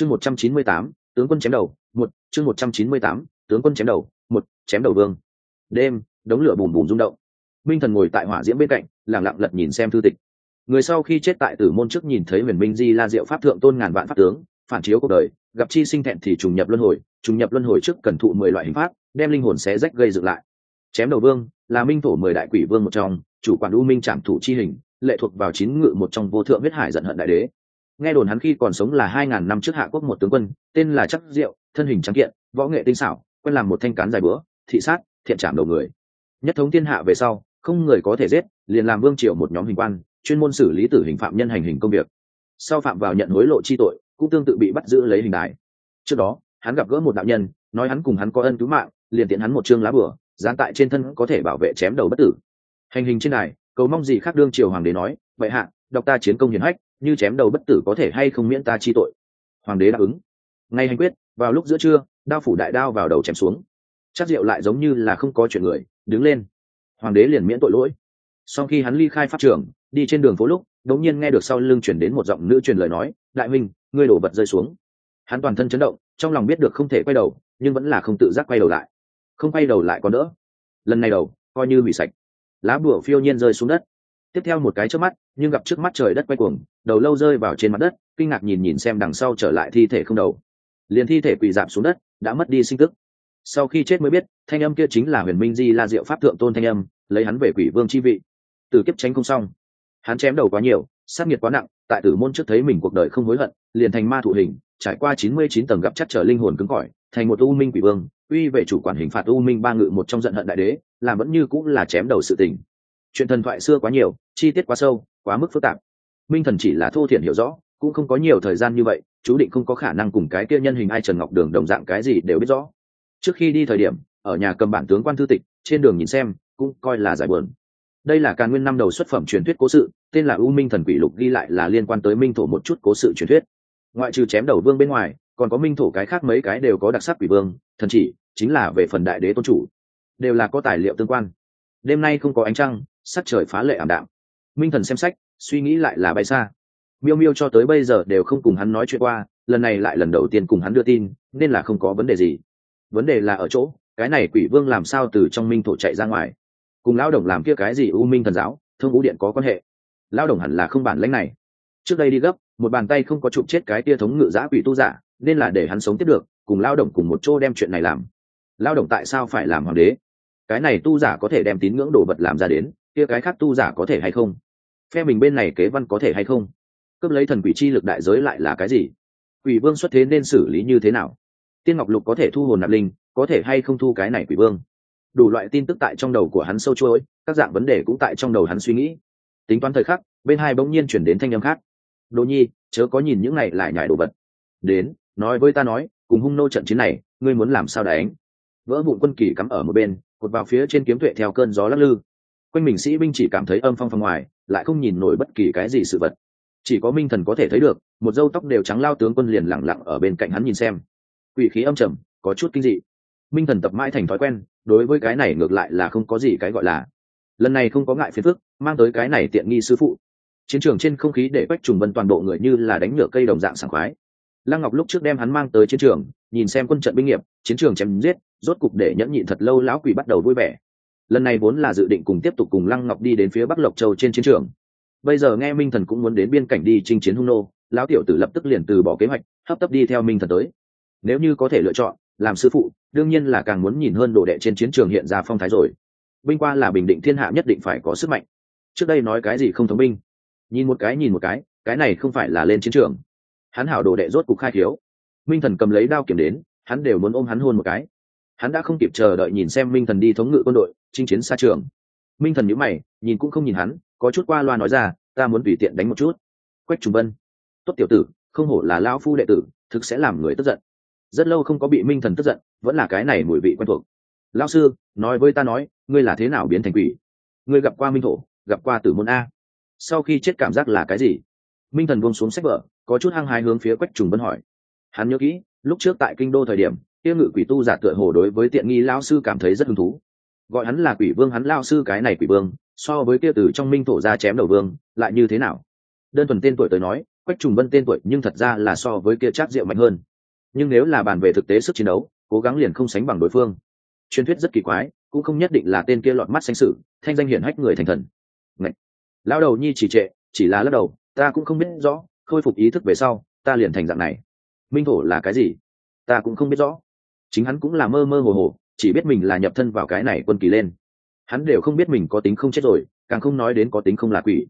chương một trăm chín mươi tám, tướng quân chém đầu, một, chương một trăm chín mươi tám, tướng quân chém đầu, một, chém đầu vương. Đêm, đống lửa bùm bùm rung động. Minh thần ngồi tại hỏa diễm bên cạnh lẳng lặng lật nhìn xem thư tịch. Người sau khi chết tại tử môn trước nhìn thấy huyền minh di la diệu pháp thượng tôn ngàn vạn pháp tướng, phản chiếu cuộc đời, gặp chi sinh thẹn thì trùng nhập luân hồi, trùng nhập luân hồi trước cần thụ mười loại hình pháp, đem linh hồn xé rách gây dựng lại. Chém đầu vương, là minh thổ mười đại quỷ vương một trong, chủ quản u minh trảm thủ chi hình, lệ thuộc vào chín ngự một trong vô thượng huyết hải giận hận đại đế nghe đồn hắn khi còn sống là hai ngàn năm trước hạ quốc một tướng quân, tên là chắc diệu, thân hình trắng kiện, võ nghệ tinh xảo, quen làm một thanh cán dài bữa, thị sát, thiện trảm đầu người. Nhất thống thiên hạ về sau, không người có thể giết, liền làm vương triều một nhóm hình quan, chuyên môn xử lý tử hình phạm nhân hành hình công việc. Sau phạm vào nhận hối lộ chi tội, cũng tương tự bị bắt giữ lấy hình đài. Trước đó, hắn gặp gỡ một đạo nhân, nói hắn cùng hắn có ân cứu mạng, liền tiện hắn một chương lá bửa dán tại trên thân có thể bảo vệ chém đầu bất tử. Hành hình trên đài, cầu mong gì khác đương triều hoàng đế nói, vậy hạ, đọc ta chiến công hiển hách như chém đầu bất tử có thể hay không miễn ta chi tội. Hoàng đế đáp ứng. Ngay hành quyết, vào lúc giữa trưa, đao phủ đại đao vào đầu chém xuống. Chắc rượu lại giống như là không có chuyện người, đứng lên. Hoàng đế liền miễn tội lỗi. Sau khi hắn ly khai pháp trường, đi trên đường phố lúc, đống nhiên nghe được sau lưng chuyển đến một giọng nữ truyền lời nói, đại minh ngươi đổ vật rơi xuống. Hắn toàn thân chấn động, trong lòng biết được không thể quay đầu, nhưng vẫn là không tự giác quay đầu lại. Không quay đầu lại còn đỡ. Lần này đầu, coi như bị sạch. Lá bùa phiêu nhiên rơi xuống đất tiếp theo một cái trước mắt, nhưng gặp trước mắt trời đất quay cuồng, đầu lâu rơi vào trên mặt đất, kinh ngạc nhìn nhìn xem đằng sau trở lại thi thể không đầu. Liền thi thể quỳ dạp xuống đất, đã mất đi sinh tức. Sau khi chết mới biết, thanh âm kia chính là huyền minh di la diệu pháp thượng tôn thanh âm, lấy hắn về quỷ vương chi vị. Từ kiếp tránh không xong. Hắn chém đầu quá nhiều, sát nghiệt quá nặng, tại tử môn trước thấy mình cuộc đời không hối hận, liền thành ma thụ hình, trải qua chín mươi chín tầng gặp chắc trở linh hồn cứng cỏi, thành một u minh quỷ vương, uy về chủ quản hình phạt u minh ba ngự một trong giận hận đại đế, làm vẫn như cũng là chém đầu sự tình. Chuyện thần thoại xưa quá nhiều chi tiết quá sâu, quá mức phức tạp. Minh thần chỉ là thô thiển hiểu rõ, cũng không có nhiều thời gian như vậy, chú định không có khả năng cùng cái kia nhân hình ai trần ngọc đường đồng dạng cái gì đều biết rõ. Trước khi đi thời điểm, ở nhà cầm bản tướng quan thư tịch, trên đường nhìn xem, cũng coi là giải bờn đây là càn nguyên năm đầu xuất phẩm truyền thuyết cố sự, tên là u minh thần quỷ lục ghi lại là liên quan tới minh thổ một chút cố sự truyền thuyết. Ngoại trừ chém đầu vương bên ngoài, còn có minh thổ cái khác mấy cái đều có đặc sắc quỷ vương, thần chỉ, chính là về phần đại đế tôn chủ. Đều là có tài liệu tương quan. Đêm nay không có ánh trăng, sắc trời phá lệ ảm đạm minh thần xem sách, suy nghĩ lại là bay xa. Miêu miêu cho tới bây giờ đều không cùng hắn nói chuyện qua, lần này lại lần đầu tiên cùng hắn đưa tin, nên là không có vấn đề gì. Vấn đề là ở chỗ, cái này quỷ vương làm sao từ trong minh thổ chạy ra ngoài? Cùng lão đồng làm kia cái gì u minh thần giáo, thương vũ điện có quan hệ? Lão đồng hẳn là không bản lãnh này. Trước đây đi gấp, một bàn tay không có chụp chết cái tia thống ngự giã quỷ tu giả, nên là để hắn sống tiếp được, cùng lao động cùng một chỗ đem chuyện này làm. Lao động tại sao phải làm hoàng đế? Cái này tu giả có thể đem tín ngưỡng đồ vật làm ra đến, kia cái khác tu giả có thể hay không? Phe mình bên này kế văn có thể hay không? Cướp lấy thần quỷ chi lực đại giới lại là cái gì? Quỷ vương xuất thế nên xử lý như thế nào? Tiên ngọc lục có thể thu hồn nạp linh, có thể hay không thu cái này quỷ vương? Đủ loại tin tức tại trong đầu của hắn sâu chuỗi, các dạng vấn đề cũng tại trong đầu hắn suy nghĩ. Tính toán thời khắc, bên hai bỗng nhiên chuyển đến thanh âm khác. Đỗ nhi, chớ có nhìn những này lại nhải đồ vật. Đến, nói với ta nói, cùng hung nô trận chiến này, ngươi muốn làm sao đánh? Vỡ vụn quân kỳ cắm ở một bên, cột vào phía trên kiếm tuệ theo cơn gió lắc lư. Quanh mình sĩ binh chỉ cảm thấy âm phong phong ngoài lại không nhìn nổi bất kỳ cái gì sự vật. Chỉ có minh thần có thể thấy được, một dâu tóc đều trắng lao tướng quân liền lẳng lặng ở bên cạnh hắn nhìn xem. Quỷ khí âm trầm, có chút kinh dị. Minh thần tập mãi thành thói quen, đối với cái này ngược lại là không có gì cái gọi là. Lần này không có ngại phiền phức, mang tới cái này tiện nghi sư phụ. Chiến trường trên không khí để quách trùng vân toàn bộ người như là đánh nhựa cây đồng dạng sảng khoái. Lăng ngọc lúc trước đem hắn mang tới chiến trường, nhìn xem quân trận binh nghiệp, chiến trường chém giết, rốt cục để nhẫn nhịn thật lâu lão quỷ bắt đầu vui vẻ lần này vốn là dự định cùng tiếp tục cùng lăng ngọc đi đến phía bắc lộc châu trên chiến trường. Bây giờ nghe minh thần cũng muốn đến biên cảnh đi chinh chiến hung nô, lão tiểu tử lập tức liền từ bỏ kế hoạch, hấp tấp đi theo minh thần tới. Nếu như có thể lựa chọn, làm sư phụ, đương nhiên là càng muốn nhìn hơn đồ đệ trên chiến trường hiện ra phong thái rồi. Binh qua là bình định thiên hạ nhất định phải có sức mạnh. Trước đây nói cái gì không thống binh? Nhìn một cái, nhìn một cái cái này không phải là lên chiến trường. Hắn hảo đồ đệ rốt cục khai thiếu minh thần cầm lấy đao kiểm đến, hắn đều muốn ôm hắn hôn một cái hắn đã không kịp chờ đợi nhìn xem minh thần đi thống ngự quân đội, chinh chiến xa trường. Minh thần nhữ mày, nhìn cũng không nhìn hắn, có chút qua loa nói ra, ta muốn tùy tiện đánh một chút. Quách trùng vân, tốt tiểu tử, không hổ là lão phu đệ tử, thực sẽ làm người tức giận. Rất lâu không có bị minh thần tức giận, vẫn là cái này mùi vị quen thuộc. Lão sư, nói với ta nói, ngươi là thế nào biến thành quỷ? Ngươi gặp qua minh thổ, gặp qua tử môn a. Sau khi chết cảm giác là cái gì? Minh thần buông xuống sách vở, có chút hăng hái hướng phía quách trùng vân hỏi. Hắn nhớ kỹ, lúc trước tại kinh đô thời điểm tiêu ngự quỷ tu giả tựa hồ đối với tiện nghi Lão sư cảm thấy rất hứng thú. Gọi hắn là quỷ vương hắn lao sư cái này quỷ vương, so với kia từ trong minh thổ ra chém đầu vương, lại như thế nào? Đơn thuần tên tuổi tới nói, quách trùng vân tên tuổi nhưng thật ra là so với kia chắc rượu mạnh hơn. Nhưng nếu là bàn về thực tế sức chiến đấu, cố gắng liền không sánh bằng đối phương. Truyền thuyết rất kỳ quái, cũng không nhất định là tên kia lọt mắt xanh sự, thanh danh hiển hách người thành thần. Ngậy! lão đầu nhi chỉ trệ, chỉ là lắc đầu, ta cũng không biết rõ, khôi phục ý thức về sau, ta liền thành dạng này. Minh thổ là cái gì? Ta cũng không biết rõ chính hắn cũng là mơ mơ hồ hồ, chỉ biết mình là nhập thân vào cái này quân kỳ lên. Hắn đều không biết mình có tính không chết rồi, càng không nói đến có tính không là quỷ.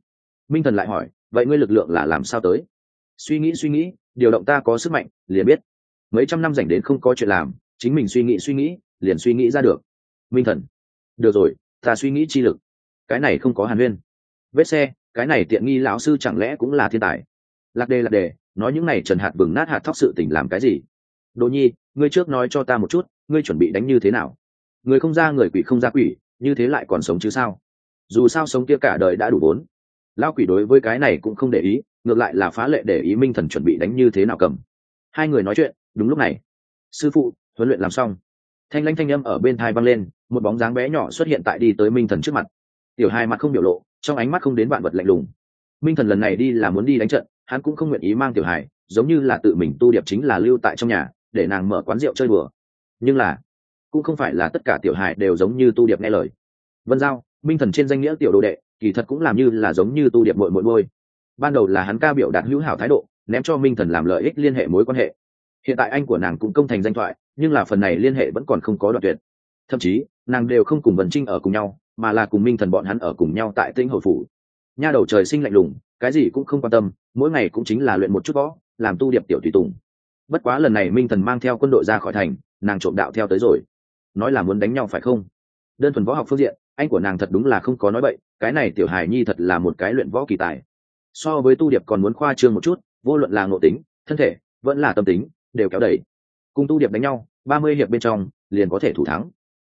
Minh thần lại hỏi, vậy ngươi lực lượng là làm sao tới? Suy nghĩ suy nghĩ, điều động ta có sức mạnh, liền biết. Mấy trăm năm dành đến không có chuyện làm, chính mình suy nghĩ suy nghĩ, liền suy nghĩ ra được. Minh thần, được rồi, ta suy nghĩ chi lực. Cái này không có hàn huyên. Vết xe, cái này tiện nghi lão sư chẳng lẽ cũng là thiên tài? Lạc đề lạc đề, nói những này trần hạt bừng nát hạt thóc sự tình làm cái gì? Đỗ nhi, ngươi trước nói cho ta một chút, ngươi chuẩn bị đánh như thế nào? Người không ra người quỷ không ra quỷ, như thế lại còn sống chứ sao? Dù sao sống kia cả đời đã đủ vốn. Lao quỷ đối với cái này cũng không để ý, ngược lại là phá lệ để ý minh thần chuẩn bị đánh như thế nào cầm. Hai người nói chuyện, đúng lúc này. Sư phụ, huấn luyện làm xong. Thanh lãnh thanh âm ở bên thai văng lên, một bóng dáng bé nhỏ xuất hiện tại đi tới minh thần trước mặt. Tiểu hai mặt không biểu lộ, trong ánh mắt không đến vạn vật lạnh lùng. Minh thần lần này đi là muốn đi đánh trận, hắn cũng không nguyện ý mang tiểu hài, giống như là tự mình tu điệp chính là lưu tại trong nhà để nàng mở quán rượu chơi bừa nhưng là, cũng không phải là tất cả tiểu hài đều giống như tu điệp nghe lời. Vân giao, minh thần trên danh nghĩa tiểu đồ đệ, kỳ thật cũng làm như là giống như tu điệp mội mội môi ban đầu là hắn ca biểu đạt hữu hảo thái độ, ném cho minh thần làm lợi ích liên hệ mối quan hệ. Hiện tại anh của nàng cũng công thành danh thoại, nhưng là phần này liên hệ vẫn còn không có đoạn tuyệt. Thậm chí, nàng đều không cùng vần trinh ở cùng nhau, mà là cùng minh thần bọn hắn ở cùng nhau tại tĩnh hội phủ. Nha đầu trời sinh lạnh lùng, cái gì cũng không quan tâm, mỗi ngày cũng chính là luyện một chút võ, làm tu điệp tiểu tùy tùng bất quá lần này minh thần mang theo quân đội ra khỏi thành, nàng trộm đạo theo tới rồi. Nói là muốn đánh nhau phải không? Đơn thuần võ học phương diện, anh của nàng thật đúng là không có nói bậy, cái này tiểu hài nhi thật là một cái luyện võ kỳ tài. So với tu điệp còn muốn khoa trương một chút, vô luận là ngộ tính, thân thể, vẫn là tâm tính, đều kéo đẩy cùng tu điệp đánh nhau, ba mươi hiệp bên trong, liền có thể thủ thắng.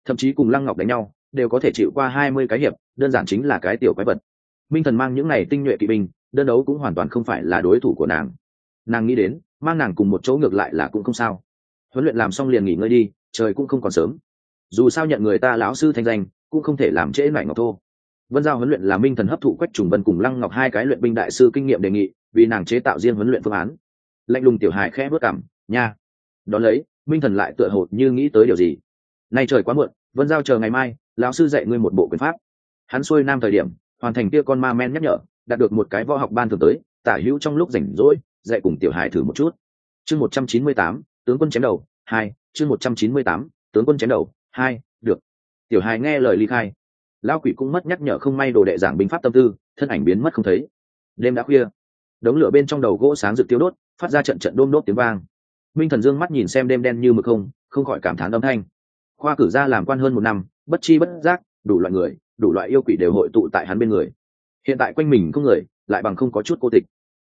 Thậm chí cùng lăng ngọc đánh nhau, đều có thể chịu qua hai mươi cái hiệp, đơn giản chính là cái tiểu quái vật. Minh thần mang những này tinh nhuệ kỵ binh, đơn đấu cũng hoàn toàn không phải là đối thủ của nàng. Nàng nghĩ đến mang nàng cùng một chỗ ngược lại là cũng không sao. Huấn luyện làm xong liền nghỉ ngơi đi, trời cũng không còn sớm. Dù sao nhận người ta lão sư thanh danh, cũng không thể làm trễ mải ngọc thô. Vân giao huấn luyện là minh thần hấp thụ quách trùng vân cùng lăng ngọc hai cái luyện binh đại sư kinh nghiệm đề nghị, vì nàng chế tạo riêng huấn luyện phương án. Lạnh lùng tiểu hài khẽ bước cảm nha. Đón lấy, minh thần lại tựa hồ như nghĩ tới điều gì. Nay trời quá muộn, vân giao chờ ngày mai, lão sư dạy ngươi một bộ quyền pháp. Hắn xuôi nam thời điểm, hoàn thành kia con ma men nhắc nhở, đạt được một cái võ học ban thường tới, tả hữu trong lúc rảnh rỗi dạy cùng tiểu hải thử một chút. Chương một trăm chín mươi tám, tướng quân chém đầu, hai, chương một trăm chín mươi tám, tướng quân chém đầu, hai, được. Tiểu hải nghe lời ly khai. Lão quỷ cũng mất nhắc nhở không may đồ đệ giảng binh pháp tâm tư, thân ảnh biến mất không thấy. Đêm đã khuya. Đống lửa bên trong đầu gỗ sáng rực tiêu đốt, phát ra trận trận đôm đốt tiếng vang. Minh thần dương mắt nhìn xem đêm đen như mực không không khỏi cảm thán âm thanh. Khoa cử ra làm quan hơn một năm, bất chi bất giác, đủ loại người, đủ loại yêu quỷ đều hội tụ tại hắn bên người. Hiện tại quanh mình không người, lại bằng không có chút cô tịch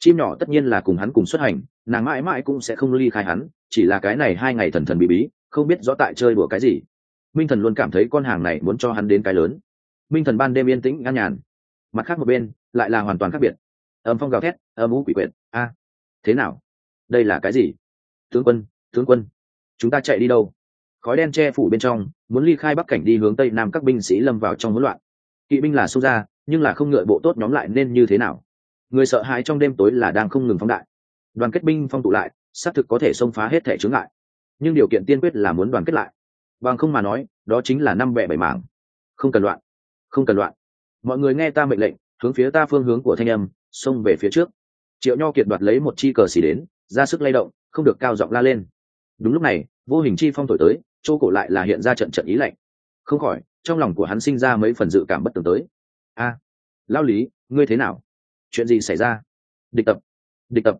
chim nhỏ tất nhiên là cùng hắn cùng xuất hành, nàng mãi mãi cũng sẽ không ly khai hắn, chỉ là cái này hai ngày thần thần bị bí, không biết rõ tại chơi đùa cái gì. Minh thần luôn cảm thấy con hàng này muốn cho hắn đến cái lớn. Minh thần ban đêm yên tĩnh ngăn nhàn. Mặt khác một bên, lại là hoàn toàn khác biệt. Âm phong gào thét, âm ú quỷ quyệt. A, thế nào? Đây là cái gì? Tướng quân tướng quân, chúng ta chạy đi đâu? Khói đen che phủ bên trong, muốn ly khai bắc cảnh đi hướng tây nam các binh sĩ lâm vào trong hỗn loạn. Kỵ binh là xô ra nhưng là không ngựa bộ tốt nhóm lại nên như thế nào? Người sợ hãi trong đêm tối là đang không ngừng phóng đại. Đoàn kết binh phong tụ lại xác thực có thể xông phá hết thể chướng lại. nhưng điều kiện tiên quyết là muốn đoàn kết lại. Bằng không mà nói đó chính là năm bẻ bảy mảng. Không cần loạn. Không cần loạn. Mọi người nghe ta mệnh lệnh hướng phía ta phương hướng của thanh âm xông về phía trước. Triệu nho kiệt đoạt lấy một chi cờ xì đến ra sức lay động không được cao giọng la lên. Đúng lúc này vô hình chi phong thổi tới chỗ cổ lại là hiện ra trận trận ý lạnh. Không khỏi trong lòng của hắn sinh ra mấy phần dự cảm bất tường tới. A à, lao lý ngươi thế nào? Chuyện gì xảy ra? Địch tập địch tập.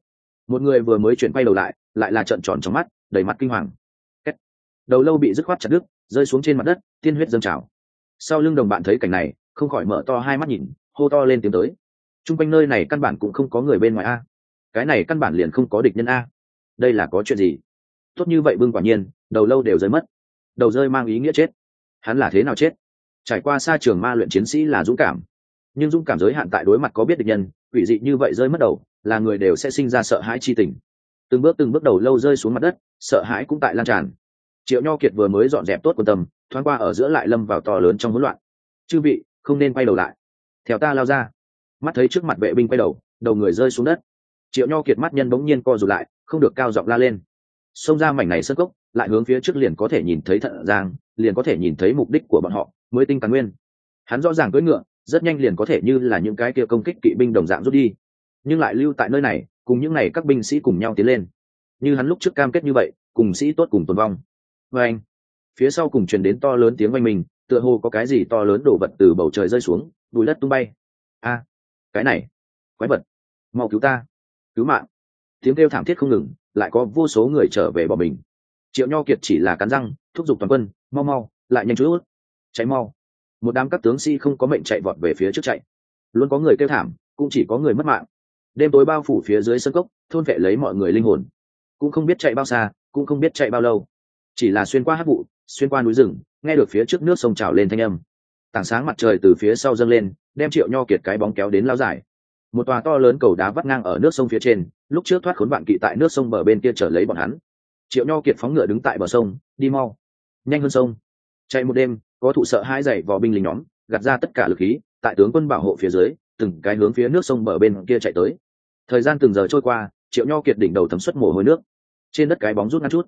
Một người vừa mới chuyển quay đầu lại lại là trận tròn trong mắt, đầy mặt kinh hoàng. Kết. đầu lâu bị dứt khoát chặt đứt, rơi xuống trên mặt đất, tiên huyết dâng trào. Sau lưng đồng bạn thấy cảnh này, không khỏi mở to hai mắt nhìn, hô to lên tiếng tới. T r u n g quanh nơi này căn bản cũng không có người bên ngoài a. Cái này căn bản liền không có địch nhân a. Đây là có chuyện gì? Tốt như vậy bưng quả nhiên, đầu lâu đều rơi mất. Đầu rơi mang ý nghĩa chết. Hắn là thế nào chết? Trải qua xa trường ma luyện chiến sĩ là dũng cảm. Nhưng dũng cảm giới hạn tại đối mặt có biết địch nhân quỷ dị như vậy rơi mất đầu, là người đều sẽ sinh ra sợ hãi chi tình. Từng bước từng bước đầu lâu rơi xuống mặt đất, sợ hãi cũng tại lan tràn. Triệu nho kiệt vừa mới dọn dẹp tốt quan tâm thoáng qua ở giữa lại lâm vào to lớn trong hỗn loạn. Chư vị, không nên quay đầu lại. Theo ta lao ra. Mắt thấy trước mặt vệ binh quay đầu đầu người rơi xuống đất. Triệu nho kiệt mắt nhân bỗng nhiên co rụt lại, không được cao giọng la lên. Xông ra mảnh này sân cốc, lại hướng phía trước liền có thể nhìn thấy thận giang, liền có thể nhìn thấy mục đích của bọn họ, mới tinh càn nguyên. Hắn rõ ràng cưỡi ngựa rất nhanh liền có thể như là những cái kia công kích kỵ binh đồng dạng rút đi. Nhưng lại lưu tại nơi này, cùng những n à y các binh sĩ cùng nhau tiến lên. Như hắn lúc trước cam kết như vậy, cùng sĩ tốt cùng tồn vong. Vê anh, phía sau cùng truyền đến to lớn tiếng oanh mình, tựa hồ có cái gì to lớn đổ vật từ bầu trời rơi xuống đùi đất tung bay. A, cái này, quái vật, mau cứu ta, cứu mạng. Tiếng kêu thảm thiết không ngừng, lại có vô số người trở về bỏ mình. Triệu nho kiệt chỉ là cắn răng, thúc giục toàn quân, mau mau, lại nhanh chút cháy mau một đám các tướng sĩ không có mệnh chạy vọt về phía trước chạy. Luôn có người kêu thảm, cũng chỉ có người mất mạng. Đêm tối bao phủ phía dưới sân cốc, thôn vệ lấy mọi người linh hồn. Cũng không biết chạy bao xa, cũng không biết chạy bao lâu. Chỉ là xuyên qua hát vụ, xuyên qua núi rừng, nghe được phía trước nước sông trào lên thanh âm. Tảng sáng mặt trời từ phía sau dâng lên, đem triệu nho kiệt cái bóng kéo đến lao dài một tòa to lớn cầu đá vắt ngang ở nước sông phía trên, lúc trước thoát khốn bạn kỵ tại nước sông bờ bên kia trở lấy bọn hắn. Triệu nho kiệt phóng ngựa đứng tại bờ sông, đi mau. Nhanh hơn sông. Chạy một đêm có thụ sợ hai dày vò binh lính nhóm, gạt ra tất cả lực khí, tại tướng quân bảo hộ phía dưới, từng cái hướng phía nước sông bờ bên kia chạy tới. Thời gian từng giờ trôi qua, triệu nho kiệt đỉnh đầu thấm xuất mồ hôi nước. Trên đất cái bóng rút ngắn chút.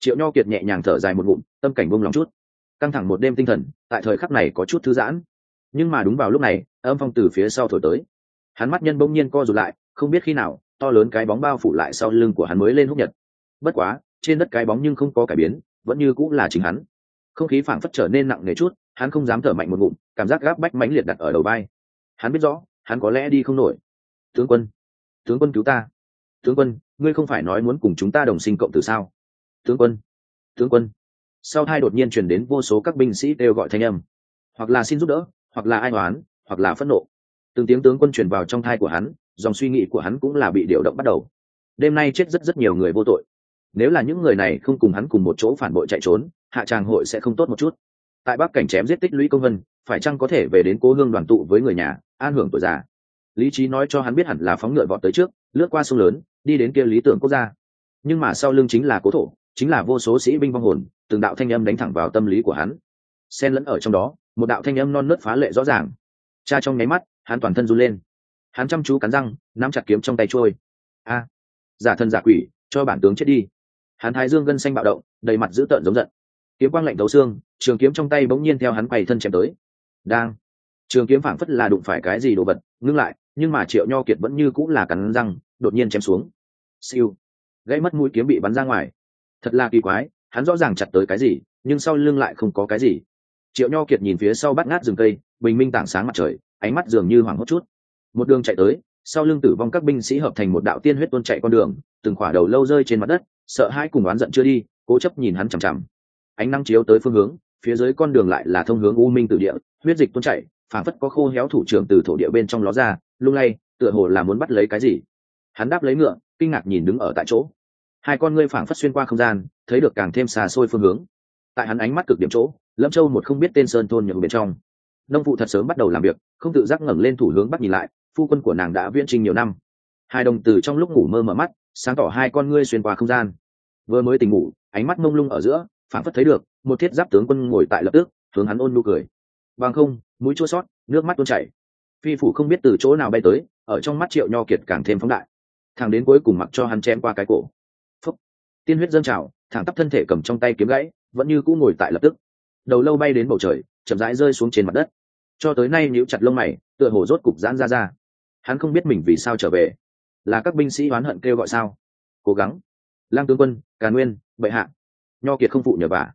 Triệu nho kiệt nhẹ nhàng thở dài một ngụm, tâm cảnh bông lòng chút. Căng thẳng một đêm tinh thần, tại thời khắc này có chút thư giãn. Nhưng mà đúng vào lúc này, âm phong từ phía sau thổi tới. Hắn mắt nhân bỗng nhiên co rụt lại, không biết khi nào, to lớn cái bóng bao phủ lại sau lưng của hắn mới lên húc nhật. Bất quá, trên đất cái bóng nhưng không có cải biến, vẫn như cũng là chính hắn không khí phảng phất trở nên nặng nề chút, hắn không dám thở mạnh một ngụm, cảm giác gáp bách mãnh liệt đặt ở đầu vai. Hắn biết rõ, hắn có lẽ đi không nổi. Tướng quân tướng quân cứu ta. Tướng quân, ngươi không phải nói muốn cùng chúng ta đồng sinh cộng tử sao? Tướng quân tướng quân. Sau hai đột nhiên truyền đến vô số các binh sĩ đều gọi thanh âm. Hoặc là xin giúp đỡ, hoặc là ai oán, hoặc là phẫn nộ. Từng tiếng tướng quân truyền vào trong thai của hắn, dòng suy nghĩ của hắn cũng là bị điều động bắt đầu. Đêm nay chết rất rất nhiều người vô tội nếu là những người này không cùng hắn cùng một chỗ phản bội chạy trốn, hạ tràng hội sẽ không tốt một chút. Tại bắc cảnh chém giết tích lũy công vân, phải chăng có thể về đến cố hương đoàn tụ với người nhà, an hưởng tuổi già? Lý trí nói cho hắn biết hẳn là phóng ngựa vọt tới trước, lướt qua sông lớn, đi đến kia lý tưởng quốc gia. Nhưng mà sau lưng chính là cố thổ, chính là vô số sĩ binh vong hồn, từng đạo thanh âm đánh thẳng vào tâm lý của hắn. Xen lẫn ở trong đó, một đạo thanh âm non nớt phá lệ rõ ràng. Cha trong nháy mắt, hắn toàn thân run lên. Hắn chăm chú cắn răng, nắm chặt kiếm trong tay trôi. A, giả thân giả quỷ, cho bản tướng chết đi hắn thái dương gân xanh bạo động, đầy mặt dữ tợn giống giận. Kiếm quang lạnh đấu xương, trường kiếm trong tay bỗng nhiên theo hắn quay thân chém tới. Đang. Trường kiếm phảng phất là đụng phải cái gì đồ vật, ngưng lại, nhưng mà triệu nho kiệt vẫn như cũng là cắn răng, đột nhiên chém xuống. Siêu. Gãy mất mũi kiếm bị bắn ra ngoài. Thật là kỳ quái, hắn rõ ràng chặt tới cái gì, nhưng sau lưng lại không có cái gì. Triệu nho kiệt nhìn phía sau bắt ngát rừng cây, bình minh tảng sáng mặt trời, ánh mắt dường như hoảng hốt chút. Một đường chạy tới, sau lưng tử vong các binh sĩ hợp thành một đạo tiên huyết tuôn chạy con đường, từng khỏa đầu lâu rơi trên mặt đất sợ hãi cùng oán giận chưa đi, cố chấp nhìn hắn chằm chằm. Ánh nắng chiếu tới phương hướng, phía dưới con đường lại là thông hướng u minh từ địa, huyết dịch tuôn chảy phản phất có khô héo thủ trưởng từ thổ địa bên trong ló ra, lung lay, tựa hồ là muốn bắt lấy cái gì. Hắn đáp lấy ngựa, kinh ngạc nhìn đứng ở tại chỗ. Hai con ngươi phảng phất xuyên qua không gian, thấy được càng thêm xa xôi phương hướng. Tại hắn ánh mắt cực điểm chỗ, lâm châu một không biết tên sơn thôn nhường bên trong. Nông phụ thật sớm bắt đầu làm việc, không tự giác ngẩng lên thủ hướng bắt nhìn lại, phu quân của nàng đã viễn trình nhiều năm. Hai đồng từ trong lúc ngủ mơ mở mắt sáng tỏ hai con ngươi xuyên qua không gian. Vừa mới tỉnh ngủ, ánh mắt mông lung ở giữa phản phất thấy được, một thiết giáp tướng quân ngồi tại lập tức, hướng hắn ôn nụ cười. Bằng không, mũi chua sót, nước mắt tuôn chảy. Phi phủ không biết từ chỗ nào bay tới, ở trong mắt triệu nho kiệt càng thêm phóng đại. Thằng đến cuối cùng mặc cho hắn chém qua cái cổ. Phúc. Tiên huyết dâng trào, thẳng tắp thân thể cầm trong tay kiếm gãy, vẫn như cũ ngồi tại lập tức. Đầu lâu bay đến bầu trời, chậm rãi rơi xuống trên mặt đất. Cho tới nay níu chặt lông mày, tựa hồ rốt cục giãn ra ra. Hắn không biết mình vì sao trở về là các binh sĩ oán hận kêu gọi sao? Cố gắng. Lang tướng quân, càn nguyên, bệ hạ. Nho kiệt không phụ nhờ vả.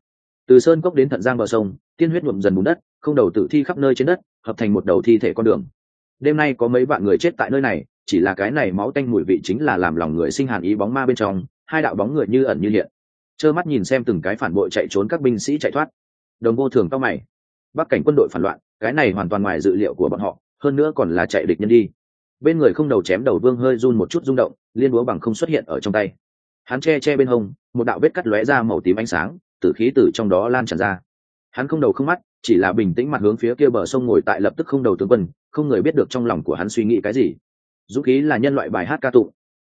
Từ sơn cốc đến thận giang bờ sông, tiên huyết nhuộm dần bùn đất, không đầu tử thi khắp nơi trên đất, hợp thành một đầu thi thể con đường. Đêm nay có mấy bạn người chết tại nơi này, chỉ là cái này máu tanh mùi vị chính là làm lòng người sinh hàn ý bóng ma bên trong, hai đạo bóng người như ẩn như hiện. Trơ mắt nhìn xem từng cái phản bội chạy trốn các binh sĩ chạy thoát. Đồng vô thường cao mày. Bắc cảnh quân đội phản loạn, cái này hoàn toàn ngoài dự liệu của bọn họ, hơn nữa còn là chạy địch nhân đi bên người không đầu chém đầu vương hơi run một chút rung động, liên búa bằng không xuất hiện ở trong tay. Hắn che che bên hông, một đạo vết cắt lóe ra màu tím ánh sáng, tử khí từ trong đó lan tràn ra. Hắn không đầu không mắt, chỉ là bình tĩnh mặt hướng phía kia bờ sông ngồi tại lập tức không đầu tướng quân, không người biết được trong lòng của hắn suy nghĩ cái gì. Dũng khí là nhân loại bài hát ca tụng.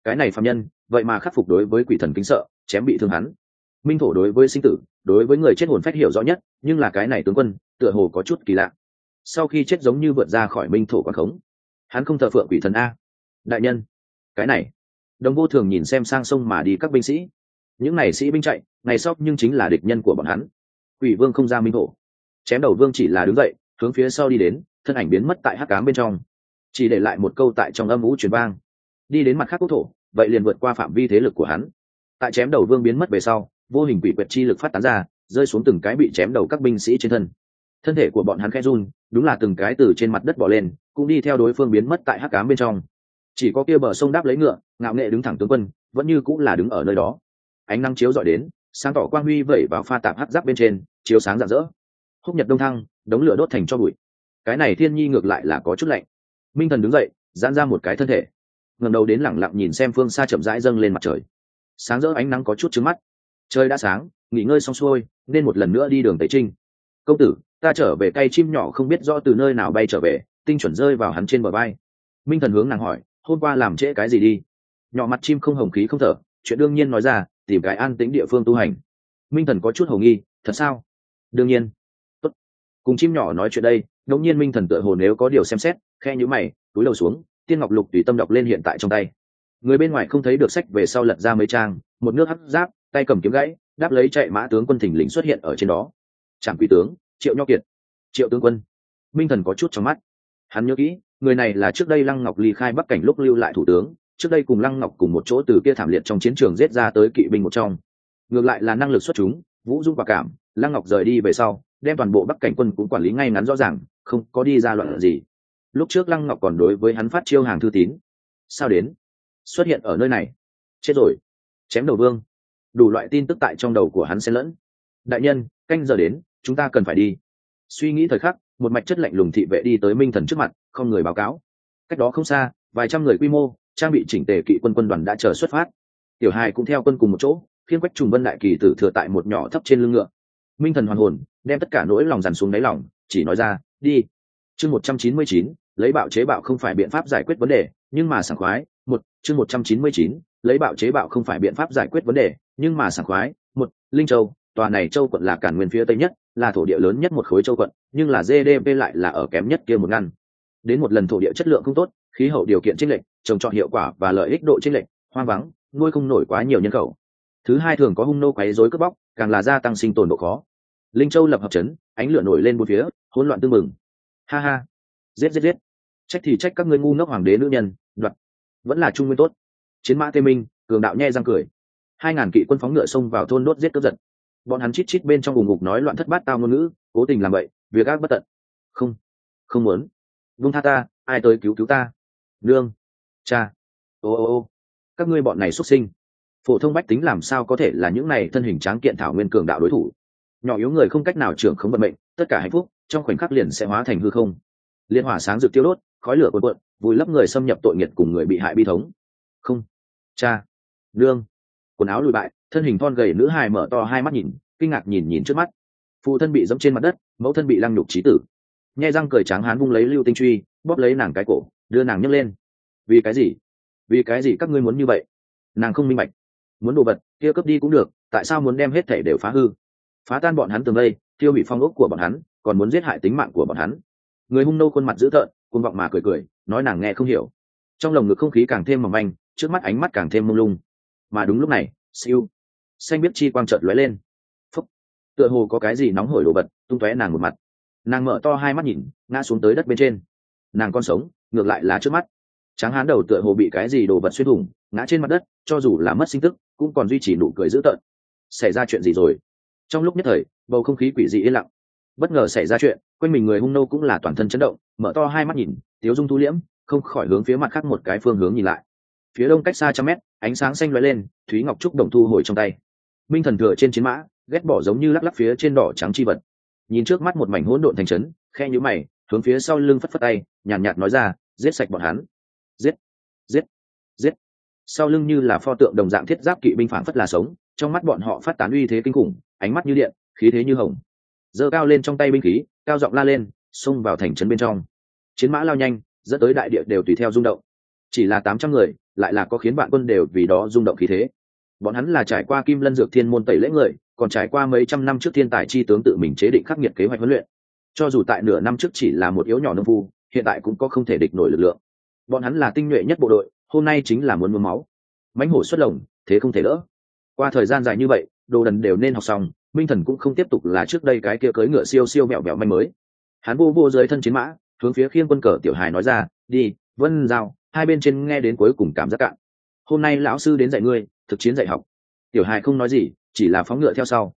Cái này phạm nhân, vậy mà khắc phục đối với quỷ thần kính sợ, chém bị thương hắn. Minh thổ đối với sinh tử, đối với người chết hồn phách hiểu rõ nhất, nhưng là cái này tướng quân, tựa hồ có chút kỳ lạ. Sau khi chết giống như vượt ra khỏi minh thổ quán khống hắn không thờ phượng quỷ thần a. Đại nhân, cái này. Đồng vô thường nhìn xem sang sông mà đi các binh sĩ. Những này sĩ binh chạy, ngày sóc nhưng chính là địch nhân của bọn hắn. Quỷ vương không ra minh hổ chém đầu vương chỉ là đứng dậy, hướng phía sau đi đến, thân ảnh biến mất tại hắc cám bên trong. Chỉ để lại một câu tại trong âm vũ truyền vang. Đi đến mặt khác quốc thổ, vậy liền vượt qua phạm vi thế lực của hắn. Tại chém đầu vương biến mất về sau, vô hình quỷ quyệt chi lực phát tán ra, rơi xuống từng cái bị chém đầu các binh sĩ trên thân thân thể của bọn hắn khẽ run, đúng là từng cái từ trên mặt đất bỏ lên, cũng đi theo đối phương biến mất tại hắc cám bên trong. Chỉ có kia bờ sông đáp lấy ngựa, ngạo nghệ đứng thẳng tướng quân, vẫn như cũng là đứng ở nơi đó. Ánh nắng chiếu dọi đến, sáng tỏ quang huy vẩy vào pha tạp hắc giáp bên trên, chiếu sáng rạng rỡ. Húc nhật đông thăng, đống lửa đốt thành cho bụi. Cái này thiên nhi ngược lại là có chút lạnh. Minh thần đứng dậy, giãn ra một cái thân thể. Ngẩng đầu đến lẳng lặng nhìn xem phương xa chậm rãi dâng lên mặt trời. Sáng rỡ ánh nắng có chút trứng mắt. Trời đã sáng, nghỉ ngơi xong xuôi, nên một lần nữa đi đường tây trinh. Công tử ta trở về cây chim nhỏ không biết rõ từ nơi nào bay trở về, tinh chuẩn rơi vào hắn trên bờ bay minh thần hướng nàng hỏi, hôm qua làm trễ cái gì đi? Nhỏ mặt chim không hồng khí không thở, chuyện đương nhiên nói ra, tìm cái an tĩnh địa phương tu hành. Minh thần có chút hầu nghi, thật sao? Đương nhiên. Tốt. cùng chim nhỏ nói chuyện đây ngẫu nhiên minh thần tựa hồ nếu có điều xem xét, khe nhữ mày, túi đầu xuống, tiên ngọc lục tùy tâm đọc lên hiện tại trong tay. Người bên ngoài không thấy được sách về sau lật ra mấy trang, một nước hấp giáp, tay cầm kiếm gãy, đáp lấy chạy mã tướng quân thình lình xuất hiện ở trên đó. Trạm quý tướng triệu nho kiệt, triệu tướng quân. Minh thần có chút trong mắt. Hắn nhớ kỹ, người này là trước đây lăng ngọc ly khai bắc cảnh lúc lưu lại thủ tướng, trước đây cùng lăng ngọc cùng một chỗ từ kia thảm liệt trong chiến trường giết ra tới kỵ binh một trong. Ngược lại là năng lực xuất chúng, vũ dung và cảm, lăng ngọc rời đi về sau, đem toàn bộ bắc cảnh quân cũng quản lý ngay ngắn rõ ràng, không có đi ra loạn gì. Lúc trước lăng ngọc còn đối với hắn phát chiêu hàng thư tín. Sao đến? Xuất hiện ở nơi này. Chết rồi. Chém đầu vương. Đủ loại tin tức tại trong đầu của hắn xen lẫn. Đại nhân, canh giờ đến chúng ta cần phải đi. Suy nghĩ thời khắc, một mạch chất lạnh lùng thị vệ đi tới minh thần trước mặt, không người báo cáo. Cách đó không xa, vài trăm người quy mô, trang bị chỉnh tề kỵ quân quân đoàn đã chờ xuất phát. Tiểu hai cũng theo quân cùng một chỗ khiến quách trùng vân đại kỳ tử thừa tại một nhỏ thấp trên lưng ngựa. Minh thần hoàn hồn, đem tất cả nỗi lòng dằn xuống đáy lòng, chỉ nói ra, đi. Chương một trăm chín mươi chín, lấy bạo chế bạo không phải biện pháp giải quyết vấn đề, nhưng mà sảng khoái, một, chương một trăm chín mươi chín, lấy bạo chế bạo không phải biện pháp giải quyết vấn đề, nhưng mà sảng khoái, một, linh châu, tòa này châu quận là cản nguyên phía tây nhất là thổ địa lớn nhất một khối châu quận, nhưng là gdp lại là ở kém nhất kia một ngăn. Đến một lần thổ địa chất lượng không tốt, khí hậu điều kiện chênh lệch, trồng trọt hiệu quả và lợi ích độ chênh lệch, hoang vắng, nuôi không nổi quá nhiều nhân khẩu. Thứ hai thường có hung nô quấy rối cướp bóc, càng là gia tăng sinh tồn độ khó. Linh châu lập hợp chấn, ánh lửa nổi lên bốn phía, hỗn loạn tương mừng ha ha. Giết giết giết. Trách thì trách các ngươi ngu ngốc hoàng đế nữ nhân, đoạt. Vẫn là trung nguyên tốt. Chiến mã tê minh, cường đạo nhe răng cười. Hai ngàn kỵ quân phóng ngựa xông vào thôn đốt giết cướp giật bọn hắn chít chít bên trong ủng ngục nói loạn thất bát tao ngôn ngữ, cố tình làm vậy, việc ác bất tận. Không không muốn. Vung tha ta, ai tới cứu cứu ta? Nương, cha. Ô ô ô. Các ngươi bọn này xuất sinh. Phổ thông bách tính làm sao có thể là những này thân hình tráng kiện thảo nguyên cường đạo đối thủ? Nhỏ yếu người không cách nào trưởng không vận mệnh, tất cả hạnh phúc, trong khoảnh khắc liền sẽ hóa thành hư không. Liên hỏa sáng rực tiêu đốt, khói lửa cuộn cuộn, vùi lấp người xâm nhập tội nghiệt cùng người bị hại bi thống. Không, cha. Nương, quần áo lùi bại thân hình thon gầy nữ hài mở to hai mắt nhìn, kinh ngạc nhìn nhìn trước mắt. Phụ thân bị dẫm trên mặt đất, mẫu thân bị lăng nhục trí tử. Nhai răng cười tráng hán vung lấy lưu tinh truy, bóp lấy nàng cái cổ, đưa nàng nhấc lên. Vì cái gì? Vì cái gì các ngươi muốn như vậy? Nàng không minh bạch. Muốn đồ vật, kia cướp đi cũng được, tại sao muốn đem hết thể đều phá hư? Phá tan bọn hắn tường đây, tiêu hủy phong ốc của bọn hắn, còn muốn giết hại tính mạng của bọn hắn. Người hung nô khuôn mặt dữ tợn côn vọng mà cười cười, nói nàng nghe không hiểu. Trong lồng ngực không khí càng thêm mỏng manh, trước mắt ánh mắt càng thêm mông lung. Mà đúng lúc này, siêu xanh biết chi quang trợt lóe lên. Phúc. Tựa hồ có cái gì nóng hổi đồ vật tung tóe nàng một mặt. Nàng mở to hai mắt nhìn, ngã xuống tới đất bên trên. Nàng còn sống, ngược lại là trước mắt. Tráng hán đầu tựa hồ bị cái gì đồ vật xuyên thủng, ngã trên mặt đất, cho dù là mất sinh tức, cũng còn duy trì nụ cười dữ tợn. Xảy ra chuyện gì rồi? Trong lúc nhất thời, bầu không khí quỷ dị yên lặng. Bất ngờ xảy ra chuyện, quanh mình người hung nô cũng là toàn thân chấn động, mở to hai mắt nhìn, tiếu dung thu liễm, không khỏi hướng phía mặt khác một cái phương hướng nhìn lại. Phía đông cách xa trăm mét ánh sáng xanh lóe lên thúy ngọc trúc đồng thu hồi trong tay. Minh thần thừa trên chiến mã ghét bỏ giống như lắc lắc phía trên đỏ trắng chi vật. Nhìn trước mắt một mảnh hỗn độn thành trấn khe nhũ mày hướng phía sau lưng phất phất tay nhàn nhạt, nhạt nói ra giết sạch bọn hắn. Giết giết giết. Sau lưng như là pho tượng đồng dạng thiết giáp kỵ binh phản phất là sống trong mắt bọn họ phát tán uy thế kinh khủng ánh mắt như điện khí thế như hồng. Giơ cao lên trong tay binh khí cao giọng la lên xông vào thành trấn bên trong. Chiến mã lao nhanh dẫn tới đại địa đều tùy theo rung động chỉ là tám trăm người, lại là có khiến bạn quân đều vì đó rung động khí thế. Bọn hắn là trải qua kim lân dược thiên môn tẩy lễ người, còn trải qua mấy trăm năm trước thiên tài chi tướng tự mình chế định khắc nghiệt kế hoạch huấn luyện. Cho dù tại nửa năm trước chỉ là một yếu nhỏ nông phu, hiện tại cũng có không thể địch nổi lực lượng. Bọn hắn là tinh nhuệ nhất bộ đội, hôm nay chính là muốn mướm máu. Mãnh hổ xuất lồng, thế không thể đỡ. Qua thời gian dài như vậy, đồ đần đều nên học xong, minh thần cũng không tiếp tục là trước đây cái kia cưỡi ngựa siêu siêu mẹo mẹo manh mới. Hắn vô vô dưới thân chiến mã, hướng phía khiên quân cờ tiểu hài nói ra, đi, vân giao hai bên trên nghe đến cuối cùng cảm giác cạn. Hôm nay lão sư đến dạy ngươi, thực chiến dạy học. Tiểu hài không nói gì, chỉ là phóng ngựa theo sau.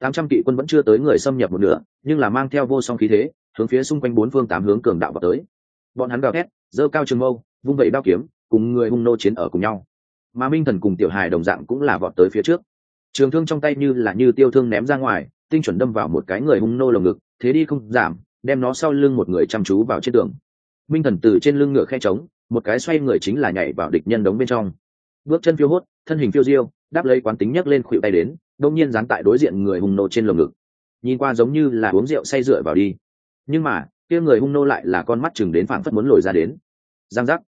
Tám trăm kỵ quân vẫn chưa tới người xâm nhập một nửa, nhưng là mang theo vô song khí thế, hướng phía xung quanh bốn phương tám hướng cường đạo vào tới. Bọn hắn gào thét dơ cao trường mâu, vung vẩy đao kiếm, cùng người hung nô chiến ở cùng nhau. Mà minh thần cùng tiểu hài đồng dạng cũng là vọt tới phía trước. Trường thương trong tay như là như tiêu thương ném ra ngoài, tinh chuẩn đâm vào một cái người hung nô lồng ngực, thế đi không giảm, đem nó sau lưng một người chăm chú vào trên tường. Minh thần từ trên lưng ngựa khe trống một cái xoay người chính là nhảy vào địch nhân đống bên trong. Bước chân phiêu hốt, thân hình phiêu diêu, đáp lấy quán tính nhấc lên khuỵu tay đến, đông nhiên dán tại đối diện người hung nô trên lồng ngực. Nhìn qua giống như là uống rượu say rượu vào đi. Nhưng mà, kia người hung nô lại là con mắt chừng đến phảng phất muốn lồi ra đến. Giang giác.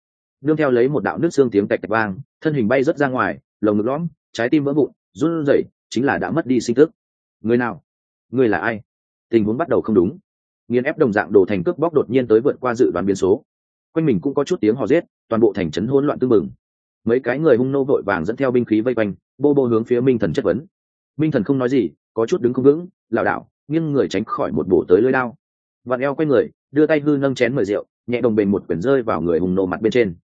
Đương theo lấy một đạo nước xương tiếng tạch tạch vang, thân hình bay rớt ra ngoài, lồng ngực lõm, trái tim vỡ vụn, run rẩy, chính là đã mất đi sinh tức. Người nào? Người là ai? Tình huống bắt đầu không đúng. Nghiền ép đồng dạng đồ thành cước bóc đột nhiên tới vượt qua dự đoán biến số quanh mình cũng có chút tiếng hò rết, toàn bộ thành trấn hỗn loạn tưng mừng mấy cái người hung nô vội vàng dẫn theo binh khí vây quanh, bô bô hướng phía minh thần chất vấn. Minh thần không nói gì, có chút đứng không vững, lảo đảo, nghiêng người tránh khỏi một bổ tới lưới lao vặn eo quay người, đưa tay hư nâng chén mời rượu, nhẹ đồng bền một quyển rơi vào người hùng nô mặt bên trên.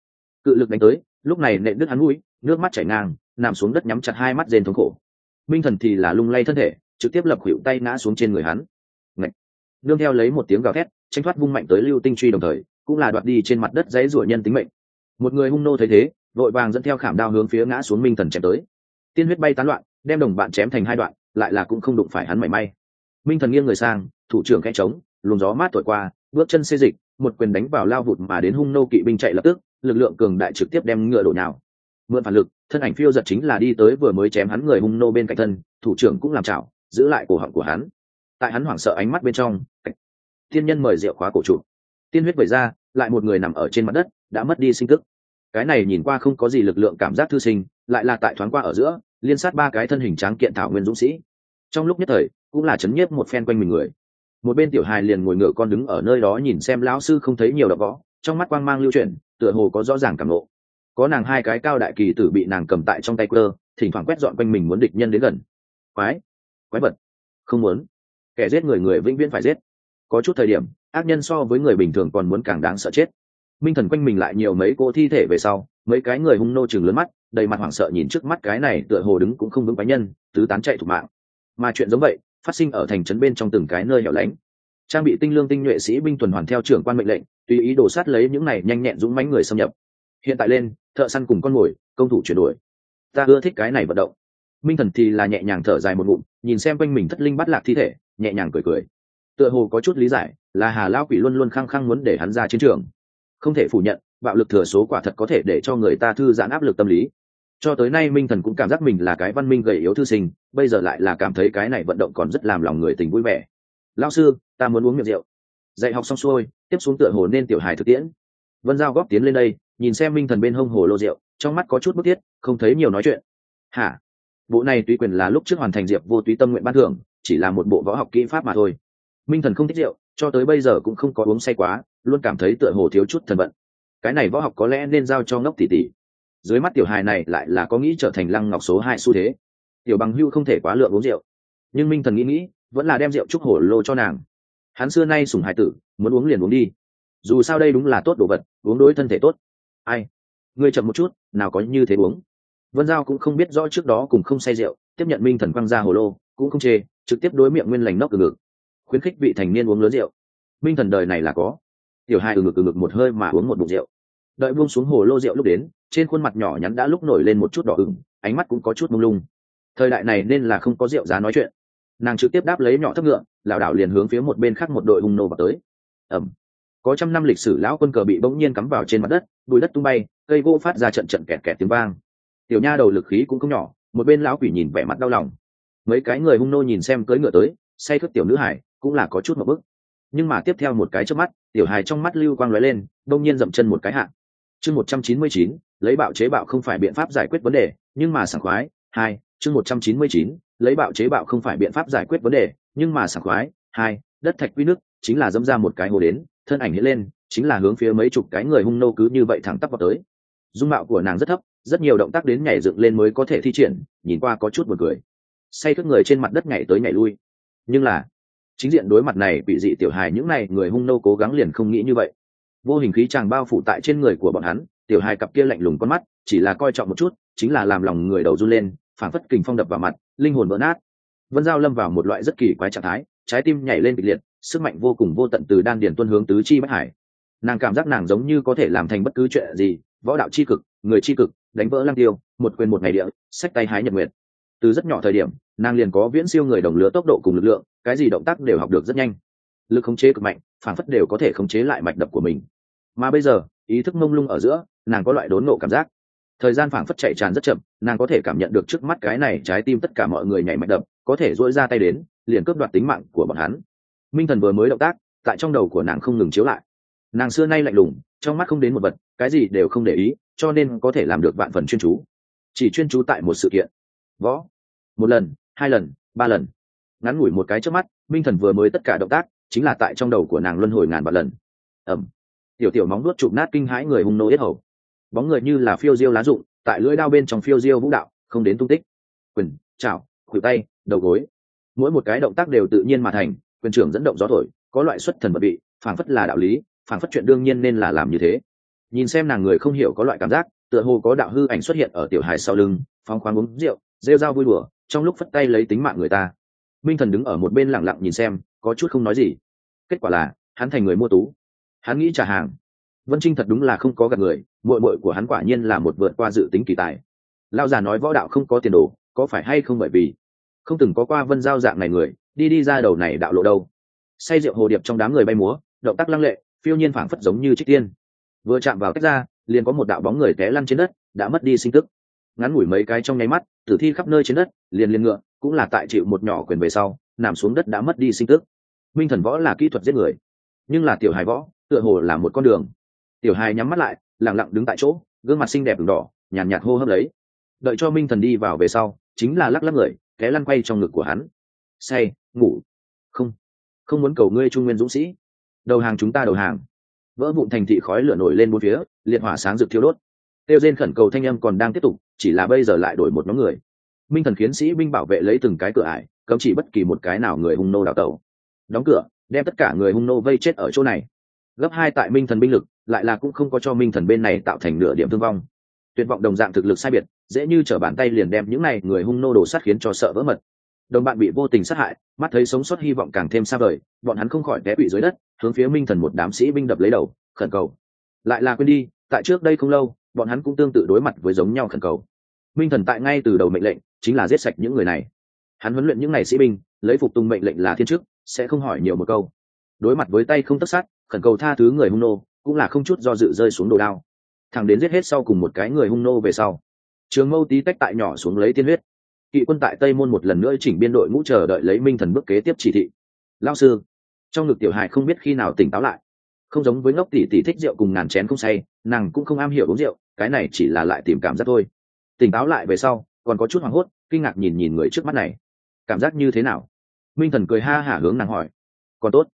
Cự lực đánh tới, lúc này nện đứt hắn mũi, nước mắt chảy ngang, nằm xuống đất nhắm chặt hai mắt rền thống khổ. Minh thần thì là lung lay thân thể, trực tiếp lập khuỵu tay ngã xuống trên người hắn. Ngậy! nương theo lấy một tiếng gào thét tranh thoát vung mạnh tới lưu tinh truy đồng thời cũng là đoạt đi trên mặt đất dãy rủa nhân tính mệnh. Một người hung nô thấy thế, vội vàng dẫn theo khảm đao hướng phía ngã xuống minh thần chém tới. Tiên huyết bay tán loạn, đem đồng bạn chém thành hai đoạn, lại là cũng không đụng phải hắn mảy may. Minh thần nghiêng người sang, thủ trưởng khẽ trống, luồng gió mát thổi qua, bước chân xê dịch, một quyền đánh vào lao vụt mà đến hung nô kỵ binh chạy lập tức, lực lượng cường đại trực tiếp đem ngựa đổ nhào. Mượn phản lực, thân ảnh phiêu giật chính là đi tới vừa mới chém hắn người hung nô bên cạnh thân, thủ trưởng cũng làm chảo, giữ lại cổ họng của hắn. Tại hắn hoảng sợ ánh mắt bên trong, tiên nhân mời rượu khóa cổ trụ tiên huyết vẩy ra, lại một người nằm ở trên mặt đất, đã mất đi sinh tức cái này nhìn qua không có gì lực lượng cảm giác thư sinh, lại là tại thoáng qua ở giữa, liên sát ba cái thân hình tráng kiện thảo nguyên dũng sĩ. Trong lúc nhất thời, cũng là chấn nhiếp một phen quanh mình người. Một bên tiểu hài liền ngồi ngựa con đứng ở nơi đó nhìn xem lão sư không thấy nhiều đọc võ trong mắt quang mang lưu chuyển, tựa hồ có rõ ràng cảm lộ có nàng hai cái cao đại kỳ tử bị nàng cầm tại trong tay quơ, thỉnh thoảng quét dọn quanh mình muốn địch nhân đến gần. Quái quái vật, không muốn. Kẻ giết người người vĩnh viễn phải giết. Có chút thời điểm ác nhân so với người bình thường còn muốn càng đáng sợ chết. Minh thần quanh mình lại nhiều mấy cô thi thể về sau, mấy cái người hung nô chừng lớn mắt, đầy mặt hoảng sợ nhìn trước mắt cái này tựa hồ đứng cũng không vững quái nhân, tứ tán chạy thủ mạng. Mà chuyện giống vậy, phát sinh ở thành trấn bên trong từng cái nơi hẻo lánh. Trang bị tinh lương tinh nhuệ sĩ binh tuần hoàn theo trưởng quan mệnh lệnh, tùy ý đổ sát lấy những này nhanh nhẹn dũng mãnh người xâm nhập. Hiện tại lên, thợ săn cùng con mồi, công thủ chuyển đổi. Ta ưa thích cái này vận động. Minh thần thì là nhẹ nhàng thở dài một ngụm, nhìn xem quanh mình thất linh bắt lạc thi thể, nhẹ nhàng cười cười tựa hồ có chút lý giải, là hà lao quỷ luôn luôn khăng khăng muốn để hắn ra chiến trường. Không thể phủ nhận, bạo lực thừa số quả thật có thể để cho người ta thư giãn áp lực tâm lý. Cho tới nay minh thần cũng cảm giác mình là cái văn minh gầy yếu thư sinh, bây giờ lại là cảm thấy cái này vận động còn rất làm lòng người tình vui vẻ. Lao sư, ta muốn uống miệng rượu. Dạy học xong xuôi, tiếp xuống tựa hồ nên tiểu hài thực tiễn. Vân giao góp tiến lên đây, nhìn xem minh thần bên hông hồ lô rượu, trong mắt có chút bức thiết, không thấy nhiều nói chuyện. Hả? Bộ này tùy quyền là lúc trước hoàn thành diệp vô túy tâm nguyện ban thưởng, chỉ là một bộ võ học kỹ pháp mà thôi minh thần không thích rượu, cho tới bây giờ cũng không có uống say quá, luôn cảm thấy tựa hồ thiếu chút thần vận cái này võ học có lẽ nên giao cho ngốc tỷ tỷ. Dưới mắt tiểu hài này lại là có nghĩ trở thành lăng ngọc số hai xu thế. Tiểu bằng hưu không thể quá lượng uống rượu. Nhưng minh thần nghĩ nghĩ, vẫn là đem rượu chúc hổ lô cho nàng. Hắn xưa nay sùng hài tử, muốn uống liền uống đi. Dù sao đây đúng là tốt đồ vật, uống đối thân thể tốt. Ai? Ngươi chậm một chút, nào có như thế uống. Vân giao cũng không biết rõ trước đó cùng không say rượu, tiếp nhận minh thần quăng ra hồ lô, cũng không chê, trực tiếp đối miệng nguyên lành nóc từ ngực khuyến khích vị thành niên uống lớn rượu. Minh thần đời này là có. Tiểu hai ừ ngực ừ ngực một hơi mà uống một bụng rượu. Đợi buông xuống hồ lô rượu lúc đến, trên khuôn mặt nhỏ nhắn đã lúc nổi lên một chút đỏ ửng, ánh mắt cũng có chút mông lung. Thời đại này nên là không có rượu giá nói chuyện. Nàng trực tiếp đáp lấy nhỏ thấp ngựa, lảo đảo liền hướng phía một bên khác một đội hung nô vào tới. Ẩm có trăm năm lịch sử lão quân cờ bị bỗng nhiên cắm vào trên mặt đất, bụi đất tung bay, cây gỗ phát ra trận trận kẹt kẹt tiếng vang. Tiểu nha đầu lực khí cũng không nhỏ, một bên lão quỷ nhìn vẻ mặt đau lòng. Mấy cái người hung nô nhìn xem cưỡi ngựa tới, say thức tiểu nữ hải cũng là có chút một bức nhưng mà tiếp theo một cái trước mắt, tiểu hài trong mắt lưu quang lóe lên, đông nhiên dậm chân một cái hạ. Chương một trăm chín mươi chín, lấy bạo chế bạo không phải biện pháp giải quyết vấn đề, nhưng mà sảng khoái, hai, chương một trăm chín mươi chín, lấy bạo chế bạo không phải biện pháp giải quyết vấn đề, nhưng mà sảng khoái, hai, đất thạch quy nước, chính là dâm ra một cái hồ đến, thân ảnh hiện lên, chính là hướng phía mấy chục cái người hung nô cứ như vậy thẳng tắp vào tới. Dung mạo của nàng rất thấp, rất nhiều động tác đến nhảy dựng lên mới có thể thi triển, nhìn qua có chút buồn cười. Say thức người trên mặt đất nhảy tới nhảy lui. Nhưng là chính diện đối mặt này, bị dị tiểu hài những này người hung nô cố gắng liền không nghĩ như vậy. Vô hình khí chàng bao phủ tại trên người của bọn hắn, tiểu hài cặp kia lạnh lùng con mắt, chỉ là coi trọng một chút, chính là làm lòng người đầu run lên phản phất kình phong đập vào mặt, linh hồn vỡ nát. Vân giao lâm vào một loại rất kỳ quái trạng thái, trái tim nhảy lên kịch liệt, sức mạnh vô cùng vô tận từ đan điền tuân hướng tứ chi bách hải. Nàng cảm giác nàng giống như có thể làm thành bất cứ chuyện gì, võ đạo c h i cực, người c h i cực, đánh vỡ lang tiêu, một quyền một ngày địa, sách tay hái nhật nguyệt từ rất nhỏ thời điểm, nàng liền có viễn siêu người đồng lứa tốc độ cùng lực lượng, cái gì động tác đều học được rất nhanh. Lực khống chế cực mạnh, phản phất đều có thể khống chế lại mạch đập của mình. Mà bây giờ, ý thức mông lung ở giữa, nàng có loại đốn nộ cảm giác. Thời gian phảng phất chạy tràn rất chậm, nàng có thể cảm nhận được trước mắt cái này trái tim tất cả mọi người nhảy mạch đập, có thể dỗi ra tay đến, liền cướp đoạt tính mạng của bọn hắn. Minh thần vừa mới động tác, tại trong đầu của nàng không ngừng chiếu lại. Nàng xưa nay lạnh lùng, trong mắt không đến một vật, cái gì đều không để ý, cho nên có thể làm được vạn phần chuyên chú. Chỉ chuyên chú tại một sự kiện võ. Một lần, hai lần, ba lần. Ngắn ngủi một cái trước mắt, minh thần vừa mới tất cả động tác, chính là tại trong đầu của nàng luân hồi ngàn vạn lần. Ẩm tiểu tiểu móng nuốt chụp nát kinh hãi người hung nô yết hầu. Bóng người như là phiêu diêu lá rụng, tại lưỡi đao bên trong phiêu diêu vũ đạo, không đến tung tích. Quyền, chảo, khuỷu tay, đầu gối. Mỗi một cái động tác đều tự nhiên mà thành, quyền trưởng dẫn động gió thổi, có loại xuất thần bật bị phảng phất là đạo lý, phảng phất chuyện đương nhiên nên là làm như thế. Nhìn xem nàng người không hiểu có loại cảm giác, tựa hồ có đạo hư ảnh xuất hiện ở tiểu hài sau lưng, phóng khoáng uống rượu rêu dao vui đùa, trong lúc phất tay lấy tính mạng người ta. Minh thần đứng ở một bên lặng lặng nhìn xem, có chút không nói gì. Kết quả là, hắn thành người mua tú. Hắn nghĩ trả hàng. Vân trinh thật đúng là không có gặp người, muội muội của hắn quả nhiên là một vượt qua dự tính kỳ tài. Lao già nói võ đạo không có tiền đồ, có phải hay không bởi vì không từng có qua vân giao dạng này người, đi đi ra đầu này đạo lộ đâu. Say rượu hồ điệp trong đám người bay múa, động tác lăng lệ, phiêu nhiên phảng phất giống như trích tiên. Vừa chạm vào cách ra, liền có một đạo bóng người té lăn trên đất, đã mất đi sinh tức ngắn ngủi mấy cái trong nháy mắt tử thi khắp nơi trên đất liền liền ngựa cũng là tại chịu một nhỏ quyền về sau nằm xuống đất đã mất đi sinh tức. Minh thần võ là kỹ thuật giết người nhưng là tiểu hài võ tựa hồ là một con đường. Tiểu hài nhắm mắt lại lẳng lặng đứng tại chỗ gương mặt xinh đẹp đỏ nhàn nhạt, nhạt hô hấp lấy. Đợi cho minh thần đi vào về sau chính là lắc lắc người té lăn quay trong ngực của hắn. Say ngủ. Không không muốn cầu ngươi trung nguyên dũng sĩ. Đầu hàng chúng ta đầu hàng. Vỡ vụn thành thị khói lửa nổi lên bốn phía liệt hỏa sáng rực thiêu đốt tiêu rên khẩn cầu thanh âm còn đang tiếp tục, chỉ là bây giờ lại đổi một nhóm người. Minh thần khiến sĩ binh bảo vệ lấy từng cái cửa ải, cấm chỉ bất kỳ một cái nào người hung nô đào tẩu. Đóng cửa, đem tất cả người hung nô vây chết ở chỗ này. Gấp hai tại minh thần binh lực, lại là cũng không có cho minh thần bên này tạo thành nửa điểm thương vong. Tuyệt vọng đồng dạng thực lực sai biệt, dễ như trở bàn tay liền đem những này người hung nô đồ sát khiến cho sợ vỡ mật. Đồng bạn bị vô tình sát hại, mắt thấy sống sót hy vọng càng thêm xa vời, bọn hắn không khỏi té bị dưới đất, hướng phía minh thần một đám sĩ binh đập lấy đầu, khẩn cầu. Lại là quên đi, tại trước đây không lâu bọn hắn cũng tương tự đối mặt với giống nhau khẩn cầu. Minh thần tại ngay từ đầu mệnh lệnh chính là giết sạch những người này. Hắn huấn luyện những n à y sĩ binh, lấy phục tùng mệnh lệnh là thiên chức, sẽ không hỏi nhiều một câu. Đối mặt với tay không tất sát, khẩn cầu tha thứ người hung nô, cũng là không chút do dự rơi xuống đồ đao. Thằng đến giết hết sau cùng một cái người hung nô về sau. Trường mâu tí tách tại nhỏ xuống lấy tiên huyết. Kỵ quân tại tây môn một lần nữa chỉnh biên đội ngũ chờ đợi lấy minh thần bước kế tiếp chỉ thị. Lao sư. Trong ngực tiểu hài không biết khi nào tỉnh táo lại. Không giống với ngốc tỷ tỷ thích rượu cùng ngàn chén không say, nàng cũng không am hiểu uống rượu cái này chỉ là lại tìm cảm giác thôi. Tỉnh táo lại về sau, còn có chút hoảng hốt, kinh ngạc nhìn nhìn người trước mắt này. Cảm giác như thế nào? Minh thần cười ha hả hướng nàng hỏi. Còn tốt.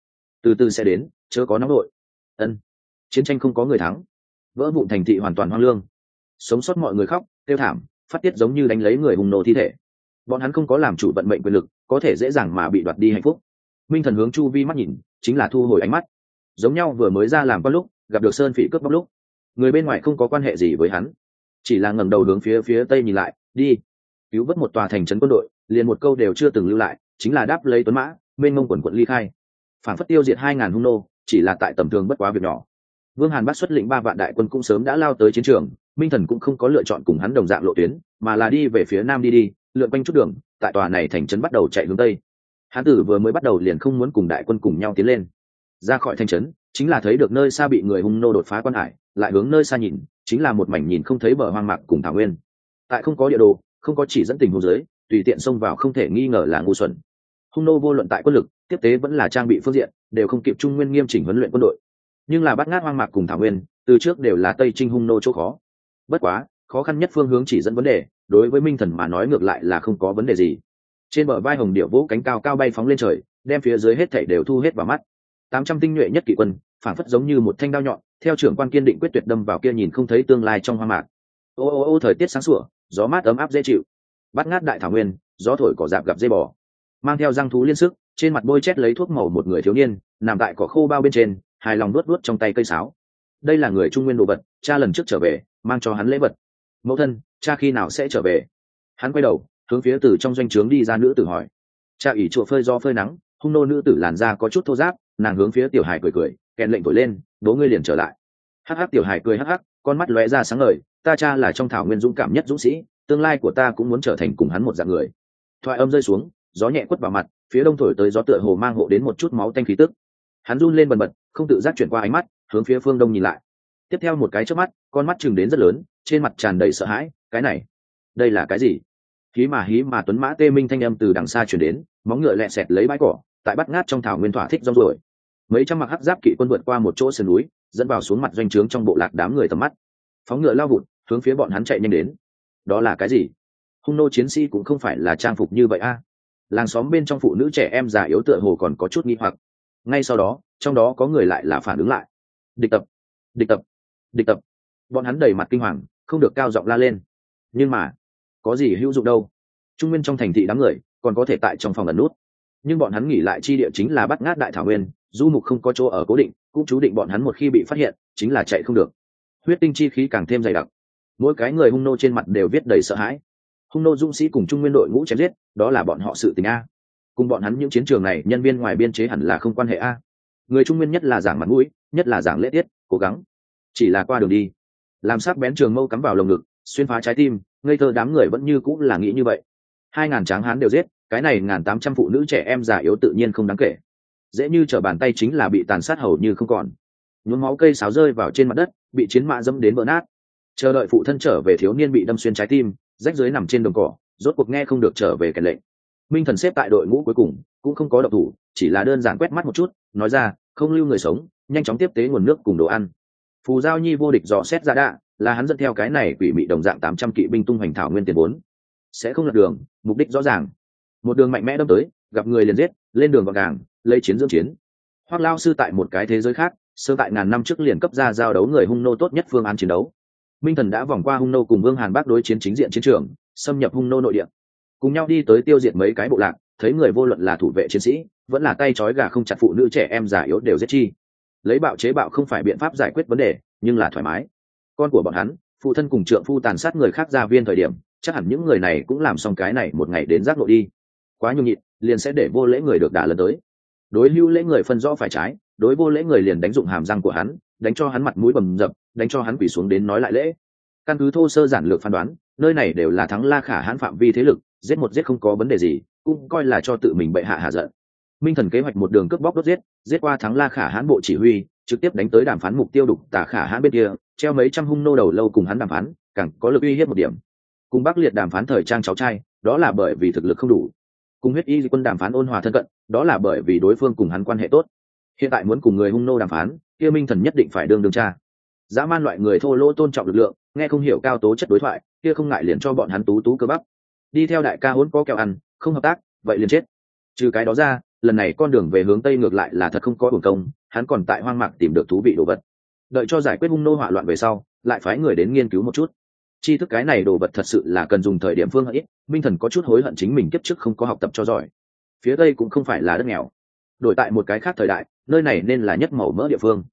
Từ từ sẽ đến, chớ có nóng đội ân. Chiến tranh không có người thắng. Vỡ vụn thành thị hoàn toàn hoang lương. Sống sót mọi người khóc tiêu thảm, phát tiết giống như đánh lấy người hùng nổ thi thể. Bọn hắn không có làm chủ vận mệnh quyền lực, có thể dễ dàng mà bị đoạt đi hạnh phúc. Minh thần hướng chu vi mắt nhìn, chính là thu hồi ánh mắt. Giống nhau vừa mới ra làm có lúc, gặp được sơn phỉ cướp bóc lúc người bên ngoài không có quan hệ gì với hắn. Chỉ là ngẩng đầu hướng phía phía tây nhìn lại, đi. Cứu vớt một tòa thành trấn quân đội, liền một câu đều chưa từng lưu lại, chính là đáp lấy tuấn mã bên mông quần quận ly khai. Phản phất tiêu diệt hai ngàn hung nô, chỉ là tại tầm thường bất quá việc nhỏ. Vương hàn bắt xuất lĩnh ba vạn đại quân cũng sớm đã lao tới chiến trường, minh thần cũng không có lựa chọn cùng hắn đồng dạng lộ tuyến, mà là đi về phía nam đi đi, lượn quanh chút đường, tại tòa này thành trấn bắt đầu chạy hướng tây. Hán tử vừa mới bắt đầu liền không muốn cùng đại quân cùng nhau tiến lên. Ra khỏi thành trấn, chính là thấy được nơi xa bị người hung nô đột phá quan hải lại hướng nơi xa nhìn, chính là một mảnh nhìn không thấy bờ hoang mạc cùng thảo nguyên. Tại không có địa đồ, không có chỉ dẫn tình huống giới, tùy tiện xông vào không thể nghi ngờ là ngu xuẩn. Hung nô vô luận tại quân lực, tiếp tế vẫn là trang bị phương diện, đều không kịp trung nguyên nghiêm chỉnh huấn luyện quân đội. Nhưng là bắt ngát hoang mạc cùng thảo nguyên, từ trước đều là tây trinh hung nô chỗ khó. Bất quá, khó khăn nhất phương hướng chỉ dẫn vấn đề, đối với minh thần mà nói ngược lại là không có vấn đề gì. Trên bờ vai hồng điệu vỗ cánh cao cao bay phóng lên trời, đem phía dưới hết thảy đều thu hết vào mắt. Tám trăm tinh nhuệ nhất kỵ quân phản phất giống như một thanh đao nhọn theo trưởng quan kiên định quyết tuyệt đâm vào kia nhìn không thấy tương lai trong hoang mạc. Ô ô ô, thời tiết sáng sủa, gió mát ấm áp dễ chịu. Bắt ngát đại thảo nguyên, gió thổi cỏ dạp gặp dây bò. Mang theo răng thú liên sức, trên mặt bôi chét lấy thuốc màu một người thiếu niên, nằm tại cỏ khô bao bên trên, hài lòng luốt luốt trong tay cây sáo. Đây là người trung nguyên đồ vật, cha lần trước trở về, mang cho hắn lễ vật. Mẫu thân, cha khi nào sẽ trở về? Hắn quay đầu, hướng phía từ trong doanh trướng đi ra nữ tử hỏi. Cha ỉ chùa phơi do phơi nắng, hung nô nữ tử làn da có chút thô giáp nàng hướng phía tiểu hải cười cười kèn lệnh thổi lên bố ngươi liền trở lại. Hắc hắc tiểu hải cười hắc hắc, con mắt lóe ra sáng ngời, ta cha là trong thảo nguyên dũng cảm nhất dũng sĩ, tương lai của ta cũng muốn trở thành cùng hắn một dạng người. Thoại âm rơi xuống, gió nhẹ quất vào mặt, phía đông thổi tới gió tựa hồ mang hộ đến một chút máu tanh khí tức. Hắn run lên bần bật, không tự giác chuyển qua ánh mắt, hướng phía phương đông nhìn lại. Tiếp theo một cái trước mắt, con mắt chừng đến rất lớn, trên mặt tràn đầy sợ hãi, cái này, đây là cái gì? Hí mà hí mà tuấn mã tê minh thanh âm từ đằng xa chuyển đến, móng ngựa lẹ sẹt lấy bãi cỏ, tại bắt ngát trong thảo nguyên thỏa thích rong rồi mấy trăm mặc hắc giáp kỵ quân vượt qua một chỗ sườn núi, dẫn vào xuống mặt doanh trướng trong bộ lạc đám người tầm mắt. Phóng ngựa lao vụt, hướng phía bọn hắn chạy nhanh đến. Đó là cái gì? Hung nô chiến sĩ cũng không phải là trang phục như vậy a. Làng xóm bên trong phụ nữ trẻ em già yếu tựa hồ còn có chút nghi hoặc. Ngay sau đó, trong đó có người lại là phản ứng lại. Địch tập địch tập địch tập. Bọn hắn đầy mặt kinh hoàng, không được cao giọng la lên. Nhưng mà, có gì hữu dụng đâu? Trung nguyên trong thành thị đám người, còn có thể tại trong phòng ẩn nút. Nhưng bọn hắn nghỉ lại chi địa chính là bắt ngát đại thảo nguyên du mục không có chỗ ở cố định, cũng chú định bọn hắn một khi bị phát hiện, chính là chạy không được. Huyết tinh chi khí càng thêm dày đặc. Mỗi cái người hung nô trên mặt đều viết đầy sợ hãi. Hung nô dũng sĩ cùng trung nguyên đội ngũ chém giết, đó là bọn họ sự tình a. Cùng bọn hắn những chiến trường này, nhân viên ngoài biên chế hẳn là không quan hệ a. Người trung nguyên nhất là giảng mặt mũi, nhất là giảng lễ tiết, cố gắng. Chỉ là qua đường đi. Làm sắc bén trường mâu cắm vào lồng ngực, xuyên phá trái tim, ngây thơ đám người vẫn như cũng là nghĩ như vậy. Hai ngàn tráng hán đều giết, cái này ngàn tám trăm phụ nữ trẻ em già yếu tự nhiên không đáng kể dễ như t bàn tay chính là bị tàn sát hầu như không còn. Nhuốm máu cây sáo rơi vào trên mặt đất, bị chiến mã dẫm đến vỡ nát. Chờ đợi phụ thân trở về thiếu niên bị đâm xuyên trái tim, rách dưới nằm trên đồng cỏ, rốt cuộc nghe không được trở về kèn lệnh. Minh thần xếp tại đội ngũ cuối cùng, cũng không có độc thủ, chỉ là đơn giản quét mắt một chút, nói ra, không lưu người sống, nhanh chóng tiếp tế nguồn nước cùng đồ ăn. Phù giao nhi vô địch dò xét ra đạ, là hắn dẫn theo cái này quỷ bị đồng dạng tám trăm kỵ binh tung hoành thảo nguyên tiền vốn. Sẽ không lật đường, mục đích rõ ràng. Một đường mạnh mẽ đâm tới, gặp người liền giết, lên đường gọn gàng lấy chiến dưỡng chiến. Hoác lao sư tại một cái thế giới khác, sơ tại ngàn năm trước liền cấp ra giao đấu người hung nô tốt nhất phương án chiến đấu. Minh thần đã vòng qua hung nô cùng vương hàn bác đối chiến chính diện chiến trường, xâm nhập hung nô nội địa. Cùng nhau đi tới tiêu diệt mấy cái bộ lạc, thấy người vô luận là thủ vệ chiến sĩ, vẫn là tay trói gà không chặt phụ nữ trẻ em già yếu đều giết chi. Lấy bạo chế bạo không phải biện pháp giải quyết vấn đề, nhưng là thoải mái. Con của bọn hắn, phụ thân cùng trượng phu tàn sát người khác gia viên thời điểm, chắc hẳn những người này cũng làm xong cái này một ngày đến giác nội đi. Quá nhung nhịn, liền sẽ để vô lễ người được đả lần tới đối lưu lễ người phân rõ phải trái, đối vô lễ người liền đánh dụng hàm răng của hắn, đánh cho hắn mặt mũi bầm dập, đánh cho hắn quỳ xuống đến nói lại lễ. Căn cứ thô sơ giản lược phán đoán, nơi này đều là thắng la khả hãn phạm vi thế lực, giết một giết không có vấn đề gì, cũng coi là cho tự mình bệ hạ hạ giận. Minh thần kế hoạch một đường cướp bóc đốt giết giết qua thắng la khả hãn bộ chỉ huy, trực tiếp đánh tới đàm phán mục tiêu đục tả khả hãn bên kia, treo mấy trăm hung nô đầu lâu cùng hắn đàm phán, càng có lực uy hiếp một điểm. Cùng bắc liệt đàm phán thời trang cháu trai, đó là bởi vì thực lực không đủ cùng huyết y quân đàm phán ôn hòa thân cận, đó là bởi vì đối phương cùng hắn quan hệ tốt. Hiện tại muốn cùng người hung nô đàm phán, kia minh thần nhất định phải đương đương cha. Dã man loại người thô lỗ tôn trọng lực lượng, nghe không hiểu cao tố chất đối thoại, kia không ngại liền cho bọn hắn tú tú cơ bắp. Đi theo đại ca hốn có kẹo ăn, không hợp tác, vậy liền chết. Trừ cái đó ra, lần này con đường về hướng tây ngược lại là thật không có hưởng công, hắn còn tại hoang mạc tìm được thú vị đồ vật. Đợi cho giải quyết hung nô hỏa loạn về sau, lại phái người đến nghiên cứu một chút chi thức cái này đồ vật thật sự là cần dùng thời điểm phương ít, minh thần có chút hối hận chính mình kiếp trước không có học tập cho giỏi. Phía tây cũng không phải là đất nghèo. Đổi tại một cái khác thời đại, nơi này nên là nhất màu mỡ địa phương.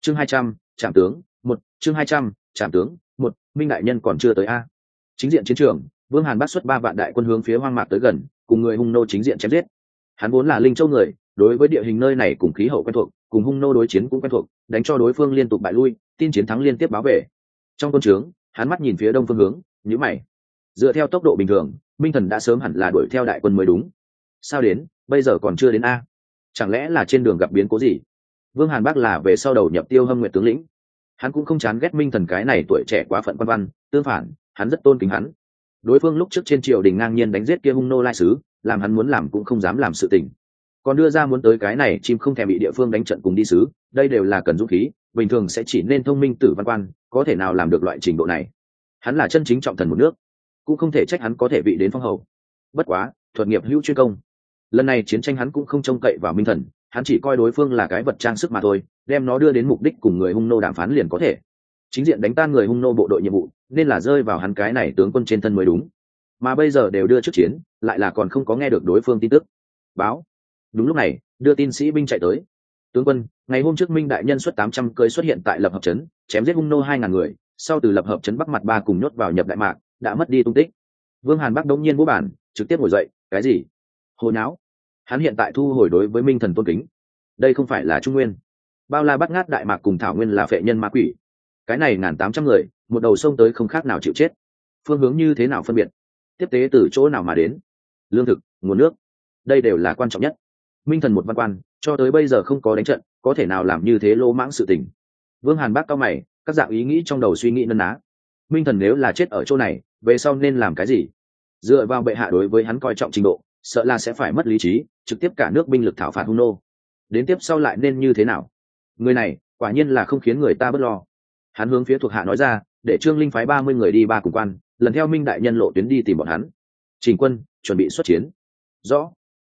Chương hai trăm, trạm tướng, một, chương hai trăm, trạm tướng, một, minh đại nhân còn chưa tới a. Chính diện chiến trường, vương hàn bắt xuất ba vạn đại quân hướng phía hoang mạc tới gần, cùng người hung nô chính diện chém giết. Hắn vốn là linh châu người, đối với địa hình nơi này cùng khí hậu quen thuộc, cùng hung nô đối chiến cũng quen thuộc, đánh cho đối phương liên tục bại lui, tin chiến thắng liên tiếp báo về. Trong quân trướng hắn mắt nhìn phía đông phương hướng nhữ mày. Dựa theo tốc độ bình thường minh thần đã sớm hẳn là đuổi theo đại quân mới đúng. Sao đến, bây giờ còn chưa đến a? Chẳng lẽ là trên đường gặp biến cố gì? Vương hàn bác là về sau đầu nhập tiêu hâm nguyện tướng lĩnh. Hắn cũng không chán ghét minh thần cái này tuổi trẻ quá phận văn văn, tương phản, hắn rất tôn kính hắn. Đối phương lúc trước trên triều đình ngang nhiên đánh giết kia hung nô lai sứ, làm hắn muốn làm cũng không dám làm sự tình. Còn đưa ra muốn tới cái này chim không thèm bị địa phương đánh trận cùng đi sứ, đây đều là cần dũng khí bình thường sẽ chỉ nên thông minh tử văn quan, có thể nào làm được loại trình độ này? Hắn là chân chính trọng thần một nước, cũng không thể trách hắn có thể vị đến phong hầu. Bất quá, thuật nghiệp hữu chuyên công. Lần này chiến tranh hắn cũng không trông cậy vào minh thần, hắn chỉ coi đối phương là cái vật trang sức mà thôi, đem nó đưa đến mục đích cùng người hung nô đàm phán liền có thể. Chính diện đánh tan người hung nô bộ đội nhiệm vụ, nên là rơi vào hắn cái này tướng quân trên thân mới đúng. Mà bây giờ đều đưa trước chiến, lại là còn không có nghe được đối phương tin tức. Báo. Đúng lúc này, đưa tin sĩ binh chạy tới tướng quân, ngày hôm trước minh đại nhân xuất tám trăm cưới xuất hiện tại lập hợp trấn, chém giết hung nô hai ngàn người, sau từ lập hợp trấn bắc mặt ba cùng nhốt vào nhập đại mạc, đã mất đi tung tích. Vương hàn bắc đống nhiên vũ bản, trực tiếp ngồi dậy, cái gì? Hồi não hắn hiện tại thu hồi đối với minh thần tôn kính. Đây không phải là trung nguyên. Bao la bắt ngát đại mạc cùng thảo nguyên là phệ nhân ma quỷ. Cái này ngàn tám trăm người, một đầu sông tới không khác nào chịu chết. Phương hướng như thế nào phân biệt? Tiếp tế từ chỗ nào mà đến? Lương thực, nguồn nước, đây đều là quan trọng nhất. Minh thần một văn quan cho tới bây giờ không có đánh trận, có thể nào làm như thế lỗ mãng sự tình? Vương hàn bác cao mày, các dạng ý nghĩ trong đầu suy nghĩ nân ná. Minh thần nếu là chết ở chỗ này, về sau nên làm cái gì? Dựa vào bệ hạ đối với hắn coi trọng trình độ, sợ là sẽ phải mất lý trí, trực tiếp cả nước binh lực thảo phạt hung nô. Đến tiếp sau lại nên như thế nào? Người này, quả nhiên là không khiến người ta bớt lo. Hắn hướng phía thuộc hạ nói ra, để trương linh phái ba mươi người đi ba cùng quan, lần theo minh đại nhân lộ tuyến đi tìm bọn hắn. Trình quân, chuẩn bị xuất chiến. Rõ.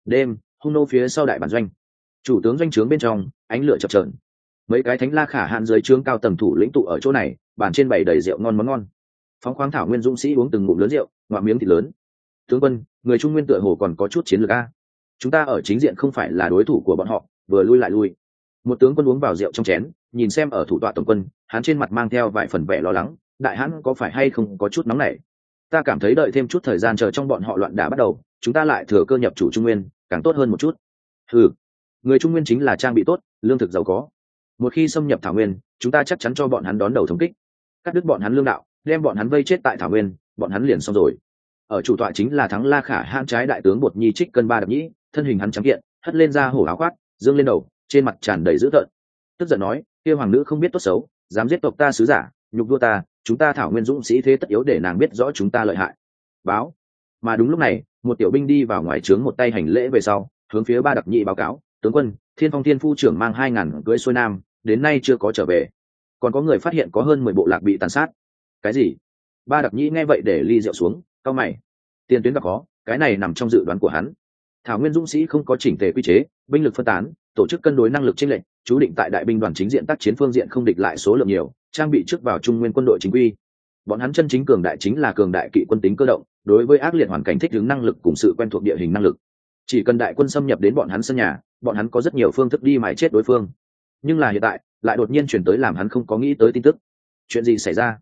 Đêm, hung nô phía sau đại bản doanh chủ tướng doanh trướng bên trong, ánh lửa chập trờn mấy cái thánh la khả hạn dưới trướng cao tầng thủ lĩnh tụ ở chỗ này, bàn trên bày đầy rượu ngon món ngon. Phóng khoáng thảo nguyên dũng sĩ uống từng ngụm lớn rượu ngoạ miếng thịt lớn. Tướng quân, người trung nguyên tựa hồ còn có chút chiến lược a. Chúng ta ở chính diện không phải là đối thủ của bọn họ, vừa lui lại lui. Một tướng quân uống vào rượu trong chén, nhìn xem ở thủ tọa tổng quân, hắn trên mặt mang theo vài phần vẻ lo lắng, đại hãn có phải hay không có chút nóng nảy? Ta cảm thấy đợi thêm chút thời gian chờ trong bọn họ loạn đả bắt đầu, chúng ta lại thừa cơ nhập chủ trung nguyên, càng tốt hơn một chút. Ừ người trung nguyên chính là trang bị tốt, lương thực giàu có. Một khi xâm nhập thảo nguyên, chúng ta chắc chắn cho bọn hắn đón đầu thống kích. Cắt đứt bọn hắn lương đạo, đem bọn hắn vây chết tại thảo nguyên, bọn hắn liền xong rồi. Ở chủ tọa chính là thắng la khả hãn trái đại tướng bột nhi trích cân ba đập nhĩ, thân hình hắn trắng kiện, hất lên ra hổ áo khoác, dương lên đầu, trên mặt tràn đầy dữ tợn. Tức giận nói, kia hoàng nữ không biết tốt xấu, dám giết tộc ta sứ giả, nhục đua ta, chúng ta thảo nguyên dũng sĩ thế tất yếu để nàng biết rõ chúng ta lợi hại. Báo. Mà đúng lúc này, một tiểu binh đi vào ngoài trướng một tay hành lễ về sau, hướng phía ba đặc nhị báo cáo tướng quân, thiên phong thiên phu trưởng mang hai ngàn cưỡi xuôi nam, đến nay chưa có trở về. Còn có người phát hiện có hơn mười bộ lạc bị tàn sát. Cái gì? Ba đặc nhĩ nghe vậy để ly rượu xuống cao mày. Tiền tuyến gặp khó, cái này nằm trong dự đoán của hắn. Thảo nguyên dũng sĩ không có chỉnh tề quy chế, binh lực phân tán, tổ chức cân đối năng lực tranh lệch, chú định tại đại binh đoàn chính diện tác chiến phương diện không địch lại số lượng nhiều, trang bị trước vào trung nguyên quân đội chính quy. Bọn hắn chân chính cường đại chính là cường đại kỵ quân tính cơ động, đối với ác liệt hoàn cảnh thích ứng năng lực cùng sự quen thuộc địa hình năng lực chỉ cần đại quân xâm nhập đến bọn hắn sân nhà, bọn hắn có rất nhiều phương thức đi mãi chết đối phương. Nhưng là hiện tại, lại đột nhiên chuyển tới làm hắn không có nghĩ tới tin tức. Chuyện gì xảy ra?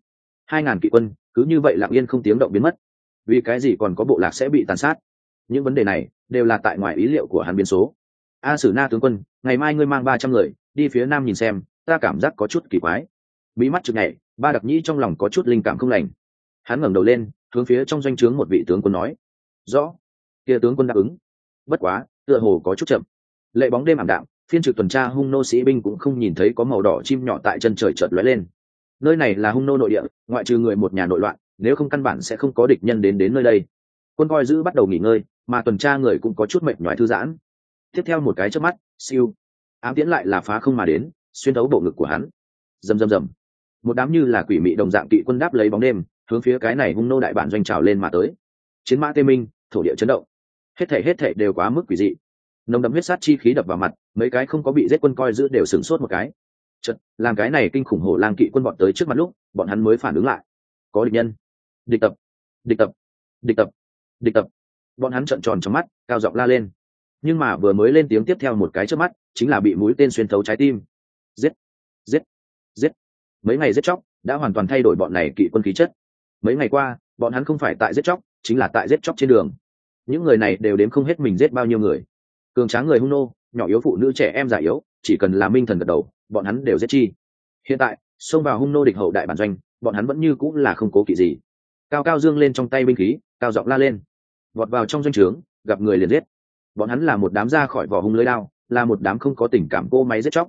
Hai ngàn kỵ quân, cứ như vậy lặng yên không tiếng động biến mất. Vì cái gì còn có bộ lạc sẽ bị tàn sát? Những vấn đề này đều là tại ngoài ý liệu của hắn biến số. A sử na tướng quân, ngày mai ngươi mang ba trăm người, đi phía nam nhìn xem, ta cảm giác có chút kỳ quái. Bí mắt chực nhảy, ba đặc nhĩ trong lòng có chút linh cảm không lành. Hắn ngẩng đầu lên, hướng phía trong doanh trướng một vị tướng quân nói. Rõ. Kia tướng quân đáp ứng bất quá, tựa hồ có chút chậm. Lệ bóng đêm ảm đạm, phiên trực tuần tra hung nô sĩ binh cũng không nhìn thấy có màu đỏ chim nhỏ tại chân trời chợt lóe lên. Nơi này là hung nô nội địa, ngoại trừ người một nhà nội loạn, nếu không căn bản sẽ không có địch nhân đến đến nơi đây. Quân coi giữ bắt đầu nghỉ ngơi, mà tuần tra người cũng có chút mệt nhói thư giãn. Tiếp theo một cái trước mắt, siêu. Ám tiễn lại là phá không mà đến, xuyên thấu bộ ngực của hắn. Rầm rầm rầm. Một đám như là quỷ mị đồng dạng kỵ quân đáp lấy bóng đêm, hướng phía cái này hung nô đại bản doanh trào lên mà tới. Chiến mã tê minh, thổ địa chấn động hết thể hết thể đều quá mức quỷ dị. Nồng đậm huyết sát chi khí đập vào mặt, mấy cái không có bị giết quân coi giữ đều sửng sốt một cái. Chật làm cái này kinh khủng hổ lang kỵ quân bọn tới trước mặt lúc, bọn hắn mới phản ứng lại. Có địch nhân. Địch tập. Địch tập. Địch tập. Địch tập. Bọn hắn trợn tròn trong mắt, cao giọng la lên. Nhưng mà vừa mới lên tiếng tiếp theo một cái trước mắt, chính là bị mũi tên xuyên thấu trái tim. Giết. Giết. Giết. Mấy ngày giết chóc, đã hoàn toàn thay đổi bọn này kỵ quân khí chất. Mấy ngày qua, bọn hắn không phải tại giết chóc, chính là tại giết chóc trên đường những người này đều đếm không hết mình giết bao nhiêu người. Cường tráng người hung nô, nhỏ yếu phụ nữ trẻ em già yếu, chỉ cần là minh thần gật đầu, bọn hắn đều giết chi. Hiện tại, xông vào hung nô địch hậu đại bản doanh, bọn hắn vẫn như cũng là không cố kỵ gì. Cao cao dương lên trong tay binh khí, cao giọng la lên. Vọt vào trong doanh trướng, gặp người liền giết. Bọn hắn là một đám ra khỏi vỏ hung lưới đao, là một đám không có tình cảm cô máy giết chóc.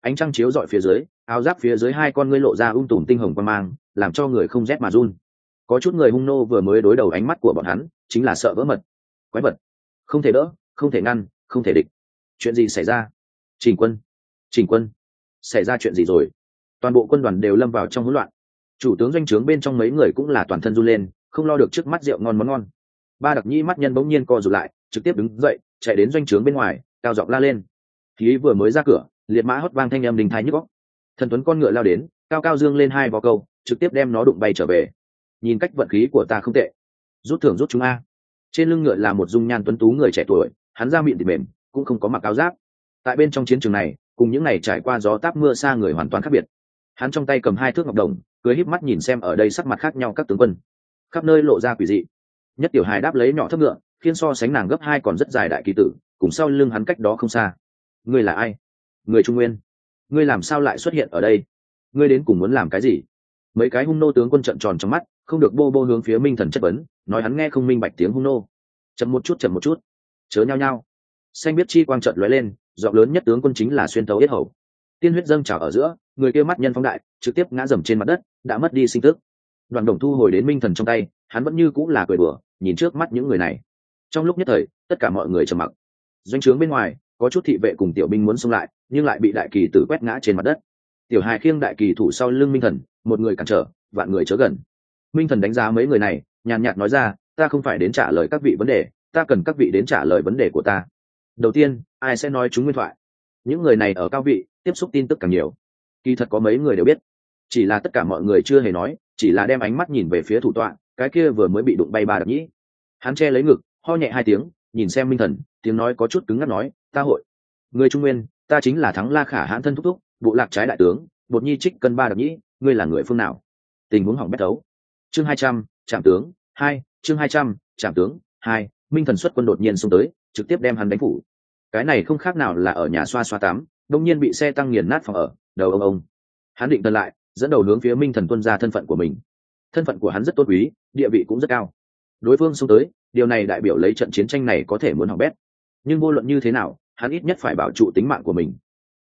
Ánh trăng chiếu dọi phía dưới, áo giáp phía dưới hai con ngươi lộ ra ung tùm tinh hồng quan mang, làm cho người không rét mà run. Có chút người hung nô vừa mới đối đầu ánh mắt của bọn hắn, chính là sợ vỡ mật quái vật. Không thể đỡ, không thể ngăn, không thể địch. Chuyện gì xảy ra? Trình quân trình quân, xảy ra chuyện gì rồi? Toàn bộ quân đoàn đều lâm vào trong hỗn loạn. Chủ tướng doanh trướng bên trong mấy người cũng là toàn thân run lên, không lo được trước mắt rượu ngon món ngon. Ba đặc nhi mắt nhân bỗng nhiên co rụt lại, trực tiếp đứng dậy, chạy đến doanh trướng bên ngoài, cao giọng la lên. Khí vừa mới ra cửa, liệt mã hót vang thanh âm đình thái nhức góc thần tuấn con ngựa lao đến, cao cao dương lên hai vò câu, trực tiếp đem nó đụng bay trở về. Nhìn cách vận khí của ta không tệ. Rút thưởng rút chúng a trên lưng ngựa là một dung nhan tuấn tú người trẻ tuổi, hắn ra miệng thì mềm, cũng không có mặc áo giáp. Tại bên trong chiến trường này, cùng những ngày trải qua gió táp mưa xa người hoàn toàn khác biệt. Hắn trong tay cầm hai thước ngọc đồng cưới híp mắt nhìn xem ở đây sắc mặt khác nhau các tướng quân. Khắp nơi lộ ra quỷ dị. Nhất tiểu hài đáp lấy nhỏ thấp ngựa, khiến so sánh nàng gấp hai còn rất dài đại kỳ tử, cùng sau lưng hắn cách đó không xa. Ngươi là ai? Người trung nguyên. Ngươi làm sao lại xuất hiện ở đây? Ngươi đến cùng muốn làm cái gì? Mấy cái hung nô tướng quân trận tròn trong mắt không được bô bô hướng phía minh thần chất vấn, nói hắn nghe không minh bạch tiếng hung nô. Chậm một chút, chậm một chút. Chớ nhao nhao. xanh biết chi quang trợn lóe lên, giọng lớn nhất tướng quân chính là xuyên tấu yết hầu. Tiên huyết dâng trào ở giữa, người kia mắt nhân phóng đại, trực tiếp ngã dầm trên mặt đất, đã mất đi sinh tức. Đoàn đồng thu hồi đến minh thần trong tay, hắn vẫn như cũng là cười bừa nhìn trước mắt những người này. Trong lúc nhất thời, tất cả mọi người trầm mặc. Doanh trướng bên ngoài, có chút thị vệ cùng tiểu binh muốn xông lại, nhưng lại bị đại kỳ tử quét ngã trên mặt đất. Tiểu hài khiêng đại kỳ thủ sau lưng minh thần, một người cản trở, vạn người chớ gần minh thần đánh giá mấy người này, nhàn nhạt nói ra, ta không phải đến trả lời các vị vấn đề, ta cần các vị đến trả lời vấn đề của ta. Đầu tiên, ai sẽ nói chúng nguyên thoại? Những người này ở cao vị, tiếp xúc tin tức càng nhiều. Kỳ thật có mấy người đều biết. Chỉ là tất cả mọi người chưa hề nói, chỉ là đem ánh mắt nhìn về phía thủ tọa, cái kia vừa mới bị đụng bay ba đập nhĩ. Hắn che lấy ngực, ho nhẹ hai tiếng, nhìn xem minh thần, tiếng nói có chút cứng ngắt nói, ta hội. Người trung nguyên, ta chính là thắng la khả hãn thân thúc thúc bộ lạc trái đại tướng, bột nhi trích cân ba đập nhĩ, ngươi là người phương nào? Tình huống hỏng bét đấu chương hai trăm, trạm tướng, hai, chương hai trăm, trạm tướng, hai, minh thần xuất quân đột nhiên xông tới, trực tiếp đem hắn đánh phủ. Cái này không khác nào là ở nhà xoa xoa tắm, đông nhiên bị xe tăng nghiền nát phòng ở, đầu ông ông. Hắn định thân lại, dẫn đầu hướng phía minh thần tuân ra thân phận của mình. Thân phận của hắn rất tốt quý, địa vị cũng rất cao. Đối phương xông tới, điều này đại biểu lấy trận chiến tranh này có thể muốn học bét. Nhưng vô luận như thế nào, hắn ít nhất phải bảo trụ tính mạng của mình.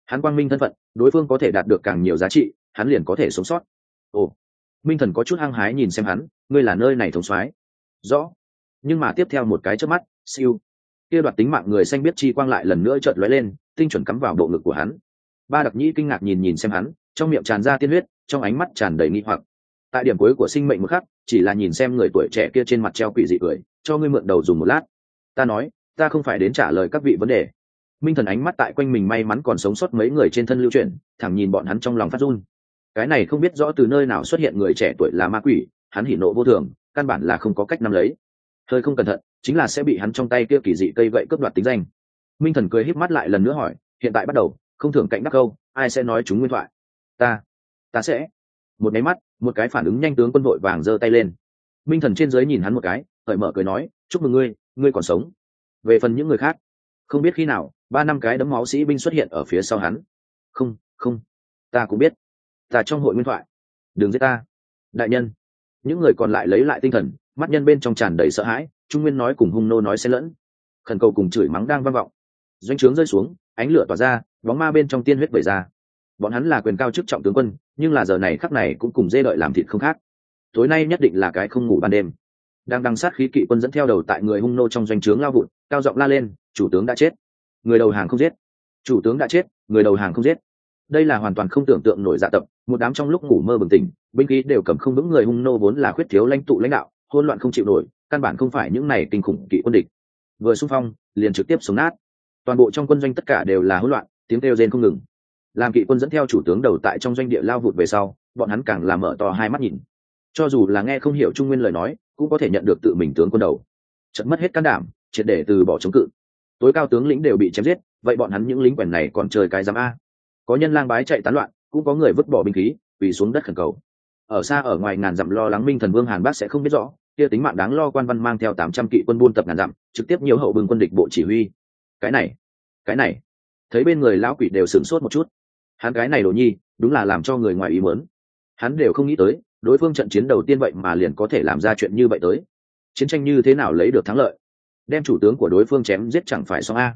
Hắn quang minh thân phận, đối phương có thể đạt được càng nhiều giá trị, hắn liền có thể sống sót. Ồ minh thần có chút hăng hái nhìn xem hắn ngươi là nơi này thống soái. Rõ. Nhưng mà tiếp theo một cái trước mắt siêu. Kia đoạt tính mạng người xanh biết chi quang lại lần nữa trợn lóe lên tinh chuẩn cắm vào bộ ngực của hắn. Ba đặc nhĩ kinh ngạc nhìn nhìn xem hắn trong miệng tràn ra tiên huyết trong ánh mắt tràn đầy nghi hoặc. Tại điểm cuối của sinh mệnh một khắc chỉ là nhìn xem người tuổi trẻ kia trên mặt treo quỷ dị cười cho ngươi mượn đầu dùng một lát. Ta nói ta không phải đến trả lời các vị vấn đề. Minh thần ánh mắt tại quanh mình may mắn còn sống sót mấy người trên thân lưu chuyển, thẳng nhìn bọn hắn trong lòng phát run cái này không biết rõ từ nơi nào xuất hiện người trẻ tuổi là ma quỷ, hắn hỉ nộ vô thường, căn bản là không có cách nắm lấy. Hơi không cẩn thận, chính là sẽ bị hắn trong tay kia kỳ dị cây gậy cướp đoạt tính danh. Minh thần cười híp mắt lại lần nữa hỏi, hiện tại bắt đầu, không thường cạnh đắc câu ai sẽ nói chúng nguyên thoại? Ta ta sẽ. Một máy mắt, một cái phản ứng nhanh tướng quân đội vàng giơ tay lên. Minh thần trên dưới nhìn hắn một cái hởi mở cười nói, chúc mừng ngươi ngươi còn sống. Về phần những người khác, không biết khi nào, ba năm cái đấm máu sĩ binh xuất hiện ở phía sau hắn. Không không, ta cũng biết ta trong hội nguyên thoại. Đừng giết ta. Đại nhân. Những người còn lại lấy lại tinh thần, mắt nhân bên trong tràn đầy sợ hãi, trung nguyên nói cùng hung nô nói xen lẫn. Khẩn cầu cùng chửi mắng đang vang vọng. Doanh trướng rơi xuống, ánh lửa tỏa ra, bóng ma bên trong tiên huyết vẩy ra. Bọn hắn là quyền cao chức trọng tướng quân, nhưng là giờ này khắc này cũng cùng dê đợi làm thịt không khác. Tối nay nhất định là cái không ngủ ban đêm. Đang đăng sát khí kỵ quân dẫn theo đầu tại người hung nô trong doanh trướng lao vụt, cao giọng la lên, chủ tướng đã chết. Người đầu hàng không giết. Chủ tướng đã chết, người đầu hàng không giết đây là hoàn toàn không tưởng tượng nổi dạ tập, một đám trong lúc ngủ mơ bừng tỉnh, binh khí đều cầm không vững, người hung nô vốn là khuyết thiếu lãnh tụ lãnh đạo hôn loạn không chịu nổi, căn bản không phải những này kinh khủng kỵ quân địch. Vừa xung phong, liền trực tiếp sống nát. Toàn bộ trong quân doanh tất cả đều là hỗn loạn, tiếng kêu rên không ngừng. Làm kỵ quân dẫn theo chủ tướng đầu tại trong doanh địa lao vụt về sau, bọn hắn càng làm mở to hai mắt nhìn. Cho dù là nghe không hiểu trung nguyên lời nói, cũng có thể nhận được tự mình tướng quân đầu. Chật mất hết can đảm, triệt để từ bỏ chống cự. Tối cao tướng lĩnh đều bị chém giết, vậy bọn hắn những lính quèn này còn chơi cái giám a? Có nhân lang bái chạy tán loạn, cũng có người vứt bỏ binh khí vì xuống đất khẩn cầu. Ở xa ở ngoài ngàn dặm lo lắng minh thần vương hàn bác sẽ không biết rõ, kia tính mạng đáng lo quan văn mang theo tám trăm kỵ quân buôn tập ngàn dặm, trực tiếp nhiều hậu bưng quân địch bộ chỉ huy. Cái này cái này. Thấy bên người lão quỷ đều sửng sốt một chút. Hắn cái này đồ nhi, đúng là làm cho người ngoài ý muốn. Hắn đều không nghĩ tới, đối phương trận chiến đầu tiên vậy mà liền có thể làm ra chuyện như vậy tới. Chiến tranh như thế nào lấy được thắng lợi? Đem chủ tướng của đối phương chém giết chẳng phải xong a.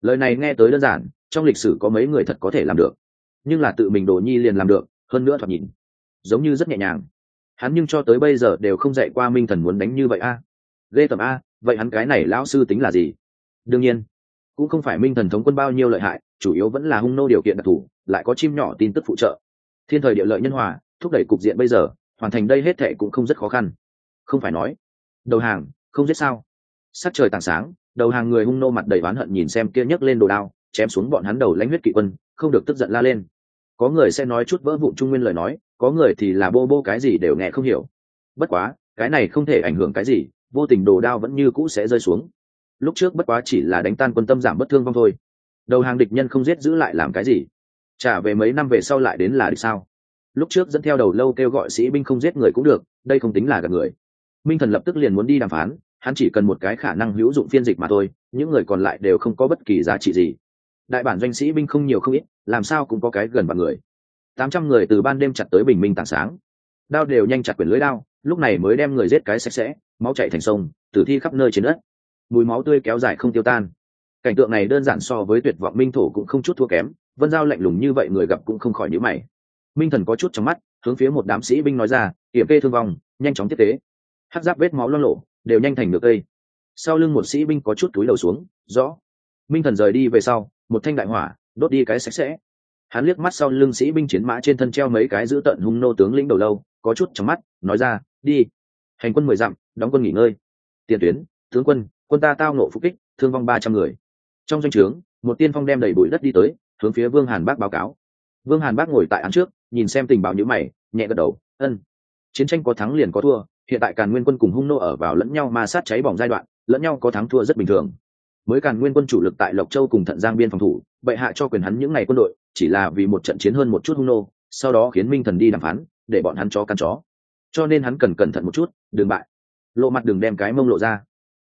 Lời này nghe tới đơn giản trong lịch sử có mấy người thật có thể làm được. Nhưng là tự mình đồ nhi liền làm được, hơn nữa thoạt nhìn, giống như rất nhẹ nhàng. Hắn nhưng cho tới bây giờ đều không dạy qua minh thần muốn đánh như vậy a. À. ghê tầm a, vậy hắn cái này lão sư tính là gì? Đương nhiên, cũng không phải minh thần thống quân bao nhiêu lợi hại, chủ yếu vẫn là hung nô điều kiện đặc thù, lại có chim nhỏ tin tức phụ trợ. Thiên thời địa lợi nhân hòa, thúc đẩy cục diện bây giờ, hoàn thành đây hết thệ cũng không rất khó khăn. Không phải nói, đầu hàng, không giết sao. Sắc trời tảng sáng, đầu hàng người hung nô mặt đầy oán hận nhìn xem kia nhấc lên đồ đao chém xuống bọn hắn đầu lãnh huyết kỵ quân, không được tức giận la lên. Có người sẽ nói chút vỡ vụn trung nguyên lời nói, có người thì là bô bô cái gì đều nghe không hiểu. Bất quá, cái này không thể ảnh hưởng cái gì, vô tình đồ đao vẫn như cũ sẽ rơi xuống. Lúc trước bất quá chỉ là đánh tan quân tâm giảm bất thương vong thôi. Đầu hàng địch nhân không giết giữ lại làm cái gì? Trả về mấy năm về sau lại đến là địch sao? Lúc trước dẫn theo đầu lâu kêu gọi sĩ binh không giết người cũng được, đây không tính là gặp người. Minh thần lập tức liền muốn đi đàm phán, hắn chỉ cần một cái khả năng hữu dụng phiên dịch mà thôi, những người còn lại đều không có bất kỳ giá trị gì đại bản doanh sĩ binh không nhiều không ít, làm sao cũng có cái gần bằng người. Tám trăm người từ ban đêm chặt tới bình minh tảng sáng. Đao đều nhanh chặt quyển lưới đao, lúc này mới đem người giết cái sạch sẽ, máu chạy thành sông, tử thi khắp nơi trên đất. Mùi máu tươi kéo dài không tiêu tan. Cảnh tượng này đơn giản so với tuyệt vọng minh thổ cũng không chút thua kém, vân giao lạnh lùng như vậy người gặp cũng không khỏi nhíu mày. Minh thần có chút trong mắt, hướng phía một đám sĩ binh nói ra, kiểm kê thương vong, nhanh chóng tiếp tế hắc giáp vết máu lo lộ đều nhanh thành được cây. Sau lưng một sĩ binh có chút túi đầu xuống, rõ. Minh thần rời đi về sau một thanh đại hỏa, đốt đi cái sạch sẽ. Hắn liếc mắt sau lưng sĩ binh chiến mã trên thân treo mấy cái giữ tận hung nô tướng lĩnh đầu lâu, có chút trong mắt, nói ra, đi. Hành quân mười dặm, đóng quân nghỉ ngơi. Tiền tuyến, tướng quân quân ta tao nộ phục kích, thương vong ba trăm người. Trong doanh trướng, một tiên phong đem đầy bụi đất đi tới, hướng phía vương hàn bác báo cáo. Vương hàn bác ngồi tại án trước, nhìn xem tình báo nhữ mày, nhẹ gật đầu, ân, chiến tranh có thắng liền có thua, hiện tại càn nguyên quân cùng hung nô ở vào lẫn nhau ma sát cháy bỏng giai đoạn, lẫn nhau có thắng thua rất bình thường mới càn nguyên quân chủ lực tại lộc châu cùng thận giang biên phòng thủ, bệ hạ cho quyền hắn những ngày quân đội, chỉ là vì một trận chiến hơn một chút hung nô, sau đó khiến minh thần đi đàm phán, để bọn hắn chó căn chó. Cho nên hắn cần cẩn thận một chút, đừng bại. Lộ mặt đừng đem cái mông lộ ra.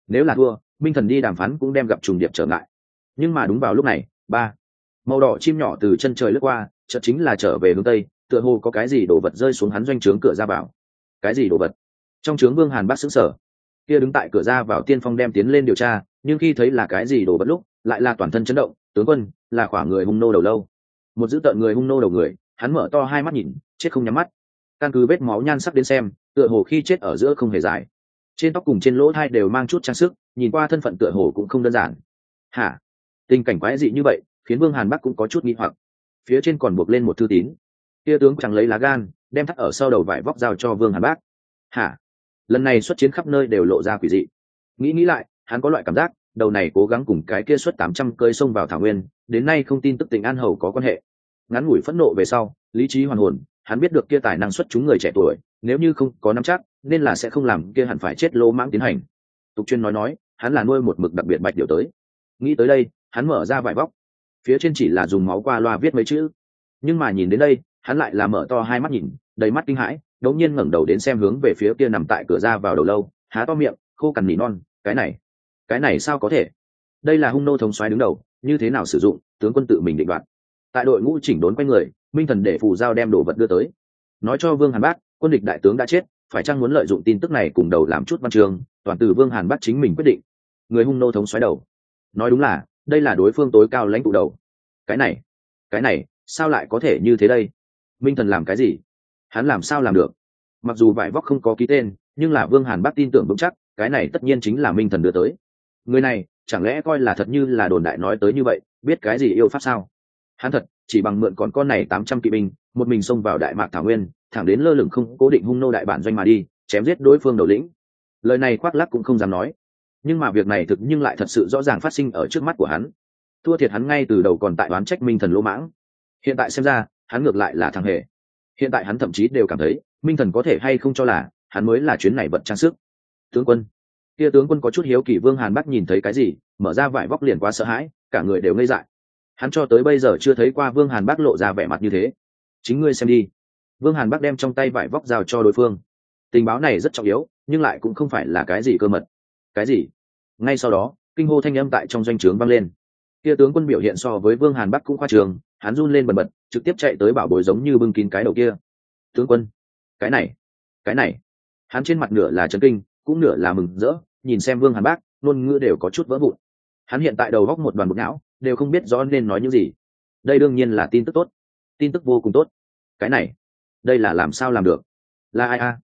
Nếu là thua, minh thần đi đàm phán cũng đem gặp trùng điệp trở ngại. Nhưng mà đúng vào lúc này, ba, màu đỏ chim nhỏ từ chân trời lướt qua, chợt chính là trở về hướng tây, tựa hồ có cái gì đồ vật rơi xuống hắn doanh trướng cửa ra vào. Cái gì đồ vật? Trong trướng vương hàn bắt xứng sở kia đứng tại cửa ra vào tiên phong đem tiến lên điều tra nhưng khi thấy là cái gì đổ bất lúc, lại là toàn thân chấn động, tướng quân, là khoảng người hung nô đầu lâu. Một dữ tợn người hung nô đầu người, hắn mở to hai mắt nhìn, chết không nhắm mắt. Căn cứ vết máu nhan sắc đến xem, tựa hồ khi chết ở giữa không hề dài. Trên tóc cùng trên lỗ thai đều mang chút trang sức, nhìn qua thân phận tựa hồ cũng không đơn giản. Hả? Tình cảnh quái dị như vậy, khiến vương hàn bắc cũng có chút nghi hoặc. Phía trên còn buộc lên một thư tín. Kia tướng chẳng lấy lá gan, đem thắt ở sau đầu vải vóc giao cho vương hàn bác hả? Lần này xuất chiến khắp nơi đều lộ ra quỷ dị. Nghĩ nghĩ lại hắn có loại cảm giác, đầu này cố gắng cùng cái kia xuất tám trăm cơi sông vào thảo nguyên, đến nay không tin tức tình an hầu có quan hệ. Ngắn ngủi phẫn nộ về sau, lý trí hoàn hồn, hắn biết được kia tài năng xuất chúng người trẻ tuổi, nếu như không có nắm chắc, nên là sẽ không làm kia hẳn phải chết lỗ mãng tiến hành. Tục chuyên nói nói, hắn là nuôi một mực đặc biệt bạch điều tới. Nghĩ tới đây, hắn mở ra vải vóc. Phía trên chỉ là dùng máu qua loa viết mấy chữ. Nhưng mà nhìn đến đây, hắn lại là mở to hai mắt nhìn, đầy mắt kinh hãi, đột nhiên ngẩng đầu đến xem hướng về phía kia nằm tại cửa ra vào đầu lâu, há to miệng, khô cằn nỉ non, cái này cái này sao có thể? Đây là hung nô thống xoáy đứng đầu, như thế nào sử dụng, tướng quân tự mình định đoạt. Tại đội ngũ chỉnh đốn quanh người, minh thần để phù giao đem đồ vật đưa tới. Nói cho vương hàn bác, quân địch đại tướng đã chết, phải chăng muốn lợi dụng tin tức này cùng đầu làm chút văn trường toàn từ vương hàn bác chính mình quyết định. Người hung nô thống xoáy đầu. Nói đúng là, đây là đối phương tối cao lãnh tụ đầu. Cái này cái này, sao lại có thể như thế đây? Minh thần làm cái gì? Hắn làm sao làm được? Mặc dù vải vóc không có ký tên, nhưng là vương hàn bác tin tưởng vững chắc, cái này tất nhiên chính là minh thần đưa tới người này, chẳng lẽ coi là thật như là đồn đại nói tới như vậy, biết cái gì yêu pháp sao? Hắn thật, chỉ bằng mượn còn con này tám trăm kỵ binh, một mình xông vào đại mạc thảo nguyên, thẳng đến lơ lửng không, cố định hung nô đại bản doanh mà đi, chém giết đối phương đầu lĩnh. Lời này khoác lắc cũng không dám nói. Nhưng mà việc này thực nhưng lại thật sự rõ ràng phát sinh ở trước mắt của hắn. Thua thiệt hắn ngay từ đầu còn tại đoán trách minh thần lỗ mãng. Hiện tại xem ra, hắn ngược lại là thằng hề. Hiện tại hắn thậm chí đều cảm thấy, minh thần có thể hay không cho là, hắn mới là chuyến này vật trang sức. Tướng quân kia tướng quân có chút hiếu kỳ vương hàn bắc nhìn thấy cái gì, mở ra vải vóc liền quá sợ hãi, cả người đều ngây dại. Hắn cho tới bây giờ chưa thấy qua vương hàn bắc lộ ra vẻ mặt như thế. Chính ngươi xem đi. Vương hàn bắc đem trong tay vải vóc giao cho đối phương. Tình báo này rất trọng yếu, nhưng lại cũng không phải là cái gì cơ mật. Cái gì? Ngay sau đó, kinh hô thanh âm tại trong doanh trướng vang lên. Kia tướng quân biểu hiện so với vương hàn bắc cũng khoa trường, hắn run lên bần bật, trực tiếp chạy tới bảo bối giống như bưng kín cái đầu kia. Tướng quân, cái này cái này. Hắn trên mặt nửa là trấn kinh cũng nửa là mừng rỡ, nhìn xem vương hàn bác, ngôn ngữ đều có chút vỡ vụn. Hắn hiện tại đầu góc một đoàn bột não, đều không biết rõ nên nói những gì. Đây đương nhiên là tin tức tốt. Tin tức vô cùng tốt. Cái này, đây là làm sao làm được? Là ai a?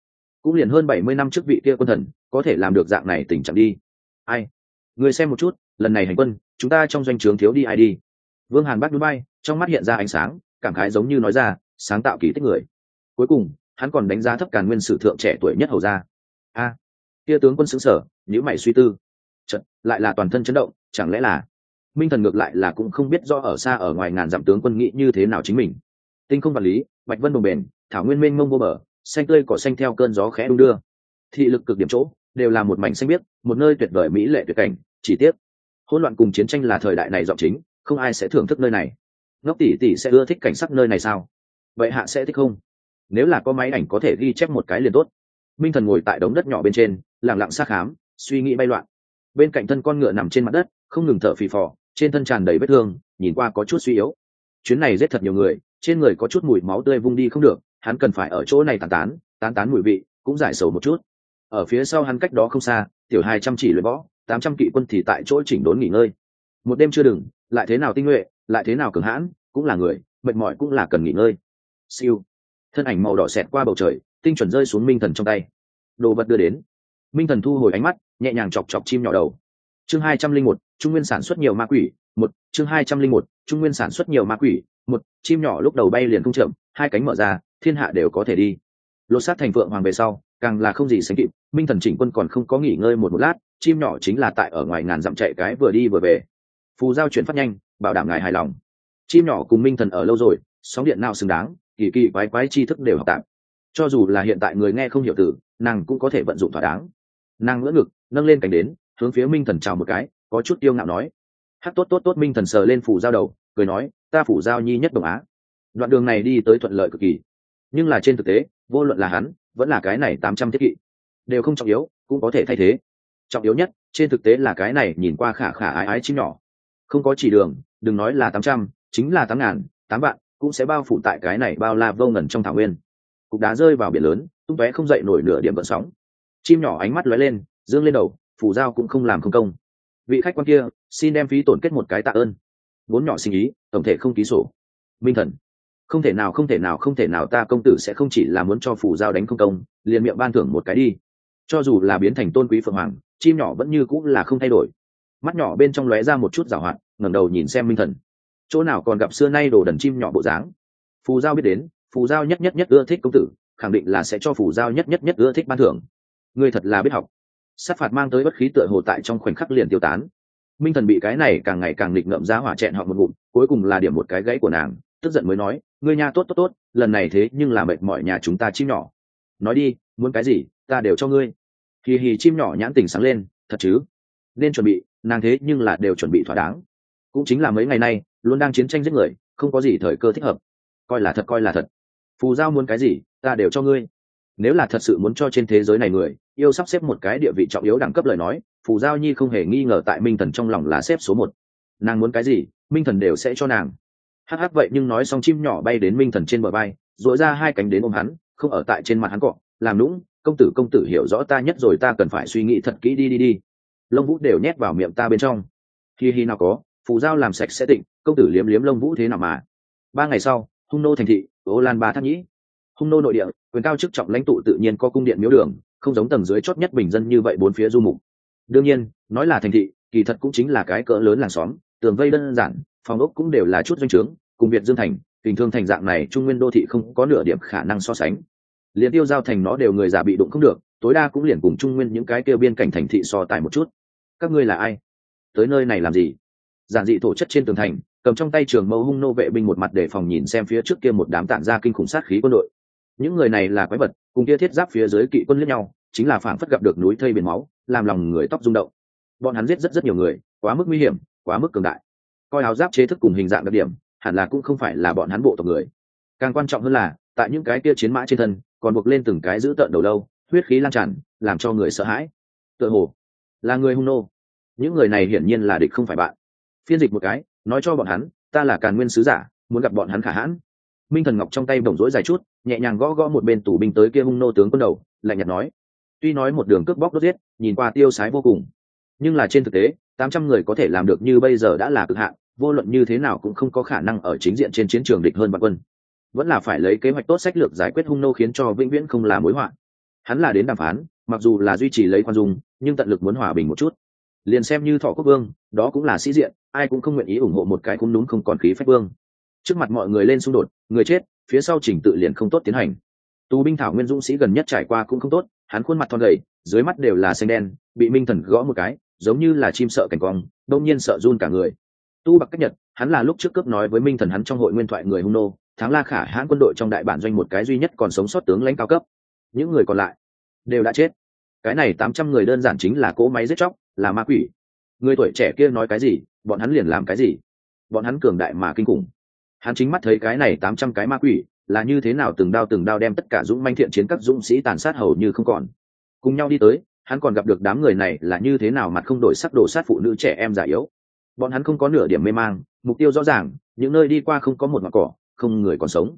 Cũng liền hơn bảy mươi năm trước vị kia quân thần, có thể làm được dạng này tình trạng đi. Ai? Người xem một chút, lần này hành quân, chúng ta trong doanh trướng thiếu đi ai đi. Vương hàn bắt núi bay trong mắt hiện ra ánh sáng, cảm khái giống như nói ra, sáng tạo kỳ tích người. Cuối cùng, hắn còn đánh giá thấp càn nguyên sử thượng trẻ tuổi nhất hầu ra a kia tướng quân xứng sở nhữ mày suy tư. Chật, lại là toàn thân chấn động chẳng lẽ là minh thần ngược lại là cũng không biết do ở xa ở ngoài ngàn dặm tướng quân nghĩ như thế nào chính mình. Tinh không vật lý bạch vân đồng bền thảo nguyên mênh mông vô bờ xanh tươi cỏ xanh theo cơn gió khẽ đung đưa. Thị lực cực điểm chỗ đều là một mảnh xanh biếc một nơi tuyệt vời mỹ lệ tuyệt cảnh chỉ tiếc hỗn loạn cùng chiến tranh là thời đại này giọng chính không ai sẽ thưởng thức nơi này. Ngốc tỷ tỷ sẽ ưa thích cảnh sắc nơi này sao? Vậy hạ sẽ thích không? Nếu là có máy ảnh có thể ghi chép một cái liền tốt minh thần ngồi tại đống đất nhỏ bên trên lẳng lặng xác khám, suy nghĩ bay loạn. Bên cạnh thân con ngựa nằm trên mặt đất, không ngừng thở phì phò, trên thân tràn đầy vết thương, nhìn qua có chút suy yếu. Chuyến này giết thật nhiều người, trên người có chút mùi máu tươi vung đi không được, hắn cần phải ở chỗ này tàn tán tán tán mùi vị, cũng giải sầu một chút. Ở phía sau hắn cách đó không xa, tiểu hai trăm chỉ luyện võ, tám trăm kỵ quân thì tại chỗ chỉnh đốn nghỉ ngơi. Một đêm chưa đừng, lại thế nào tinh nhuệ, lại thế nào cường hãn, cũng là người, mệt mỏi cũng là cần nghỉ ngơi. Siêu. Thân ảnh màu đỏ xẹt qua bầu trời tinh chuẩn rơi xuống minh thần trong tay. Đồ vật đưa đến. Minh thần thu hồi ánh mắt, nhẹ nhàng chọc chọc chim nhỏ đầu. Chương hai trăm linh một, trung nguyên sản xuất nhiều ma quỷ, một, chương hai trăm linh một, trung nguyên sản xuất nhiều ma quỷ, một, chim nhỏ lúc đầu bay liền không chậm, hai cánh mở ra, thiên hạ đều có thể đi. Lột sát thành phượng hoàng về sau, càng là không gì sánh kịp, minh thần chỉnh quân còn không có nghỉ ngơi một một lát, chim nhỏ chính là tại ở ngoài ngàn dặm chạy cái vừa đi vừa về. Phù giao chuyển phát nhanh, bảo đảm ngài hài lòng. Chim nhỏ cùng minh thần ở lâu rồi, sóng điện nào xứng đáng, kỳ kỳ quái quái tri thức đều học tạm cho dù là hiện tại người nghe không hiểu từ nàng cũng có thể vận dụng thỏa đáng. Nàng ngỡ ngực, nâng lên cảnh đến, hướng phía minh thần chào một cái, có chút tiêu ngạo nói. Hát tốt tốt tốt, minh thần sờ lên phủ giao đầu, cười nói, ta phủ giao nhi nhất đồng á. Đoạn đường này đi tới thuận lợi cực kỳ. Nhưng là trên thực tế, vô luận là hắn, vẫn là cái này tám trăm thiết kỵ, đều không trọng yếu, cũng có thể thay thế. Trọng yếu nhất, trên thực tế là cái này nhìn qua khả khả ái ái chim nhỏ. Không có chỉ đường, đừng nói là tám trăm, chính là tám ngàn, tám vạn, cũng sẽ bao phủ tại cái này bao la vô ngần trong thảo nguyên cục đá rơi vào biển lớn, tung tóe không dậy nổi nửa điểm vận sóng. Chim nhỏ ánh mắt lóe lên, dương lên đầu phủ giao cũng không làm không công. Vị khách quan kia, xin đem phí tổn kết một cái tạ ơn. Vốn nhỏ sinh ý, tổng thể không ký sổ. Minh thần, không thể nào, không thể nào, không thể nào, ta công tử sẽ không chỉ là muốn cho phủ giao đánh không công, liền miệng ban thưởng một cái đi. Cho dù là biến thành tôn quý phượng hoàng, chim nhỏ vẫn như cũng là không thay đổi. Mắt nhỏ bên trong lóe ra một chút giảo hoạt, ngẩng đầu nhìn xem minh thần. Chỗ nào còn gặp xưa nay đồ đần chim nhỏ bộ dáng? Phù giao biết đến phù giao nhất nhất nhất ưa thích công tử, khẳng định là sẽ cho phù giao nhất nhất nhất ưa thích ban thưởng. Ngươi thật là biết học. Sát phạt mang tới bất khí tựa hồ tại trong khoảnh khắc liền tiêu tán. Minh thần bị cái này càng ngày càng nghịch ngợm ra hỏa chẹn họ một ngụm, cuối cùng là điểm một cái gãy của nàng, tức giận mới nói, ngươi nha, tốt tốt tốt, lần này thế nhưng là mệt mỏi nhà chúng ta chim nhỏ. Nói đi, muốn cái gì, ta đều cho ngươi. Hì hì, chim nhỏ nhãn tình sáng lên, thật chứ? Nên chuẩn bị, nàng thế nhưng là đều chuẩn bị thỏa đáng. Cũng chính là mấy ngày nay, luôn đang chiến tranh giết người, không có gì thời cơ thích hợp. Coi là thật, coi là thật phù giao muốn cái gì, ta đều cho ngươi. Nếu là thật sự muốn cho trên thế giới này người, yêu sắp xếp một cái địa vị trọng yếu đẳng cấp lời nói, phù giao nhi không hề nghi ngờ tại minh thần trong lòng là xếp số một. Nàng muốn cái gì, minh thần đều sẽ cho nàng. Hắc hắc vậy nhưng nói xong chim nhỏ bay đến minh thần trên bờ bay dội ra hai cánh đến ôm hắn, không ở tại trên mặt hắn cọ, làm lũng công tử công tử hiểu rõ ta nhất rồi, ta cần phải suy nghĩ thật kỹ, đi đi đi. Lông vũ đều nhét vào miệng ta bên trong. Hi hi nào có, phù giao làm sạch sẽ tịnh, công tử liếm liếm lông vũ thế nào mà. Ba ngày sau, hung nô thành thị ô lan ba tháp nhĩ. Hung nô nội địa, quyền cao chức trọng lãnh tụ tự nhiên có cung điện miếu đường, không giống tầng dưới chót nhất bình dân như vậy bốn phía du mục. Đương nhiên, nói là thành thị, kỳ thật cũng chính là cái cỡ lớn làng xóm, tường vây đơn giản, phòng ốc cũng đều là chút doanh trướng, cùng biệt dương thành tình thương thành dạng này trung nguyên đô thị không có nửa điểm khả năng so sánh. Liền tiêu giao thành nó đều người già bị đụng không được, tối đa cũng liền cùng trung nguyên những cái kêu biên cảnh thành thị so tài một chút. Các ngươi là ai? Tới nơi này làm gì? Giản dị thổ chất trên tường thành cầm trong tay trường mâu hung nô vệ binh một mặt để phòng nhìn xem phía trước kia một đám tản ra kinh khủng sát khí quân đội. Những người này là quái vật, cùng kia thiết giáp phía dưới kỵ quân lẫn nhau, chính là phản phất gặp được núi thây biển máu, làm lòng người tóc rung động. Bọn hắn giết rất rất nhiều người, quá mức nguy hiểm, quá mức cường đại. Coi áo giáp chế thức cùng hình dạng đặc điểm, hẳn là cũng không phải là bọn hắn bộ tộc người. Càng quan trọng hơn là, tại những cái kia chiến mã trên thân, còn buộc lên từng cái giữ tợn đầu lâu, huyết khí lan tràn, làm cho người sợ hãi. Tựa hồ là người hung nô. Những người này hiển nhiên là địch không phải bạn. Phiên dịch một cái nói cho bọn hắn, ta là càn nguyên sứ giả, muốn gặp bọn hắn khả hãn. Minh thần ngọc trong tay bổng rỗi dài chút, nhẹ nhàng gõ gõ một bên tủ binh tới kia hung nô tướng quân đầu, lạnh nhạt nói. Tuy nói một đường cướp bóc đốt giết, nhìn qua tiêu sái vô cùng, nhưng là trên thực tế, tám trăm người có thể làm được như bây giờ đã là cực hạn, vô luận như thế nào cũng không có khả năng ở chính diện trên chiến trường địch hơn vạn quân. Vẫn là phải lấy kế hoạch tốt sách lược giải quyết hung nô khiến cho vĩnh viễn không là mối họa. Hắn là đến đàm phán, mặc dù là duy trì lấy khoan dung, nhưng tận lực muốn hòa bình một chút liền xem như thọ quốc vương, đó cũng là sĩ diện, ai cũng không nguyện ý ủng hộ một cái cũng đúng không còn khí phép vương. Trước mặt mọi người lên xung đột, người chết, phía sau trình tự liền không tốt tiến hành. Tù binh thảo nguyên dũng sĩ gần nhất trải qua cũng không tốt, hắn khuôn mặt thon gầy, dưới mắt đều là xanh đen, bị minh thần gõ một cái, giống như là chim sợ cảnh cong, đông nhiên sợ run cả người. Tu bạc cách nhật, hắn là lúc trước cướp nói với minh thần hắn trong hội nguyên thoại người hung nô, thắng la khả hãn quân đội trong đại bản doanh một cái duy nhất còn sống sót tướng lãnh cao cấp. Những người còn lại đều đã chết. Cái này tám trăm người đơn giản chính là cỗ máy giết chóc là ma quỷ. Người tuổi trẻ kia nói cái gì, bọn hắn liền làm cái gì. Bọn hắn cường đại mà kinh khủng. Hắn chính mắt thấy cái này tám trăm cái ma quỷ, là như thế nào từng đao từng đao đem tất cả dũng manh thiện chiến các dũng sĩ tàn sát hầu như không còn. Cùng nhau đi tới, hắn còn gặp được đám người này là như thế nào mặt không đổi sắc đồ sát phụ nữ trẻ em già yếu. Bọn hắn không có nửa điểm mê mang, mục tiêu rõ ràng, những nơi đi qua không có một mặt cỏ, không người còn sống.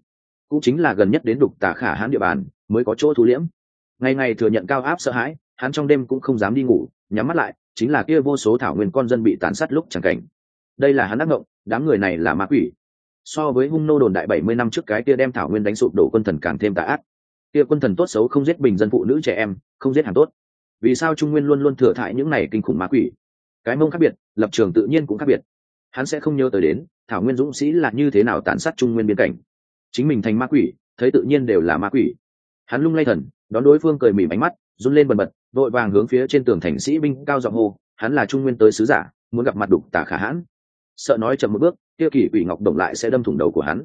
Cũng chính là gần nhất đến đục tà khả hãn địa bàn, mới có chỗ thu liễm. Ngày ngày thừa nhận cao áp sợ hãi, hắn trong đêm cũng không dám đi ngủ, nhắm mắt lại chính là kia vô số thảo nguyên con dân bị tàn sát lúc chẳng cảnh. Đây là hắn ác ngộng, đám người này là ma quỷ. So với hung nô đồn đại bảy mươi năm trước cái kia đem thảo nguyên đánh sụp đổ quân thần càng thêm tà ác. Kia quân thần tốt xấu không giết bình dân phụ nữ trẻ em, không giết hàng tốt. Vì sao trung nguyên luôn luôn thừa thải những này kinh khủng ma quỷ? Cái mông khác biệt, lập trường tự nhiên cũng khác biệt. Hắn sẽ không nhớ tới đến, thảo nguyên dũng sĩ là như thế nào tàn sát trung nguyên biên cảnh. Chính mình thành ma quỷ, thấy tự nhiên đều là ma quỷ. Hắn lung lay thần, đón đối phương cười mỉm ánh mắt run lên bần bật vội vàng hướng phía trên tường thành sĩ binh cao giọng hô, hắn là trung nguyên tới sứ giả, muốn gặp mặt đục tả khả hãn. Sợ nói chậm một bước, kia kỳ quỷ ngọc đồng lại sẽ đâm thủng đầu của hắn.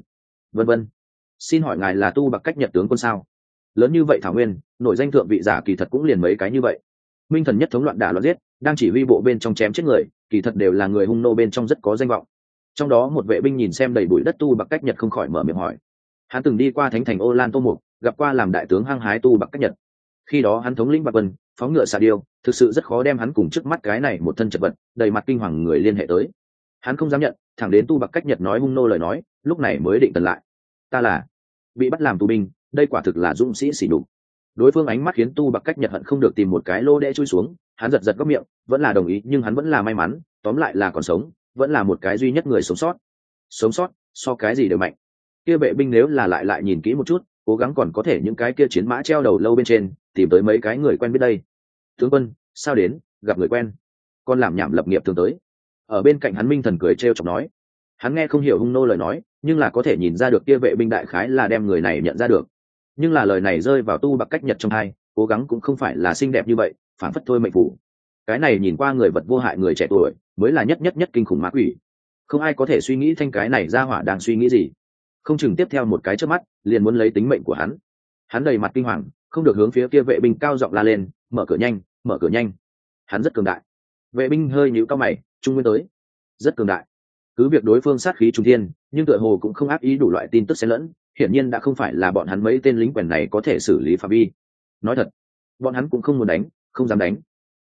Vân vân. Xin hỏi ngài là tu bạc cách nhật tướng quân sao? Lớn như vậy thảo nguyên, nổi danh thượng vị giả kỳ thật cũng liền mấy cái như vậy. Minh thần nhất thống loạn đả loạn giết, đang chỉ huy bộ bên trong chém chết người, kỳ thật đều là người hung nô bên trong rất có danh vọng. Trong đó một vệ binh nhìn xem đầy bụi đất tu bạc cách nhật không khỏi mở miệng hỏi. Hắn từng đi qua thánh thành ô lan tô mục, gặp qua làm đại tướng hăng hái tu bạc cách nhật khi đó hắn thống lĩnh bạc vân phóng ngựa xà điêu, thực sự rất khó đem hắn cùng trước mắt cái này một thân chật vật, đầy mặt kinh hoàng người liên hệ tới. Hắn không dám nhận, thẳng đến tu bạc cách nhật nói hung nô lời nói, lúc này mới định tần lại. Ta là bị bắt làm tù binh, đây quả thực là dũng sĩ xỉ đục đối phương ánh mắt khiến tu bạc cách nhật hận không được tìm một cái lô đe chui xuống, hắn giật giật góc miệng, vẫn là đồng ý, nhưng hắn vẫn là may mắn, tóm lại là còn sống, vẫn là một cái duy nhất người sống sót. Sống sót, so cái gì đều mạnh. Kia vệ binh nếu là lại lại nhìn kỹ một chút, cố gắng còn có thể những cái kia chiến mã treo đầu lâu bên trên tìm tới mấy cái người quen biết đây. Tướng quân, sao đến, gặp người quen? Con làm nhảm lập nghiệp thường tới. Ở bên cạnh hắn minh thần cười trêu chọc nói. Hắn nghe không hiểu hung nô lời nói, nhưng là có thể nhìn ra được kia vệ binh đại khái là đem người này nhận ra được. Nhưng là lời này rơi vào tu bạc cách nhật trong hai, cố gắng cũng không phải là xinh đẹp như vậy, phản phất thôi mệnh phủ. Cái này nhìn qua người vật vô hại người trẻ tuổi, mới là nhất nhất nhất kinh khủng mã quỷ. Không ai có thể suy nghĩ thanh cái này ra hỏa đang suy nghĩ gì. Không chừng tiếp theo một cái trước mắt, liền muốn lấy tính mệnh của hắn. Hắn đầy mặt kinh hoàng không được hướng phía kia vệ binh cao giọng la lên, mở cửa nhanh, mở cửa nhanh. Hắn rất cường đại. Vệ binh hơi nhíu cao mày, trung nguyên tới. Rất cường đại. Cứ việc đối phương sát khí trung thiên, nhưng tựa hồ cũng không áp ý đủ loại tin tức xen lẫn, hiển nhiên đã không phải là bọn hắn mấy tên lính quèn này có thể xử lý phạm vi. Nói thật, bọn hắn cũng không muốn đánh, không dám đánh.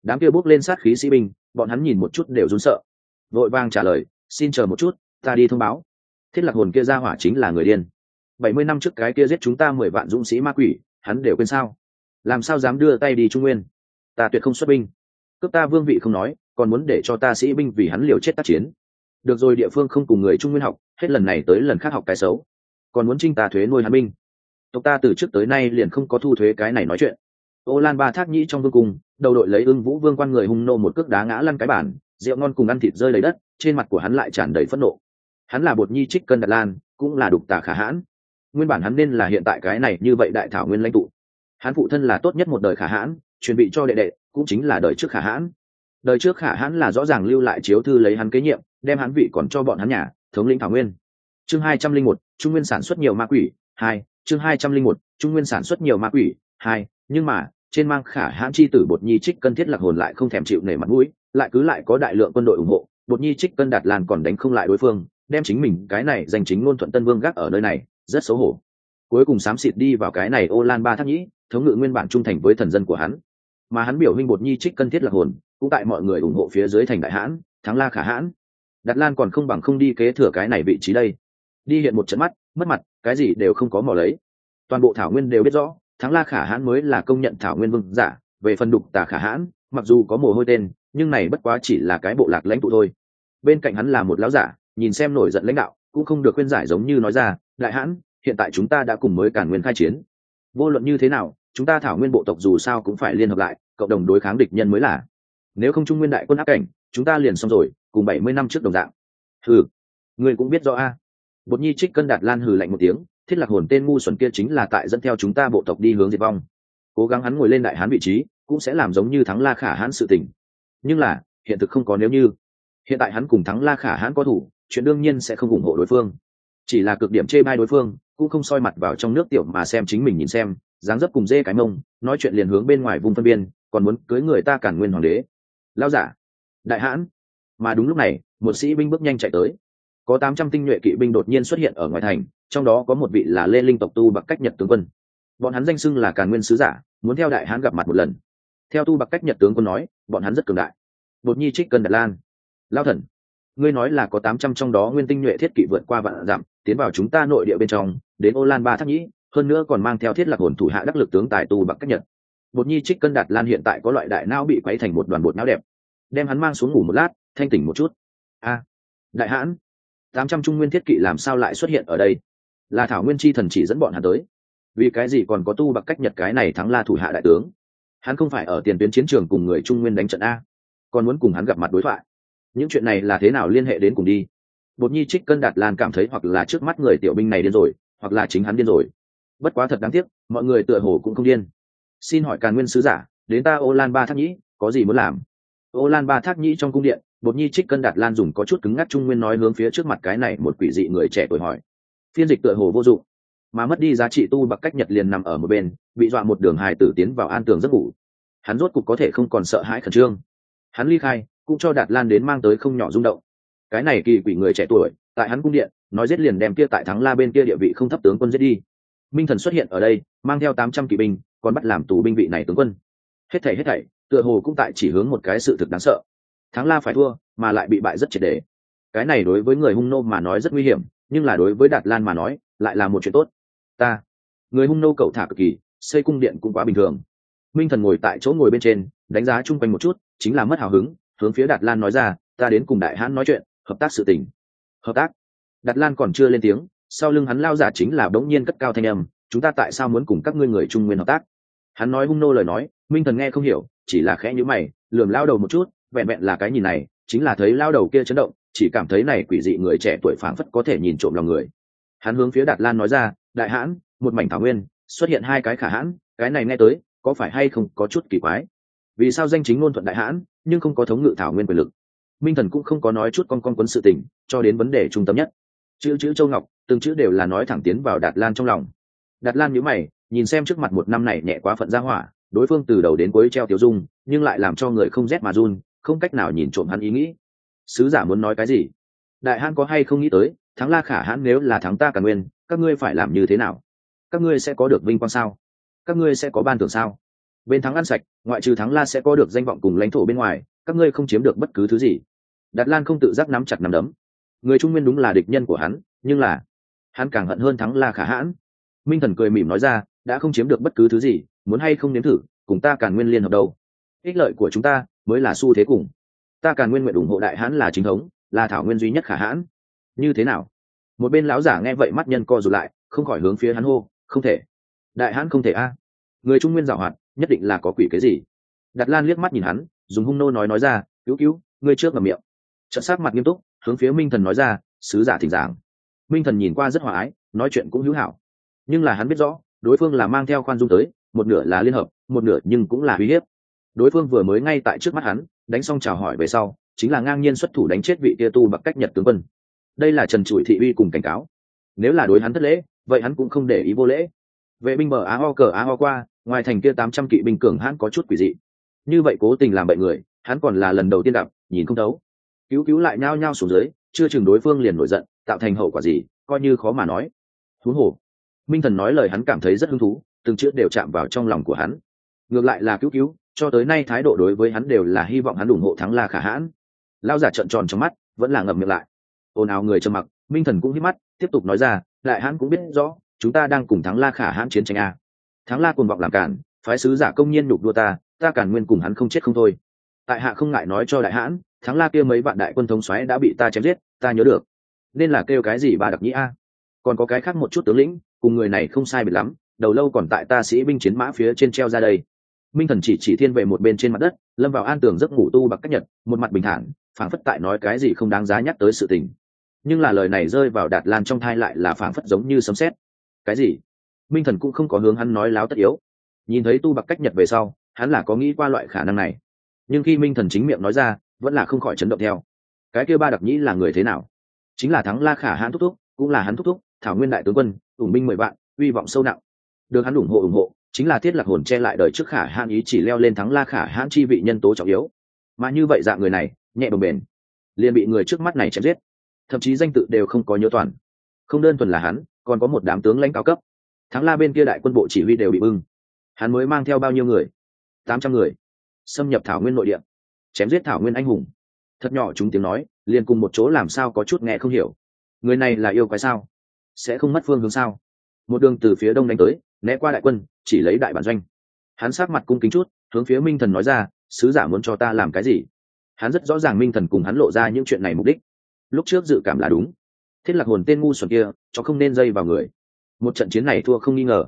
Đám kia bốc lên sát khí sĩ binh, bọn hắn nhìn một chút đều run sợ. Vội vang trả lời, xin chờ một chút, ta đi thông báo. Thiết lạc hồn kia ra hỏa chính là người điên. Bảy mươi năm trước cái kia giết chúng ta mười vạn dũng sĩ ma quỷ hắn đều quên sao? Làm sao dám đưa tay đi trung nguyên? Ta tuyệt không xuất binh. Cướp ta vương vị không nói, còn muốn để cho ta sĩ binh vì hắn liều chết tác chiến. Được rồi, địa phương không cùng người trung nguyên học, hết lần này tới lần khác học cái xấu. Còn muốn trinh ta thuế nuôi hắn binh. Tộc ta từ trước tới nay liền không có thu thuế cái này nói chuyện. Ô lan ba thác nhĩ trong vương cung, đầu đội lấy ưng vũ vương quan người hung nô một cước đá ngã lăn cái bản rượu ngon cùng ăn thịt rơi lấy đất, trên mặt của hắn lại tràn đầy phẫn nộ. Hắn là bột nhi trích cân đạt lan, cũng là đục tà khả hãn nguyên bản hắn nên là hiện tại cái này như vậy đại thảo nguyên lãnh tụ. Hắn phụ thân là tốt nhất một đời khả hãn, chuẩn bị cho đệ đệ, cũng chính là đời trước khả hãn. Đời trước khả hãn là rõ ràng lưu lại chiếu thư lấy hắn kế nhiệm, đem hắn vị còn cho bọn hắn nhà, thống lĩnh thảo nguyên. Chương hai trăm linh một, trung nguyên sản xuất nhiều ma quỷ, hai, chương hai trăm linh một, trung nguyên sản xuất nhiều ma quỷ, hai, nhưng mà, trên mang khả hãn chi tử bột nhi trích cân thiết lạc hồn lại không thèm chịu nể mặt mũi, lại cứ lại có đại lượng quân đội ủng hộ, bột nhi trích cân đạt lan còn đánh không lại đối phương, đem chính mình, cái này danh chính ngôn thuận tân vương gác ở nơi này rất xấu hổ. Cuối cùng xám xịt đi vào cái này ô lan ba thác nhĩ, thống ngự nguyên bản trung thành với thần dân của hắn. Mà hắn biểu huynh bột nhi trích cân thiết lạc hồn, cũng tại mọi người ủng hộ phía dưới thành đại hãn, thắng la khả hãn. Đặt lan còn không bằng không đi kế thừa cái này vị trí đây. Đi hiện một trận mắt, mất mặt, cái gì đều không có mò lấy. Toàn bộ thảo nguyên đều biết rõ, thắng la khả hãn mới là công nhận thảo nguyên vương giả, về phần đục tà khả hãn, mặc dù có mồ hôi tên, nhưng này bất quá chỉ là cái bộ lạc lãnh tụ thôi. Bên cạnh hắn là một lão giả, nhìn xem nổi giận lãnh đạo, cũng không được khuyên giải giống như nói ra đại hãn, hiện tại chúng ta đã cùng mới cản nguyên khai chiến. Vô luận như thế nào, chúng ta thảo nguyên bộ tộc dù sao cũng phải liên hợp lại, cộng đồng đối kháng địch nhân mới là. Nếu không trung nguyên đại quân áp cảnh, chúng ta liền xong rồi, cùng bảy mươi năm trước đồng dạng. Hừ người cũng biết rõ a. Bột nhi trích cân đạt lan hừ lạnh một tiếng, thiết lạc hồn tên ngu xuẩn kia chính là tại dẫn theo chúng ta bộ tộc đi hướng diệt vong. Cố gắng hắn ngồi lên đại hán vị trí, cũng sẽ làm giống như thắng la khả hãn sự tình. Nhưng là, hiện thực không có nếu như. Hiện tại hắn cùng thắng la khả hãn có thủ, chuyện đương nhiên sẽ không ủng hộ đối phương chỉ là cực điểm chê bai đối phương, cũng không soi mặt vào trong nước tiểu mà xem chính mình nhìn xem, dáng dấp cùng dê cái mông, nói chuyện liền hướng bên ngoài vùng phân biên, còn muốn cưới người ta cản nguyên hoàng đế. Lao giả, đại hãn. Mà đúng lúc này, một sĩ binh bước nhanh chạy tới. Có tám trăm tinh nhuệ kỵ binh đột nhiên xuất hiện ở ngoài thành, trong đó có một vị là lê linh tộc tu bậc cách nhật tướng quân. Bọn hắn danh xưng là càn nguyên sứ giả, muốn theo đại hãn gặp mặt một lần. Theo tu bậc cách nhật tướng quân nói, bọn hắn rất cường đại. Bột nhi trích cần đạt lan. Lao thần, ngươi nói là có tám trăm trong đó nguyên tinh nhuệ thiết kỵ vượt qua vạn dặm tiến vào chúng ta nội địa bên trong, đến ô lan ba thác nhĩ, hơn nữa còn mang theo thiết lạc hồn thủ hạ đắc lực tướng tài tu bạc cách nhật. Bột nhi trích cân đạt lan hiện tại có loại đại não bị quấy thành một đoàn bột não đẹp. Đem hắn mang xuống ngủ một lát, thanh tỉnh một chút. A, đại hãn, tám trăm trung nguyên thiết kỵ làm sao lại xuất hiện ở đây? Là thảo nguyên chi thần chỉ dẫn bọn hắn tới. Vì cái gì còn có tu bạc cách nhật cái này thắng la thủ hạ đại tướng? Hắn không phải ở tiền tuyến chiến trường cùng người trung nguyên đánh trận a, còn muốn cùng hắn gặp mặt đối thoại. Những chuyện này là thế nào liên hệ đến cùng đi? Bột nhi trích cân đạt lan cảm thấy hoặc là trước mắt người tiểu binh này điên rồi, hoặc là chính hắn điên rồi. Bất quá thật đáng tiếc, mọi người tựa hồ cũng không điên. Xin hỏi càn nguyên sứ giả, đến ta ô lan ba thác nhĩ, có gì muốn làm? Ô lan ba thác nhĩ trong cung điện, bột nhi trích cân đạt lan dùng có chút cứng ngắc trung nguyên nói hướng phía trước mặt cái này một quỷ dị người trẻ tuổi hỏi. Phiên dịch tựa hồ vô dụng, mà mất đi giá trị tu bậc cách nhật liền nằm ở một bên, bị dọa một đường hài tử tiến vào an tường giấc ngủ. Hắn rốt cục có thể không còn sợ hãi khẩn trương. Hắn ly khai, cũng cho đạt lan đến mang tới không nhỏ rung động cái này kỳ quỷ người trẻ tuổi, tại hắn cung điện, nói giết liền đem kia tại thắng la bên kia địa vị không thấp tướng quân giết đi. Minh thần xuất hiện ở đây, mang theo tám trăm kỵ binh, còn bắt làm tù binh vị này tướng quân. Hết thảy hết thảy, tựa hồ cũng tại chỉ hướng một cái sự thực đáng sợ. Thắng la phải thua, mà lại bị bại rất triệt đề cái này đối với người hung nô mà nói rất nguy hiểm, nhưng là đối với đạt lan mà nói, lại là một chuyện tốt. Ta, người hung nô cậu thả cực kỳ, xây cung điện cũng quá bình thường. Minh thần ngồi tại chỗ ngồi bên trên, đánh giá chung quanh một chút, chính là mất hào hứng, hướng phía đạt lan nói ra, ta đến cùng đại hãn nói chuyện hợp tác sự tình. Hợp tác? Đạt lan còn chưa lên tiếng, sau lưng hắn lao giả chính là bỗng nhiên cất cao thanh âm, chúng ta tại sao muốn cùng các ngươi người trung nguyên hợp tác? Hắn nói hung nô lời nói, minh thần nghe không hiểu, chỉ là khẽ nhữ mày, lườm lao đầu một chút, vẹn vẹn là cái nhìn này, chính là thấy lao đầu kia chấn động, chỉ cảm thấy này quỷ dị người trẻ tuổi phảng phất có thể nhìn trộm lòng người. Hắn hướng phía đạt lan nói ra, đại hãn, một mảnh thảo nguyên, xuất hiện hai cái khả hãn, cái này nghe tới, có phải hay không có chút kỳ quái? Vì sao danh chính ngôn thuận đại hãn, nhưng không có thống ngự thảo nguyên quyền lực? Minh thần cũng không có nói chút con con quấn sự tình, cho đến vấn đề trung tâm nhất. Chữ chữ châu ngọc, từng chữ đều là nói thẳng tiến vào đạt lan trong lòng. Đạt lan nhíu mày, nhìn xem trước mặt một năm này nhẹ quá phận ra hỏa, đối phương từ đầu đến cuối treo tiểu dung, nhưng lại làm cho người không rét mà run, không cách nào nhìn trộm hắn ý nghĩ. Sứ giả muốn nói cái gì? Đại hãn có hay không nghĩ tới, thắng la khả hãn nếu là thắng ta cả nguyên, các ngươi phải làm như thế nào? Các ngươi sẽ có được vinh quang sao? Các ngươi sẽ có ban thưởng sao? Bên thắng ăn sạch, ngoại trừ thắng la sẽ có được danh vọng cùng lãnh thổ bên ngoài, các ngươi không chiếm được bất cứ thứ gì đạt lan không tự giác nắm chặt nắm đấm. Người trung nguyên đúng là địch nhân của hắn, nhưng là hắn càng hận hơn thắng la khả hãn. Minh thần cười mỉm nói ra, đã không chiếm được bất cứ thứ gì, muốn hay không nếm thử, cùng ta càn nguyên liên hợp đâu. Ích lợi của chúng ta mới là xu thế cùng. Ta càn nguyên nguyện ủng hộ đại hãn là chính thống, là thảo nguyên duy nhất khả hãn. Như thế nào? Một bên lão giả nghe vậy mắt nhân co rụt lại, không khỏi hướng phía hắn hô, không thể. Đại hãn không thể a. Người trung nguyên giảo hoạt, nhất định là có quỷ cái gì? Đặt lan liếc mắt nhìn hắn, dùng hung nô nói nói ra, cứu cứu, ngươi trước ngầm miệng trận sát mặt nghiêm túc, hướng phía minh thần nói ra, sứ giả thỉnh giảng. Minh thần nhìn qua rất hòa ái, nói chuyện cũng hữu hảo. Nhưng là hắn biết rõ, đối phương là mang theo khoan dung tới, một nửa là liên hợp, một nửa nhưng cũng là uy hiếp. Đối phương vừa mới ngay tại trước mắt hắn, đánh xong chào hỏi về sau, chính là ngang nhiên xuất thủ đánh chết vị tia tu bằng cách nhật tướng quân. Đây là trần trụi thị uy cùng cảnh cáo. Nếu là đối hắn thất lễ, vậy hắn cũng không để ý vô lễ. Vệ binh bờ á ho cờ á ho qua, ngoài thành kia tám trăm kỵ binh cường hắn có chút quỷ dị. Như vậy cố tình làm bậy người, hắn còn là lần đầu tiên gặp, nhìn không thấu cứu cứu lại nhao nhao xuống dưới, chưa chừng đối phương liền nổi giận, tạo thành hậu quả gì, coi như khó mà nói. Thú hồ, minh thần nói lời hắn cảm thấy rất hứng thú, từng chữ đều chạm vào trong lòng của hắn. Ngược lại là cứu cứu, cho tới nay thái độ đối với hắn đều là hy vọng hắn ủng hộ thắng la khả hãn. Lao giả trợn tròn trong mắt, vẫn là ngậm miệng lại. Ồn ào người trầm mặc, minh thần cũng hít mắt, tiếp tục nói ra lại hãn cũng biết rõ, chúng ta đang cùng thắng la khả hãn chiến tranh a. Thắng la cuồng vọng làm cản, phái sứ giả công nhiên nhục đua ta ta cản nguyên cùng hắn không chết không thôi. Tại hạ không ngại nói cho đại hãn thắng la kia mấy vạn đại quân thống xoáy đã bị ta chém giết, ta nhớ được. Nên là kêu cái gì ba đặc nhĩ a? Còn có cái khác một chút tướng lĩnh, cùng người này không sai biệt lắm, đầu lâu còn tại ta sĩ binh chiến mã phía trên treo ra đây. Minh thần chỉ chỉ thiên về một bên trên mặt đất, lâm vào an tường giấc ngủ tu bạc cách nhật, một mặt bình thản, phảng phất tại nói cái gì không đáng giá nhắc tới sự tình. Nhưng là lời này rơi vào đạt lan trong thai lại là phảng phất giống như sấm sét. Cái gì? Minh thần cũng không có hướng hắn nói láo tất yếu. Nhìn thấy tu bạc cách nhật về sau, hắn là có nghĩ qua loại khả năng này. Nhưng khi minh thần chính miệng nói ra vẫn là không khỏi chấn động theo. Cái kia ba đặc nhĩ là người thế nào? Chính là thắng la khả hãn thúc thúc, cũng là hắn thúc thúc, thảo nguyên đại tướng quân, ủng binh mười vạn uy vọng sâu nặng. Được hắn ủng hộ ủng hộ, chính là thiết lạc hồn che lại đời trước khả hãn ý chỉ leo lên thắng la khả hãn chi vị nhân tố trọng yếu. Mà như vậy dạng người này, nhẹ bồng bền, liền bị người trước mắt này chém giết. Thậm chí danh tự đều không có nhớ toàn. Không đơn thuần là hắn, còn có một đám tướng lãnh cao cấp. Thắng la bên kia đại quân bộ chỉ huy đều bị bưng. Hắn mới mang theo bao nhiêu người? Tám trăm người. Xâm nhập thảo nguyên nội địa chém giết thảo nguyên anh hùng. Thật nhỏ chúng tiếng nói, liền cùng một chỗ làm sao có chút nghe không hiểu. Người này là yêu quái sao? Sẽ không mất phương hướng sao? Một đường từ phía đông đánh tới, né qua đại quân, chỉ lấy đại bản doanh. Hắn sát mặt cung kính chút, hướng phía minh thần nói ra, sứ giả muốn cho ta làm cái gì? Hắn rất rõ ràng minh thần cùng hắn lộ ra những chuyện này mục đích. Lúc trước dự cảm là đúng. Thiết lạc hồn tên ngu xuẩn kia, cho không nên dây vào người. Một trận chiến này thua không nghi ngờ.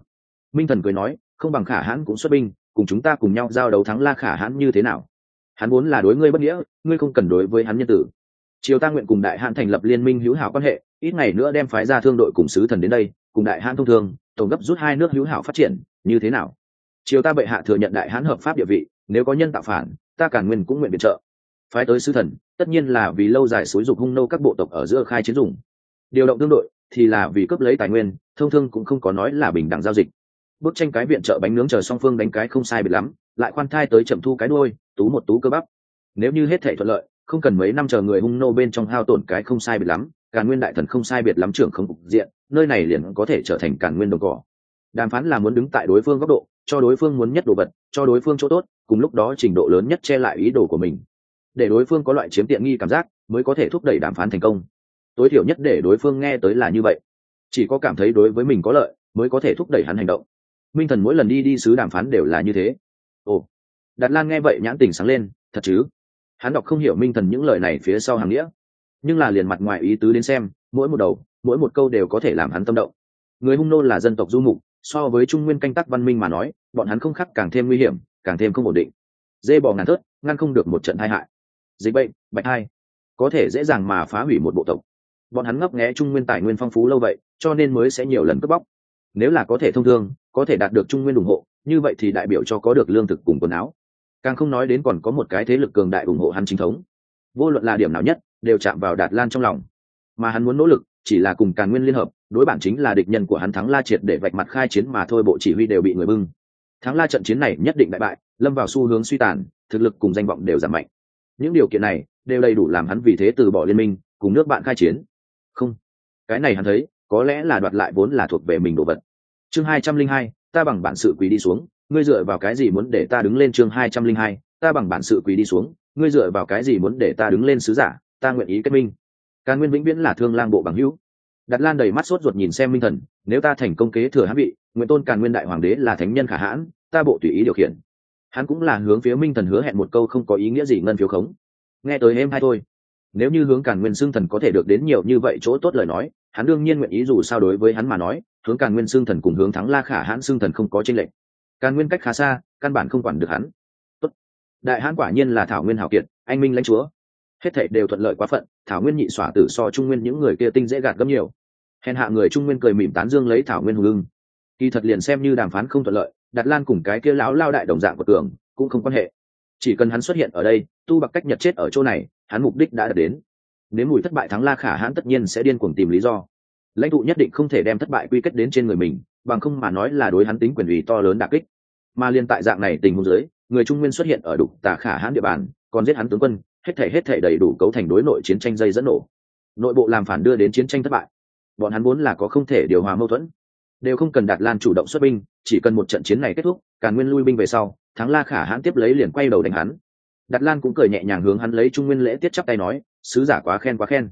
Minh thần cười nói, không bằng khả hãn cũng xuất binh, cùng chúng ta cùng nhau giao đấu thắng la khả hãn như thế nào? Hắn vốn là đối ngươi bất nghĩa, ngươi không cần đối với hắn nhân tử. Triều ta nguyện cùng đại hãn thành lập liên minh hữu hảo quan hệ, ít ngày nữa đem phái ra thương đội cùng sứ thần đến đây, cùng đại hãn thông thường tổng gấp rút hai nước hữu hảo phát triển, như thế nào? Triều ta bệ hạ thừa nhận đại hãn hợp pháp địa vị, nếu có nhân tạo phản, ta cản nguyên cũng nguyện viện trợ. Phái tới sứ thần, tất nhiên là vì lâu dài xối dục hung nô các bộ tộc ở giữa khai chiến dùng. Điều động tương đội, thì là vì cướp lấy tài nguyên, thông thương cũng không có nói là bình đẳng giao dịch. Bức tranh cái viện trợ bánh nướng chờ song phương đánh cái không sai biệt lắm lại khoan thai tới chậm thu cái đôi tú một tú cơ bắp. Nếu như hết thể thuận lợi, không cần mấy năm chờ người hung nô bên trong hao tổn cái không sai biệt lắm, càn nguyên đại thần không sai biệt lắm trưởng không cục diện, nơi này liền có thể trở thành càn nguyên đồng cỏ. Đàm phán là muốn đứng tại đối phương góc độ, cho đối phương muốn nhất đồ vật, cho đối phương chỗ tốt, cùng lúc đó trình độ lớn nhất che lại ý đồ của mình. Để đối phương có loại chiếm tiện nghi cảm giác, mới có thể thúc đẩy đàm phán thành công. Tối thiểu nhất để đối phương nghe tới là như vậy. Chỉ có cảm thấy đối với mình có lợi, mới có thể thúc đẩy hắn hành động. Minh thần mỗi lần đi đi sứ đàm phán đều là như thế ồ, đạt lan nghe vậy nhãn tình sáng lên, thật chứ? Hắn đọc không hiểu minh thần những lời này phía sau hàng nghĩa. Nhưng là liền mặt ngoài ý tứ đến xem, mỗi một đầu, mỗi một câu đều có thể làm hắn tâm động. Người hung nô là dân tộc du mục, so với trung nguyên canh tác văn minh mà nói, bọn hắn không khắc càng thêm nguy hiểm, càng thêm không ổn định. Dê bò ngàn thớt, ngăn không được một trận tai hại. Dịch bệnh, bạch hai, có thể dễ dàng mà phá hủy một bộ tộc. Bọn hắn ngấp nghé trung nguyên tài nguyên phong phú lâu vậy, cho nên mới sẽ nhiều lần cướp bóc. Nếu là có thể thông thương có thể đạt được trung nguyên ủng hộ, như vậy thì đại biểu cho có được lương thực cùng quần áo. Càng không nói đến còn có một cái thế lực cường đại ủng hộ hắn chính thống. Vô luận là điểm nào nhất, đều chạm vào đạt lan trong lòng. Mà hắn muốn nỗ lực, chỉ là cùng càn nguyên liên hợp, đối bản chính là địch nhân của hắn thắng la triệt để vạch mặt khai chiến mà thôi, bộ chỉ huy đều bị người bưng. Thắng la trận chiến này nhất định đại bại, lâm vào xu hướng suy tàn, thực lực cùng danh vọng đều giảm mạnh. Những điều kiện này, đều đầy đủ làm hắn vì thế từ bỏ liên minh, cùng nước bạn khai chiến. Không, cái này hắn thấy, có lẽ là đoạt lại vốn là thuộc về mình đồ vật chương hai trăm linh hai, ta bằng bản sự quỳ đi xuống, ngươi dựa vào cái gì muốn để ta đứng lên chương hai trăm linh hai, ta bằng bản sự quỳ đi xuống, ngươi dựa vào cái gì muốn để ta đứng lên sứ giả, ta nguyện ý kết minh. Càn nguyên vĩnh viễn là thương lang bộ bằng hữu. Đặt lan đầy mắt sốt ruột nhìn xem minh thần, nếu ta thành công kế thừa hãn vị, nguyện tôn càn nguyên đại hoàng đế là thánh nhân khả hãn, ta bộ tùy ý điều khiển. Hắn cũng là hướng phía minh thần hứa hẹn một câu không có ý nghĩa gì ngân phiếu khống. Nghe tới em hay thôi. Nếu như hướng càn nguyên xương thần có thể được đến nhiều như vậy chỗ tốt lời nói hắn đương nhiên nguyện ý dù sao đối với hắn mà nói, hướng càn nguyên xương thần cùng hướng thắng la khả hãn xương thần không có tranh lệch. Càn nguyên cách khá xa, căn bản không quản được hắn. Tốt. đại hãn quả nhiên là thảo nguyên hảo kiệt, anh minh lãnh chúa. Hết thảy đều thuận lợi quá phận, thảo nguyên nhị xỏa tử so trung nguyên những người kia tinh dễ gạt gấp nhiều. Hèn hạ người trung nguyên cười mỉm tán dương lấy thảo nguyên hùng ưng. Kỳ thật liền xem như đàm phán không thuận lợi đặt lan cùng cái kia lão lao đại đồng dạng của tường cũng không quan hệ. Chỉ cần hắn xuất hiện ở đây, tu bạc cách nhật chết ở chỗ này, hắn mục đích đã đạt đến nếu mùi thất bại thắng la khả hãn tất nhiên sẽ điên cuồng tìm lý do. Lãnh tụ nhất định không thể đem thất bại quy kết đến trên người mình, bằng không mà nói là đối hắn tính quyền ủy to lớn đà kích. Mà liên tại dạng này tình huống dưới, người trung nguyên xuất hiện ở đục tà khả hãn địa bàn, còn giết hắn tướng quân, hết thể hết thể đầy đủ cấu thành đối nội chiến tranh dây dẫn nổ. Nội bộ làm phản đưa đến chiến tranh thất bại. Bọn hắn vốn là có không thể điều hòa mâu thuẫn, đều không cần đạt lan chủ động xuất binh, chỉ cần một trận chiến này kết thúc, càn nguyên lui binh về sau, thắng la khả hãn tiếp lấy liền quay đầu đánh hắn. Đạt lan cũng cười nhẹ nhàng hướng hắn lấy trung nguyên lễ tiết chắp tay nói sứ giả quá khen quá khen.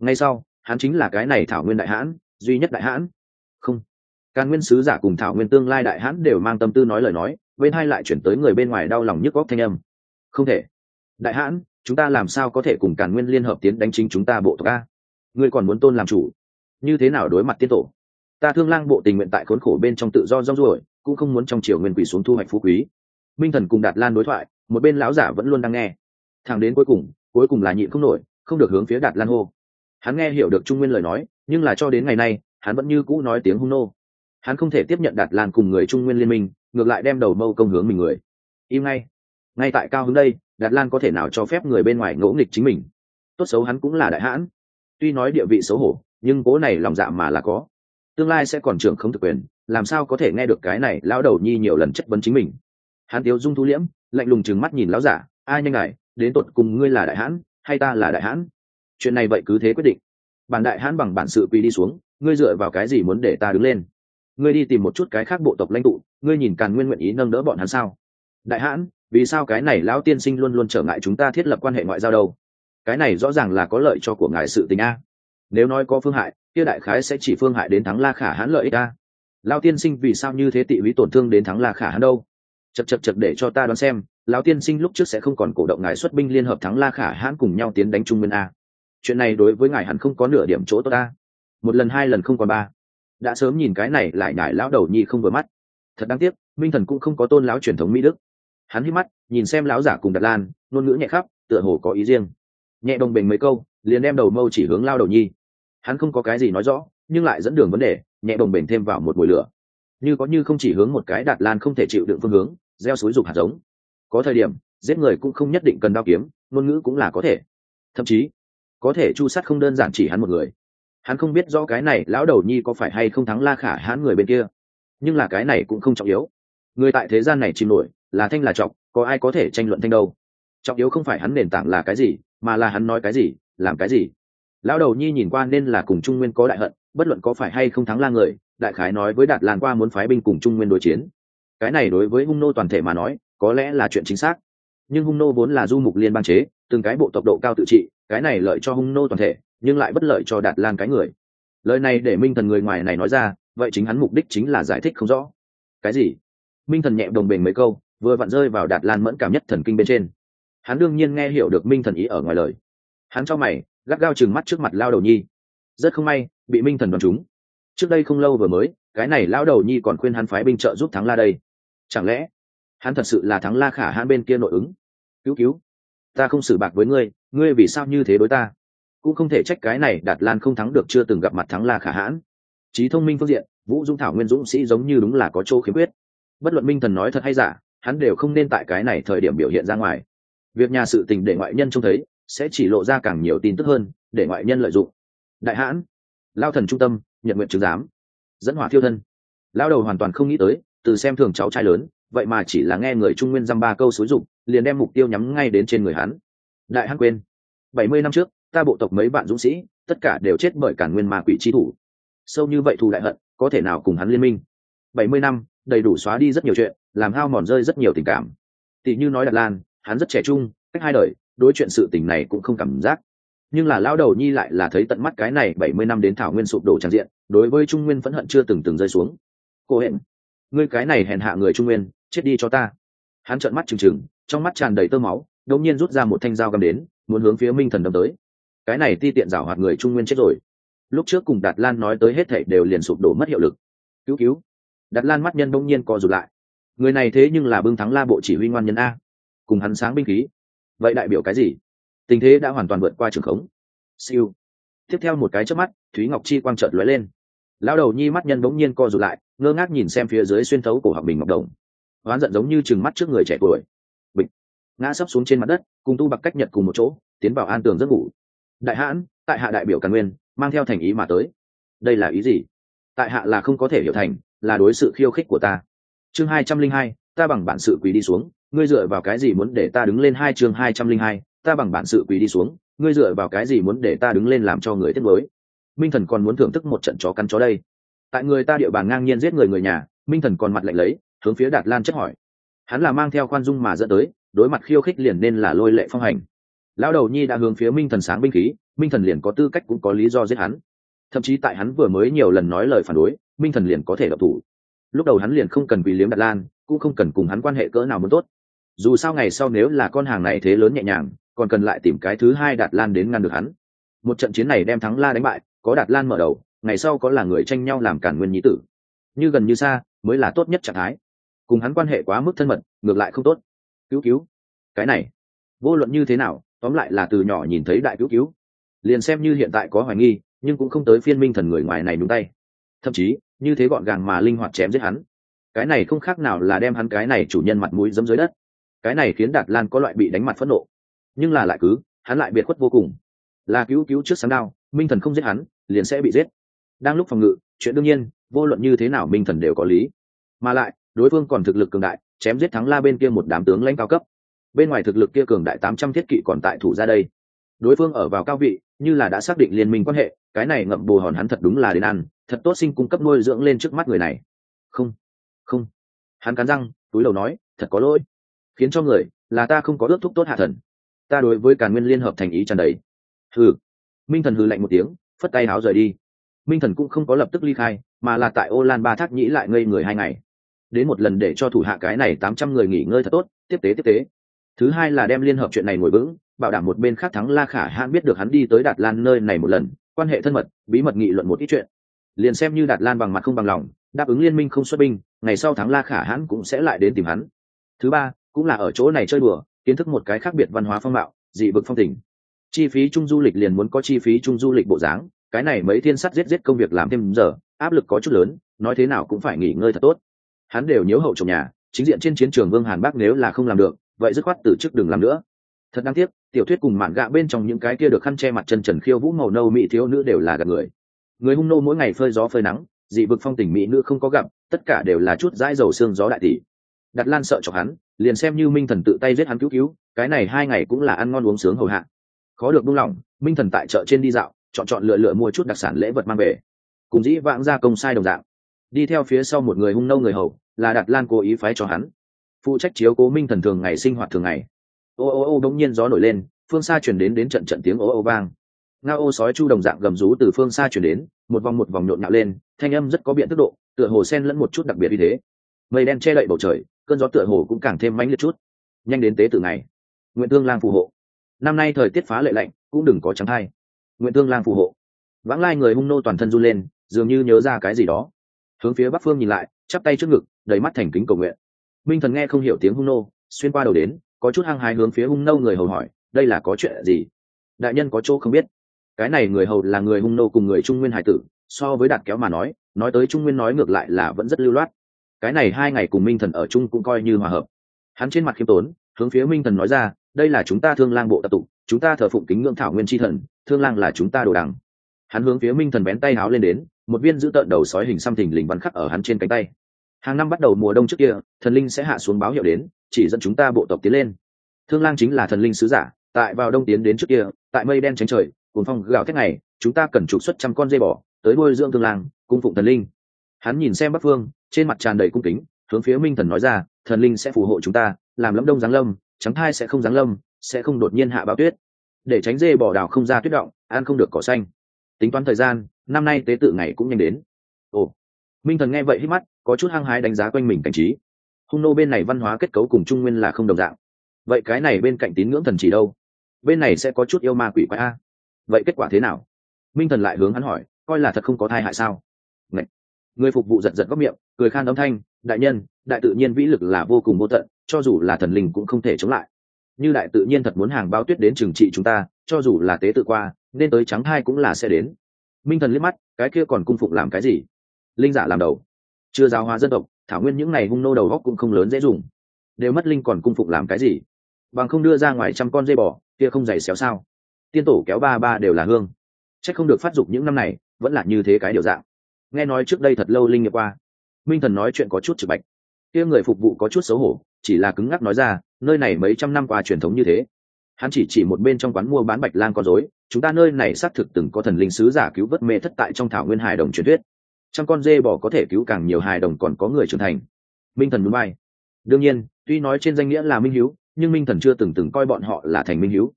Ngay sau, hắn chính là cái này thảo nguyên đại hãn, duy nhất đại hãn. Không. Càn nguyên sứ giả cùng thảo nguyên tương lai đại hãn đều mang tâm tư nói lời nói, bên hai lại chuyển tới người bên ngoài đau lòng nhức góc thanh âm. Không thể. Đại hãn, chúng ta làm sao có thể cùng càn nguyên liên hợp tiến đánh chính chúng ta bộ tộc a? Ngươi còn muốn tôn làm chủ? Như thế nào đối mặt tiên tổ? Ta thương lang bộ tình nguyện tại khốn khổ bên trong tự do rong ruổi, cũng không muốn trong triều nguyên quỷ xuống thu hoạch phú quý. Minh thần cùng đạt lan đối thoại, một bên lão giả vẫn luôn đang nghe. Thẳng đến cuối cùng cuối cùng là nhịn không nổi không được hướng phía đạt lan hô. Hắn nghe hiểu được trung nguyên lời nói, nhưng là cho đến ngày nay, hắn vẫn như cũ nói tiếng hung nô. Hắn không thể tiếp nhận đạt lan cùng người trung nguyên liên minh, ngược lại đem đầu mâu công hướng mình người. Im ngay. Ngay tại cao hướng đây, đạt lan có thể nào cho phép người bên ngoài ngỗ nghịch chính mình? Tốt xấu hắn cũng là đại hãn. Tuy nói địa vị xấu hổ, nhưng cố này lòng dạ mà là có. Tương lai sẽ còn trưởng không thực quyền, làm sao có thể nghe được cái này lão đầu nhi nhiều lần chất vấn chính mình? Hắn tiếu dung thu liễm, lạnh lùng trừng mắt nhìn lão giả, ai nhanh ngài đến tột cùng ngươi là đại hãn hay ta là đại hãn? Chuyện này vậy cứ thế quyết định. Bản đại hãn bằng bản sự quỳ đi xuống, ngươi dựa vào cái gì muốn để ta đứng lên? Ngươi đi tìm một chút cái khác bộ tộc lãnh tụ, ngươi nhìn càn nguyên nguyện ý nâng đỡ bọn hắn sao? Đại hãn, vì sao cái này lão tiên sinh luôn luôn trở ngại chúng ta thiết lập quan hệ ngoại giao đâu? Cái này rõ ràng là có lợi cho của ngài sự tình a. Nếu nói có phương hại, kia đại khái sẽ chỉ phương hại đến thắng la khả hãn lợi ích a. Lao tiên sinh vì sao như thế tị húy tổn thương đến thắng la khả hãn đâu? Chật chật chật để cho ta đoán xem lão tiên sinh lúc trước sẽ không còn cổ động ngài xuất binh liên hợp thắng la khả hãn cùng nhau tiến đánh trung nguyên a. Chuyện này đối với ngài hẳn không có nửa điểm chỗ tốt ta. Một lần, hai lần không còn ba. Đã sớm nhìn cái này lại nhải lão đầu nhi không vừa mắt. Thật đáng tiếc, minh thần cũng không có tôn lão truyền thống mỹ đức. Hắn hít mắt, nhìn xem lão giả cùng đặt lan, ngôn ngữ nhẹ khắp, tựa hồ có ý riêng. Nhẹ đồng bình mấy câu, liền đem đầu mâu chỉ hướng lao đầu nhi. Hắn không có cái gì nói rõ, nhưng lại dẫn đường vấn đề, nhẹ đồng bình thêm vào một mùi lửa. Như có như không chỉ hướng một cái đạt lan không thể chịu đựng phương hướng, gieo suối dục hạt giống có thời điểm, giết người cũng không nhất định cần đao kiếm, ngôn ngữ cũng là có thể. Thậm chí, có thể chu sát không đơn giản chỉ hắn một người. Hắn không biết do cái này lão đầu nhi có phải hay không thắng la khả hãn người bên kia. Nhưng là cái này cũng không trọng yếu. Người tại thế gian này chìm nổi, là thanh là trọng, có ai có thể tranh luận thanh đâu. Trọng yếu không phải hắn nền tảng là cái gì, mà là hắn nói cái gì, làm cái gì. Lão đầu nhi nhìn qua nên là cùng trung nguyên có đại hận, bất luận có phải hay không thắng la người, đại khái nói với đạt lan qua muốn phái binh cùng trung nguyên đối chiến. Cái này đối với hung nô toàn thể mà nói có lẽ là chuyện chính xác. Nhưng hung nô vốn là du mục liên bang chế, từng cái bộ tộc độ cao tự trị, cái này lợi cho hung nô toàn thể, nhưng lại bất lợi cho đạt lan cái người. Lời này để minh thần người ngoài này nói ra, vậy chính hắn mục đích chính là giải thích không rõ. Cái gì? Minh thần nhẹ đồng bền mấy câu, vừa vặn rơi vào đạt lan mẫn cảm nhất thần kinh bên trên. Hắn đương nhiên nghe hiểu được minh thần ý ở ngoài lời. Hắn cho mày, gắt gao chừng mắt trước mặt lao đầu nhi. Rất không may, bị minh thần đoán chúng trước đây không lâu vừa mới, cái này lao đầu nhi còn khuyên hắn phái binh trợ giúp thắng la đây. Chẳng lẽ hắn thật sự là thắng la khả hãn bên kia nội ứng. Cứu cứu. Ta không xử bạc với ngươi ngươi vì sao như thế đối ta? Cũng không thể trách cái này đạt lan không thắng được chưa từng gặp mặt thắng la khả hãn. Trí thông minh phương diện, vũ dung thảo nguyên dũng sĩ giống như đúng là có chỗ khiếm khuyết. Bất luận minh thần nói thật hay giả, hắn đều không nên tại cái này thời điểm biểu hiện ra ngoài. Việc nhà sự tình để ngoại nhân trông thấy, sẽ chỉ lộ ra càng nhiều tin tức hơn, để ngoại nhân lợi dụng. Đại hãn, lao thần trung tâm nhận nguyện chứng giám, dẫn hỏa thiêu thân. Lao đầu hoàn toàn không nghĩ tới, từ xem thường cháu trai lớn vậy mà chỉ là nghe người trung nguyên dăm ba câu xúi dụng liền đem mục tiêu nhắm ngay đến trên người hắn. Đại hắn quên bảy mươi năm trước, ta bộ tộc mấy bạn dũng sĩ, tất cả đều chết bởi cản nguyên ma quỷ chi thủ. Sâu như vậy thù đại hận, có thể nào cùng hắn liên minh? Bảy mươi năm, đầy đủ xóa đi rất nhiều chuyện, làm hao mòn rơi rất nhiều tình cảm. Tỷ như nói Đạt lan, hắn rất trẻ trung, cách hai đời, đối chuyện sự tình này cũng không cảm giác. Nhưng là lão đầu nhi lại là thấy tận mắt cái này bảy mươi năm đến thảo nguyên sụp đổ tràn diện, đối với trung nguyên phẫn hận chưa từng từng rơi xuống. Cô hẹn ngươi cái này hèn hạ người trung nguyên chết đi cho ta. Hắn trợn mắt trừng trừng, trong mắt tràn đầy tơ máu, đột nhiên rút ra một thanh dao găm đến, muốn hướng phía minh thần đâm tới. Cái này ti tiện giảo hoạt người trung nguyên chết rồi. Lúc trước cùng đạt lan nói tới hết thảy đều liền sụp đổ mất hiệu lực. Cứu cứu. Đạt lan mắt nhân đông nhiên co rụt lại. Người này thế nhưng là bưng thắng la bộ chỉ huy ngoan nhân a. Cùng hắn sáng binh khí. Vậy đại biểu cái gì? Tình thế đã hoàn toàn vượt qua trường khống. Siêu. Tiếp theo một cái trước mắt, thúy ngọc chi quang trợt lóe lên. Lão đầu nhi mắt nhân bỗng nhiên co rụt lại, ngơ ngác nhìn xem phía dưới xuyên thấu cổ học bình ngọc đồng oán giận giống như chừng mắt trước người trẻ tuổi. Bịch. Ngã sấp xuống trên mặt đất, cùng tu bạc cách nhật cùng một chỗ, tiến vào an tường giấc ngủ. Đại hãn, tại hạ đại biểu càn nguyên, mang theo thành ý mà tới. Đây là ý gì? Tại hạ là không có thể hiểu thành, là đối sự khiêu khích của ta. Chương hai trăm linh hai, ta bằng bản sự quỳ đi xuống, ngươi dựa vào cái gì muốn để ta đứng lên? Hai chương hai trăm linh hai, ta bằng bản sự quỳ đi xuống, ngươi dựa vào cái gì muốn để ta đứng lên làm cho người tiết mới minh thần còn muốn thưởng thức một trận chó cắn chó đây. Tại người ta địa bàn ngang nhiên giết người người nhà, minh thần còn mặt lạnh lấy hướng phía đạt lan chất hỏi. Hắn là mang theo khoan dung mà dẫn tới, đối mặt khiêu khích liền nên là lôi lệ phong hành. Lão đầu nhi đã hướng phía minh thần sáng binh khí, minh thần liền có tư cách cũng có lý do giết hắn. Thậm chí tại hắn vừa mới nhiều lần nói lời phản đối, minh thần liền có thể độc thủ. Lúc đầu hắn liền không cần vì liếm đạt lan, cũng không cần cùng hắn quan hệ cỡ nào muốn tốt. Dù sao ngày sau nếu là con hàng này thế lớn nhẹ nhàng, còn cần lại tìm cái thứ hai đạt lan đến ngăn được hắn. Một trận chiến này đem thắng la đánh bại, có đạt lan mở đầu, ngày sau có là người tranh nhau làm cản nguyên nhí tử. Như gần như xa, mới là tốt nhất trạng thái cùng hắn quan hệ quá mức thân mật, ngược lại không tốt. Cứu cứu. Cái này, vô luận như thế nào, tóm lại là từ nhỏ nhìn thấy đại cứu cứu. Liền xem như hiện tại có hoài nghi, nhưng cũng không tới phiên minh thần người ngoài này đúng tay. Thậm chí, như thế gọn gàng mà linh hoạt chém giết hắn. Cái này không khác nào là đem hắn cái này chủ nhân mặt mũi dẫm dưới đất. Cái này khiến đạt lan có loại bị đánh mặt phẫn nộ. Nhưng là lại cứ, hắn lại biệt khuất vô cùng. Là cứu cứu trước sáng đao, minh thần không giết hắn, liền sẽ bị giết. Đang lúc phòng ngự, chuyện đương nhiên, vô luận như thế nào minh thần đều có lý. Mà lại đối phương còn thực lực cường đại, chém giết thắng la bên kia một đám tướng lãnh cao cấp. Bên ngoài thực lực kia cường đại tám trăm thiết kỵ còn tại thủ ra đây. Đối phương ở vào cao vị, như là đã xác định liên minh quan hệ, cái này ngậm bù hòn hắn thật đúng là đến ăn, thật tốt sinh cung cấp nuôi dưỡng lên trước mắt người này. Không không. Hắn cắn răng, túi đầu nói, thật có lỗi. Khiến cho người, là ta không có ước thúc tốt hạ thần. Ta đối với càn nguyên liên hợp thành ý tràn đầy. Hừ. Minh thần hừ lạnh một tiếng, phất tay áo rời đi. Minh thần cũng không có lập tức ly khai, mà là tại ô lan ba thác nhĩ lại ngây người hai ngày đến một lần để cho thủ hạ cái này tám trăm người nghỉ ngơi thật tốt, tiếp tế tiếp tế. Thứ hai là đem liên hợp chuyện này ngồi vững, bảo đảm một bên khác thắng la khả hãn biết được hắn đi tới đạt lan nơi này một lần, quan hệ thân mật, bí mật nghị luận một ít chuyện. Liền xem như đạt lan bằng mặt không bằng lòng, đáp ứng liên minh không xuất binh, ngày sau thắng la khả hãn cũng sẽ lại đến tìm hắn. Thứ ba, cũng là ở chỗ này chơi đùa, kiến thức một cái khác biệt văn hóa phong mạo dị vực phong tình. Chi phí chung du lịch liền muốn có chi phí chung du lịch bộ dáng, cái này mấy thiên sắt giết giết công việc làm thêm giờ, áp lực có chút lớn, nói thế nào cũng phải nghỉ ngơi thật tốt hắn đều nhớ hậu trong nhà, chính diện trên chiến trường vương hàn bắc nếu là không làm được, vậy dứt khoát từ chức đừng làm nữa. Thật đáng tiếc, tiểu thuyết cùng mạn gạ bên trong những cái kia được khăn che mặt chân trần khiêu vũ màu nâu mỹ thiếu nữ đều là gặp người. Người hung nô mỗi ngày phơi gió phơi nắng, dị vực phong tình mỹ nữ không có gặp, tất cả đều là chút dãi dầu xương gió đại tỷ. Đặt lan sợ cho hắn, liền xem như minh thần tự tay giết hắn cứu cứu, cái này hai ngày cũng là ăn ngon uống sướng hầu hạ. Khó được buông lỏng, minh thần tại chợ trên đi dạo, chọn chọn lựa lựa mua chút đặc sản lễ vật mang về. Cùng dĩ vãng ra công sai đồng dạng đi theo phía sau một người hung nâu người hầu, là đặt lan cố ý phái cho hắn. Phụ trách chiếu cố minh thần thường ngày sinh hoạt thường ngày. Ô ô ô, đống nhiên gió nổi lên, phương xa chuyển đến đến trận trận tiếng ô ô vang. Ngao ô sói chu đồng dạng gầm rú từ phương xa chuyển đến, một vòng một vòng nhộn nhạo lên, thanh âm rất có biện tốc độ, tựa hồ sen lẫn một chút đặc biệt như thế. Mây đen che đậy bầu trời, cơn gió tựa hồ cũng càng thêm mãnh liệt chút. Nhanh đến tế từ ngày nguyễn thương lang phù hộ. Năm nay thời tiết phá lệ lạnh, cũng đừng có trắng thai nguyễn thương lang phù hộ. Vãng lai người hung nô toàn thân run lên, dường như nhớ ra cái gì đó hướng phía bắc phương nhìn lại, chắp tay trước ngực, đầy mắt thành kính cầu nguyện. Minh thần nghe không hiểu tiếng hung nô, xuyên qua đầu đến, có chút hăng hái hướng phía hung nô người hầu hỏi, đây là có chuyện gì? Đại nhân có chỗ không biết. Cái này người hầu là người hung nô cùng người trung nguyên hải tử, so với đạt kéo mà nói nói tới trung nguyên nói ngược lại là vẫn rất lưu loát. Cái này hai ngày cùng minh thần ở chung cũng coi như hòa hợp. Hắn trên mặt khiêm tốn, hướng phía minh thần nói ra, đây là chúng ta thương lang bộ tập tục chúng ta thờ phụng kính ngưỡng thảo nguyên tri thần, thương lang là chúng ta đồ đằng. Hắn hướng phía minh thần bén tay háo lên đến một viên giữ tợn đầu sói hình xăm thình lình bắn khắc ở hắn trên cánh tay. Hàng năm bắt đầu mùa đông trước kia, thần linh sẽ hạ xuống báo hiệu đến, chỉ dẫn chúng ta bộ tộc tiến lên. Thương lang chính là thần linh sứ giả, tại vào đông tiến đến trước kia, tại mây đen tránh trời cùng phong gào thét này chúng ta cần trục xuất trăm con dây bò, tới nuôi dưỡng thương lang, cung phụng thần linh. Hắn nhìn xem bắc phương, trên mặt tràn đầy cung kính, hướng phía minh thần nói ra, thần linh sẽ phù hộ chúng ta, làm lẫm đông giáng lâm, trắng thai sẽ không giáng lâm, sẽ không đột nhiên hạ bão tuyết. Để tránh dê bỏ đào không ra tuyết động, ăn không được cỏ xanh. Tính toán thời gian năm nay tế tự ngày cũng nhanh đến. Ồ, minh thần nghe vậy hít mắt, có chút hăng hái đánh giá quanh mình cảnh trí. Hung nô bên này văn hóa kết cấu cùng trung nguyên là không đồng dạng. Vậy cái này bên cạnh tín ngưỡng thần chỉ đâu? Bên này sẽ có chút yêu ma quỷ quái a. Vậy kết quả thế nào? Minh thần lại hướng hắn hỏi, coi là thật không có thai hại sao? Ngậy. người phục vụ giật giật góc miệng, cười khan âm thanh, đại nhân, đại tự nhiên vĩ lực là vô cùng vô tận, cho dù là thần linh cũng không thể chống lại. Như đại tự nhiên thật muốn hàng bao tuyết đến trừng trị chúng ta, cho dù là tế tự qua, nên tới trắng thai cũng là sẽ đến minh thần liếc mắt, cái kia còn cung phụng làm cái gì? Linh giả làm đầu. Chưa giáo hóa dân tộc, thảo nguyên những ngày hung nô đầu góc cũng không lớn dễ dùng. Đều mất linh còn cung phụng làm cái gì? Bằng không đưa ra ngoài trăm con dây bò, kia không dày xéo sao? Tiên tổ kéo ba ba đều là hương. C h ắ c không được phát dục những năm này, vẫn là như thế cái điều dạng. Nghe nói trước đây thật lâu linh nghiệp qua. Minh thần nói chuyện có chút trực bạch. Kia người phục vụ có chút xấu hổ, chỉ là cứng ngắc nói ra, nơi này mấy trăm năm qua truyền thống như thế hắn chỉ chỉ một bên trong quán mua bán bạch lang con dối chúng ta nơi này xác thực từng có thần linh sứ giả cứu vớt mê thất tại trong thảo nguyên hài đồng truyền thuyết. Trăm con dê bò có thể cứu càng nhiều hài đồng còn có người trưởng thành. Minh thần núi bay đương nhiên, tuy nói trên danh nghĩa là minh hiếu, nhưng minh thần chưa từng từng coi bọn họ là thành minh hiếu.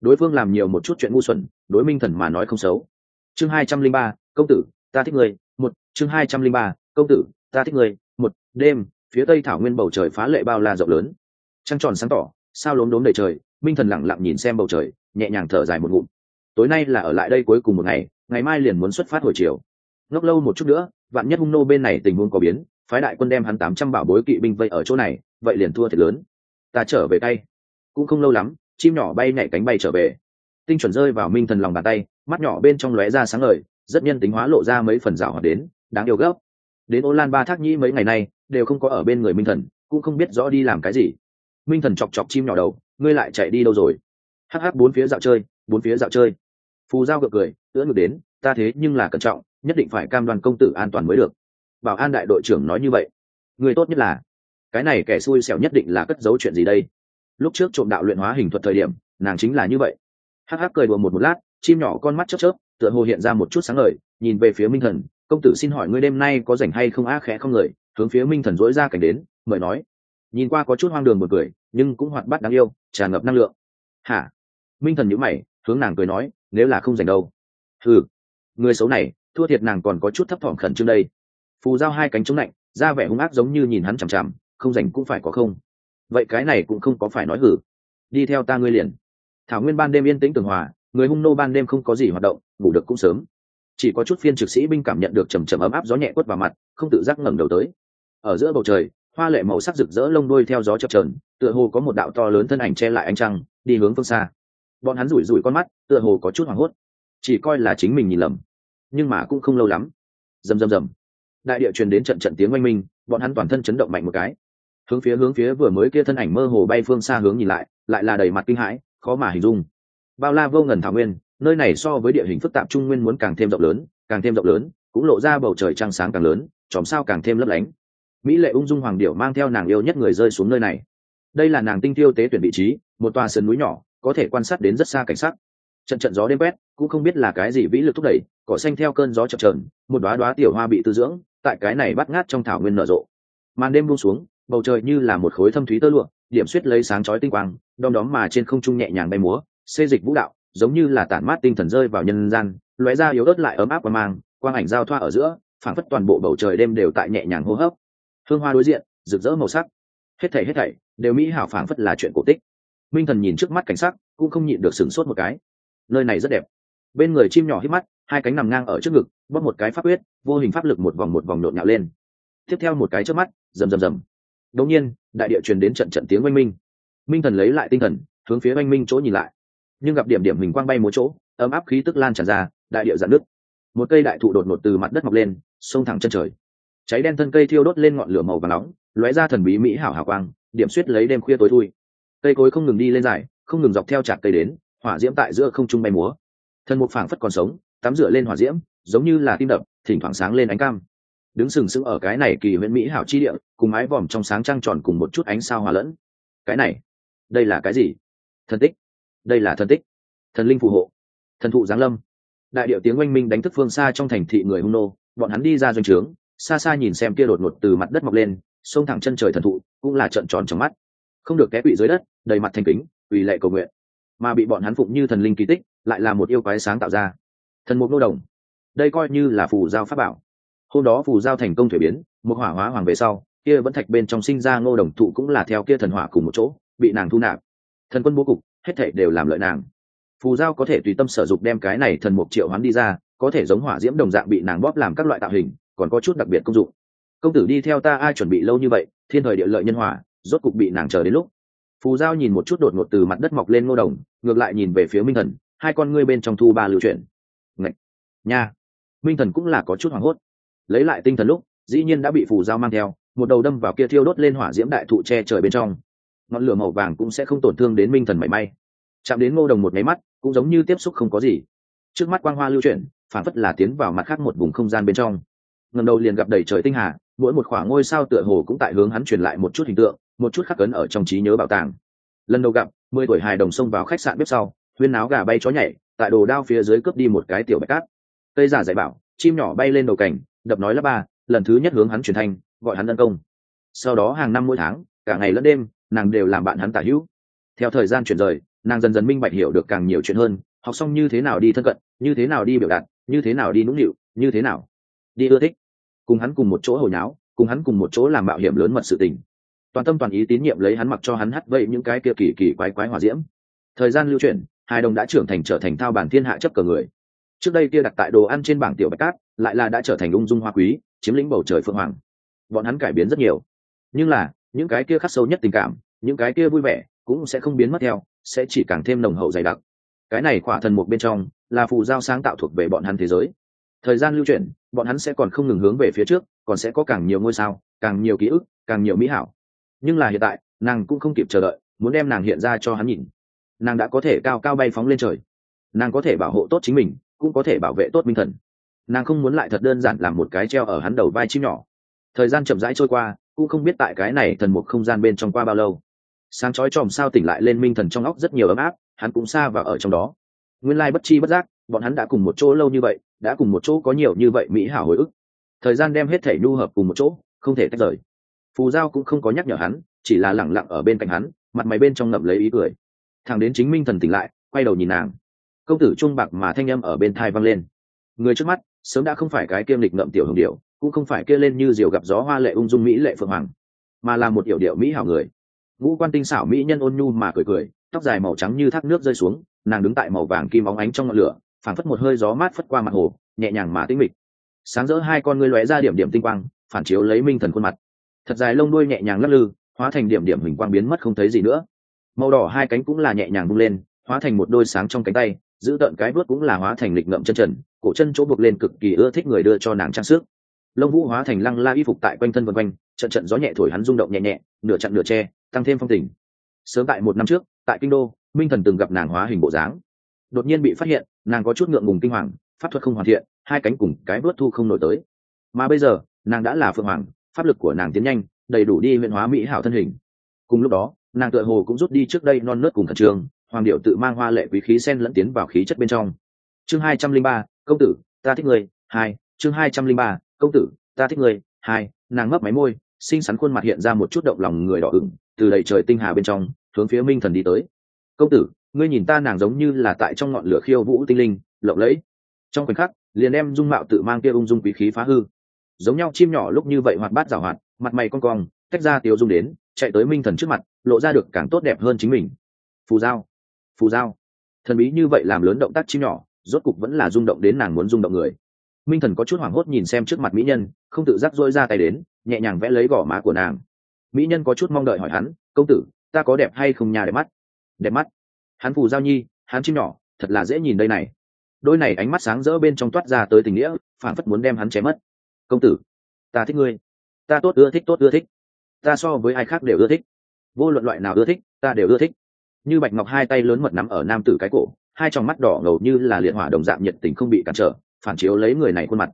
Đối phương làm nhiều một chút chuyện ngu xuẩn, đối minh thần mà nói không xấu. Chương hai trăm linh ba, công tử, ta thích người một, chương hai trăm linh ba, công tử, ta thích người một, đêm, phía tây thảo nguyên bầu trời phá lệ bao la rộng lớn. Trăng tròn sáng tỏ sao lốm đốm đầy trời, minh thần lẳng lặng nhìn xem bầu trời, nhẹ nhàng thở dài một ngụm. Tối nay là ở lại đây cuối cùng một ngày ngày mai liền muốn xuất phát hồi chiều. Ngốc lâu một chút nữa, vạn nhất hung nô bên này tình huống có biến, phái đại quân đem hắn tám trăm bảo bối kỵ binh vây ở chỗ này, vậy liền thua thiệt lớn. Ta trở về tay. Cũng không lâu lắm, chim nhỏ bay nhảy cánh bay trở về. Tinh chuẩn rơi vào minh thần lòng bàn tay, mắt nhỏ bên trong lóe ra sáng ngời, rất nhân tính hóa lộ ra mấy phần rào hoạt đến, đáng yêu gấp đến ô lan ba thác nhĩ mấy ngày nay, đều không có ở bên người minh thần, cũng không biết rõ đi làm cái gì minh thần chọc chọc chim nhỏ đầu, ngươi lại chạy đi đâu rồi? Hh bốn phía dạo chơi, bốn phía dạo chơi. Phù giao gượng cười, ưỡn ngược đến, ta thế nhưng là cẩn trọng, nhất định phải cam đoan công tử an toàn mới được. Bảo an đại đội trưởng nói như vậy. Người tốt nhất là, cái này kẻ xui xẻo nhất định là cất giấu chuyện gì đây? Lúc trước trộm đạo luyện hóa hình thuật thời điểm, nàng chính là như vậy. Hắc hắc cười đùa một một lát, chim nhỏ con mắt chớp chớp, tựa hồ hiện ra một chút sáng ngời, nhìn về phía minh thần, công tử xin hỏi ngươi đêm nay có rảnh hay không? Á khẽ không người, hướng phía minh thần dỗi ra cảnh đến, mời nói nhìn qua có chút hoang đường một cười, nhưng cũng hoạt bát đáng yêu, tràn ngập năng lượng. Hả? Minh thần nhữ mày, hướng nàng cười nói, nếu là không rảnh đâu. Ừ người xấu này, thua thiệt nàng còn có chút thấp thỏm khẩn trương đây. Phù giao hai cánh chống lạnh ra vẻ hung ác giống như nhìn hắn chằm chằm, không rảnh cũng phải có không. Vậy cái này cũng không có phải nói hử. Đi theo ta ngươi liền. Thảo nguyên ban đêm yên tĩnh tường hòa, người hung nô ban đêm không có gì hoạt động, ngủ được cũng sớm. Chỉ có chút phiên trực sĩ binh cảm nhận được trầm trầm ấm áp gió nhẹ quất vào mặt, không tự giác ngẩng đầu tới. Ở giữa bầu trời hoa lệ màu sắc rực rỡ lông đuôi theo gió chập trờn tựa hồ có một đạo to lớn thân ảnh che lại ánh trăng, đi hướng phương xa. Bọn hắn rủi rủi con mắt, tựa hồ có chút hoảng hốt. Chỉ coi là chính mình nhìn lầm, nhưng mà cũng không lâu lắm. Rầm rầm rầm. Đại địa truyền đến trận trận tiếng oanh minh, bọn hắn toàn thân chấn động mạnh một cái. Hướng phía hướng phía vừa mới kia thân ảnh mơ hồ bay phương xa hướng nhìn lại lại là đầy mặt kinh hãi, khó mà hình dung. Bao la vô ngần thảo nguyên, nơi này so với địa hình phức tạp trung nguyên muốn càng thêm rộng lớn, càng thêm rộng lớn, cũng lộ ra bầu trời trăng sáng càng lớn, chòm sao càng thêm lấp lánh mỹ lệ ung dung hoàng điệu mang theo nàng yêu nhất người rơi xuống nơi này. Đây là nàng tinh tiêu tế tuyển vị trí, một tòa sườn núi nhỏ, có thể quan sát đến rất xa cảnh sắc. Trận trận gió đêm quét, cũng không biết là cái gì vĩ lực thúc đẩy, cỏ xanh theo cơn gió chập trờn một đoá đoá tiểu hoa bị tư dưỡng, tại cái này bắt ngát trong thảo nguyên nở rộ. Màn đêm buông xuống, bầu trời như là một khối thâm thúy tơ lụa, điểm suýt lấy sáng chói tinh quang, đom đóm mà trên không trung nhẹ nhàng bay múa, xê dịch vũ đạo, giống như là tản mát tinh thần rơi vào nhân gian, lóe ra yếu ớt lại ấm áp và mang, quang ảnh giao thoa ở giữa, phảng phất toàn bộ bầu trời đêm đều tại nhẹ nhàng hô hấp hương hoa đối diện, rực rỡ màu sắc. Hết thảy hết thảy đều mỹ hảo phảng phất là chuyện cổ tích. Minh thần nhìn trước mắt cảnh sắc, cũng không nhịn được sửng sốt một cái. Nơi này rất đẹp. Bên người chim nhỏ hít mắt, hai cánh nằm ngang ở trước ngực, bóp một cái pháp quyết, vô hình pháp lực một vòng một vòng nhộn nhạo lên. Tiếp theo một cái trước mắt, rầm rầm rầm. Đột nhiên, đại địa truyền đến trận trận tiếng oanh minh. Minh thần lấy lại tinh thần, hướng phía oanh minh chỗ nhìn lại. Nhưng gặp điểm điểm hình quang bay một chỗ, ấm áp khí tức lan tràn ra, đại địa dạn nước một cây đại thụ đột ngột từ mặt đất mọc lên, xông thẳng chân trời cháy đen thân cây thiêu đốt lên ngọn lửa màu và nóng, lóe ra thần bí mỹ hảo hảo quang, điểm suýt lấy đêm khuya tối thui. Cây cối không ngừng đi lên dài, không ngừng dọc theo chạc cây đến, hỏa diễm tại giữa không trung bay múa. Thần mục phảng phất còn sống, tắm rửa lên hỏa diễm, giống như là tim đập, thỉnh thoảng sáng lên ánh cam. Đứng sừng sững ở cái này kỳ huyện mỹ hảo chi địa, cùng mái vòm trong sáng trăng tròn cùng một chút ánh sao hòa lẫn. Cái này, đây là cái gì? Thần tích. Đây là thần tích. Thần linh phù hộ. Thần thụ giáng lâm. Đại điệu tiếng oanh minh đánh thức phương xa trong thành thị người hung nô, bọn hắn đi ra doanh trướng xa xa nhìn xem kia đột ngột từ mặt đất mọc lên, xông thẳng chân trời thần thụ, cũng là trận tròn trong mắt. Không được té quỵ dưới đất, đầy mặt thành kính ủy lệ cầu nguyện. Mà bị bọn hắn phụng như thần linh kỳ tích, lại là một yêu quái sáng tạo ra. Thần mục nô đồng. Đây coi như là phù giao pháp bảo. Hôm đó phù giao thành công thuế biến, một hỏa hóa hoàng về sau, kia vẫn thạch bên trong sinh ra ngô đồng thụ cũng là theo kia thần hỏa cùng một chỗ, bị nàng thu nạp. Thần quân bố cục, hết thể đều làm lợi nàng. Phù giao có thể tùy tâm sở dục đem cái này thần mục triệu hoán đi ra, có thể giống hỏa diễm đồng dạng bị nàng bóp làm các loại tạo hình còn có chút đặc biệt công dụng. Công tử đi theo ta ai chuẩn bị lâu như vậy thiên thời địa lợi nhân hòa, rốt cục bị nàng chờ đến lúc. Phù giao nhìn một chút đột ngột từ mặt đất mọc lên ngô đồng ngược lại nhìn về phía minh thần hai con ngươi bên trong thu ba lưu chuyển. Ngạch, nha! Minh thần cũng là có chút hoảng hốt. Lấy lại tinh thần lúc dĩ nhiên đã bị phù giao mang theo một đầu đâm vào kia thiêu đốt lên hỏa diễm đại thụ che trời bên trong. Ngọn lửa màu vàng cũng sẽ không tổn thương đến minh thần mảy may. Chạm đến ngô đồng một máy mắt cũng giống như tiếp xúc không có gì. Trước mắt quang hoa lưu chuyển phản phất là tiến vào mặt khác một vùng không gian bên trong ngầm đầu liền gặp đầy trời tinh hà, mỗi một khoảng ngôi sao tựa hồ cũng tại hướng hắn truyền lại một chút hình tượng, một chút khắc cấn ở trong trí nhớ bảo tàng. Lần đầu gặp, mười tuổi hài đồng xông vào khách sạn bếp sau, huyên náo gà bay chó nhảy, tại đồ đao phía dưới cướp đi một cái tiểu bạch cát. Cây giả dạy bảo, chim nhỏ bay lên đầu cảnh, đập nói lớp ba, lần thứ nhất hướng hắn truyền thanh, gọi hắn tấn công. Sau đó hàng năm mỗi tháng, cả ngày lẫn đêm, nàng đều làm bạn hắn tả hữu. Theo thời gian chuyển rời, nàng dần dần minh bạch hiểu được càng nhiều chuyện hơn, học xong như thế nào đi thân cận, như thế nào đi biểu đạt, như thế nào đi nũng nịu, như thế nào đi ưa thích cùng hắn cùng một chỗ hồi nháo, cùng hắn cùng một chỗ làm mạo hiểm lớn mật sự tình. Toàn tâm toàn ý tín nhiệm lấy hắn mặc cho hắn hắt vậy những cái kia kỳ kỳ quái quái hòa diễm. Thời gian lưu chuyển, hai đồng đã trưởng thành trở thành thao bản thiên hạ chấp cờ người. Trước đây kia đặt tại đồ ăn trên bảng tiểu bạch cát, lại là đã trở thành ung dung hoa quý, chiếm lĩnh bầu trời phượng hoàng. Bọn hắn cải biến rất nhiều. Nhưng là, những cái kia khắc sâu nhất tình cảm, những cái kia vui vẻ, cũng sẽ không biến mất theo, sẽ chỉ càng thêm nồng hậu dày đặc. Cái này khỏa thần một bên trong, là phù giao sáng tạo thuộc về bọn hắn thế giới thời gian lưu chuyển, bọn hắn sẽ còn không ngừng hướng về phía trước, còn sẽ có càng nhiều ngôi sao, càng nhiều ký ức, càng nhiều mỹ hảo. Nhưng là hiện tại, nàng cũng không kịp chờ đợi, muốn đem nàng hiện ra cho hắn nhìn. Nàng đã có thể cao cao bay phóng lên trời. Nàng có thể bảo hộ tốt chính mình, cũng có thể bảo vệ tốt minh thần. Nàng không muốn lại thật đơn giản làm một cái treo ở hắn đầu vai chim nhỏ. Thời gian chậm rãi trôi qua, cũng không biết tại cái này thần một không gian bên trong qua bao lâu. Sáng chói chòm sao tỉnh lại lên minh thần trong óc rất nhiều ấm áp, hắn cũng xa và ở trong đó. Nguyên lai bất chi bất giác bọn hắn đã cùng một chỗ lâu như vậy, đã cùng một chỗ có nhiều như vậy mỹ hảo hồi ức. Thời gian đem hết thể nhu hợp cùng một chỗ, không thể tách rời. Phù giao cũng không có nhắc nhở hắn, chỉ là lẳng lặng ở bên cạnh hắn, mặt mày bên trong ngậm lấy ý cười. Thằng đến chính minh thần tỉnh lại, quay đầu nhìn nàng. Công tử trung bạc mà thanh â m ở bên thai văng lên. Người trước mắt, sớm đã không phải cái kiêm lịch ngậm tiểu hồng điệu cũng không phải kia lên như diều gặp gió hoa lệ ung dung mỹ lệ phượng hoàng, mà là một yểu điệu mỹ hảo người. Ngũ quan tinh xảo mỹ nhân ôn nhu mà cười cười, tóc dài màu trắng như thác nước rơi xuống, nàng đứng tại màu vàng kim óng ánh trong ngọn lửa phảng phất một hơi gió mát phất qua mặt hồ, nhẹ nhàng mà tĩnh mịch. Sáng rỡ hai con ngươi lóe ra điểm điểm tinh quang, phản chiếu lấy minh thần khuôn mặt. Thật dài lông đuôi nhẹ nhàng lắc lư, hóa thành điểm điểm hình quang biến mất không thấy gì nữa. Màu đỏ hai cánh cũng là nhẹ nhàng bung lên, hóa thành một đôi sáng trong cánh tay, giữ tợn cái bước cũng là hóa thành lịch ngậm chân trần, cổ chân chỗ buộc lên cực kỳ ưa thích người đưa cho nàng trang sức. Lông vũ hóa thành lăng la y phục tại quanh thân vân quanh, trận trận gió nhẹ thổi hắn rung động nhẹ nhẹ, nửa chặn nửa tre tăng thêm phong tình. Sớm tại một năm trước, tại kinh đô, minh thần từng gặp nàng hóa hình bộ dáng đột nhiên bị phát hiện, nàng có chút ngượng ngùng kinh hoàng, pháp thuật không hoàn thiện, hai cánh cùng cái vớt thu không nổi tới. Mà bây giờ, nàng đã là phượng hoàng, pháp lực của nàng tiến nhanh, đầy đủ đi huyện hóa mỹ hảo thân hình. Cùng lúc đó, nàng tựa hồ cũng rút đi trước đây non nớt cùng khẩn trương hoàng điệu tự mang hoa lệ quý khí sen lẫn tiến vào khí chất bên trong. Chương hai trăm linh ba, công tử, ta thích người hai, chương hai trăm linh ba, công tử, ta thích người hai, nàng mấp máy môi, xinh xắn khuôn mặt hiện ra một chút động lòng người đỏ ửng, từ đầy trời tinh hà bên trong, hướng phía minh thần đi tới. Công tử ngươi nhìn ta nàng giống như là tại trong ngọn lửa khiêu vũ tinh linh, lộng lẫy. Trong khoảnh khắc, liền đem dung mạo tự mang kia ung dung quý khí phá hư. Giống nhau chim nhỏ lúc như vậy hoạt bát rào hoạt, mặt mày con cong, tách ra tiêu dung đến, chạy tới minh thần trước mặt, lộ ra được càng tốt đẹp hơn chính mình. Phù giao phù giao. Thần bí như vậy làm lớn động tác chim nhỏ, rốt cục vẫn là rung động đến nàng muốn rung động người. Minh thần có chút hoảng hốt nhìn xem trước mặt mỹ nhân, không tự giác dôi ra tay đến, nhẹ nhàng vẽ lấy gò má của nàng. Mỹ nhân có chút mong đợi hỏi hắn, công tử, ta có đẹp hay không nhà đẹp mắt. Đẹp mắt hắn phù giao nhi, hắn chim nhỏ, thật là dễ nhìn đây này. Đôi này ánh mắt sáng rỡ bên trong toát ra tới tình nghĩa phản phất muốn đem hắn chém mất. Công tử, ta thích ngươi. Ta tốt ưa thích, tốt ưa thích. Ta so với ai khác đều ưa thích. Vô luận loại nào ưa thích, ta đều ưa thích. Như bạch ngọc hai tay lớn mật nắm ở nam tử cái cổ, hai trong mắt đỏ ngầu như là liệt hỏa đồng dạng nhiệt tình không bị cản trở, phản chiếu lấy người này khuôn mặt.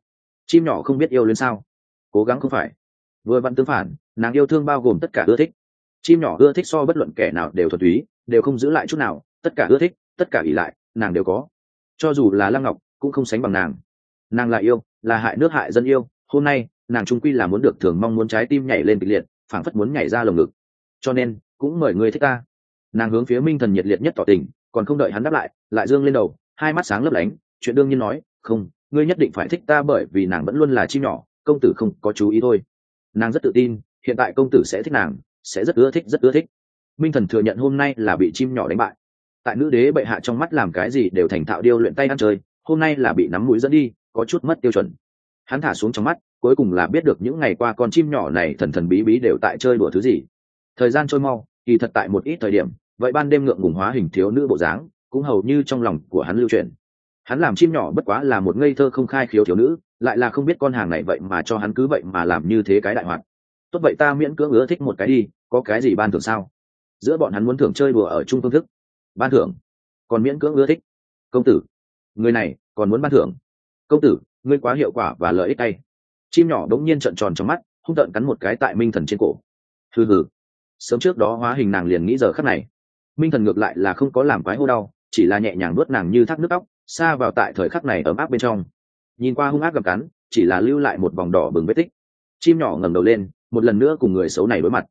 Chim nhỏ không biết yêu lên sao? Cố gắng không phải. Vừa vặn tương phản, nàng yêu thương bao gồm tất cả ưa thích. Chim nhỏ ưa thích so bất luận kẻ nào đều thuần túy, đều không giữ lại chút nào tất cả ưa thích, tất cả ỷ lại, nàng đều có. Cho dù là lăng ngọc, cũng không sánh bằng nàng. Nàng là yêu, là hại nước hại dân yêu, hôm nay, nàng trung quy là muốn được thường mong muốn trái tim nhảy lên kịch liệt, phảng phất muốn nhảy ra lồng ngực. Cho nên, cũng mời người thích ta. Nàng hướng phía minh thần nhiệt liệt nhất tỏ tình, còn không đợi hắn đáp lại lại dương lên đầu, hai mắt sáng lấp lánh, chuyện đương nhiên nói, không, ngươi nhất định phải thích ta bởi vì nàng vẫn luôn là chim nhỏ, công tử không có chú ý thôi. Nàng rất tự tin, hiện tại công tử sẽ thích nàng, sẽ rất ưa thích, rất ưa thích. Minh thần thừa nhận hôm nay là bị chim nhỏ đánh bại tại nữ đế bệ hạ trong mắt làm cái gì đều thành thạo điêu luyện tay ăn chơi, hôm nay là bị nắm mũi dẫn đi, có chút mất tiêu chuẩn. Hắn thả xuống trong mắt, cuối cùng là biết được những ngày qua con chim nhỏ này thần thần bí bí đều tại chơi đùa thứ gì. Thời gian trôi mau, kỳ thật tại một ít thời điểm, vậy ban đêm ngượng ngùng hóa hình thiếu nữ bộ dáng, cũng hầu như trong lòng của hắn lưu truyền. Hắn làm chim nhỏ bất quá là một ngây thơ không khai khiếu thiếu nữ, lại là không biết con hàng này vậy mà cho hắn cứ vậy mà làm như thế cái đại hoạt. Tốt vậy ta miễn cưỡng ưa thích một cái đi, có cái gì ban thưởng sao? Giữa bọn hắn muốn thưởng chơi đùa ở chung phương thức ban thưởng. Còn miễn cưỡng ưa thích. Công tử, người này còn muốn ban thưởng. Công tử, ngươi quá hiệu quả và lợi ích tay. Chim nhỏ đống nhiên trợn tròn trong mắt, hung tợn cắn một cái tại minh thần trên cổ. Hừ hừ. Sớm trước đó hóa hình nàng liền nghĩ giờ khắc này. Minh thần ngược lại là không có làm quái hô đau, chỉ là nhẹ nhàng nuốt nàng như thác nước óc, xa vào tại thời khắc này ấm áp bên trong. Nhìn qua hung ác gầm cắn, chỉ là lưu lại một vòng đỏ bừng vết tích. Chim nhỏ ngẩng đầu lên, một lần nữa cùng người xấu này đối mặt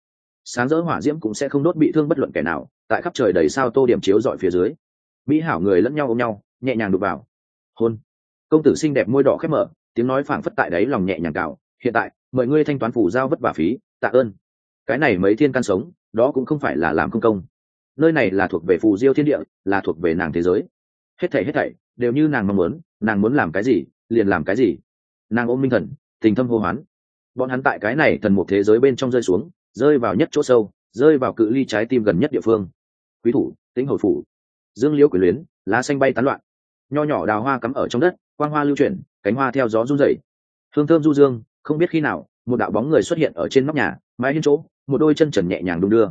sáng rỡ hỏa diễm cũng sẽ không đốt bị thương bất luận kẻ nào, tại khắp trời đầy sao tô điểm chiếu dọi phía dưới. Mỹ hảo người lẫn nhau ôm nhau, nhẹ nhàng đụt vào. Hôn. Công tử xinh đẹp môi đỏ khép mở, tiếng nói phảng phất tại đấy lòng nhẹ nhàng cào. Hiện tại, mời ngươi thanh toán phủ giao vất vả phí, tạ ơn. Cái này mấy thiên can sống, đó cũng không phải là làm công công. Nơi này là thuộc về phù diêu thiên địa, là thuộc về nàng thế giới. Hết thảy hết thảy, đều như nàng mong muốn, nàng muốn làm cái gì, liền làm cái gì. Nàng ôm minh thần, tình thâm hô hoán. Bọn hắn tại cái này thần một thế giới bên trong rơi xuống rơi vào nhất chỗ sâu, rơi vào cự ly trái tim gần nhất địa phương. Quý thủ tính hồi phủ. Dương liễu quyền luyến, lá xanh bay tán loạn. Nho nhỏ đào hoa cắm ở trong đất, quang hoa lưu chuyển, cánh hoa theo gió run rẩy. Hương thơm du dương, không biết khi nào, một đạo bóng người xuất hiện ở trên nóc nhà mái hiên chỗ, một đôi chân trần nhẹ nhàng đung đưa.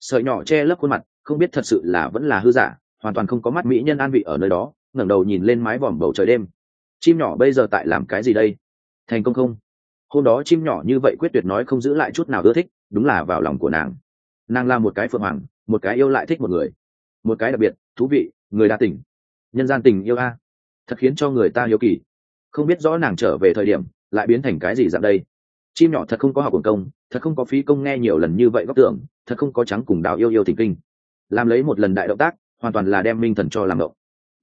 Sợi nhỏ che lấp khuôn mặt, không biết thật sự là vẫn là hư giả, hoàn toàn không có mắt mỹ nhân an vị ở nơi đó, ngẩng đầu nhìn lên mái vòm bầu trời đêm. Chim nhỏ bây giờ tại làm cái gì đây? Thành công không? Hôm đó chim nhỏ như vậy quyết tuyệt nói không giữ lại chút nào ưa thích đúng là vào lòng của nàng. Nàng là một cái phượng hoàng, một cái yêu lại thích một người. Một cái đặc biệt, thú vị, người đa tình. Nhân gian tình yêu a. Thật khiến cho người ta hiếu kỳ. Không biết rõ nàng trở về thời điểm, lại biến thành cái gì dạng đây. Chim nhỏ thật không có học quần công, thật không có phí công nghe nhiều lần như vậy góc tưởng, thật không có trắng cùng đào yêu yêu thỉnh kinh. Làm lấy một lần đại động tác, hoàn toàn là đem minh thần cho làm động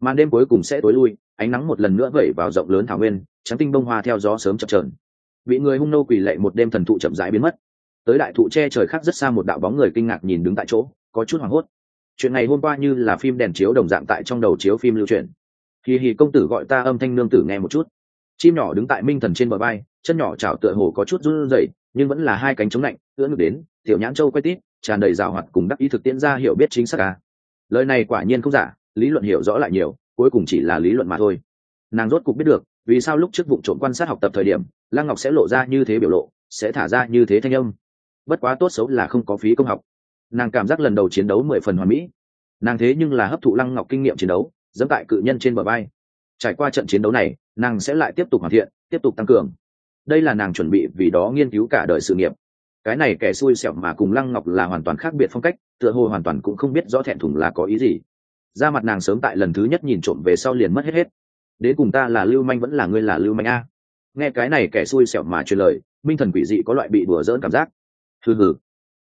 màn đêm cuối cùng sẽ tối lui, ánh nắng một lần nữa vẩy vào rộng lớn thảo nguyên, trắng tinh bông hoa theo gió sớm chập trờn bị người hung nô quỳ lệ một đêm thần thụ chậm rãi biến mất tới đại thụ che trời khác rất xa một đạo bóng người kinh ngạc nhìn đứng tại chỗ, có chút hoảng hốt. Chuyện này hôm qua như là phim đèn chiếu đồng dạng tại trong đầu chiếu phim lưu truyền. Kỳ hì công tử gọi ta âm thanh nương tử nghe một chút. Chim nhỏ đứng tại minh thần trên bờ bay chân nhỏ chảo tựa hồ có chút run rẩy, nhưng vẫn là hai cánh chống lạnh ưỡn ngực đến, tiểu nhãn châu quay tít, tràn đầy rào hoạt cùng đắc ý thực tiễn ra hiểu biết chính xác ca lời này quả nhiên không giả, lý luận hiểu rõ lại nhiều, cuối cùng chỉ là lý luận mà thôi. Nàng rốt cục biết được, vì sao lúc trước vụ trộm quan sát học tập thời điểm, lăng ngọc sẽ lộ ra như thế biểu lộ, sẽ thả ra như thế thanh âm bất quá tốt xấu là không có phí công học. Nàng cảm giác lần đầu chiến đấu mười phần hoàn mỹ. Nàng thế nhưng là hấp thụ lăng ngọc kinh nghiệm chiến đấu dẫm tại cự nhân trên bờ bay trải qua trận chiến đấu này, nàng sẽ lại tiếp tục hoàn thiện, tiếp tục tăng cường. Đây là nàng chuẩn bị vì đó nghiên cứu cả đời sự nghiệp. Cái này kẻ xui xẻo mà cùng lăng ngọc là hoàn toàn khác biệt phong cách, tựa hồ hoàn toàn cũng không biết rõ thẹn thùng là có ý gì. Ra mặt nàng sớm tại lần thứ nhất nhìn trộm về sau liền mất hết hết. Đến cùng ta là lưu manh vẫn là ngươi là lưu manh a? Nghe cái này kẻ xui xẻo mà truyền lời, minh thần quỷ dị có loại bị đùa dỡn cảm giác hừ hừ.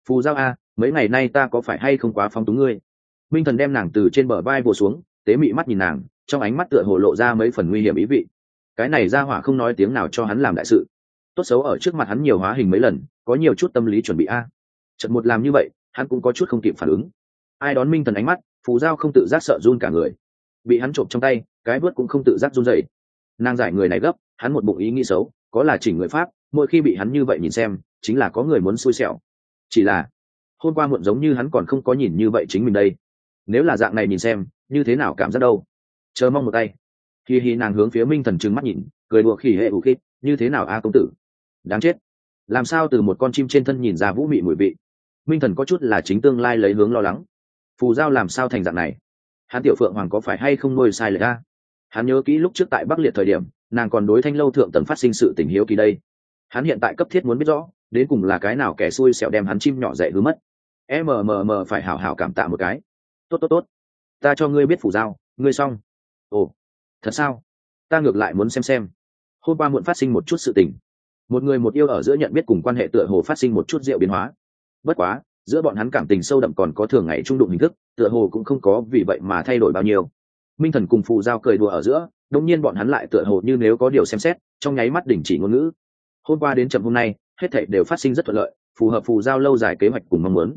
Phù giao a, mấy ngày nay ta có phải hay không quá phóng túng ngươi? Minh thần đem nàng từ trên bờ vai vồ xuống, tế mị mắt nhìn nàng, trong ánh mắt tựa hồ lộ ra mấy phần nguy hiểm ý vị. Cái này ra hỏa không nói tiếng nào cho hắn làm đại sự. Tốt xấu ở trước mặt hắn nhiều hóa hình mấy lần, có nhiều chút tâm lý chuẩn bị a. À. trận một làm như vậy, hắn cũng có chút không kịp phản ứng. Ai đón minh thần ánh mắt, phù giao không tự giác sợ run cả người. Bị hắn trộm trong tay, cái vớt cũng không tự giác run dậy nàng giải người này gấp, hắn một bụng ý nghĩ xấu, có là chỉnh người pháp, mỗi khi bị hắn như vậy nhìn xem chính là có người muốn xui xẻo. Chỉ là, hôm qua muộn giống như hắn còn không có nhìn như vậy chính mình đây. Nếu là dạng này nhìn xem, như thế nào cảm giác đâu? Chờ mong một tay. Khi hi nàng hướng phía minh thần trừng mắt nhìn, cười đùa khỉ hệ ủ khít, như thế nào a công tử? Đáng chết. Làm sao từ một con chim trên thân nhìn ra vũ mị mùi vị? Minh thần có chút là chính tương lai lấy hướng lo lắng. Phù giao làm sao thành dạng này? Hắn tiểu phượng hoàng có phải hay không nuôi sai lệch a? Hắn nhớ kỹ lúc trước tại bắc liệt thời điểm, nàng còn đối thanh lâu thượng tần phát sinh sự tình hiếu kỳ đây. Hắn hiện tại cấp thiết muốn biết rõ đến cùng là cái nào kẻ xui xẻo đem hắn chim nhỏ dạy hứa mất. Mmm phải hảo hảo cảm tạ một cái. Tốt tốt tốt. Ta cho ngươi biết phủ giao, ngươi xong. Ồ, thật sao? Ta ngược lại muốn xem xem. Hôm qua muộn phát sinh một chút sự tình. Một người một yêu ở giữa nhận biết cùng quan hệ tựa hồ phát sinh một chút rượu biến hóa. Bất quá, giữa bọn hắn cảm tình sâu đậm còn có thường ngày trung đụng hình thức, tựa hồ cũng không có vì vậy mà thay đổi bao nhiêu. Minh thần cùng phù giao cười đùa ở giữa, đông nhiên bọn hắn lại tựa hồ như nếu có điều xem xét, trong nháy mắt đình chỉ ngôn ngữ. Hôm qua đến chậm hôm nay hết thảy đều phát sinh rất thuận lợi, phù hợp phù giao lâu dài kế hoạch cùng mong muốn.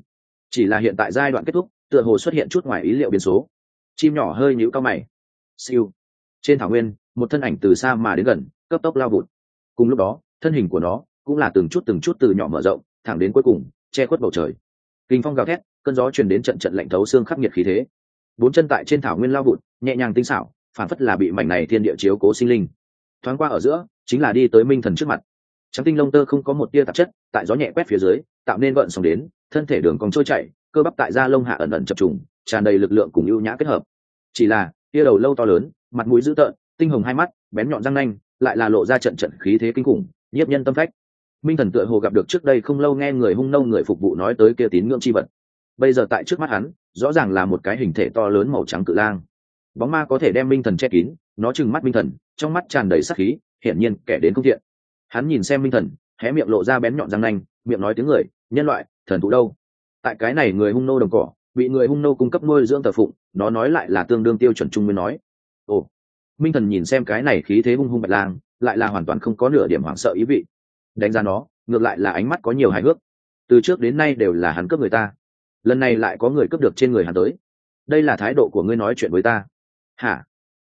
Chỉ là hiện tại giai đoạn kết thúc, tựa hồ xuất hiện chút ngoài ý liệu biến số. Chim nhỏ hơi nhũ cao mày. Siêu. Trên thảo nguyên, một thân ảnh từ xa mà đến gần, cấp tốc lao vụt. Cùng lúc đó, thân hình của nó cũng là từng chút từng chút từ nhỏ mở rộng, thẳng đến cuối cùng, che khuất bầu trời. Kinh phong gào thét, cơn gió truyền đến trận trận lạnh thấu xương khắc nghiệt khí thế. Bốn chân tại trên thảo nguyên lao vụt, nhẹ nhàng tinh xảo, phản phất là bị mảnh này thiên địa chiếu cố sinh linh. Thoáng qua ở giữa, chính là đi tới minh thần trước mặt trắng tinh lông tơ không có một tia tạp chất, tại gió nhẹ quét phía dưới, tạo nên gợn sóng đến, thân thể đường cong trôi chảy, cơ bắp tại da lông hạ ẩn ẩn chập trùng, tràn đầy lực lượng cùng ưu nhã kết hợp. Chỉ là, tia đầu lâu to lớn, mặt mũi dữ tợn, tinh hồng hai mắt, bén nhọn răng nanh, lại là lộ ra trận trận khí thế kinh khủng, nhiếp nhân tâm phách. Minh thần tựa hồ gặp được trước đây không lâu nghe người hung nâu người phục vụ nói tới kia tín ngưỡng chi vật. Bây giờ tại trước mắt hắn, rõ ràng là một cái hình thể to lớn màu trắng cự lang. Bóng ma có thể đem minh thần che kín, nó trừng mắt minh thần, trong mắt tràn đầy sắc khí, hiển nhiên kẻ đến không thiện hắn nhìn xem minh thần, hé miệng lộ ra bén nhọn răng nanh, miệng nói tiếng người, nhân loại, thần thụ đâu? Tại cái này người hung nô đồng cỏ, bị người hung nô cung cấp nuôi dưỡng thờ phụng, nó nói lại là tương đương tiêu chuẩn trung mới nói. Ồ. Minh thần nhìn xem cái này khí thế hung hung bạch lang, lại là hoàn toàn không có nửa điểm hoảng sợ ý vị. Đánh giá nó, ngược lại là ánh mắt có nhiều hài hước. Từ trước đến nay đều là hắn cướp người ta. Lần này lại có người cướp được trên người hắn tới. Đây là thái độ của ngươi nói chuyện với ta. Hả?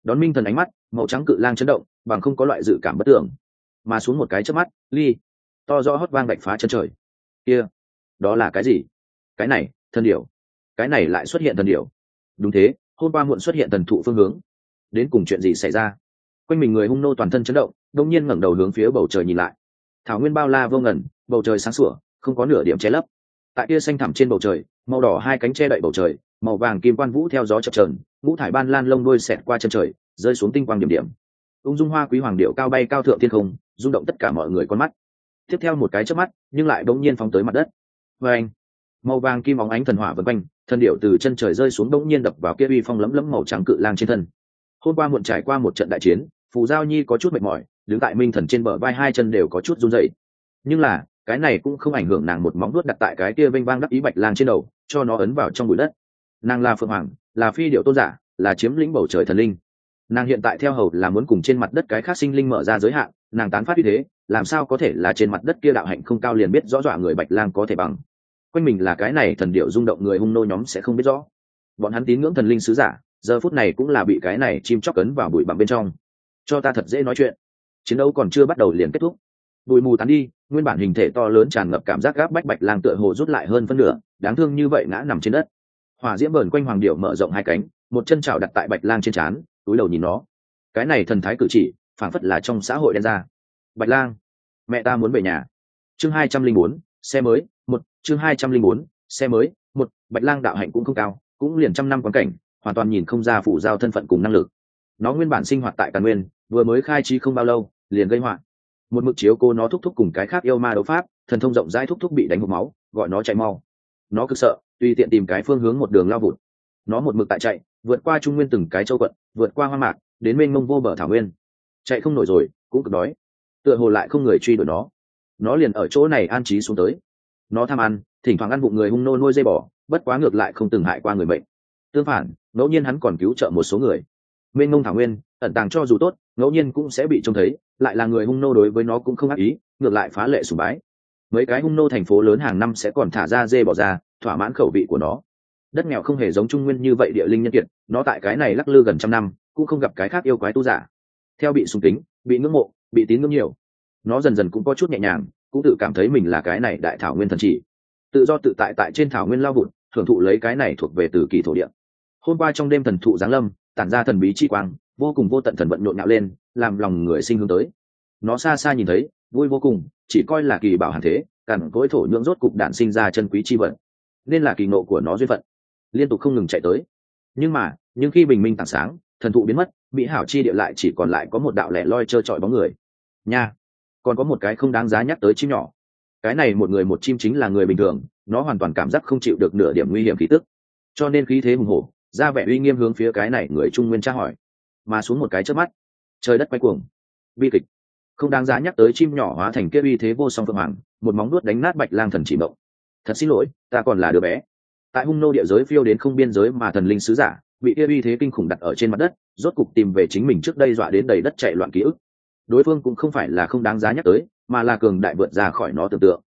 Đón minh thần ánh mắt, màu trắng cự lang chấn động, bằng không có loại dự cảm bất tưởng mà xuống một cái trước mắt, ly, to rõ hót vang bạch phá chân trời. Kia, đó là cái gì? Cái này, thần điểu. Cái này lại xuất hiện thần điểu. Đúng thế, hôm qua muộn xuất hiện thần thụ phương hướng. Đến cùng chuyện gì xảy ra? Quanh mình người hung nô toàn thân chấn động, đông nhiên ngẩng đầu hướng phía bầu trời nhìn lại. Thảo nguyên bao la vô ngần, bầu trời sáng sủa, không có nửa điểm che lấp. Tại kia xanh thẳm trên bầu trời, màu đỏ hai cánh che đậy bầu trời, màu vàng kim quan vũ theo gió chập trờn ngũ thải ban lan lông đuôi xẹt qua chân trời, rơi xuống tinh quang điểm điểm. Ung dung hoa quý hoàng điệu cao bay cao thượng thiên không rung động tất cả mọi người con mắt. Tiếp theo một cái chớp mắt, nhưng lại bỗng nhiên phóng tới mặt đất. Và anh, màu vàng kim óng ánh thần hỏa vân quanh, thần điệu từ chân trời rơi xuống bỗng nhiên đập vào kia uy phong lấm lấm màu trắng cự lang trên thân. Hôm qua muộn trải qua một trận đại chiến, phù giao nhi có chút mệt mỏi, đứng tại minh thần trên bờ vai hai chân đều có chút run dậy nhưng là, cái này cũng không ảnh hưởng nàng một móng nuốt đặt tại cái kia vênh vang đắc ý bạch lang trên đầu, cho nó ấn vào trong bụi đất. Nàng là phượng hoàng, là phi điệu tôn giả, là chiếm lĩnh bầu trời thần linh nàng hiện tại theo hầu là muốn cùng trên mặt đất cái khác sinh linh mở ra giới hạn, nàng tán phát như thế, làm sao có thể là trên mặt đất kia đạo hạnh không cao liền biết rõ dọa người bạch lang có thể bằng. Quanh mình là cái này thần điệu rung động người hung nô nhóm sẽ không biết rõ. Bọn hắn tín ngưỡng thần linh sứ giả, giờ phút này cũng là bị cái này chim chóc cấn vào bụi bặm bên trong. Cho ta thật dễ nói chuyện. Chiến đấu còn chưa bắt đầu liền kết thúc. Bụi mù tán đi, nguyên bản hình thể to lớn tràn ngập cảm giác gáp bách bạch lang tựa hồ rút lại hơn phân nửa, đáng thương như vậy ngã nằm trên đất. Hỏa diễm bờn quanh hoàng điệu mở rộng hai cánh, một chân trào đặt tại bạch lang trên trán túi đầu nhìn nó. Cái này thần thái cử chỉ, phảng phất là trong xã hội đen ra. Bạch lang, mẹ ta muốn về nhà. Chương hai trăm linh bốn, xe mới, một, chương hai trăm linh bốn, xe mới, một, bạch lang đạo hạnh cũng không cao, cũng liền trăm năm quán cảnh, hoàn toàn nhìn không ra phủ giao thân phận cùng năng lực. Nó nguyên bản sinh hoạt tại càn nguyên, vừa mới khai trí không bao lâu, liền gây họa. Một mực chiếu cô nó thúc thúc cùng cái khác yêu ma đấu pháp, thần thông rộng rãi thúc thúc bị đánh hộp máu, gọi nó chạy mau. Nó cực sợ, tùy tiện tìm cái phương hướng một đường lao vụt. Nó một mực tại chạy vượt qua trung nguyên từng cái châu quận, vượt qua hoa mạc, đến mênh mông vô bờ thảo nguyên. Chạy không nổi rồi, cũng cực đói. Tựa hồ lại không người truy đuổi nó. Nó liền ở chỗ này an trí xuống tới. Nó tham ăn, thỉnh thoảng ăn bụng người hung nô nuôi dây bỏ bất quá ngược lại không từng hại qua người bệnh tương phản, ngẫu nhiên hắn còn cứu trợ một số người. Mênh mông thảo nguyên, ẩn tàng cho dù tốt, ngẫu nhiên cũng sẽ bị trông thấy, lại là người hung nô đối với nó cũng không ác ý, ngược lại phá lệ sùng bái. Mấy cái hung nô thành phố lớn hàng năm sẽ còn thả ra dê bỏ ra, thỏa mãn khẩu vị của nó. Đất nghèo không hề giống trung nguyên như vậy địa linh nhân kiệt nó tại cái này lắc lư gần trăm năm, cũng không gặp cái khác yêu quái tu giả. Theo bị sùng kính, bị ngưỡng mộ, bị tín ngưỡng nhiều, nó dần dần cũng có chút nhẹ nhàng, cũng tự cảm thấy mình là cái này đại thảo nguyên thần chỉ. Tự do tự tại tại trên thảo nguyên lao vụt, thưởng thụ lấy cái này thuộc về từ kỳ thổ địa. Hôm qua trong đêm thần thụ giáng lâm, tản ra thần bí chi quang, vô cùng vô tận thần vận nhộn nhạo lên, làm lòng người sinh hướng tới. Nó xa xa nhìn thấy, vui vô cùng, chỉ coi là kỳ bảo hàng thế, cằn cối thổ nhưỡng rốt cục đạn sinh ra chân quý chi vận. Nên là kỳ nộ của nó duyên phận. Liên tục không ngừng chạy tới nhưng mà, nhưng khi bình minh tảng sáng, thần thụ biến mất mỹ hảo chi địa lại chỉ còn lại có một đạo lẻ loi trơ trọi bóng người. Nha! Còn có một cái không đáng giá nhắc tới chim nhỏ. Cái này một người một chim chính là người bình thường, nó hoàn toàn cảm giác không chịu được nửa điểm nguy hiểm khí tức. Cho nên khí thế hùng hổ, ra vẻ uy nghiêm hướng phía cái này người trung nguyên tra hỏi. Mà xuống một cái trước mắt, trời đất quay cuồng. Bi kịch. Không đáng giá nhắc tới chim nhỏ hóa thành kia uy thế vô song phương hoàng, một móng nuốt đánh nát bạch lang thần chỉ mộng. Thật xin lỗi, ta còn là đứa bé tại hung nô địa giới phiêu đến không biên giới mà thần linh sứ giả, bị kia uy thế kinh khủng đặt ở trên mặt đất, rốt cục tìm về chính mình trước đây dọa đến đầy đất chạy loạn ký ức. Đối phương cũng không phải là không đáng giá nhắc tới, mà là cường đại vượt ra khỏi nó tưởng tượng.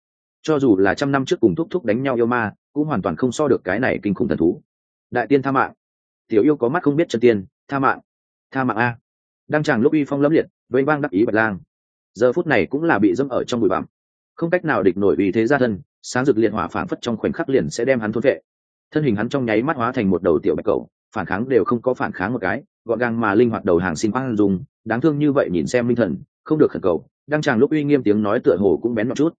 Cho dù là trăm năm trước cùng thúc thúc đánh nhau yêu ma, cũng hoàn toàn không so được cái này kinh khủng thần thú. Đại tiên tha mạng. Tiểu yêu có mắt không biết chân tiên, tha mạng. Tha mạng a. Đang chàng lúc uy phong lẫm liệt vây vang đắc ý bạch lang. Giờ phút này cũng là bị dâm ở trong bụi bặm. Không cách nào địch nổi vì thế ra thân, sáng rực liệt hỏa phảng phất trong khoảnh khắc liền sẽ đem hắn thôn vệ thân hình hắn trong nháy mắt hóa thành một đầu tiểu bạch cầu phản kháng đều không có phản kháng một cái, gọn gàng mà linh hoạt đầu hàng xin khoan dùng đáng thương như vậy nhìn xem minh thần, không được khẩn cầu đang chàng lúc uy nghiêm tiếng nói tựa hồ cũng bén một chút.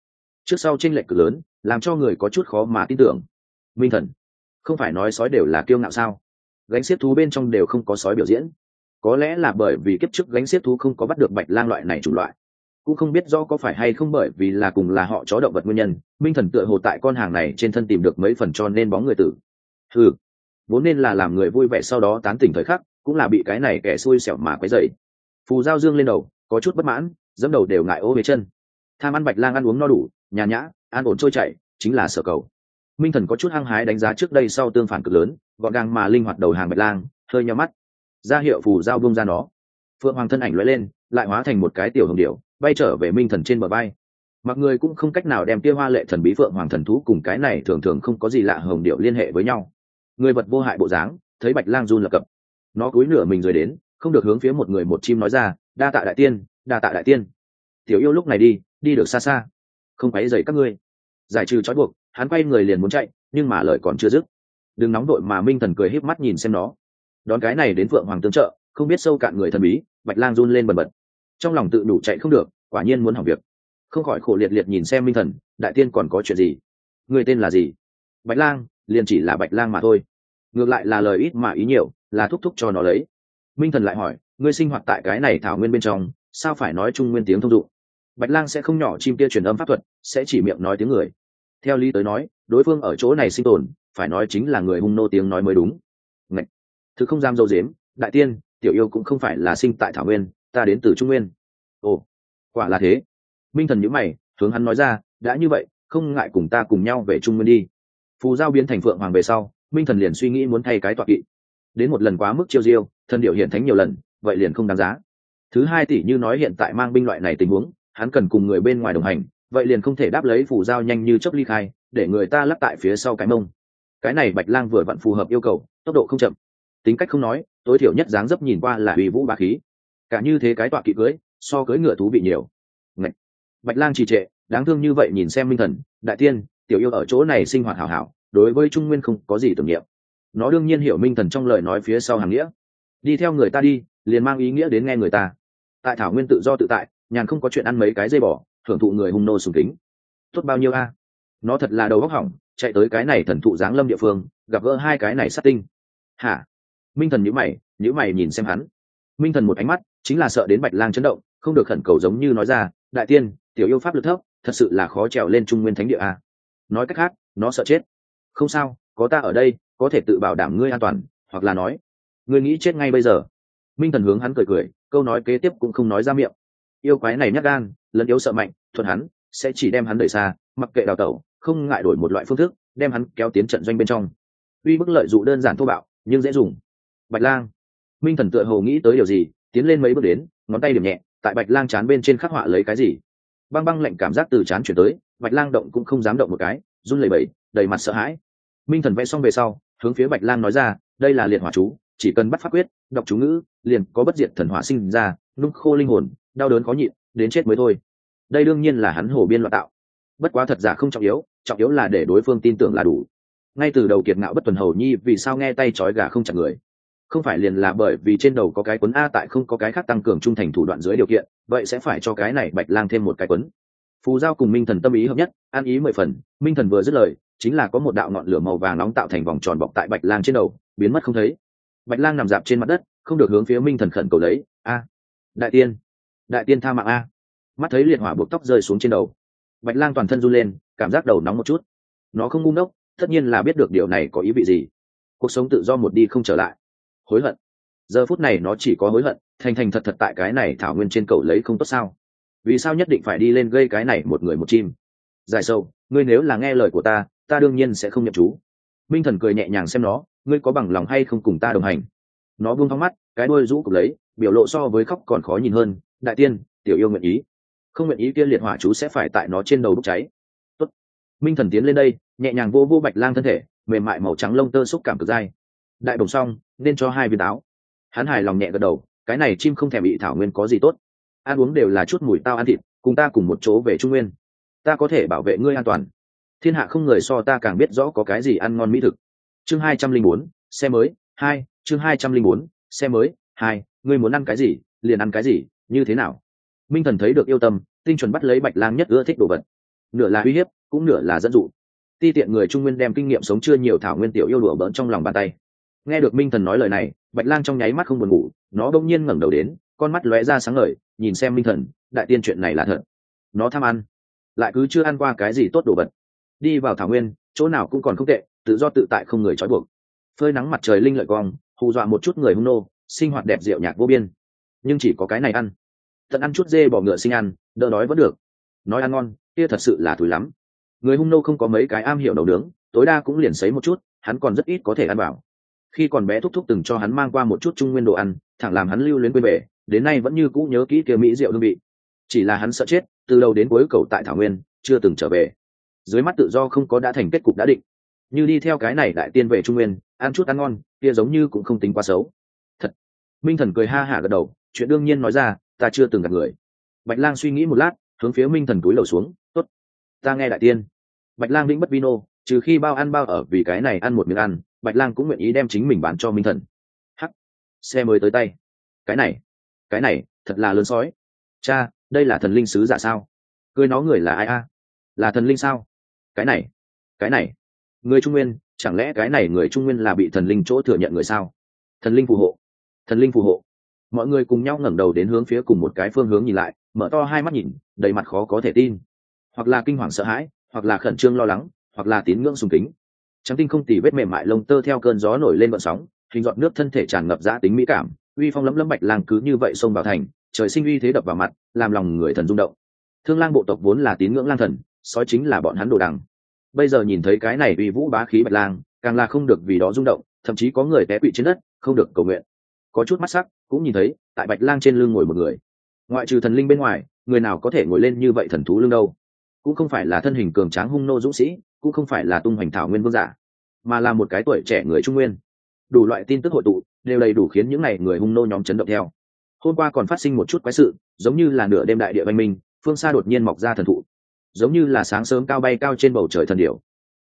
Trước sau tranh lệch cực lớn, làm cho người có chút khó mà tin tưởng. Minh thần, không phải nói sói đều là kiêu ngạo sao? Gánh xiết thú bên trong đều không có sói biểu diễn. Có lẽ là bởi vì kiếp trước gánh xiết thú không có bắt được bạch lang loại này chủng loại cũng không biết do có phải hay không bởi vì là cùng là họ chó động vật nguyên nhân, minh thần tựa hồ tại con hàng này trên thân tìm được mấy phần cho nên bóng người tử. Ừ vốn nên là làm người vui vẻ sau đó tán tỉnh thời khắc, cũng là bị cái này kẻ xui xẻo mà quấy dậy phù giao dương lên đầu, có chút bất mãn, dẫm đầu đều ngại ô về chân. Tham ăn bạch lang ăn uống no đủ, nhàn nhã, an ổn trôi chảy, chính là sở cầu. Minh thần có chút hăng hái đánh giá trước đây sau tương phản cực lớn, gọn gàng mà linh hoạt đầu hàng bạch lang, hơi nhau mắt. Ra hiệu phù giao bông ra nó. Phượng hoàng thân ảnh lóe lên, lại hóa thành một cái tiểu hồng điệu bay trở về minh thần trên bờ bay. Mặc người cũng không cách nào đem tia hoa lệ thần bí phượng hoàng thần thú cùng cái này thường thường không có gì lạ hồng điệu liên hệ với nhau. Người vật vô hại bộ dáng, thấy bạch lang run lập cập. Nó cúi nửa mình rồi đến, không được hướng phía một người một chim nói ra, đa tạ đại tiên, đa tạ đại tiên. Tiểu yêu lúc này đi đi được xa xa. Không phải dậy các ngươi. Giải trừ trói buộc, hắn quay người liền muốn chạy, nhưng mà lời còn chưa dứt. Đừng nóng đội mà minh thần cười híp mắt nhìn xem nó. Đón cái này đến phượng hoàng tương trợ, không biết sâu cạn người thần bí, bạch lang run lên bần bật trong lòng tự đủ chạy không được quả nhiên muốn hỏng việc. Không khỏi khổ liệt liệt nhìn xem minh thần đại tiên còn có chuyện gì? Người tên là gì? Bạch lang liền chỉ là bạch lang mà thôi. Ngược lại là lời ít mà ý nhiều là thúc thúc cho nó lấy. Minh thần lại hỏi ngươi sinh hoạt tại cái này thảo nguyên bên trong sao phải nói chung nguyên tiếng thông dụng? Bạch lang sẽ không nhỏ chim kia truyền âm pháp thuật sẽ chỉ miệng nói tiếng người. Theo lý tới nói đối phương ở chỗ này sinh tồn phải nói chính là người hung nô tiếng nói mới đúng. Ngạch, thứ không dám dâu dếm đại tiên tiểu yêu cũng không phải là sinh tại thảo nguyên ta đến từ trung nguyên. Ồ, quả là thế. Minh thần nhữ mày, hướng hắn nói ra, đã như vậy, không ngại cùng ta cùng nhau về trung nguyên đi. Phù giao biến thành phượng hoàng về sau, minh thần liền suy nghĩ muốn thay cái tọa kỵ. Đến một lần quá mức chiêu diêu, thần điệu hiện thánh nhiều lần, vậy liền không đáng giá. Thứ hai tỷ như nói hiện tại mang binh loại này tình huống, hắn cần cùng người bên ngoài đồng hành, vậy liền không thể đáp lấy phù giao nhanh như chấp ly khai, để người ta lắp tại phía sau cái mông. Cái này bạch lang vừa vặn phù hợp yêu cầu, tốc độ không chậm. Tính cách không nói, tối thiểu nhất dáng dấp nhìn qua là uy vũ ba khí cả như thế cái tọa kỵ cưới, so cưới ngựa thú bị nhiều. Ngậy! bạch lang trì trệ, đáng thương như vậy nhìn xem minh thần, đại tiên, tiểu yêu ở chỗ này sinh hoạt hảo hảo, đối với trung nguyên không có gì tưởng niệm. Nó đương nhiên hiểu minh thần trong lời nói phía sau hàng nghĩa. Đi theo người ta đi, liền mang ý nghĩa đến nghe người ta. Tại thảo nguyên tự do tự tại, nhàn không có chuyện ăn mấy cái dây bỏ thưởng thụ người hung nô sùng kính. Tốt bao nhiêu a? Nó thật là đầu góc hỏng, chạy tới cái này thần thụ giáng lâm địa phương, gặp gỡ hai cái này sát tinh. Hả? Minh thần nhữ mày nhữ mày nhìn xem hắn. Minh thần một ánh mắt chính là sợ đến bạch lang chấn động, không được khẩn cầu giống như nói ra, đại tiên, tiểu yêu pháp lực thấp, thật sự là khó trèo lên trung nguyên thánh địa a. Nói cách khác, nó sợ chết. Không sao, có ta ở đây, có thể tự bảo đảm ngươi an toàn, hoặc là nói, ngươi nghĩ chết ngay bây giờ. Minh thần hướng hắn cười cười, câu nói kế tiếp cũng không nói ra miệng. Yêu quái này nhắc gan, lẫn yếu sợ mạnh, thuận hắn, sẽ chỉ đem hắn đẩy xa, mặc kệ đào tẩu, không ngại đổi một loại phương thức, đem hắn kéo tiến trận doanh bên trong. Uy bức lợi dụ đơn giản thô bạo, nhưng dễ dùng. Bạch lang, minh thần tựa hồ nghĩ tới điều gì tiến lên mấy bước đến, ngón tay điểm nhẹ, tại bạch lang chán bên trên khắc họa lấy cái gì. Băng băng lạnh cảm giác từ chán chuyển tới, bạch lang động cũng không dám động một cái, run lẩy bẩy, đầy mặt sợ hãi. Minh thần vẽ xong về sau, hướng phía bạch lang nói ra, đây là liệt hỏa chú, chỉ cần bắt pháp quyết, đọc chú ngữ, liền có bất diệt thần hỏa sinh ra, nung khô linh hồn, đau đớn khó nhịn, đến chết mới thôi. Đây đương nhiên là hắn hồ biên loạn tạo. Bất quá thật giả không trọng yếu trọng yếu là để đối phương tin tưởng là đủ. Ngay từ đầu kiệt ngạo bất tuần hầu nhi vì sao nghe tay trói gà không chặt người không phải liền là bởi vì trên đầu có cái quấn a tại không có cái khác tăng cường trung thành thủ đoạn dưới điều kiện, vậy sẽ phải cho cái này bạch lang thêm một cái quấn. Phù giao cùng minh thần tâm ý hợp nhất, an ý mười phần, minh thần vừa dứt lời, chính là có một đạo ngọn lửa màu vàng nóng tạo thành vòng tròn bọc tại bạch lang trên đầu, biến mất không thấy. Bạch lang nằm dạp trên mặt đất, không được hướng phía minh thần khẩn cầu lấy, a, đại tiên đại tiên tha mạng a. Mắt thấy liệt hỏa buộc tóc rơi xuống trên đầu. Bạch lang toàn thân run lên, cảm giác đầu nóng một chút. Nó không ngu ngốc, tất nhiên là biết được điều này có ý vị gì. Cuộc sống tự do một đi không trở lại hối hận. Giờ phút này nó chỉ có hối hận, thành thành thật thật tại cái này thảo nguyên trên cầu lấy không tốt sao? Vì sao nhất định phải đi lên gây cái này một người một chim? Dài sâu ngươi nếu là nghe lời của ta ta đương nhiên sẽ không nhập chú. Minh thần cười nhẹ nhàng xem nó, ngươi có bằng lòng hay không cùng ta đồng hành? Nó buông thong mắt, cái đuôi rũ cục lấy, biểu lộ so với khóc còn khó nhìn hơn, đại tiên, tiểu yêu nguyện ý. Không nguyện ý kia liệt hỏa chú sẽ phải tại nó trên đầu đốt cháy. Tốt. minh thần tiến lên đây, nhẹ nhàng vô vô bạch lang thân thể, mềm mại màu trắng lông tơ xúc cảm cực dai đại bồng xong, nên cho hai viên táo. Hắn hài lòng nhẹ gật đầu, cái này chim không thèm bị thảo nguyên có gì tốt. Ăn uống đều là chút mùi tao ăn thịt, cùng ta cùng một chỗ về trung nguyên. Ta có thể bảo vệ ngươi an toàn. Thiên hạ không người so ta càng biết rõ có cái gì ăn ngon mỹ thực. Chương hai trăm linh bốn, xe mới, hai, chương hai trăm linh bốn, xe mới, hai, ngươi muốn ăn cái gì, liền ăn cái gì, như thế nào? Minh thần thấy được yêu tâm, tinh chuẩn bắt lấy bạch lang nhất ưa thích đồ vật. Nửa là uy hiếp, cũng nửa là dẫn dụ. Ti tiện người trung nguyên đem kinh nghiệm sống chưa nhiều thảo nguyên tiểu yêu đùa bỡn trong lòng bàn tay nghe được minh thần nói lời này, bạch lang trong nháy mắt không buồn ngủ, nó bỗng nhiên ngẩng đầu đến, con mắt lóe ra sáng ngời, nhìn xem minh thần, đại tiên chuyện này là thật. Nó tham ăn, lại cứ chưa ăn qua cái gì tốt đồ vật. Đi vào thảo nguyên, chỗ nào cũng còn không tệ, tự do tự tại không người trói buộc. Phơi nắng mặt trời linh lợi cong hù dọa một chút người hung nô, sinh hoạt đẹp rượu nhạc vô biên. Nhưng chỉ có cái này ăn. Tận ăn chút dê bỏ ngựa sinh ăn, đỡ đói vẫn được. Nói ăn ngon, kia thật sự là thúi lắm. Người hung nô không có mấy cái am hiểu đầu nướng, tối đa cũng liền sấy một chút, hắn còn rất ít có thể ăn vào khi còn bé thúc thúc từng cho hắn mang qua một chút trung nguyên đồ ăn, thẳng làm hắn lưu luyến quên bể đến nay vẫn như cũ nhớ kỹ kia mỹ rượu hương vị. Chỉ là hắn sợ chết, từ đầu đến cuối cầu tại thảo nguyên, chưa từng trở về. Dưới mắt tự do không có đã thành kết cục đã định. Như đi theo cái này đại tiên về trung nguyên, ăn chút ăn ngon, kia giống như cũng không tính quá xấu. Thật. Minh thần cười ha hả gật đầu, chuyện đương nhiên nói ra, ta chưa từng gặp người. Bạch lang suy nghĩ một lát, hướng phía minh thần túi lầu xuống, tốt, ta nghe đại tiên. Bạch lang lĩnh bất vino trừ khi bao ăn bao ở vì cái này ăn một miếng ăn bạch lang cũng nguyện ý đem chính mình bán cho minh thần. Hắc, xe mới tới tay. Cái này cái này, thật là lớn sói. Cha, đây là thần linh sứ giả sao? Cười nó người là ai a? Là thần linh sao? Cái này cái này. Người trung nguyên, chẳng lẽ cái này người trung nguyên là bị thần linh chỗ thừa nhận người sao? Thần linh phù hộ. Thần linh phù hộ. Mọi người cùng nhau ngẩng đầu đến hướng phía cùng một cái phương hướng nhìn lại, mở to hai mắt nhìn, đầy mặt khó có thể tin. Hoặc là kinh hoàng sợ hãi, hoặc là khẩn trương lo lắng, hoặc là tín ngưỡng sùng kính trắng tinh không tỉ vết mềm mại lông tơ theo cơn gió nổi lên vận sóng, hình dọn nước thân thể tràn ngập giã tính mỹ cảm, uy phong lấm lấm bạch lang cứ như vậy xông vào thành, trời sinh uy thế đập vào mặt, làm lòng người thần rung động. Thương lang bộ tộc vốn là tín ngưỡng lang thần, sói chính là bọn hắn đồ đằng. Bây giờ nhìn thấy cái này uy vũ bá khí bạch lang, càng là không được vì đó rung động, thậm chí có người té quỵ trên đất, không được cầu nguyện. Có chút mắt sắc, cũng nhìn thấy, tại bạch lang trên lưng ngồi một người. Ngoại trừ thần linh bên ngoài, người nào có thể ngồi lên như vậy thần thú lưng đâu? Cũng không phải là thân hình cường tráng hung nô dũng sĩ, cũng không phải là tung hoành thảo nguyên vương giả mà là một cái tuổi trẻ người trung nguyên. Đủ loại tin tức hội tụ, đều đầy đủ khiến những n à y người hung nô nhóm chấn động theo. Hôm qua còn phát sinh một chút quái sự, giống như là nửa đêm đại địa văn minh, phương xa đột nhiên mọc ra thần thụ. Giống như là sáng sớm cao bay cao trên bầu trời thần điểu.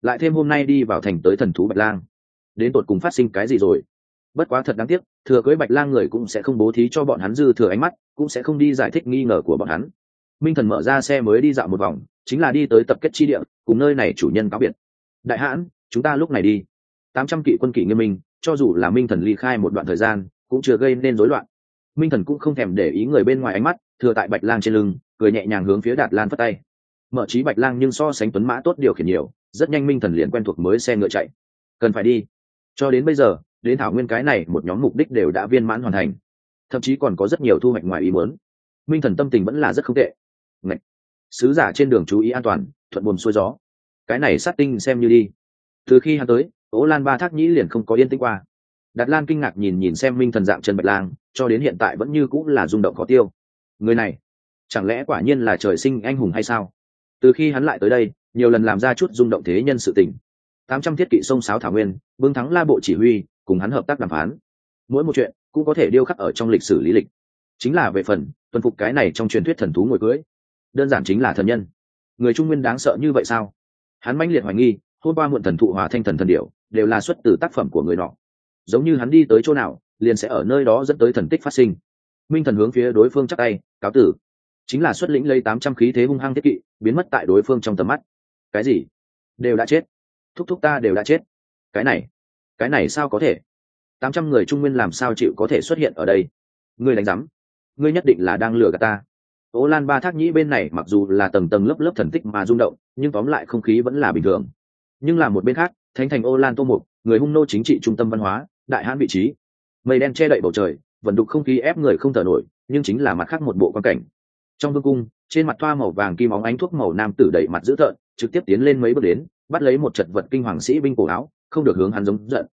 Lại thêm hôm nay đi vào thành tới thần thú bạch lang. Đến tột cùng phát sinh cái gì rồi? Bất quá thật đáng tiếc, thừa cưới bạch lang người cũng sẽ không bố thí cho bọn hắn dư thừa ánh mắt, cũng sẽ không đi giải thích nghi ngờ của bọn hắn. Minh thần mở ra xe mới đi dạo một vòng, chính là đi tới tập kết chi địa, cùng nơi này chủ nhân cáo biệt. Đại hãn chúng ta lúc này đi. Tám trăm kỵ quân kỵ nghiêm minh, cho dù là minh thần ly khai một đoạn thời gian, cũng chưa gây nên rối loạn. Minh thần cũng không thèm để ý người bên ngoài ánh mắt, thừa tại bạch lang trên lưng, cười nhẹ nhàng hướng phía đạt lan phất tay. Mở trí bạch lang nhưng so sánh tuấn mã tốt điều khiển nhiều, rất nhanh minh thần liền quen thuộc mới xe ngựa chạy. Cần phải đi. Cho đến bây giờ, đến thảo nguyên cái này một nhóm mục đích đều đã viên mãn hoàn thành. Thậm chí còn có rất nhiều thu hoạch ngoài ý muốn. Minh thần tâm tình vẫn là rất không tệ. Ngạch. sứ giả trên đường chú ý an toàn, thuận buồm xuôi gió. Cái này sát tinh xem như đi từ khi hắn tới, ố lan ba thác nhĩ liền không có yên tĩnh qua. Đạt lan kinh ngạc nhìn nhìn xem minh thần dạng trần bạch lang, cho đến hiện tại vẫn như cũng là rung động khó tiêu. Người này, chẳng lẽ quả nhiên là trời sinh anh hùng hay sao? Từ khi hắn lại tới đây, nhiều lần làm ra chút rung động thế nhân sự tình. Tám trăm thiết kỵ sông sáo thảo nguyên, vương thắng la bộ chỉ huy, cùng hắn hợp tác đàm phán. Mỗi một chuyện cũng có thể điêu khắc ở trong lịch sử lý lịch. Chính là về phần tuân phục cái này trong truyền thuyết thần thú ngồi cưới. Đơn giản chính là thần nhân. Người trung nguyên đáng sợ như vậy sao? Hắn mãnh liệt hoài nghi hôm qua muộn thần thụ hòa thanh thần thần điệu, đều là xuất từ tác phẩm của người nọ. Giống như hắn đi tới chỗ nào, liền sẽ ở nơi đó dẫn tới thần tích phát sinh. Minh thần hướng phía đối phương chắc tay, cáo tử. Chính là xuất lĩnh lấy tám trăm khí thế hung hăng thiết kỵ, biến mất tại đối phương trong tầm mắt. Cái gì? Đều đã chết. Thúc thúc ta đều đã chết. Cái này? Cái này sao có thể? Tám trăm người trung nguyên làm sao chịu có thể xuất hiện ở đây? Ngươi đánh giám. Ngươi nhất định là đang lừa gạt ta. Ố lan ba thác nhĩ bên này mặc dù là tầng tầng lớp lớp thần tích mà rung động, nhưng tóm lại không khí vẫn là bình thường nhưng là một bên khác, thánh thành ô lan tô mục, người hung nô chính trị trung tâm văn hóa, đại hãn vị trí. Mây đen che đậy bầu trời, vận đục không khí ép người không thở nổi, nhưng chính là mặt khác một bộ quan cảnh. Trong vương cung, trên mặt thoa màu vàng kim óng ánh thuốc màu nam tử đẩy mặt dữ thợn trực tiếp tiến lên mấy bước đến, bắt lấy một chật vật kinh hoàng sĩ binh cổ áo, không được hướng hắn giống giận.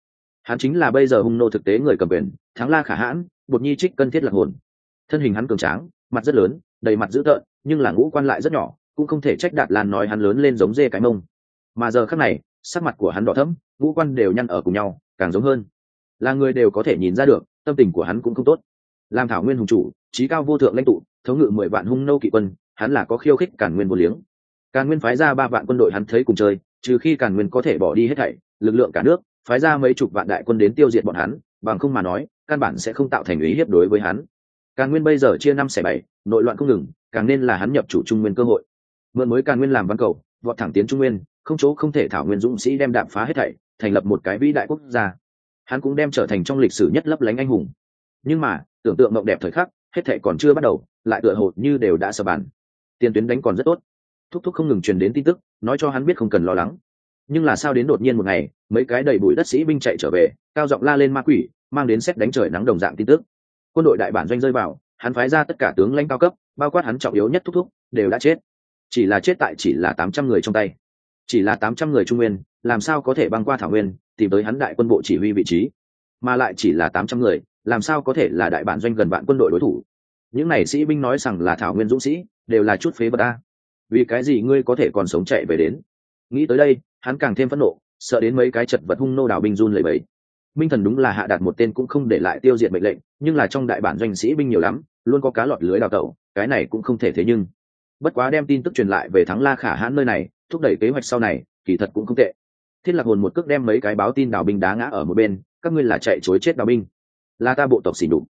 Hắn chính là bây giờ hung nô thực tế người cầm quyền, thắng la khả hãn, bột nhi trích cân thiết lạc hồn. Thân hình hắn cường tráng, mặt rất lớn, đầy mặt dữ tợn, nhưng là ngũ quan lại rất nhỏ, cũng không thể trách đạt lan nói hắn lớn lên giống dê cái mông mà giờ khắc này, sắc mặt của hắn đỏ thẫm, ngũ quan đều nhăn ở cùng nhau, càng giống hơn. Là người đều có thể nhìn ra được, tâm tình của hắn cũng không tốt. Làm thảo nguyên hùng chủ trí cao vô thượng lãnh tụ, thống ngự mười vạn hung nô kỵ quân, hắn là có khiêu khích cản nguyên vô liếng. Càn nguyên phái ra ba vạn quân đội hắn thấy cùng chơi, trừ khi càn nguyên có thể bỏ đi hết thảy, lực lượng cả nước, phái ra mấy chục vạn đại quân đến tiêu diệt bọn hắn, bằng không mà nói, căn bản sẽ không tạo thành ý hiếp đối với hắn. Càn nguyên bây giờ chia năm xẻ bảy, nội loạn không ngừng, càng nên là hắn nhập chủ trung nguyên cơ hội. Mượn mới càn nguyên làm văn cầu, vọt thẳng tiến trung nguyên không chỗ không thể thảo nguyên dũng sĩ đem đạp phá hết thảy, thành lập một cái vĩ đại quốc gia. Hắn cũng đem trở thành trong lịch sử nhất lấp lánh anh hùng. Nhưng mà, tưởng tượng mộng đẹp thời khắc, hết thảy còn chưa bắt đầu, lại tựa hồ như đều đã sờ bàn. Tiền tuyến đánh còn rất tốt. Thúc thúc không ngừng truyền đến tin tức, nói cho hắn biết không cần lo lắng. Nhưng là sao đến đột nhiên một ngày, mấy cái đầy bụi đất sĩ binh chạy trở về, cao giọng la lên ma quỷ, mang đến xét đánh trời nắng đồng dạng tin tức. Quân đội đại bản doanh rơi vào, hắn phái ra tất cả tướng lãnh cao cấp, bao quát hắn trọng yếu nhất thúc thúc, đều đã chết. Chỉ là chết tại chỉ là tám trăm người trong tay chỉ là tám trăm người trung nguyên, làm sao có thể băng qua thảo nguyên, tìm tới hắn đại quân bộ chỉ huy vị trí? Mà lại chỉ là tám trăm người, làm sao có thể là đại bản doanh gần vạn quân đội đối thủ? Những này sĩ binh nói rằng là thảo nguyên dũng sĩ, đều là chút phế vật a. Vì cái gì ngươi có thể còn sống chạy về đến? Nghĩ tới đây, hắn càng thêm phẫn nộ, sợ đến mấy cái chật vật hung nô đảo binh run lẩy bẩy. Minh thần đúng là hạ đạt một tên cũng không để lại tiêu diệt mệnh lệnh, nhưng là trong đại bản doanh sĩ binh nhiều lắm, luôn có cá lọt lưới đào tẩu, cái này cũng không thể thế nhưng bất quá đem tin tức truyền lại về thắng la khả hãn nơi này, thúc đẩy kế hoạch sau này, kỳ thật cũng không tệ. Thiết lạc hồn một cước đem mấy cái báo tin đào binh đá ngã ở một bên, các ngươi là chạy chối chết đào binh. Là ta bộ tộc xỉ đục.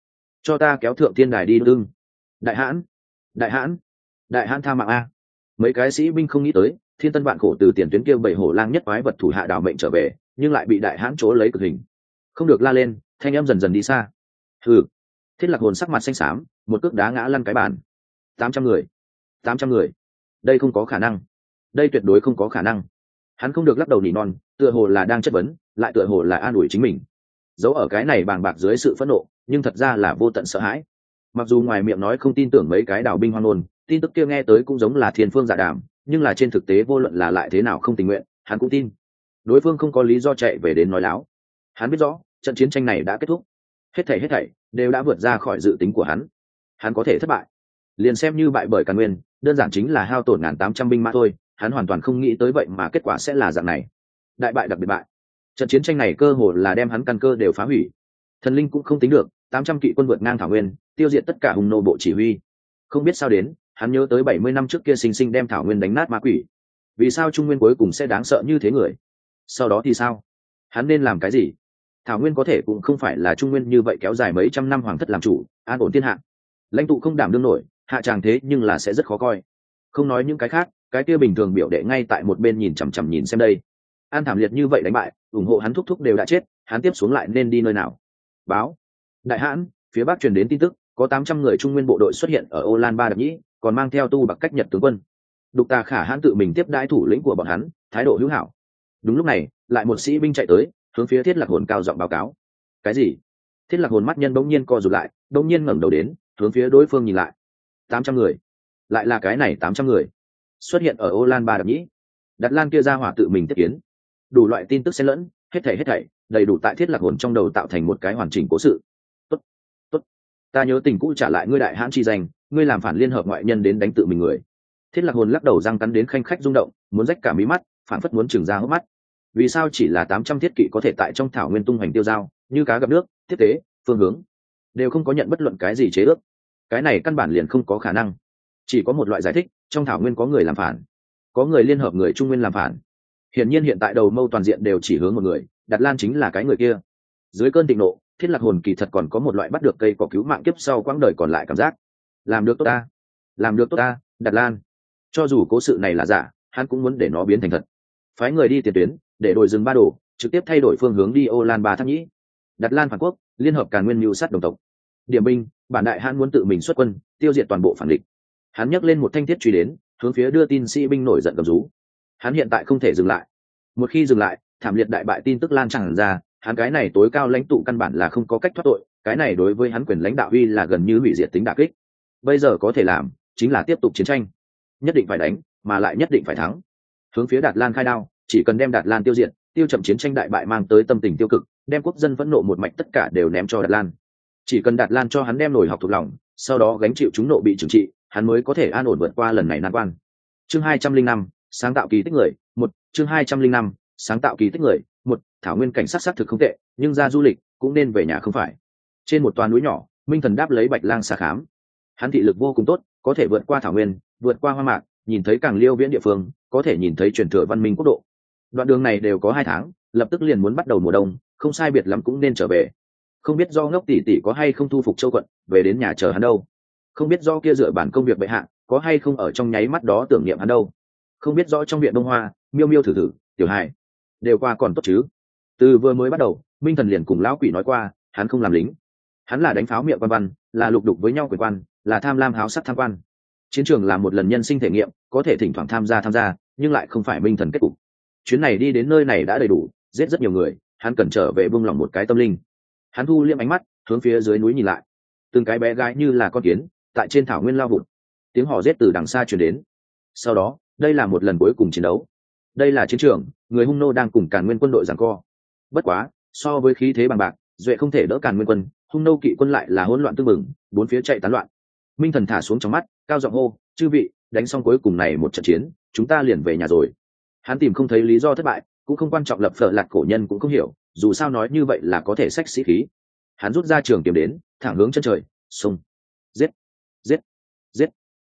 Cho ta kéo thượng thiên đài đi đương đại hãn đại hãn đại hãn tha mạng a. Mấy cái sĩ binh không nghĩ tới, thiên tân vạn khổ từ tiền tuyến kia bảy hổ lang nhất quái vật thủ hạ đào mệnh trở về, nhưng lại bị đại hãn chỗ lấy cực hình. Không được la lên, thanh em dần dần đi xa. Ừ thiết lạc hồn sắc mặt xanh xám, một cước đá ngã lăn cái bàn. Tám trăm người tám trăm người. Đây không có khả năng. Đây tuyệt đối không có khả năng. Hắn không được lắc đầu nỉ non, tựa hồ là đang chất vấn, lại tựa hồ là an ủi chính mình. Giấu ở cái này bàng bạc dưới sự phẫn nộ, nhưng thật ra là vô tận sợ hãi. Mặc dù ngoài miệng nói không tin tưởng mấy cái đảo binh hoang nôn tin tức kia nghe tới cũng giống là thiên phương giả đàm, nhưng là trên thực tế vô luận là lại thế nào không tình nguyện, hắn cũng tin. Đối phương không có lý do chạy về đến nói láo. Hắn biết rõ, trận chiến tranh này đã kết thúc. Hết thảy hết thảy, đều đã vượt ra khỏi dự tính của hắn. Hắn có thể thất bại. Liền xem như bại bởi càn nguyên đơn giản chính là hao tổn ngàn tám trăm binh mã thôi, hắn hoàn toàn không nghĩ tới vậy mà kết quả sẽ là dạng này. Đại bại đặc biệt bại. Trận chiến tranh này cơ hồ là đem hắn căn cơ đều phá hủy. Thần linh cũng không tính được, tám trăm kỵ quân vượt ngang thảo nguyên, tiêu diệt tất cả hùng nô bộ chỉ huy. Không biết sao đến, hắn nhớ tới bảy mươi năm trước kia sinh sinh đem thảo nguyên đánh nát ma quỷ. Vì sao trung nguyên cuối cùng sẽ đáng sợ như thế người? Sau đó thì sao? Hắn nên làm cái gì? Thảo nguyên có thể cũng không phải là trung nguyên như vậy kéo dài mấy trăm năm hoàng thất làm chủ, an ổn thiên hạ. Lãnh tụ không đảm đương nổi hạ tràng thế nhưng là sẽ rất khó coi. Không nói những cái khác, cái kia bình thường biểu đệ ngay tại một bên nhìn chằm chằm nhìn xem đây. An thảm liệt như vậy đánh bại, ủng hộ hắn thúc thúc đều đã chết, hắn tiếp xuống lại nên đi nơi nào? Báo. Đại hãn, phía bắc truyền đến tin tức, có tám trăm người trung nguyên bộ đội xuất hiện ở ô lan ba đập nhĩ, còn mang theo tu bạc cách nhật tướng quân. Đục tà khả hãn tự mình tiếp đãi thủ lĩnh của bọn hắn, thái độ hữu hảo. Đúng lúc này, lại một sĩ binh chạy tới, hướng phía thiết lạc hồn cao giọng báo cáo. Cái gì? Thiết lạc hồn mắt nhân bỗng nhiên co rụt lại, bỗng nhiên ngẩng đầu đến, hướng phía đối phương nhìn lại tám trăm người. Lại là cái này tám trăm người. Xuất hiện ở ô lan ba đập nhĩ. Đặt lan kia ra hỏa tự mình tiếp kiến. Đủ loại tin tức xen lẫn, hết thảy hết thảy, đầy đủ tại thiết lạc hồn trong đầu tạo thành một cái hoàn chỉnh cố sự. Tốt tốt. Ta nhớ tình cũ trả lại ngươi đại hãn chi danh, ngươi làm phản liên hợp ngoại nhân đến đánh tự mình người. Thiết lạc hồn lắc đầu răng cắn đến khanh khách rung động, muốn rách cả mí mắt, phản phất muốn trừng ra hốc mắt. Vì sao chỉ là tám trăm thiết kỵ có thể tại trong thảo nguyên tung hoành tiêu dao, như cá gặp nước thiết tế, phương hướng, đều không có nhận bất luận cái gì chế ước cái này căn bản liền không có khả năng. Chỉ có một loại giải thích, trong thảo nguyên có người làm phản, có người liên hợp người trung nguyên làm phản. Hiển nhiên hiện tại đầu mâu toàn diện đều chỉ hướng một người đặt lan chính là cái người kia. Dưới cơn thịnh nộ, thiết lạc hồn kỳ thật còn có một loại bắt được cây có cứu mạng kiếp sau quãng đời còn lại cảm giác. Làm được tốt ta, làm được tốt ta đặt lan. Cho dù cố sự này là giả, hắn cũng muốn để nó biến thành thật. Phái người đi tiền tuyến, để đổi rừng ba đổ, trực tiếp thay đổi phương hướng đi ô lan ba tháp nhĩ. Đặt lan phản quốc, liên hợp càn nguyên mưu sát đồng tộc. Điểm binh bản đại hãn muốn tự mình xuất quân, tiêu diệt toàn bộ phản địch. Hắn nhấc lên một thanh thiết truy đến, hướng phía đưa tin sĩ binh nổi giận cầm rú. Hắn hiện tại không thể dừng lại. Một khi dừng lại, thảm liệt đại bại tin tức lan tràn ra, hắn cái này tối cao lãnh tụ căn bản là không có cách thoát tội, cái này đối với hắn quyền lãnh đạo uy là gần như hủy diệt tính đà kích. Bây giờ có thể làm, chính là tiếp tục chiến tranh. Nhất định phải đánh, mà lại nhất định phải thắng. Hướng phía đạt lan khai đao, chỉ cần đem đạt lan tiêu diệt, tiêu chậm chiến tranh đại bại mang tới tâm tình tiêu cực, đem quốc dân phẫn nộ một mạch tất cả đều ném cho đạt lan chỉ cần đạt lan cho hắn đem nổi học thuộc lòng, sau đó gánh chịu chúng nộ bị trừng trị, hắn mới có thể an ổn vượt qua lần này nan quan. Chương hai trăm linh năm, sáng tạo kỳ tích người, một, chương hai trăm linh năm, sáng tạo kỳ tích người, một, thảo nguyên cảnh sát xác thực không tệ, nhưng ra du lịch cũng nên về nhà không phải. Trên một toà núi nhỏ, minh thần đáp lấy bạch lang xà khám. Hắn thị lực vô cùng tốt, có thể vượt qua thảo nguyên, vượt qua hoa mạc, nhìn thấy càng liêu viễn địa phương, có thể nhìn thấy truyền thừa văn minh quốc độ. Đoạn đường này đều có hai tháng, lập tức liền muốn bắt đầu mùa đông, không sai biệt lắm cũng nên trở về không biết do ngốc tỷ tỷ có hay không thu phục châu quận, về đến nhà chờ hắn đâu. Không biết do kia dựa bản công việc bệ hạ, có hay không ở trong nháy mắt đó tưởng niệm hắn đâu. Không biết rõ trong viện đông hoa, miêu miêu thử thử, tiểu hài đều qua còn tốt chứ. Từ vừa mới bắt đầu, minh thần liền cùng lão quỷ nói qua, hắn không làm lính. Hắn là đánh pháo miệng văn văn, là lục đục với nhau quyền quan, là tham lam háo sắc tham quan. Chiến trường là một lần nhân sinh thể nghiệm, có thể thỉnh thoảng tham gia tham gia, nhưng lại không phải minh thần kết cục. Chuyến này đi đến nơi này đã đầy đủ, giết rất nhiều người, hắn cần trở về buông lòng một cái tâm linh hắn thu liêm ánh mắt, hướng phía dưới núi nhìn lại. Từng cái bé gái như là con kiến, tại trên thảo nguyên lao vụt. Tiếng họ rết từ đằng xa chuyển đến. Sau đó, đây là một lần cuối cùng chiến đấu. Đây là chiến trường, người hung nô đang cùng càn nguyên quân đội giằng co. Bất quá, so với khí thế bằng bạc, duệ không thể đỡ càn nguyên quân, hung nô kỵ quân lại là hỗn loạn tương mừng, bốn phía chạy tán loạn. Minh thần thả xuống trong mắt, cao giọng hô, chư vị, đánh xong cuối cùng này một trận chiến, chúng ta liền về nhà rồi. Hắn tìm không thấy lý do thất bại, cũng không quan trọng lập phở lạc cổ nhân cũng không hiểu dù sao nói như vậy là có thể sách sĩ khí. Hắn rút ra trường tìm đến, thẳng hướng chân trời sông giết giết giết.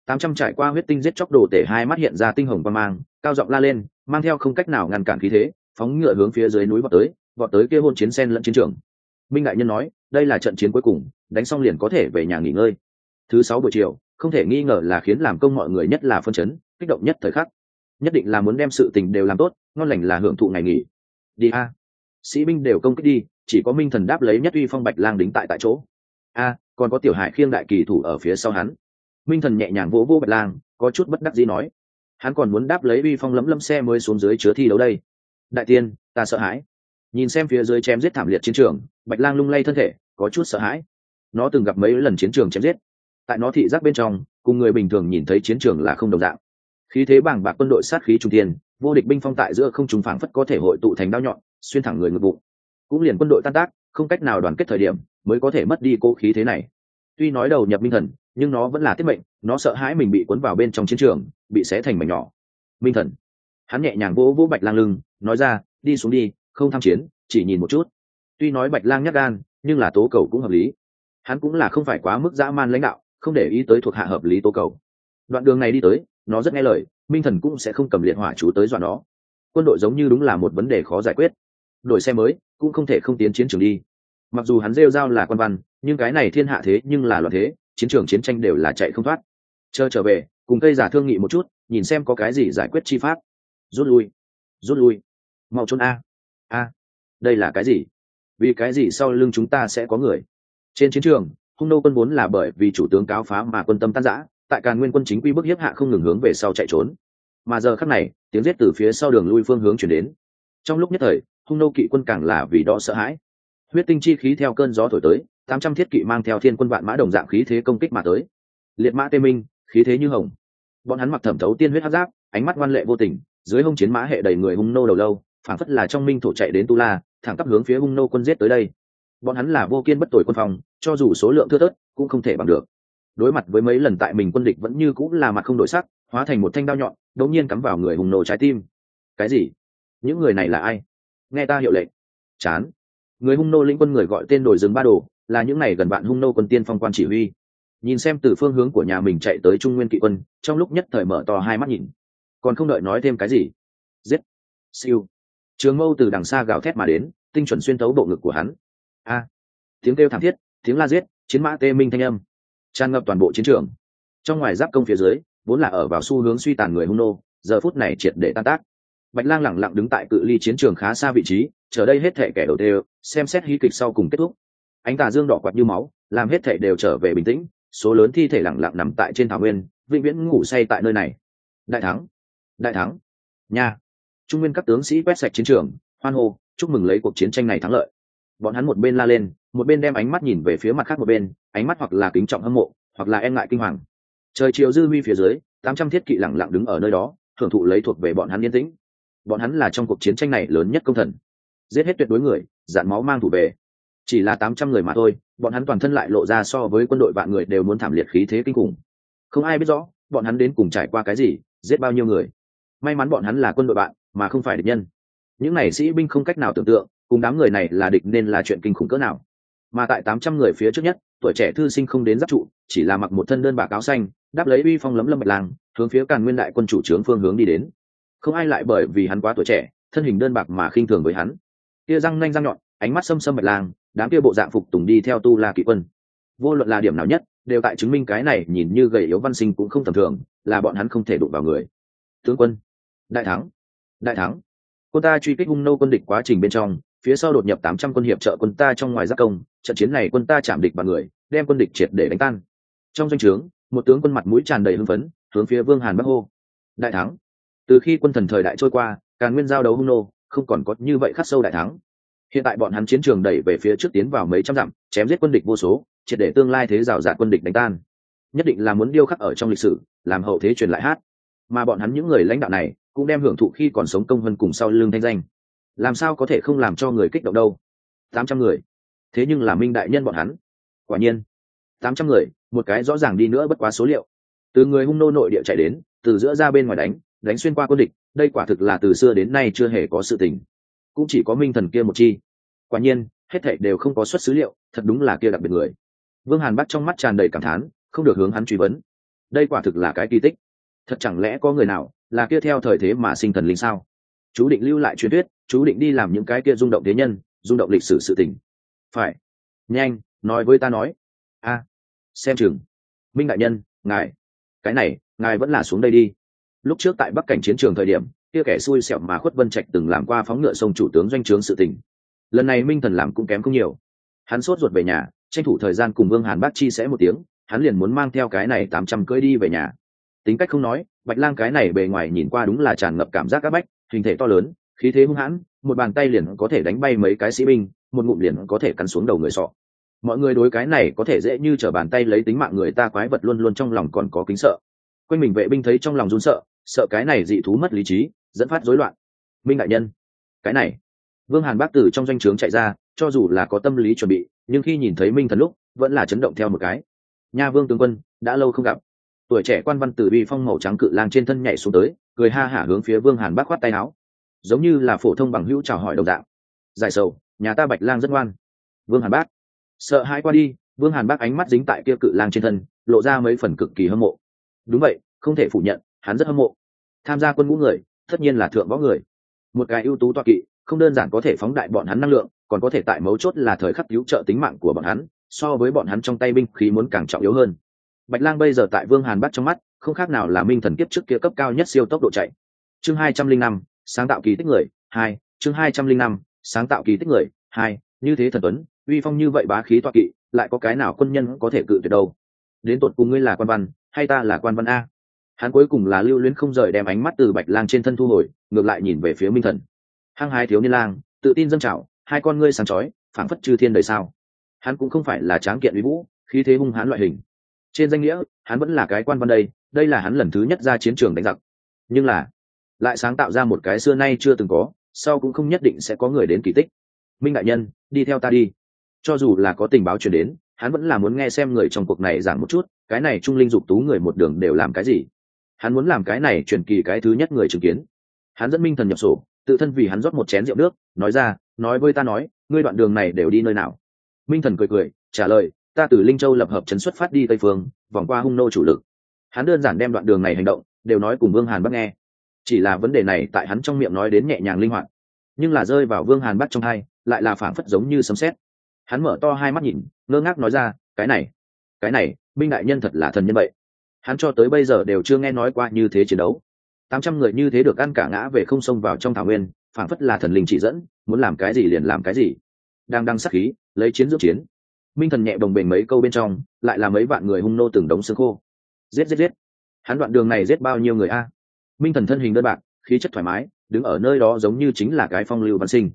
Tám trăm trải qua huyết tinh giết chóc đồ tể hai mắt hiện ra tinh hồng qua mang, cao giọng la lên, mang theo không cách nào ngăn cản khí thế, phóng ngựa hướng phía dưới núi vọt tới vọt tới kia hôn chiến sen lẫn chiến trường. Minh đại nhân nói, đây là trận chiến cuối cùng, đánh xong liền có thể về nhà nghỉ ngơi. Thứ sáu buổi chiều, không thể nghi ngờ là khiến làm công mọi người nhất là phân chấn, kích động nhất thời khắc. Nhất định là muốn đem sự tình đều làm tốt, ngon lành là hưởng thụ ngày nghỉ. Đi a sĩ binh đều công kích đi, chỉ có minh thần đáp lấy nhất uy phong bạch lang đính tại tại chỗ. A, còn có tiểu hải khiêng đại kỳ thủ ở phía sau hắn. Minh thần nhẹ nhàng vỗ vỗ bạch lang, có chút bất đắc dĩ nói. Hắn còn muốn đáp lấy uy phong lấm lấm xe mới xuống dưới chứa thi đấu đây. Đại tiên, ta sợ hãi. Nhìn xem phía dưới chém giết thảm liệt chiến trường, bạch lang lung lay thân thể, có chút sợ hãi. Nó từng gặp mấy lần chiến trường chém giết. Tại nó thị giác bên trong, cùng người bình thường nhìn thấy chiến trường là không đồng dạng. Khí thế bảng bạc quân đội sát khí trung tiên vô địch binh phong tại giữa không trùng phảng phất có thể hội tụ thành đao nhọn xuyên thẳng người ngực bụng. Cũng liền quân đội tan tác, không cách nào đoàn kết thời điểm, mới có thể mất đi cố khí thế này. Tuy nói đầu nhập minh thần, nhưng nó vẫn là tiết mệnh, nó sợ hãi mình bị cuốn vào bên trong chiến trường, bị xé thành mảnh nhỏ. Minh thần. Hắn nhẹ nhàng vỗ vỗ bạch lang lưng, nói ra, đi xuống đi, không tham chiến, chỉ nhìn một chút. Tuy nói bạch lang nhắc gan, nhưng là tố cầu cũng hợp lý. Hắn cũng là không phải quá mức dã man lãnh đạo, không để ý tới thuộc hạ hợp lý tố cầu. Đoạn đường này đi tới, nó rất nghe lời, minh thần cũng sẽ không cầm liệt hỏa chú tới dọa nó. Quân đội giống như đúng là một vấn đề khó giải quyết đổi xe mới, cũng không thể không tiến chiến trường đi. Mặc dù hắn rêu r a o là quan văn, nhưng cái này thiên hạ thế nhưng là loạn thế, chiến trường chiến tranh đều là chạy không thoát. Chờ trở về, cùng cây giả thương nghị một chút, nhìn xem có cái gì giải quyết chi pháp. Rút lui rút lui. Mau trốn a. A. Đây là cái gì? Vì cái gì sau lưng chúng ta sẽ có người? Trên chiến trường, hung nô quân vốn là bởi vì chủ tướng cáo phá mà quân tâm tan giã tại càn nguyên quân chính quy bức hiếp hạ không ngừng hướng về sau chạy trốn. Mà giờ khắc này, tiếng giết từ phía sau đường lui phương hướng chuyển đến. Trong lúc nhất thời hung nô kỵ quân càng là vì đó sợ hãi. Huyết tinh chi khí theo cơn gió thổi tới, tám trăm thiết kỵ mang theo thiên quân vạn mã đồng dạng khí thế công kích mà tới. Liệt mã tê minh, khí thế như hồng. Bọn hắn mặc thẩm thấu tiên huyết hát giáp, ánh mắt ngoan lệ vô tình, dưới hông chiến mã hệ đầy người hung nô đầu lâu, phảng phất là trong minh thổ chạy đến tu la, thẳng tắp hướng phía hung nô quân giết tới đây. Bọn hắn là vô kiên bất tội quân phòng, cho dù số lượng thưa thớt, cũng không thể bằng được. Đối mặt với mấy lần tại mình quân địch vẫn như cũng là mặt không đổi sắc, hóa thành một thanh đao nhọn, đột nhiên cắm vào người hùng nô trái tim. Cái gì? Những người này là ai? Nghe ta hiệu lệnh. Chán. Người hung nô lĩnh quân người gọi tên đổi rừng ba đồ, là những này gần bạn hung nô quân tiên phong quan chỉ huy. Nhìn xem từ phương hướng của nhà mình chạy tới trung nguyên kỵ quân, trong lúc nhất thời mở to hai mắt nhìn. Còn không đợi nói thêm cái gì. Giết. Siêu. Trường mâu từ đằng xa gào thét mà đến, tinh chuẩn xuyên thấu bộ ngực của hắn. A. Tiếng kêu thảm thiết, tiếng la giết, chiến mã tê minh thanh âm. Tràn ngập toàn bộ chiến trường. Trong ngoài giáp công phía dưới, vốn là ở vào xu hướng suy tàn người hung nô, giờ phút này triệt để tan tác bạch lang lẳng lặng đứng tại cự ly chiến trường khá xa vị trí, chờ đây hết thể kẻ đầu đều, xem xét hí kịch sau cùng kết thúc. Ánh tà dương đỏ quạt như máu, làm hết thể đều trở về bình tĩnh, số lớn thi thể lẳng lặng nằm tại trên thảo nguyên, vĩnh viễn ngủ say tại nơi này. Đại thắng đại thắng, nha. Trung nguyên các tướng sĩ quét sạch chiến trường, hoan hô, chúc mừng lấy cuộc chiến tranh này thắng lợi. Bọn hắn một bên la lên, một bên đem ánh mắt nhìn về phía mặt khác một bên, ánh mắt hoặc là kính trọng hâm mộ, hoặc là e ngại kinh hoàng. Trời chiều dư huy phía dưới, tám trăm thiết kỵ lẳng lặng đứng ở nơi đó thưởng thụ lấy thuộc về bọn hắn yên tĩnh bọn hắn là trong cuộc chiến tranh này lớn nhất công thần. Giết hết tuyệt đối người, dạn máu mang thủ về. Chỉ là tám trăm người mà thôi, bọn hắn toàn thân lại lộ ra so với quân đội vạn người đều muốn thảm liệt khí thế kinh khủng. Không ai biết rõ, bọn hắn đến cùng trải qua cái gì, giết bao nhiêu người. May mắn bọn hắn là quân đội bạn, mà không phải địch nhân. Những n à y sĩ binh không cách nào tưởng tượng, cùng đám người này là địch nên là chuyện kinh khủng cỡ nào. Mà tại tám trăm người phía trước nhất, tuổi trẻ thư sinh không đến giáp trụ, chỉ là mặc một thân đơn bạc áo xanh, đáp lấy uy phong lấm lâm bạch lang, hướng phía càn nguyên đại quân chủ trướng phương hướng đi đến không ai lại bởi vì hắn quá tuổi trẻ, thân hình đơn bạc mà khinh thường với hắn. Kia răng nanh răng nhọn, ánh mắt xâm xâm bạch lang, đám kia bộ dạng phục tùng đi theo tu la kỵ quân. Vô luận là điểm nào nhất, đều tại chứng minh cái này nhìn như gầy yếu văn sinh cũng không tầm thường, là bọn hắn không thể đụng vào người. Tướng quân, đại thắng đại thắng. Quân ta truy kích hung nô quân địch quá trình bên trong, phía sau đột nhập tám trăm quân hiệp trợ quân ta trong ngoài giác công, trận chiến này quân ta chạm địch bằng người, đem quân địch triệt để đánh tan. Trong danh o trướng, một tướng quân mặt mũi tràn đầy hưng phấn, hướng phía vương hàn bắc hô, đại thắng từ khi quân thần thời đại trôi qua càng nguyên giao đấu hung nô, không còn có như vậy khắc sâu đại thắng. Hiện tại bọn hắn chiến trường đẩy về phía trước tiến vào mấy trăm dặm, chém giết quân địch vô số, triệt để tương lai thế rào rạt quân địch đánh tan. Nhất định là muốn điêu khắc ở trong lịch sử, làm hậu thế truyền lại hát. Mà bọn hắn những người lãnh đạo này, cũng đem hưởng thụ khi còn sống công hơn cùng sau lưng thanh danh. Làm sao có thể không làm cho người kích động đâu? Tám trăm người. Thế nhưng là minh đại nhân bọn hắn. Quả nhiên, tám trăm người, một cái rõ ràng đi nữa bất quá số liệu. Từ người hung nô nội địa chạy đến, từ giữa ra bên ngoài đánh đánh xuyên qua quân địch, đây quả thực là từ xưa đến nay chưa hề có sự tình. Cũng chỉ có minh thần kia một chi. Quả nhiên, hết thảy đều không có xuất xứ liệu, thật đúng là kia đặc biệt người. Vương hàn bắt trong mắt tràn đầy cảm thán, không được hướng hắn truy vấn. Đây quả thực là cái kỳ tích. Thật chẳng lẽ có người nào là kia theo thời thế mà sinh thần linh sao? Chú định lưu lại truyền thuyết, chú định đi làm những cái kia rung động thế nhân, rung động lịch sử sự tình. Phải. Nhanh, nói với ta nói. A. Xem chừng. Minh đại nhân, ngài. Cái này, ngài vẫn là xuống đây đi lúc trước tại bắc cảnh chiến trường thời điểm, kia kẻ xui xẻo mà khuất vân trạch từng làm qua phóng ngựa sông chủ tướng doanh trướng sự tình. Lần này minh thần làm cũng kém không nhiều. Hắn sốt ruột về nhà, tranh thủ thời gian cùng vương hàn bác chi sẽ một tiếng, hắn liền muốn mang theo cái này tám trăm cưỡi đi về nhà. Tính cách không nói, bạch lang cái này bề ngoài nhìn qua đúng là tràn ngập cảm giác áp bách, hình thể to lớn, khí thế hung hãn, một bàn tay liền có thể đánh bay mấy cái sĩ binh, một ngụm liền có thể cắn xuống đầu người sọ. Mọi người đối cái này có thể dễ như t r ở bàn tay lấy tính mạng người ta quái vật luôn luôn trong lòng còn có kính sợ. Quanh mình vệ binh thấy trong lòng run sợ sợ cái này dị thú mất lý trí, dẫn phát rối loạn. Minh đại nhân, cái này. Vương hàn bác tử trong doanh trướng chạy ra, cho dù là có tâm lý chuẩn bị, nhưng khi nhìn thấy minh thần lúc, vẫn là chấn động theo một cái. Nha vương tướng quân, đã lâu không gặp. Tuổi trẻ quan văn tử bi phong màu trắng cự lang trên thân nhảy xuống tới, cười ha hả hướng phía vương hàn bác khoát tay áo. Giống như là phổ thông bằng hữu chào hỏi đồng dạng. Giải sầu, nhà ta bạch lang rất ngoan. Vương hàn bác, sợ hãi qua đi, vương hàn bác ánh mắt dính tại kia cự lang trên thân, lộ ra mấy phần cực kỳ hâm mộ. Đúng vậy, không thể phủ nhận hắn rất hâm mộ. Tham gia quân ngũ người, tất nhiên là thượng võ người. Một cái ưu tú toa kỵ, không đơn giản có thể phóng đại bọn hắn năng lượng, còn có thể tại mấu chốt là thời khắc cứu trợ tính mạng của bọn hắn, so với bọn hắn trong tay binh khí muốn càng trọng yếu hơn. Bạch lang bây giờ tại vương hàn bắt trong mắt, không khác nào là minh thần kiếp trước kia cấp cao nhất siêu tốc độ chạy. Chương hai trăm linh năm, sáng tạo kỳ tích người, hai, chương hai trăm linh năm, sáng tạo kỳ tích người, hai, như thế thần tuấn, uy phong như vậy bá khí toa kỵ, lại có cái nào quân nhân có thể cự tuyệt đâu? Đến tột cùng ngươi là quan văn, hay ta là quan văn a? Hắn cuối cùng là lưu luyến không rời đem ánh mắt từ bạch lang trên thân thu hồi, ngược lại nhìn về phía minh thần. Hăng hai thiếu niên lang, tự tin dâng trào, hai con ngươi sáng chói, phảng phất chư thiên đời sao. Hắn cũng không phải là tráng kiện uy vũ, khí thế hung hãn loại hình. Trên danh nghĩa, hắn vẫn là cái quan văn đây đây là hắn lần thứ nhất ra chiến trường đánh giặc. Nhưng là, lại sáng tạo ra một cái xưa nay chưa từng có, sau cũng không nhất định sẽ có người đến kỳ tích. Minh đại nhân, đi theo ta đi. Cho dù là có tình báo truyền đến, hắn vẫn là muốn nghe xem người trong cuộc này giảng một chút, cái này trung linh dục tú người một đường đều làm cái gì hắn muốn làm cái này truyền kỳ cái thứ nhất người chứng kiến. Hắn dẫn minh thần nhập sổ, tự thân vì hắn rót một chén rượu nước, nói ra, nói với ta nói, ngươi đoạn đường này đều đi nơi nào? Minh thần cười cười, trả lời, ta từ linh châu lập hợp chấn xuất phát đi tây phương, vòng qua hung nô chủ lực. Hắn đơn giản đem đoạn đường này hành động, đều nói cùng vương hàn bắc nghe. Chỉ là vấn đề này tại hắn trong miệng nói đến nhẹ nhàng linh hoạt, nhưng là rơi vào vương hàn bắc trong hai, lại là phảng phất giống như sấm sét. Hắn mở to hai mắt nhìn, ngơ ngác nói ra, cái này cái này, minh đại nhân thật là thần nhân vậy hắn cho tới bây giờ đều chưa nghe nói qua như thế chiến đấu. Tám trăm người như thế được ăn cả ngã về không xông vào trong thảo nguyên phản phất là thần linh chỉ dẫn, muốn làm cái gì liền làm cái gì. Đang đăng sắc khí, lấy chiến dưỡng chiến. Minh thần nhẹ đồng bền mấy câu bên trong, lại là mấy vạn người hung nô từng đống xương khô. Giết giết giết. Hắn đoạn đường này giết bao nhiêu người a? Minh thần thân hình đơn bạc, khí chất thoải mái, đứng ở nơi đó giống như chính là cái phong lưu văn sinh.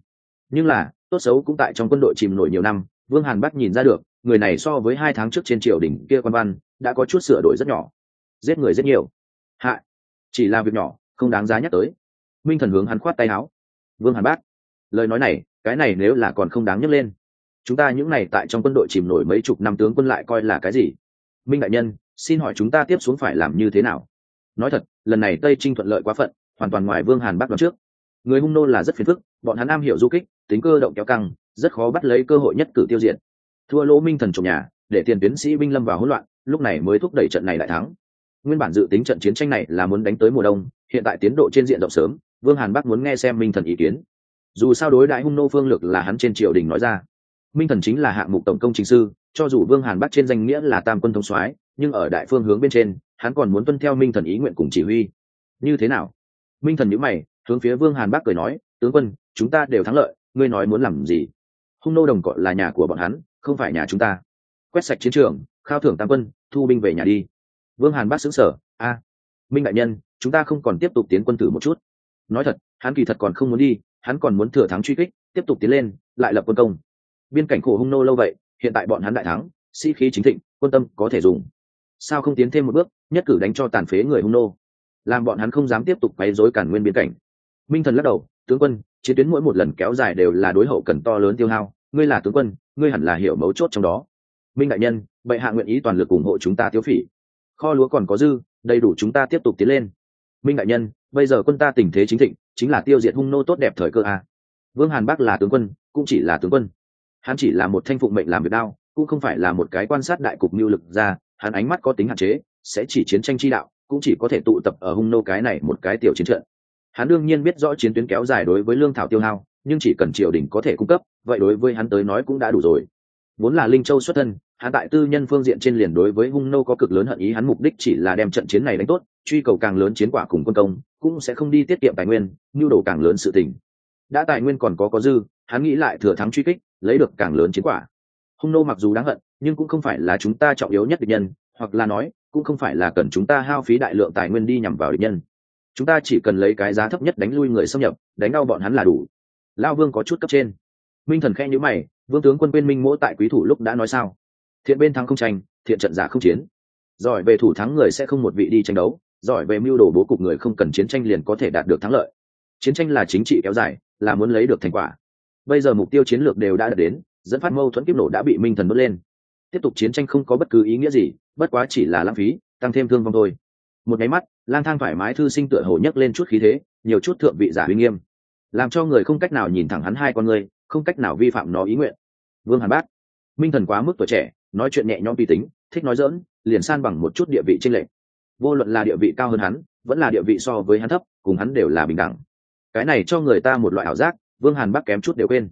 Nhưng là, tốt xấu cũng tại trong quân đội chìm nổi nhiều năm, vương hàn bắc nhìn ra được, người này so với hai tháng trước trên triều đình kia quan văn, đã có chút sửa đổi rất nhỏ giết người rất nhiều. Hạ. Chỉ là việc nhỏ, không đáng giá nhắc tới. Minh thần hướng hắn khoát tay áo. Vương hàn bác. Lời nói này, cái này nếu là còn không đáng nhắc lên. Chúng ta những này tại trong quân đội chìm nổi mấy chục năm tướng quân lại coi là cái gì? Minh đại nhân, xin hỏi chúng ta tiếp xuống phải làm như thế nào? Nói thật, lần này tây trinh thuận lợi quá phận, hoàn toàn ngoài vương hàn bắc đoạn trước. Người hung nô là rất phiền phức, bọn hắn am hiểu du kích, tính cơ động kéo căng, rất khó bắt lấy cơ hội nhất cử tiêu diệt. Thua lỗ minh thần trồng nhà, để tiền tiến sĩ binh lâm vào hỗn loạn, lúc này mới thúc đẩy trận này đại thắng nguyên bản dự tính trận chiến tranh này là muốn đánh tới mùa đông, hiện tại tiến độ trên diện rộng sớm, vương hàn bắc muốn nghe xem minh thần ý kiến. Dù sao đối đại hung nô phương lược là hắn trên triều đình nói ra. Minh thần chính là hạng mục tổng công chính sư, cho dù vương hàn bắc trên danh nghĩa là tam quân thống soái, nhưng ở đại phương hướng bên trên, hắn còn muốn tuân theo minh thần ý nguyện cùng chỉ huy. Như thế nào? Minh thần nhữ mày, hướng phía vương hàn bắc cười nói, tướng quân, chúng ta đều thắng lợi, ngươi nói muốn làm gì? Hung nô đồng cọ là nhà của bọn hắn, không phải nhà chúng ta. Quét sạch chiến trường, khao thưởng tam quân, thu binh về nhà đi vương hàn bác xứng sở a, minh đại nhân, chúng ta không còn tiếp tục tiến quân tử một chút. Nói thật, hắn kỳ thật còn không muốn đi, hắn còn muốn thừa thắng truy kích, tiếp tục tiến lên, lại lập quân công. Biên cảnh khổ hung nô lâu vậy, hiện tại bọn hắn đại thắng, sĩ、si、khí chính thịnh, quân tâm có thể dùng. Sao không tiến thêm một bước, nhất cử đánh cho tàn phế người hung nô? Làm bọn hắn không dám tiếp tục quấy rối cản nguyên biên cảnh. Minh thần lắc đầu, tướng quân, chiến tuyến mỗi một lần kéo dài đều là đối hậu cần to lớn tiêu hao, ngươi là tướng quân, ngươi hẳn là hiểu mấu chốt trong đó. Minh đại nhân, bệ hạ nguyện ý toàn lực ủng hộ chúng ta tiêu phỉ kho lúa còn có dư, đầy đủ chúng ta tiếp tục tiến lên. Minh đại nhân, bây giờ quân ta tình thế chính thịnh, chính là tiêu diệt hung nô tốt đẹp thời cơ a vương hàn bắc là tướng quân, cũng chỉ là tướng quân. Hắn chỉ là một thanh phụng mệnh làm việc đao, cũng không phải là một cái quan sát đại cục mưu lực ra, hắn ánh mắt có tính hạn chế, sẽ chỉ chiến tranh chi đạo, cũng chỉ có thể tụ tập ở hung nô cái này một cái tiểu chiến trận. Hắn đương nhiên biết rõ chiến tuyến kéo dài đối với lương thảo tiêu hao, nhưng chỉ cần triều đình có thể cung cấp, vậy đối với hắn tới nói cũng đã đủ rồi. Vốn là linh châu xuất thân hắn tại tư nhân phương diện trên liền đối với hung nô có cực lớn hận ý, hắn mục đích chỉ là đem trận chiến này đánh tốt, truy cầu càng lớn chiến quả cùng quân công, cũng sẽ không đi tiết kiệm tài nguyên, nhu đồ càng lớn sự tình. Đã tài nguyên còn có có dư, hắn nghĩ lại thừa thắng truy kích, lấy được càng lớn chiến quả. Hung nô mặc dù đáng hận, nhưng cũng không phải là chúng ta trọng yếu nhất địch nhân, hoặc là nói, cũng không phải là cần chúng ta hao phí đại lượng tài nguyên đi nhằm vào địch nhân. Chúng ta chỉ cần lấy cái giá thấp nhất đánh lui người xâm nhập, đánh đau bọn hắn là đủ. Lao vương có chút cấp trên. Minh thần khe nhữ mày, vương tướng quân quên minh mỗ tại quý thủ lúc đã nói sao? Thiện bên thắng không tranh, thiện trận giả không chiến. Giỏi về thủ thắng người sẽ không một vị đi tranh đấu, giỏi về mưu đồ bố cục người không cần chiến tranh liền có thể đạt được thắng lợi. Chiến tranh là chính trị kéo dài, là muốn lấy được thành quả. Bây giờ mục tiêu chiến lược đều đã đạt đến, dẫn phát mâu thuẫn kiếp nổ đã bị minh thần bớt lên. Tiếp tục chiến tranh không có bất cứ ý nghĩa gì, bất quá chỉ là lãng phí, tăng thêm thương vong thôi. Một nháy mắt, lang thang thoải mái thư sinh tựa hồ nhấc lên chút khí thế, nhiều chút thượng vị giả uy nghiêm. Làm cho người không cách nào nhìn thẳng hắn hai con người, không cách nào vi phạm nó ý nguyện. Vương hàn bác, minh thần quá mức tuổi trẻ nói chuyện nhẹ nhõm tùy tính, thích nói dỡn liền san bằng một chút địa vị trên lệ vô luận là địa vị cao hơn hắn, vẫn là địa vị so với hắn thấp, cùng hắn đều là bình đẳng. Cái này cho người ta một loại ảo giác, vương hàn bắc kém chút đều quên.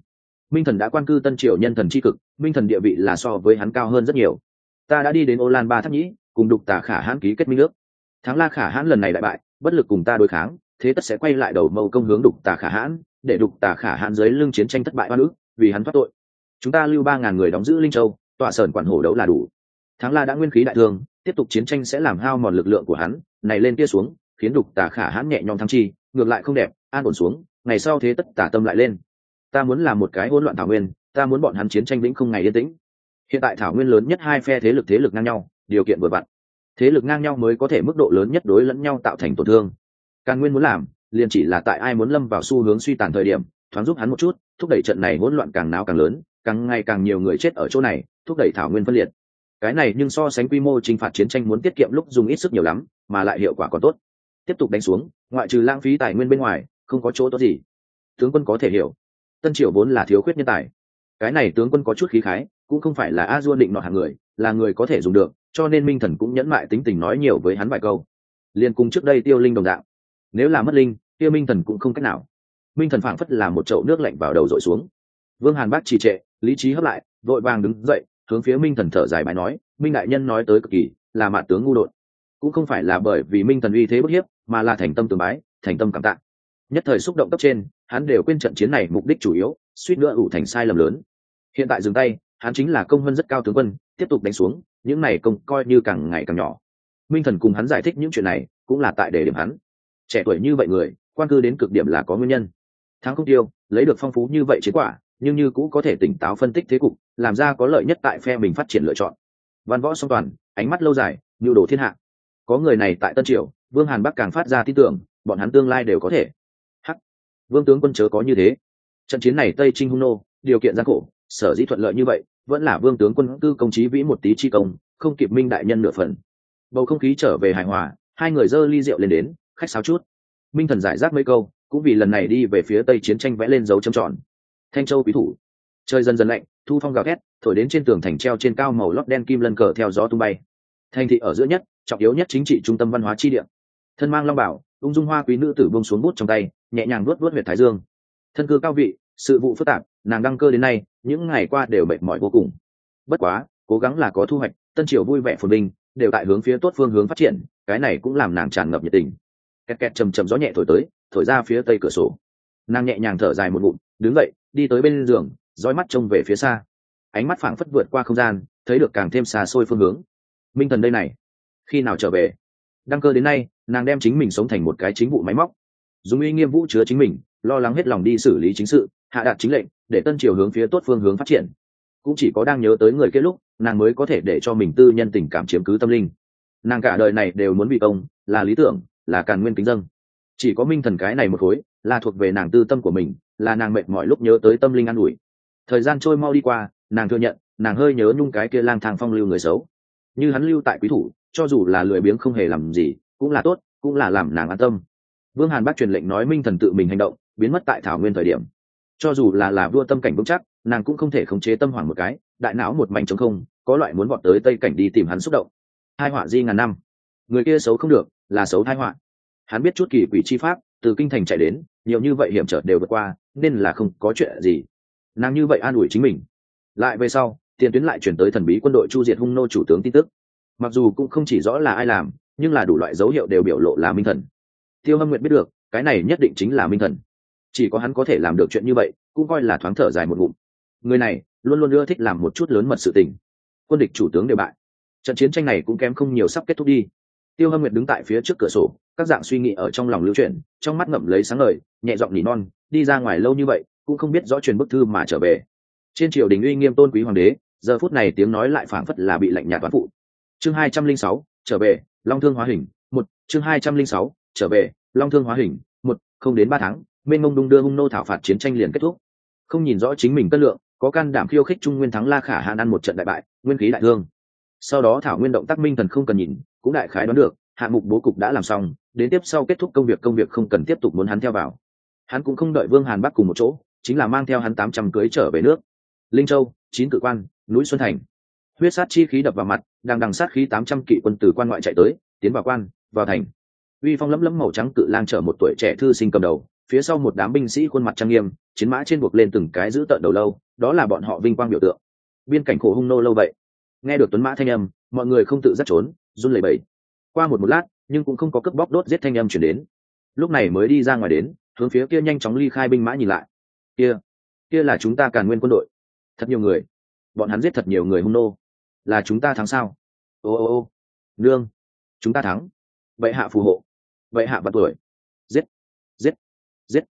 Minh thần đã quan cư tân triều nhân thần c h i cực, minh thần địa vị là so với hắn cao hơn rất nhiều. Ta đã đi đến ô lan ba tháp nhĩ, cùng đục tà khả hãn ký kết minh nước thắng la khả hãn lần này đại bại, bất lực cùng ta đối kháng, thế tất sẽ quay lại đầu mâu công hướng đục tà khả hãn, để đục tà khả hãn dưới lưng chiến tranh thất bại hoa nữ vì hắn thoát tội. Chúng ta lưu ba ngàn người đóng giữ linh châu tọa sởn quản hổ đấu là đủ. Thắng la đã nguyên khí đại thương, tiếp tục chiến tranh sẽ làm hao mòn lực lượng của hắn, này lên kia xuống, khiến đục tà khả hãn nhẹ nhõm thắng chi, ngược lại không đẹp, an ổn xuống, ngày sau thế tất tả tâm lại lên. Ta muốn làm một cái hỗn loạn thảo nguyên, ta muốn bọn hắn chiến tranh vĩnh không ngày yên tĩnh. Hiện tại thảo nguyên lớn nhất hai phe thế lực thế lực ngang nhau, điều kiện vừa vặn. Thế lực ngang nhau mới có thể mức độ lớn nhất đối lẫn nhau tạo thành tổn thương. Càng nguyên muốn làm, liền chỉ là tại ai muốn lâm vào xu hướng suy tàn thời điểm, thoáng giúp hắn một chút, thúc đẩy trận này hỗn loạn càng náo càng lớn càng ngày càng nhiều người chết ở chỗ này, thúc đẩy thảo nguyên phân liệt. Cái này nhưng so sánh quy mô t r i n h phạt chiến tranh muốn tiết kiệm lúc dùng ít sức nhiều lắm, mà lại hiệu quả còn tốt. Tiếp tục đánh xuống, ngoại trừ lãng phí tài nguyên bên ngoài, không có chỗ tốt gì. Tướng quân có thể hiểu. Tân triều vốn là thiếu khuyết nhân tài. Cái này tướng quân có chút khí khái, cũng không phải là a dua định nọ hàng người, là người có thể dùng được, cho nên minh thần cũng nhẫn mại tính tình nói nhiều với hắn vài câu. Liên cung trước đây tiêu linh đồng đạo nếu là mất linh tiêu minh thần cũng không cách nào. Minh thần phảng phất là một chậu nước lạnh vào đầu dội xuống. Vương hàn bác trì trệ lý trí hấp lại, vội vàng đứng dậy, hướng phía minh thần thở dài bài nói, minh đại nhân nói tới cực kỳ, là mạ tướng ngu đột. Cũng không phải là bởi vì minh thần uy thế bức hiếp, mà là thành tâm tường bái, thành tâm cảm tạ. Nhất thời xúc động cấp trên, hắn đều quên trận chiến này mục đích chủ yếu, suýt nữa ủ thành sai lầm lớn. Hiện tại dừng tay, hắn chính là công hơn rất cao tướng quân, tiếp tục đánh xuống, những này công coi như càng ngày càng nhỏ. Minh thần cùng hắn giải thích những chuyện này, cũng là tại để điểm hắn. Trẻ tuổi như vậy người, quan cư đến cực điểm là có nguyên nhân. Thắng không tiêu, lấy được phong phú như vậy chiến quả nhưng như cũng có thể tỉnh táo phân tích thế cục, làm ra có lợi nhất tại phe mình phát triển lựa chọn. Văn võ song toàn, ánh mắt lâu dài nhu đồ thiên hạ. Có người này tại tân triều, vương hàn bắc càng phát ra tin tưởng, bọn hắn tương lai đều có thể. Hắc. Vương tướng quân chớ có như thế. Trận chiến này tây trinh hung nô, điều kiện gian khổ, sở dĩ thuận lợi như vậy, vẫn là vương tướng quân cư công trí vĩ một tí chi công, không kịp minh đại nhân nửa phần. Bầu không khí trở về hài hòa, hai người dơ ly rượu lên đến, khách sáo chút. Minh thần giải rác mấy câu, cũng vì lần này đi về phía tây chiến tranh vẽ lên dấu trầm tròn thanh châu quý thủ. Trời dần dần lạnh, thu phong gào thét, thổi đến trên tường thành treo trên cao màu lót đen kim lân cờ theo gió tung bay. Thành thị ở giữa nhất, trọng yếu nhất chính trị trung tâm văn hóa chi địa. Thân mang long bảo, ung dung hoa quý nữ tử bông xuống bút trong tay, nhẹ nhàng luốt luốt huyệt thái dương. Thân cư cao vị, sự vụ phức tạp, nàng đăng cơ đến nay, những ngày qua đều mệt mỏi vô cùng. Bất quá, cố gắng là có thu hoạch, tân triều vui vẻ phồn vinh đều tại hướng phía tốt phương hướng phát triển, cái này cũng làm nàng tràn ngập nhiệt tình. Kẹt kẹt chầm chầm gió nhẹ thổi tới, thổi ra phía tây cửa sổ. Nàng nhẹ nhàng thở dài một bụng đứng dậy đi tới bên giường, dõi mắt trông về phía xa. Ánh mắt phảng phất vượt qua không gian, thấy được càng thêm xa xôi phương hướng. Minh thần đây này, khi nào trở về? Đăng cơ đến nay, nàng đem chính mình sống thành một cái chính vụ máy móc. Dùng uy nghiêm vũ chứa chính mình, lo lắng hết lòng đi xử lý chính sự, hạ đạt chính lệnh, để tân triều hướng phía tốt phương hướng phát triển. Cũng chỉ có đang nhớ tới người kết lúc, nàng mới có thể để cho mình tư nhân tình cảm chiếm cứ tâm linh. Nàng cả đời này đều muốn bị công, là lý tưởng, là càn nguyên kính dân. Chỉ có minh thần cái này một khối, là thuộc về nàng tư tâm của mình là nàng mệt mọi lúc nhớ tới tâm linh an ủi. Thời gian trôi mau đi qua, nàng thừa nhận, nàng hơi nhớ nhung cái kia lang thang phong lưu người xấu. Như hắn lưu tại quý thủ, cho dù là lười biếng không hề làm gì, cũng là tốt, cũng là làm nàng an tâm. Vương hàn bác truyền lệnh nói minh thần tự mình hành động, biến mất tại thảo nguyên thời điểm. Cho dù là là vua tâm cảnh vững chắc, nàng cũng không thể khống chế tâm hoảng một cái, đại não một mảnh trống không, có loại muốn vọt tới tây cảnh đi tìm hắn xúc động. Hai họa di ngàn năm. Người kia xấu không được, là xấu thai họa. Hắn biết chút kỳ quỷ chi pháp, từ kinh thành chạy đến nhiều như vậy hiểm trở đều vượt qua, nên là không có chuyện gì. Nàng như vậy an ủi chính mình. Lại về sau, tiền tuyến lại chuyển tới thần bí quân đội chu diệt hung nô chủ tướng tin tức. Mặc dù cũng không chỉ rõ là ai làm, nhưng là đủ loại dấu hiệu đều biểu lộ là minh thần. Tiêu hâm nguyện biết được, cái này nhất định chính là minh thần. Chỉ có hắn có thể làm được chuyện như vậy, cũng coi là thoáng thở dài một ngụm. Người này, luôn luôn ưa thích làm một chút lớn mật sự tình. Quân địch chủ tướng đều bại. Trận chiến tranh này cũng kém không nhiều sắp kết thúc đi. Tiêu hâm nguyệt đứng tại phía trước cửa sổ, các dạng suy nghĩ ở trong lòng lưu chuyển, trong mắt ngậm lấy sáng ngời nhẹ giọng nỉ non, đi ra ngoài lâu như vậy, cũng không biết rõ truyền bức thư mà trở về. Trên triều đình uy nghiêm tôn quý hoàng đế, giờ phút này tiếng nói lại phảng phất là bị lạnh nhạt toán phụ. Chương hai trăm linh sáu, trở về, long thương hóa hình, một, chương hai trăm linh sáu, trở về, long thương hóa hình, một, không đến ba tháng bên mông đung đưa hung nô thảo phạt chiến tranh liền kết thúc. Không nhìn rõ chính mình cân lượng, có can đảm khiêu khích trung nguyên thắng la khả hàn ăn một trận đại bại, nguyên khí đại thương. Sau đó thảo nguyên động tác minh thần không cần nhìn, cũng đại khái đoán được, hạng mục bố cục đã làm xong, đến tiếp sau kết thúc công việc công việc không cần tiếp tục muốn hắn theo vào hắn cũng không đợi vương hàn bắc cùng một chỗ, chính là mang theo hắn tám trăm cưới trở về nước. Linh châu, chín cự quan, núi xuân thành. Huyết sát chi khí đập vào mặt, đang đằng sát khí tám trăm kỵ quân từ quan ngoại chạy tới, tiến vào quan, vào thành. Uy phong lấm lấm màu trắng cự lang chở một tuổi trẻ thư sinh cầm đầu, phía sau một đám binh sĩ khuôn mặt trang nghiêm, chiến mã trên buộc lên từng cái giữ tợn đầu lâu, đó là bọn họ vinh quang biểu tượng. Biên cảnh khổ hung nô lâu vậy. Nghe được tuấn mã thanh âm, mọi người không tự dắt trốn, run lẩy bẩy. Qua một một lát, nhưng cũng không có cướp bóc đốt giết thanh âm chuyển đến. Lúc này mới đi ra ngoài đến hướng phía kia nhanh chóng ly khai binh mã nhìn lại. Kia kia là chúng ta càn nguyên quân đội. Thật nhiều người. Bọn hắn giết thật nhiều người hung nô. Là chúng ta thắng sao? Ô ô ô. Nương, chúng ta thắng. Vậy hạ phù hộ. Vậy hạ vạn tuổi. Giết giết giết.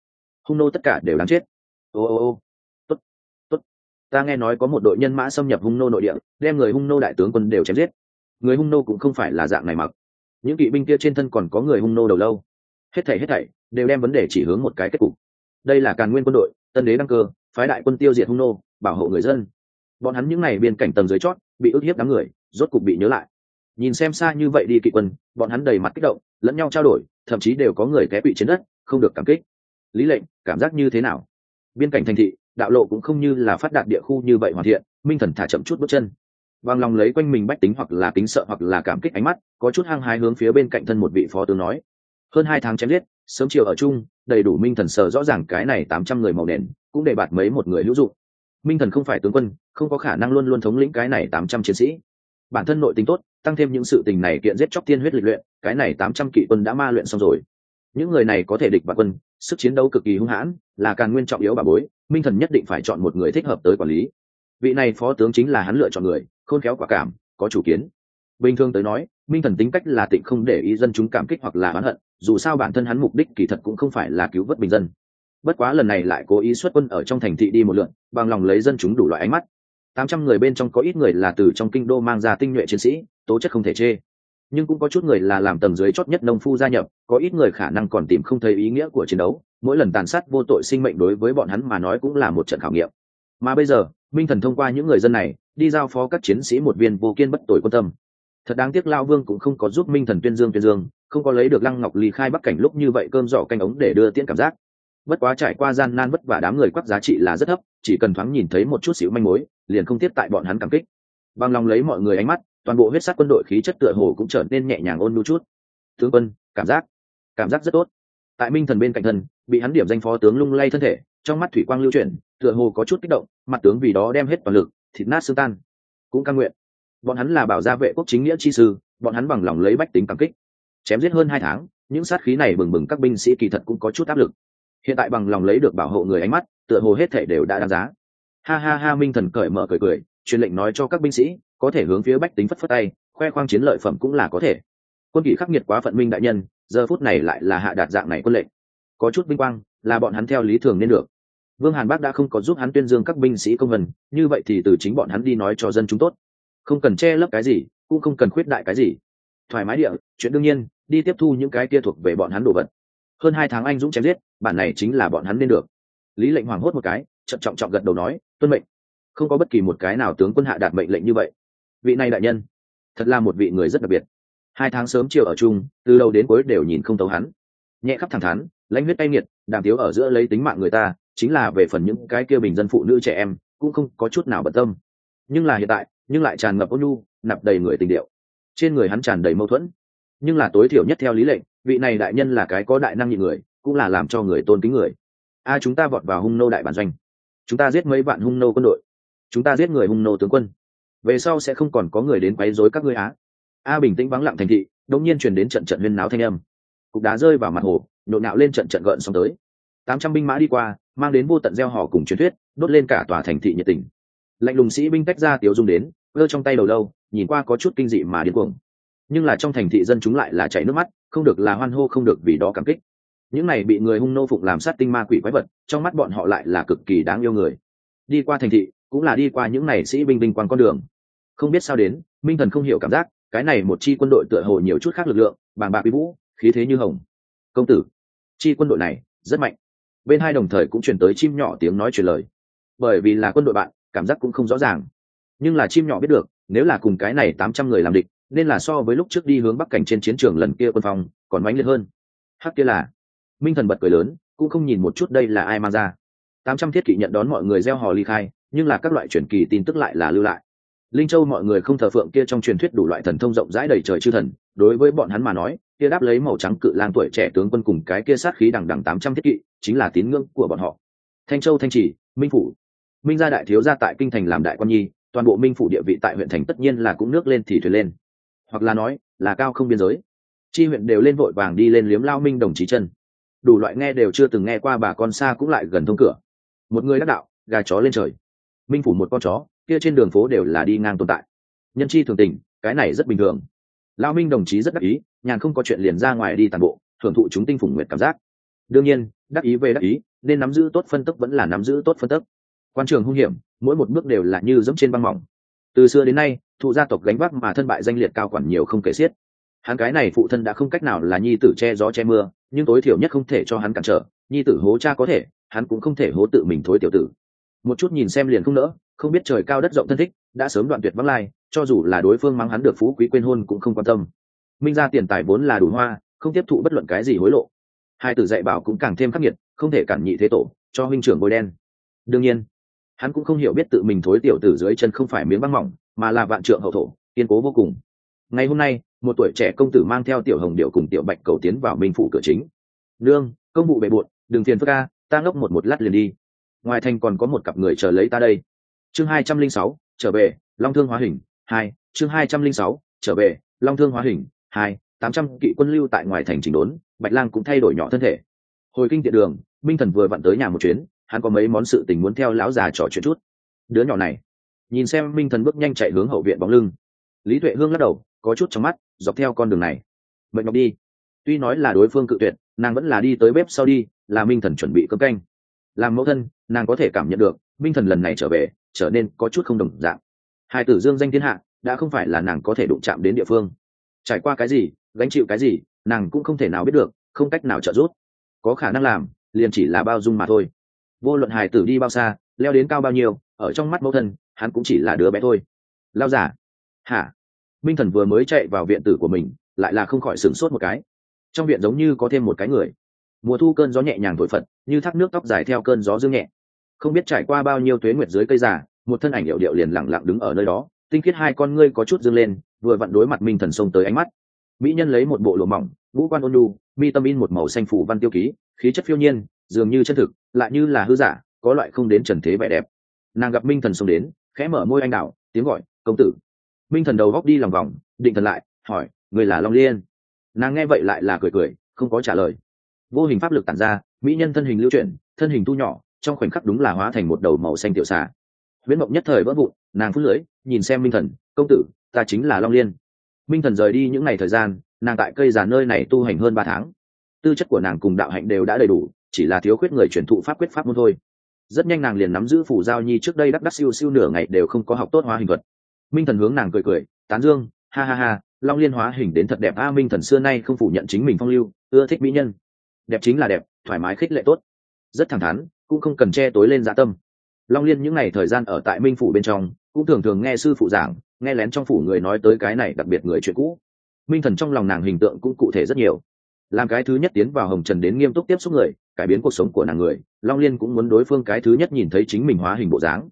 Hung nô tất cả đều đáng chết. Ô ô ô. Tốt tốt. Ta nghe nói có một đội nhân mã xâm nhập hung nô nội địa, đem người hung nô đại tướng quân đều chém giết. Người hung nô cũng không phải là dạng này mặc. Những kỵ binh kia trên thân còn có người hung nô đầu lâu hết thảy hết thảy đều đem vấn đề chỉ hướng một cái kết cục. Đây là càn nguyên quân đội, tân đế đăng cơ, phái đại quân tiêu diệt hung nô, bảo hộ người dân. Bọn hắn những n à y biên cảnh tầng dưới chót, bị ức hiếp đám người, rốt cục bị nhớ lại. Nhìn xem xa như vậy đi kỵ quân, bọn hắn đầy mặt kích động, lẫn nhau trao đổi, thậm chí đều có người té bị trên đất, không được cảm kích. Lý lệnh, cảm giác như thế nào? Biên cảnh thành thị, đạo lộ cũng không như là phát đạt địa khu như vậy hoàn thiện, minh thần thả chậm chút bước chân. Bằng lòng lấy quanh mình bách tính hoặc là kính sợ hoặc là cảm kích ánh mắt, có chút hăng hái hướng phía bên cạnh thân một vị phó tướng nói hơn hai tháng chém giết, sớm chiều ở chung, đầy đủ minh thần sờ rõ ràng cái này tám trăm người màu nền, cũng để bạt mấy một người hữu dụng. Minh thần không phải tướng quân, không có khả năng luôn luôn thống lĩnh cái này tám trăm chiến sĩ. Bản thân nội tính tốt, tăng thêm những sự tình này kiện giết chóc tiên huyết lịch luyện, cái này tám trăm kỵ quân đã ma luyện xong rồi. Những người này có thể địch và quân, sức chiến đấu cực kỳ hung hãn, là càng nguyên trọng yếu bà bối, minh thần nhất định phải chọn một người thích hợp tới quản lý. Vị này phó tướng chính là hắn lựa chọn người, khôn khéo quả cảm, có chủ kiến. Bình thường tới nói minh thần tính cách là tịnh không để ý dân chúng cảm kích hoặc là oán hận, dù sao bản thân hắn mục đích kỳ thật cũng không phải là cứu vớt bình dân. Bất quá lần này lại cố ý xuất quân ở trong thành thị đi một lượn, bằng lòng lấy dân chúng đủ loại ánh mắt. Tám trăm người bên trong có ít người là từ trong kinh đô mang ra tinh nhuệ chiến sĩ, tố chất không thể chê. Nhưng cũng có chút người là làm tầng dưới chót nhất nông phu gia nhập, có ít người khả năng còn tìm không thấy ý nghĩa của chiến đấu, mỗi lần tàn sát vô tội sinh mệnh đối với bọn hắn mà nói cũng là một trận khảo nghiệm. Mà bây giờ, minh thần thông qua những người dân này, đi giao phó các chiến sĩ một viên vô kiên bất tội quan tâm thật đáng tiếc lao vương cũng không có giúp minh thần tuyên dương tuyên dương, không có lấy được lăng ngọc ly khai bắc cảnh lúc như vậy cơm giỏ canh ống để đưa tiễn cảm giác. Bất quá trải qua gian nan vất vả đám người quắc giá trị là rất thấp, chỉ cần thoáng nhìn thấy một chút xíu manh mối, liền không tiếp tại bọn hắn cảm kích. Bằng lòng lấy mọi người ánh mắt, toàn bộ huyết sắc quân đội khí chất tựa hồ cũng trở nên nhẹ nhàng ôn nhu chút. Tướng quân, cảm giác cảm giác rất tốt. Tại minh thần bên cạnh thân, bị hắn điểm danh phó tướng lung lay thân thể, trong mắt thủy quang lưu chuyển, tựa hồ có chút kích động, mặt tướng vì đó đem hết toàn lực, thịt nát xương tan, cũng căn nguyện bọn hắn là bảo gia vệ quốc chính nghĩa chi sư, bọn hắn bằng lòng lấy bách tính cảm kích. Chém giết hơn hai tháng, những sát khí này bừng bừng các binh sĩ kỳ thật cũng có chút áp lực. Hiện tại bằng lòng lấy được bảo hộ người ánh mắt, tựa hồ hết thể đều đã đáng giá. Ha ha ha, minh thần cởi mở cười cười, truyền lệnh nói cho các binh sĩ, có thể hướng phía bách tính phất phất tay, khoe khoang chiến lợi phẩm cũng là có thể. Quân kỷ khắc nghiệt quá phận minh đại nhân, giờ phút này lại là hạ đạt dạng này quân lệnh. Có chút vinh quang, là bọn hắn theo lý thường nên được. Vương hàn bác đã không có giúp hắn tuyên dương các binh sĩ công vân, như vậy thì từ chính bọn hắn đi nói cho dân chúng tốt không cần che lấp cái gì, cũng không cần khuyết đại cái gì. Thoải mái địa, chuyện đương nhiên, đi tiếp thu những cái kia thuộc về bọn hắn đồ vật. Hơn hai tháng anh dũng chém giết, bản này chính là bọn hắn nên được. Lý lệnh hoảng hốt một cái chậm trọng trọng gật đầu nói, tuân mệnh. Không có bất kỳ một cái nào tướng quân hạ đạt mệnh lệnh như vậy. Vị này đại nhân, thật là một vị người rất đặc biệt. Hai tháng sớm chiều ở chung, từ đầu đến cuối đều nhìn không tấu hắn. Nhẹ khắp thẳng thắn, lãnh huyết tay nghiệt, đàm tiếu ở giữa lấy tính mạng người ta, chính là về phần những cái kia bình dân phụ nữ trẻ em, cũng không có chút nào bận tâm. Nhưng là hiện tại nhưng lại tràn ngập ôn nhu, nạp đầy người tình điệu. Trên người hắn tràn đầy mâu thuẫn. Nhưng là tối thiểu nhất theo lý lệnh, vị này đại nhân là cái có đại năng nhị người, cũng là làm cho người tôn kính người. A, chúng ta vọt vào hung nô đại bản doanh. Chúng ta giết mấy bạn hung nô quân đội. Chúng ta giết người hung nô tướng quân. Về sau sẽ không còn có người đến quấy rối các ngươi á. A bình tĩnh vắng lặng thành thị, đống nhiên truyền đến trận trận huyên náo thanh âm. Cục đá rơi vào mặt hồ, nhộn nạo lên trận trận gợn xong tới. Tám trăm binh mã đi qua, mang đến vô tận gieo họ cùng truyền thuyết, đốt lên cả tòa thành thị nhiệt tình. Lạnh lùng sĩ binh tách ra tiếu dung đến cơ trong tay đầu lâu, nhìn qua có chút kinh dị mà điên cuồng. Nhưng là trong thành thị dân chúng lại là chảy nước mắt, không được là hoan hô, không được vì đó cảm kích. Những này bị người hung nô phụng làm sát tinh ma quỷ quái vật, trong mắt bọn họ lại là cực kỳ đáng yêu người. Đi qua thành thị, cũng là đi qua những này sĩ binh binh quan con đường. Không biết sao đến, minh thần không hiểu cảm giác, cái này một chi quân đội tựa hồ nhiều chút khác lực lượng, bàng bạc bí vũ, khí thế như hồng. Công tử, chi quân đội này, rất mạnh. Bên hai đồng thời cũng chuyển tới chim nhỏ tiếng nói truyền lời. Bởi vì là quân đội bạn, cảm giác cũng không rõ ràng nhưng là chim nhỏ biết được, nếu là cùng cái này tám trăm người làm địch, nên là so với lúc trước đi hướng bắc cảnh trên chiến trường lần kia quân phong, còn mãnh liệt hơn. Hắc kia là, minh thần bật cười lớn, cũng không nhìn một chút đây là ai mang ra. Tám trăm thiết kỵ nhận đón mọi người gieo hò ly khai, nhưng là các loại truyền kỳ tin tức lại là lưu lại. Linh châu mọi người không thờ phượng kia trong truyền thuyết đủ loại thần thông rộng rãi đầy trời chư thần, đối với bọn hắn mà nói, kia đáp lấy màu trắng cự lang tuổi trẻ tướng quân cùng cái kia sát khí đằng đằng tám trăm thiết kỵ, chính là tín ngưỡng của bọn họ. Thanh châu thanh trì, minh phủ. Minh gia đại thiếu gia tại kinh thành làm đại quan nhi toàn bộ minh phủ địa vị tại huyện thành tất nhiên là cũng nước lên thì thuyền lên. Hoặc là nói, là cao không biên giới. Chi huyện đều lên vội vàng đi lên liếm lao minh đồng chí chân. Đủ loại nghe đều chưa từng nghe qua bà con xa cũng lại gần thông cửa. Một người đắc đạo, gà chó lên trời. Minh phủ một con chó, kia trên đường phố đều là đi ngang tồn tại. Nhân chi thường tình, cái này rất bình thường. Lao minh đồng chí rất đắc ý, nhàn không có chuyện liền ra ngoài đi tàn bộ, thưởng thụ chúng tinh phủng nguyện cảm giác. Đương nhiên, đắc ý về đắc ý, nên nắm giữ tốt phân tức vẫn là nắm giữ tốt phân tức quan trường hung hiểm, mỗi một bước đều là như dẫm trên băng mỏng. Từ xưa đến nay, thụ gia tộc gánh vác mà thân bại danh liệt cao quản nhiều không kể xiết. Hắn cái này phụ thân đã không cách nào là nhi tử che gió che mưa, nhưng tối thiểu nhất không thể cho hắn cản trở, nhi tử hố cha có thể, hắn cũng không thể hố tự mình thối tiểu tử. Một chút nhìn xem liền không nỡ, không biết trời cao đất rộng thân thích, đã sớm đoạn tuyệt vắng lai, cho dù là đối phương mắng hắn được phú quý quên hôn cũng không quan tâm. Minh ra tiền tài vốn là đủ hoa, không tiếp thụ bất luận cái gì hối lộ. Hai tử dạy bảo cũng càng thêm khắc nghiệt, không thể cản nhị thế tổ, cho huynh trưởng bôi đen. Đương nhiên hắn cũng không hiểu biết tự mình thối tiểu tử dưới chân không phải miếng băng mỏng, mà là vạn trượng hậu thổ, kiên cố vô cùng. Ngày hôm nay, một tuổi trẻ công tử mang theo tiểu hồng điệu cùng tiểu bạch cầu tiến vào minh phủ cửa chính. Nương, công vụ bề bộn đừng phiền phức ca ta ngốc một một lát liền đi. Ngoài thành còn có một cặp người chờ lấy ta đây. Chương hai trăm linh sáu, trở về, long thương hóa hình, hai, chương hai trăm linh sáu, trở về, long thương hóa hình, hai, tám trăm kỵ quân lưu tại ngoài thành chỉnh đốn, bạch lang cũng thay đổi nhỏ thân thể. Hồi kinh tiện đường minh thần vừa vặn tới nhà một chuyến hắn có mấy món sự tình muốn theo lão già trò chuyện chút. Đứa nhỏ này, nhìn xem minh thần bước nhanh chạy hướng hậu viện bóng lưng. Lý tuệ hương lắc đầu, có chút trong mắt, dọc theo con đường này. Mệt nhọc đi. Tuy nói là đối phương cự tuyệt, nàng vẫn là đi tới bếp sau đi, là minh thần chuẩn bị cơm canh. Làm mẫu thân, nàng có thể cảm nhận được, minh thần lần này trở về, trở nên có chút không đồng dạng. Hai tử dương danh thiên hạ, đã không phải là nàng có thể đụng chạm đến địa phương. Trải qua cái gì, gánh chịu cái gì, nàng cũng không thể nào biết được, không cách nào trợ giúp. Có khả năng làm, liền chỉ là bao dung mà thôi vô luận hài tử đi bao xa, leo đến cao bao nhiêu, ở trong mắt mẫu thân, hắn cũng chỉ là đứa bé thôi. Lao giả hả? Minh thần vừa mới chạy vào viện tử của mình, lại là không khỏi sửng sốt một cái. Trong viện giống như có thêm một cái người. Mùa thu cơn gió nhẹ nhàng thổi phật, như thác nước tóc dài theo cơn gió dương nhẹ. Không biết trải qua bao nhiêu tuế nguyệt dưới cây già, một thân ảnh hiệu điệu liền lẳng lặng đứng ở nơi đó, tinh khiết hai con ngươi có chút dương lên, vừa vặn đối mặt minh thần xông tới ánh mắt. Mỹ nhân lấy một bộ lụa mỏng vũ quan ôn lu mi tâm in một màu xanh phủ văn tiêu ký, khí chất phiêu nhiên, dường như chân thực lại như là hư giả, có loại không đến trần thế vẻ đẹp. Nàng gặp minh thần xông đến, khẽ mở môi anh đạo tiếng gọi, công tử. Minh thần đầu góc đi lòng vòng, định thần lại, hỏi, người là long liên? Nàng nghe vậy lại là cười cười, không có trả lời. Vô hình pháp lực tản ra, mỹ nhân thân hình lưu chuyển, thân hình thu nhỏ, trong khoảnh khắc đúng là hóa thành một đầu màu xanh tiểu xà. Viễn mộng nhất thời vỡ vụn, nàng phút lưỡi nhìn xem minh thần, công tử, ta chính là long liên. Minh thần rời đi những ngày thời gian, nàng tại cây già nơi này tu hành hơn ba tháng. Tư chất của nàng cùng đạo hạnh đều đã đầy đủ chỉ là thiếu khuyết người truyền thụ pháp quyết pháp môn thôi. Rất nhanh nàng liền nắm giữ phủ giao nhi trước đây đắc đắc siêu siêu nửa ngày đều không có học tốt hóa hình thuật. Minh thần hướng nàng cười cười, tán dương, ha ha ha, long liên hóa hình đến thật đẹp. A, minh thần xưa nay không phủ nhận chính mình phong lưu, ưa thích mỹ nhân. Đẹp chính là đẹp, thoải mái khích lệ tốt. Rất thẳng thắn, cũng không cần che tối lên dạ tâm. Long liên những ngày thời gian ở tại minh phủ bên trong, cũng thường thường nghe sư phụ giảng, nghe lén trong phủ người nói tới cái này đặc biệt người chuyện cũ. Minh thần trong lòng nàng hình tượng cũng cụ thể rất nhiều. Làm cái thứ nhất tiến vào hồng trần đến nghiêm túc tiếp xúc người cải biến cuộc sống của nàng người, long liên cũng muốn đối phương cái thứ nhất nhìn thấy chính mình hóa hình bộ dáng.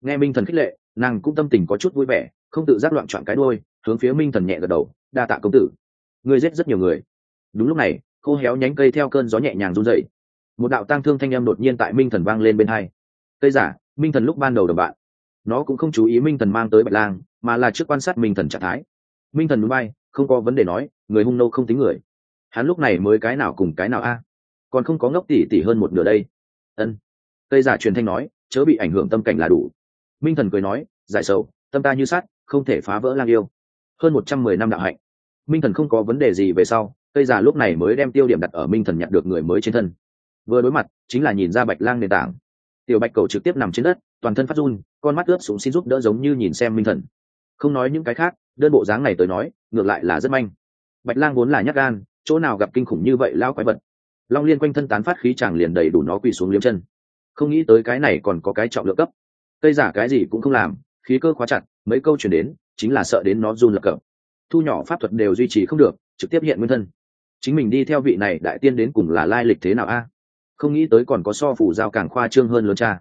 Nghe minh thần khích lệ, nàng cũng tâm tình có chút vui vẻ, không tự giác loạn trọn cái đôi hướng phía minh thần nhẹ gật đầu, đa tạ công tử. Ngươi giết rất nhiều người. Đúng lúc này, khô héo nhánh cây theo cơn gió nhẹ nhàng run dậy một đạo tang thương thanh â m đột nhiên tại minh thần vang lên bên hai. Cây giả, minh thần lúc ban đầu đồng bạn. Nó cũng không chú ý minh thần mang tới bạch lang, mà là trước quan sát minh thần trạng thái. Minh thần núi bay, không có vấn đề nói, người hung nô không tính người. Hắn lúc này mới cái nào cùng cái nào a? Còn không có ngốc tỉ tỉ hơn một nửa đây. Ân. Cây giả truyền thanh nói, chớ bị ảnh hưởng tâm cảnh là đủ. Minh thần cười nói, giải sầu, tâm ta như sát không thể phá vỡ lang yêu. Hơn một trăm mười năm đạo hạnh. Minh thần không có vấn đề gì về sau, cây giả lúc này mới đem tiêu điểm đặt ở minh thần nhặt được người mới trên thân. Vừa đối mặt, chính là nhìn ra bạch lang nền tảng. Tiểu bạch cầu trực tiếp nằm trên đất, toàn thân phát run, con mắt ướt súng xin giúp đỡ giống như nhìn xem minh thần. Không nói những cái khác, đơn bộ dáng này tới nói, ngược lại là rất manh. Bạch lang vốn là nhắc gan, chỗ nào gặp kinh khủng như vậy lao quái vật long liên quanh thân tán phát khí chàng liền đầy đủ nó quỳ xuống liếm chân. Không nghĩ tới cái này còn có cái trọng lượng cấp. Cây giả cái gì cũng không làm, khí cơ khóa chặt, mấy câu chuyển đến, chính là sợ đến nó run lập cập. Thu nhỏ pháp thuật đều duy trì không được, trực tiếp hiện nguyên thân. Chính mình đi theo vị này đại tiên đến cùng là lai lịch thế nào a? Không nghĩ tới còn có so phủ giao càng khoa trương hơn lớn cha.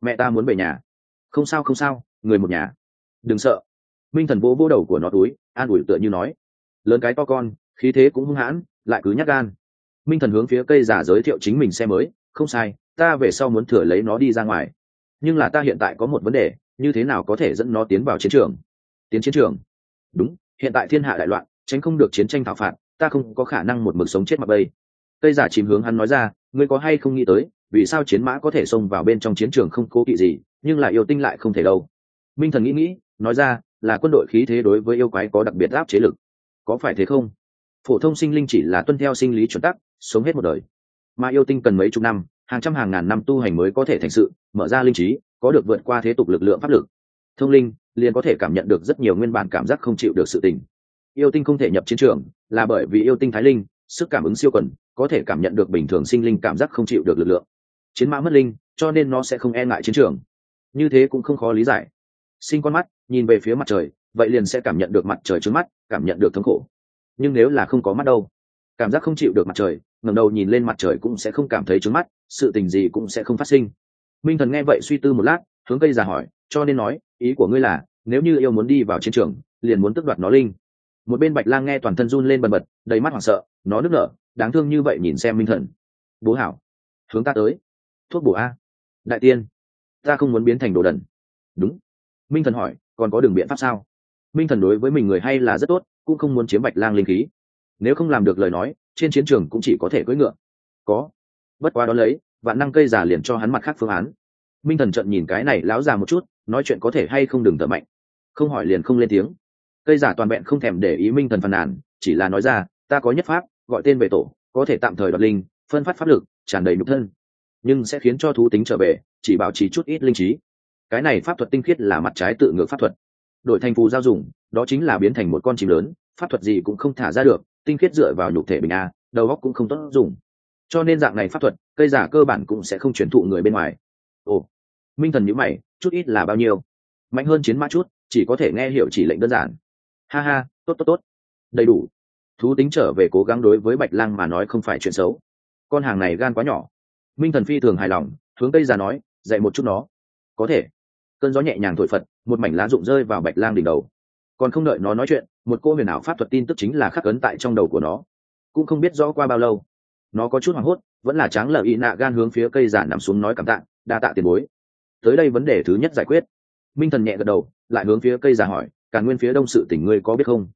Mẹ ta muốn về nhà. Không sao không sao, người một nhà. Đừng sợ. Minh thần vỗ vỗ đầu của nó túi, an ủi tựa như nói. Lớn cái to con, khí thế cũng hung hãn, lại cứ nhắc gan minh thần hướng phía cây giả giới thiệu chính mình xe mới, không sai, ta về sau muốn thừa lấy nó đi ra ngoài. Nhưng là ta hiện tại có một vấn đề, như thế nào có thể dẫn nó tiến vào chiến trường? Tiến chiến trường? Đúng, hiện tại thiên hạ đại loạn, tránh không được chiến tranh thảo phạt, ta không có khả năng một mực sống chết mặc bây. Cây giả chìm hướng hắn nói ra, ngươi có hay không nghĩ tới, vì sao chiến mã có thể xông vào bên trong chiến trường không cố kỵ gì, nhưng lại yêu tinh lại không thể đâu? Minh thần nghĩ nghĩ, nói ra, là quân đội khí thế đối với yêu quái có đặc biệt áp chế lực. Có phải thế không? Phổ thông sinh linh chỉ là tuân theo sinh lý chuẩn tắc sống hết một đời. Mà yêu tinh cần mấy chục năm, hàng trăm hàng ngàn năm tu hành mới có thể thành sự, mở ra linh trí, có được vượt qua thế tục lực lượng pháp lực. Thông linh, liền có thể cảm nhận được rất nhiều nguyên bản cảm giác không chịu được sự tình. Yêu tinh không thể nhập chiến trường, là bởi vì yêu tinh thái linh, sức cảm ứng siêu quần, có thể cảm nhận được bình thường sinh linh cảm giác không chịu được lực lượng. Chiến mã mất linh, cho nên nó sẽ không e ngại chiến trường. Như thế cũng không khó lý giải. Sinh con mắt, nhìn về phía mặt trời, vậy liền sẽ cảm nhận được mặt trời trước mắt, cảm nhận được thống khổ. Nhưng nếu là không có mắt đâu, cảm giác không chịu được mặt trời ngẩng đầu nhìn lên mặt trời cũng sẽ không cảm thấy trướng mắt, sự tình gì cũng sẽ không phát sinh. Minh thần nghe vậy suy tư một lát, hướng cây già hỏi, cho nên nói, ý của ngươi là, nếu như yêu muốn đi vào chiến trường, liền muốn tước đoạt nó linh. Một bên bạch lang nghe toàn thân run lên bần bật, đầy mắt hoảng sợ, nó nức nở, đáng thương như vậy nhìn xem minh thần. Bố hảo, hướng ta tới. Thuốc bổ a. Đại tiên, ta không muốn biến thành đồ đần. Đúng. Minh thần hỏi, còn có đường biện pháp sao? Minh thần đối với mình người hay là rất tốt, cũng không muốn chiếm bạch lang linh khí. Nếu không làm được lời nói trên chiến trường cũng chỉ có thể cưỡi ngựa. Có. Bất quá đó lấy, vạn năng cây già liền cho hắn mặt khác phương án. Minh thần trận nhìn cái này láo già một chút, nói chuyện có thể hay không đừng thở mạnh. Không hỏi liền không lên tiếng. Cây giả toàn vẹn không thèm để ý minh thần phàn nàn, chỉ là nói ra, ta có nhất pháp, gọi tên về tổ, có thể tạm thời đoạt linh, phân phát pháp lực, tràn đầy nhục thân. Nhưng sẽ khiến cho thú tính trở về, chỉ bảo trì chút ít linh trí. Cái này pháp thuật tinh khiết là mặt trái tự ngược pháp thuật. Đổi thành phù giao dùng, đó chính là biến thành một con chim lớn, pháp thuật gì cũng không thả ra được tinh khiết dựa vào nhục thể bình a, đầu óc cũng không tốt dùng. Cho nên dạng này pháp thuật, cây giả cơ bản cũng sẽ không truyền thụ người bên ngoài. Ồ, minh thần nhữ mày, chút ít là bao nhiêu? Mạnh hơn chiến mã chút, chỉ có thể nghe hiểu chỉ lệnh đơn giản. Ha ha, tốt tốt tốt. Đầy đủ. Thú tính trở về cố gắng đối với bạch lang mà nói không phải chuyện xấu. Con hàng này gan quá nhỏ. Minh thần phi thường hài lòng, hướng cây già nói, dạy một chút nó. Có thể. Cơn gió nhẹ nhàng thổi phật, một mảnh lá rụng rơi vào bạch lang đỉnh đầu còn không đợi nó nói chuyện, một cô huyền ảo pháp thuật tin tức chính là khắc ấn tại trong đầu của nó. Cũng không biết rõ qua bao lâu, nó có chút hoảng hốt, vẫn là tráng lờ y nạ gan hướng phía cây giả nằm xuống nói cảm tạ, đa tạ tiền bối. Tới đây vấn đề thứ nhất giải quyết. Minh thần nhẹ gật đầu, lại hướng phía cây giả hỏi, cả nguyên phía đông sự tỉnh ngươi có biết không?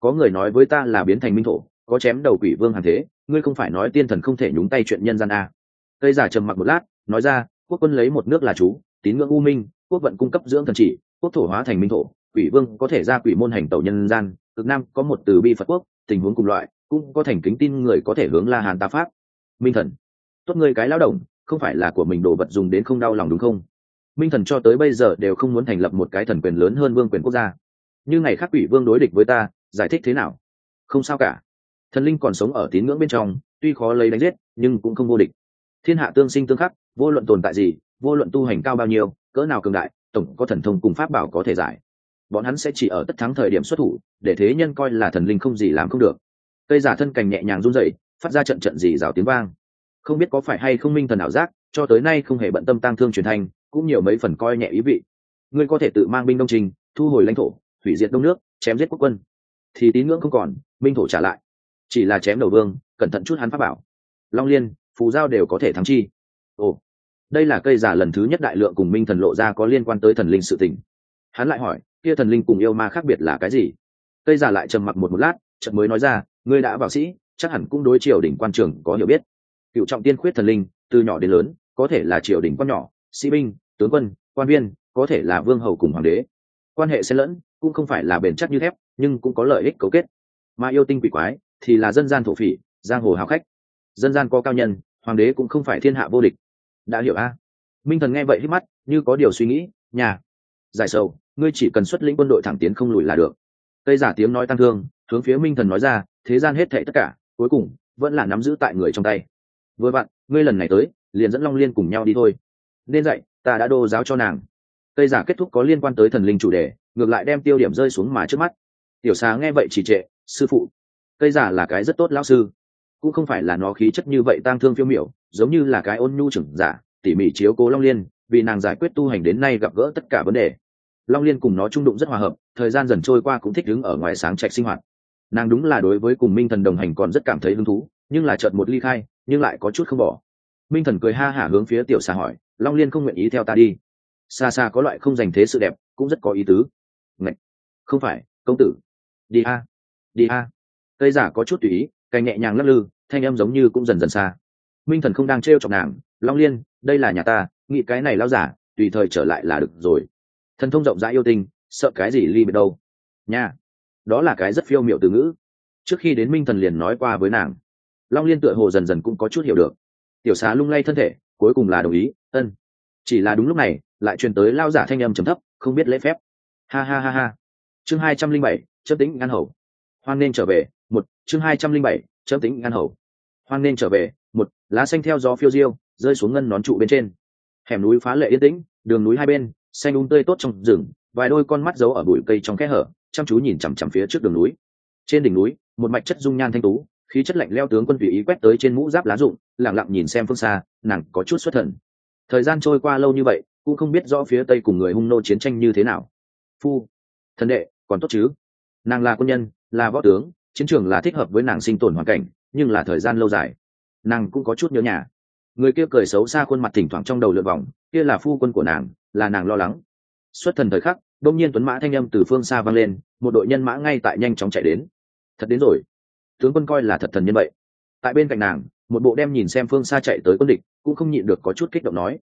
Có người nói với ta là biến thành minh thổ, có chém đầu quỷ vương hàng thế, ngươi không phải nói tiên thần không thể nhúng tay chuyện nhân gian a cây giả trầm mặc một lát, nói ra, quốc quân lấy một nước là chú, tín ngưỡng u minh, quốc vận cung cấp dưỡng thần chỉ, quốc thổ hóa thành minh thổ quỷ vương có thể ra quỷ môn hành tẩu nhân gian, cực nam có một từ bi phật quốc, tình huống cùng loại, cũng có thành kính tin người có thể hướng la hàn ta pháp. Minh thần, tốt ngươi cái lao động không phải là của mình đồ vật dùng đến không đau lòng đúng không? Minh thần cho tới bây giờ đều không muốn thành lập một cái thần quyền lớn hơn vương quyền quốc gia. Như ngày khác quỷ vương đối địch với ta, giải thích thế nào? Không sao cả. Thần linh còn sống ở tín ngưỡng bên trong, tuy khó lấy đánh giết, nhưng cũng không vô địch. Thiên hạ tương sinh tương khắc, vô luận tồn tại gì, vô luận tu hành cao bao nhiêu, cỡ nào cường đại, tổng có thần thông cùng pháp bảo có thể giải bọn hắn sẽ chỉ ở tất thắng thời điểm xuất thủ, để thế nhân coi là thần linh không gì làm không được. Cây giả thân cành nhẹ nhàng run rẩy, phát ra trận trận gì rào tiếng vang. Không biết có phải hay không minh thần ảo giác, cho tới nay không hề bận tâm tang thương truyền thành cũng nhiều mấy phần coi nhẹ ý vị. Ngươi có thể tự mang binh đông trình, thu hồi lãnh thổ, hủy diệt đông nước, chém giết quốc quân. Thì tín ngưỡng không còn, minh thổ trả lại. Chỉ là chém đầu vương, cẩn thận chút hắn pháp bảo. Long liên, phù giao đều có thể thắng chi. Ồ, đây là cây giả lần thứ nhất đại lượng cùng minh thần lộ ra có liên quan tới thần linh sự tình. Hắn lại hỏi kia thần linh cùng yêu ma khác biệt là cái gì? Cây già lại trầm mặc một một lát, chợt mới nói ra, ngươi đã vào sĩ, chắc hẳn cũng đối triều đỉnh quan trường có hiểu biết. Cựu trọng tiên khuyết thần linh, từ nhỏ đến lớn, có thể là triều đỉnh quan nhỏ, sĩ binh, tướng quân, quan viên, có thể là vương hầu cùng hoàng đế. Quan hệ xen lẫn, cũng không phải là bền chắc như thép, nhưng cũng có lợi ích cấu kết. Mà yêu tinh quỷ quái thì là dân gian thổ phỉ, giang hồ hào khách. Dân gian có cao nhân, hoàng đế cũng không phải thiên hạ vô địch. Đã hiểu a? Minh thần nghe vậy hít mắt, như có điều suy nghĩ, nhà, giải sầu ngươi chỉ cần xuất lĩnh quân đội thẳng tiến không lùi là được. Cây giả tiếng nói tăng thương, hướng phía minh thần nói ra, thế gian hết thệ tất cả, cuối cùng, vẫn là nắm giữ tại người trong tay. Vừa vặn, ngươi lần này tới, liền dẫn long liên cùng nhau đi thôi. Nên dạy, ta đã đô giáo cho nàng. Cây giả kết thúc có liên quan tới thần linh chủ đề, ngược lại đem tiêu điểm rơi xuống mà trước mắt. Tiểu xà nghe vậy chỉ trệ, sư phụ, cây giả là cái rất tốt lão sư. Cũng không phải là nó khí chất như vậy tang thương phiêu miểu, giống như là cái ôn nhu trưởng giả, tỉ mỉ chiếu cố long liên, vì nàng giải quyết tu hành đến nay gặp gỡ tất cả vấn đề long liên cùng nó trung đụng rất hòa hợp, thời gian dần trôi qua cũng thích đứng ở ngoài sáng trạch sinh hoạt. Nàng đúng là đối với cùng minh thần đồng hành còn rất cảm thấy hứng thú, nhưng là chợt một ly khai, nhưng lại có chút không bỏ. Minh thần cười ha hả hướng phía tiểu xà hỏi, long liên không nguyện ý theo ta đi. Xa xa có loại không dành thế sự đẹp, cũng rất có ý tứ. Ngạch! không phải, công tử. Đi a đi a. Cây giả có chút tùy ý, cành nhẹ nhàng lắc lư, thanh âm giống như cũng dần dần xa. Minh thần không đang t r chọc nàng, long liên, đây là nhà ta, nghĩ cái này lao giả, tùy thời trở lại là được rồi thần thông rộng rãi yêu tinh, sợ cái gì ly biệt đâu? Nha, đó là cái rất phiêu m i ệ u từ ngữ. Trước khi đến minh thần liền nói qua với nàng. Long liên tựa hồ dần dần cũng có chút hiểu được. Tiểu xá lung lay thân thể, cuối cùng là đồng ý, ân. Chỉ là đúng lúc này, lại truyền tới lao giả thanh âm trầm thấp, không biết lễ phép. Ha ha ha ha. Chương hai trăm linh bảy chấp tính ngăn hầu. Hoan nên trở về, một, chương hai trăm linh bảy chấp tính ngăn hầu. Hoan nên trở về, một, lá xanh theo gió phiêu diêu, rơi xuống ngân nón trụ bên trên. Hẻm núi phá lệ yên tĩnh, đường núi hai bên xanh um tươi tốt trong rừng, vài đôi con mắt giấu ở bụi cây trong kẽ hở, chăm chú nhìn chằm chằm phía trước đường núi. Trên đỉnh núi, một mạch chất dung nhan thanh tú, khí chất lạnh leo tướng quân tùy ý quét tới trên mũ giáp lá rụng lẳng lặng nhìn xem phương xa, nàng có chút xuất thần. Thời gian trôi qua lâu như vậy, cũng không biết rõ phía tây cùng người hung nô chiến tranh như thế nào. Phu thần đệ, còn tốt chứ? Nàng là quân nhân, là võ tướng, chiến trường là thích hợp với nàng sinh tồn hoàn cảnh, nhưng là thời gian lâu dài. Nàng cũng có chút nhớ nhà người kia cười xấu xa khuôn mặt thỉnh thoảng trong đầu lượn vòng, kia là phu quân của nàng, là nàng lo lắng. Xuất thần thời khắc, đông nhiên tuấn mã thanh â m từ phương xa vang lên, một đội nhân mã ngay tại nhanh chóng chạy đến. Thật đến rồi. Tướng quân coi là thật thần nhân vậy. Tại bên cạnh nàng, một bộ đem nhìn xem phương xa chạy tới quân địch, cũng không nhịn được có chút kích động nói.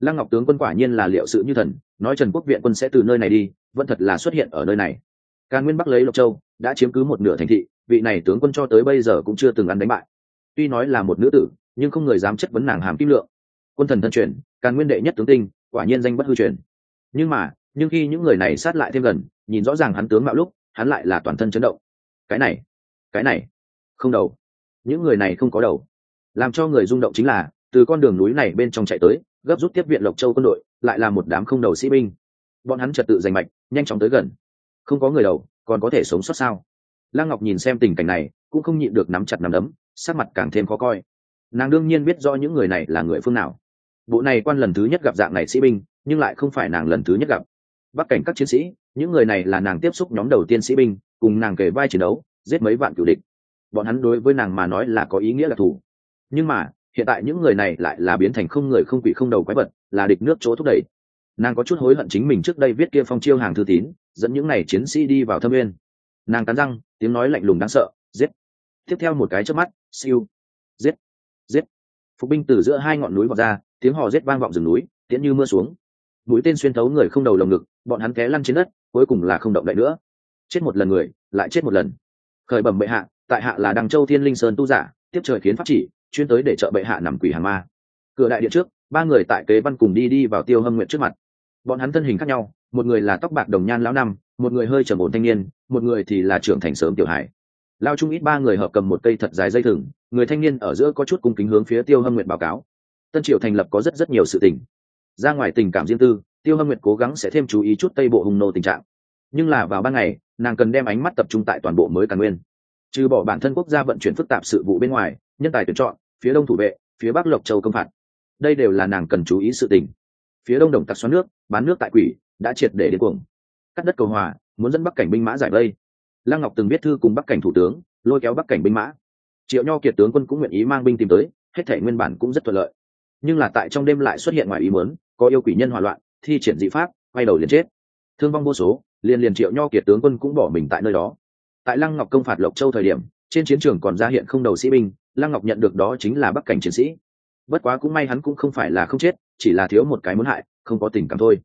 Lăng ngọc tướng quân quả nhiên là liệu sự như thần, nói trần quốc viện quân sẽ từ nơi này đi, vẫn thật là xuất hiện ở nơi này. Càng nguyên bắc lấy lộc châu, đã chiếm cứ một nửa thành thị, vị này tướng quân cho tới bây giờ cũng chưa từng ăn đánh bại. Tuy nói là một nữ tử nhưng không người dám chất vấn nàng hàm kim lượng. Quân thần thân truyền, càn nguyên đệ nhất tướng tinh, quả nhiên danh bất hư truyền. Nhưng mà, nhưng khi những người này sát lại thêm gần, nhìn rõ ràng hắn tướng mạo lúc, hắn lại là toàn thân chấn động. Cái này cái này, không đầu. Những người này không có đầu. Làm cho người rung động chính là, từ con đường núi này bên trong chạy tới, gấp rút tiếp viện lộc châu quân đội, lại là một đám không đầu sĩ binh. Bọn hắn trật tự giành mạch, nhanh chóng tới gần. Không có người đầu, còn có thể sống sót sao? Lăng ngọc nhìn xem tình cảnh này, cũng không nhịn được nắm chặt nắm đấm, sắc mặt càng thêm khó coi nàng đương nhiên biết rõ những người này là người phương nào. Bộ này quan lần thứ nhất gặp dạng này sĩ binh, nhưng lại không phải nàng lần thứ nhất gặp. Bắc cảnh các chiến sĩ, những người này là nàng tiếp xúc nhóm đầu tiên sĩ binh, cùng nàng kể vai chiến đấu, giết mấy vạn cựu địch. Bọn hắn đối với nàng mà nói là có ý nghĩa là thủ nhưng mà, hiện tại những người này lại là biến thành không người không quỷ không đầu quái vật, là địch nước chỗ thúc đẩy. Nàng có chút hối hận chính mình trước đây viết kia phong chiêu hàng thư tín, dẫn những n à y chiến sĩ đi vào thâm nguyên nàng cắn răng, tiếng nói lạnh lùng đáng sợ, giết. Tiếp theo một cái trước mắt, siêu, giết giết. Phục binh từ giữa hai ngọn núi vọt ra, tiếng hò rết vang vọng rừng núi, tiễn như mưa xuống. Mũi tên xuyên thấu người không đầu lồng ngực, bọn hắn té lăn trên đất, cuối cùng là không động đậy nữa. Chết một lần người, lại chết một lần. Khởi bẩm bệ hạ, tại hạ là đằng châu thiên linh sơn tu giả, tiếp trời khiến pháp chỉ, chuyên tới để trợ bệ hạ nằm quỷ hàng ma. Cửa đại điện trước, ba người tại kế văn cùng đi đi vào tiêu hâm nguyện trước mặt. Bọn hắn thân hình khác nhau, một người là tóc bạc đồng nhan lão năm, một người hơi trầm ổn thanh niên, một người thì là trưởng thành sớm tiểu hải lao chung ít ba người hợp cầm một cây thật dài dây thừng người thanh niên ở giữa có chút cung kính hướng phía tiêu hâm nguyện báo cáo. Tân triều thành lập có rất rất nhiều sự tình. Ra ngoài tình cảm riêng tư, tiêu hâm nguyện cố gắng sẽ thêm chú ý chút tây bộ hùng nô tình trạng. Nhưng là vào ban ngày, nàng cần đem ánh mắt tập trung tại toàn bộ mới càn nguyên. Trừ bỏ bản thân quốc gia vận chuyển phức tạp sự vụ bên ngoài, nhân tài tuyển chọn, phía đông thủ vệ, phía bắc lộc châu công phạt. Đây đều là nàng cần chú ý sự tình. Phía đông đồng tặc xoắn nước, bán nước tại quỷ, đã triệt để đến cuồng. Cắt đất cầu hòa, muốn dẫn bắc cảnh binh mã giải vây. Lăng ngọc từng viết thư cùng bắc cảnh thủ tướng, lôi kéo bắc cảnh binh mã triệu nho kiệt tướng quân cũng nguyện ý mang binh tìm tới, hết thể nguyên bản cũng rất thuận lợi. Nhưng là tại trong đêm lại xuất hiện ngoài ý muốn, có yêu quỷ nhân hỏa loạn, thi triển dị pháp, quay đầu liền chết. Thương vong vô số, liền liền triệu nho kiệt tướng quân cũng bỏ mình tại nơi đó. Tại lăng ngọc công phạt lộc châu thời điểm, trên chiến trường còn ra hiện không đầu sĩ binh, lăng ngọc nhận được đó chính là bắc cảnh chiến sĩ. Bất quá cũng may hắn cũng không phải là không chết, chỉ là thiếu một cái muốn hại, không có tình cảm thôi.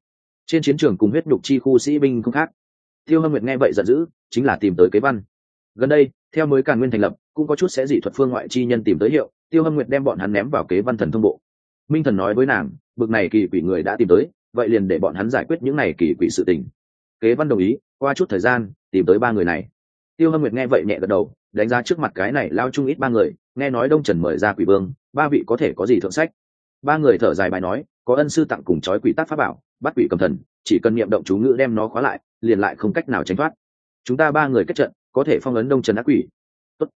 Trên chiến trường cùng huyết nhục chi khu sĩ binh không khác. Tiêu hâm nguyệt nghe vậy giận dữ, chính là tìm tới kế văn. Gần đây theo mới càn nguyên thành lập, cũng có chút sẽ dị thuật phương ngoại chi nhân tìm tới hiệu, tiêu hâm nguyệt đem bọn hắn ném vào kế văn thần thông bộ. Minh thần nói với nàng, bực này kỳ quỷ người đã tìm tới, vậy liền để bọn hắn giải quyết những này kỳ quỷ sự tình. Kế văn đồng ý, qua chút thời gian, tìm tới ba người này. Tiêu hâm nguyệt nghe vậy nhẹ gật đầu, đánh giá trước mặt cái này lao chung ít ba người, nghe nói đông trần mời ra quỷ vương, ba vị có thể có gì thượng sách? Ba người thở dài bài nói, có ân sư tặng cùng trói quỷ tác pháp bảo, bắt quỷ cầm thần, chỉ cần niệm động chú ngữ đem nó khóa lại, liền lại không cách nào tránh thoát. Chúng ta ba người kết trận có thể phong ấn đông trần ác quỷ. Tốt.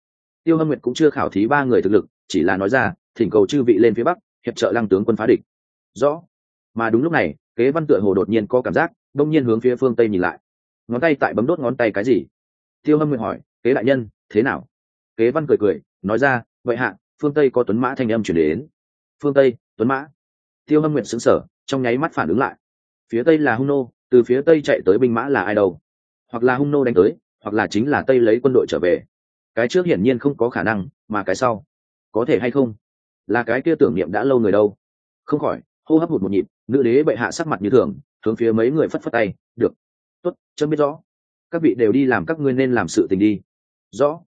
tiêu hâm nguyệt cũng chưa khảo thí ba người thực lực, chỉ là nói ra, thỉnh cầu chư vị lên phía bắc, hiệp trợ lăng tướng quân phá địch. Rõ. Mà đúng lúc này, kế văn tựa hồ đột nhiên có cảm giác, đông nhiên hướng phía phương tây nhìn lại. Ngón tay tại bấm đốt ngón tay cái gì? Tiêu hâm nguyệt hỏi, kế đại nhân, thế nào? Kế văn cười cười, nói ra, vậy hạ, phương tây có tuấn mã thanh âm chuyển đến. Phương tây, tuấn mã? Tiêu hâm nguyện xứng sở trong nháy mắt phản ứng lại. Phía tây là hung nô, từ phía tây chạy tới binh mã là ai đâu? Hoặc là hung nô đánh tới hoặc là chính là tây lấy quân đội trở về. Cái trước hiển nhiên không có khả năng mà cái sau có thể hay không? Là cái kia tưởng niệm đã lâu người đâu? Không khỏi hô hấp hụt một nhịp nữ đế bệ hạ sắc mặt như thường hướng phía mấy người phất phất tay được Tuất, chấm biết rõ. Các vị đều đi làm các ngươi nên làm sự tình đi. Rõ.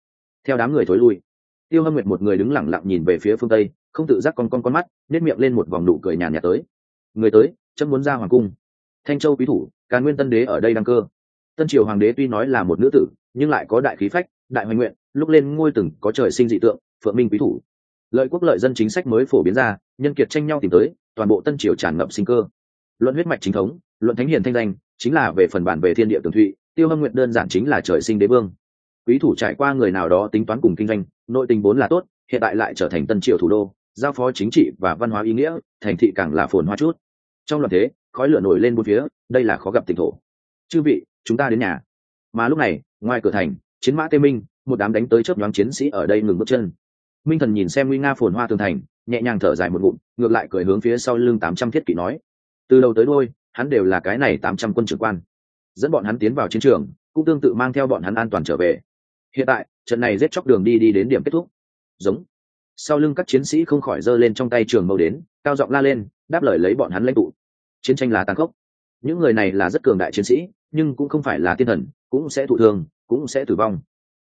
Theo đám người thối lui tiêu hâm nguyệt một người đứng lẳng lặng nhìn về phía phương tây không tự giác con con con mắt nếp miệng lên một vòng nụ cười nhàn nhạt tới. Người tới chấm muốn ra hoàng cung. Thanh châu quý thủ càn nguyên tân đế ở đây đăng cơ tân triều hoàng đế tuy nói là một nữ tử, nhưng lại có đại khí phách, đại hoành nguyện, lúc lên ngôi từng có trời sinh dị tượng, phượng minh quý thủ. Lợi quốc lợi dân chính sách mới phổ biến ra, nhân kiệt tranh nhau tìm tới, toàn bộ tân triều tràn ngập sinh cơ. Luận huyết mạch chính thống, luận thánh hiền thanh danh, chính là về phần bản về thiên địa tường thụy, tiêu hâm nguyện đơn giản chính là trời sinh đế vương. Quý thủ trải qua người nào đó tính toán cùng kinh doanh, nội tình vốn là tốt, hiện tại lại trở thành tân triều thủ đô, giao phó chính trị và văn hóa ý nghĩa, thành thị càng là phồn hoa chút. Trong loạt thế, khói lửa nổi lên bốn phía, đây là khó gặp tỉnh thổ. Chư vị chúng ta đến nhà. Mà lúc này, ngoài cửa thành, chiến mã tê minh, một đám đánh tới chớp nhoáng chiến sĩ ở đây ngừng bước chân. Minh thần nhìn xem nguy nga phồn hoa tường thành, nhẹ nhàng thở dài một ngụm, ngược lại cười hướng phía sau lưng tám trăm thiết kỷ nói. Từ đầu tới đôi hắn đều là cái này tám trăm quân trưởng quan. Dẫn bọn hắn tiến vào chiến trường, cũng tương tự mang theo bọn hắn an toàn trở về. Hiện tại, trận này giết chóc đường đi đi đến điểm kết thúc. Giống. Sau lưng các chiến sĩ không khỏi giơ lên trong tay trường mâu đến, cao giọng la lên, đáp lời lấy bọn hắn lãnh tụ. Chiến tranh là tàn khốc. Những người này là rất cường đại chiến sĩ nhưng cũng không phải là tiên thần, cũng sẽ thụ thương, cũng sẽ tử vong.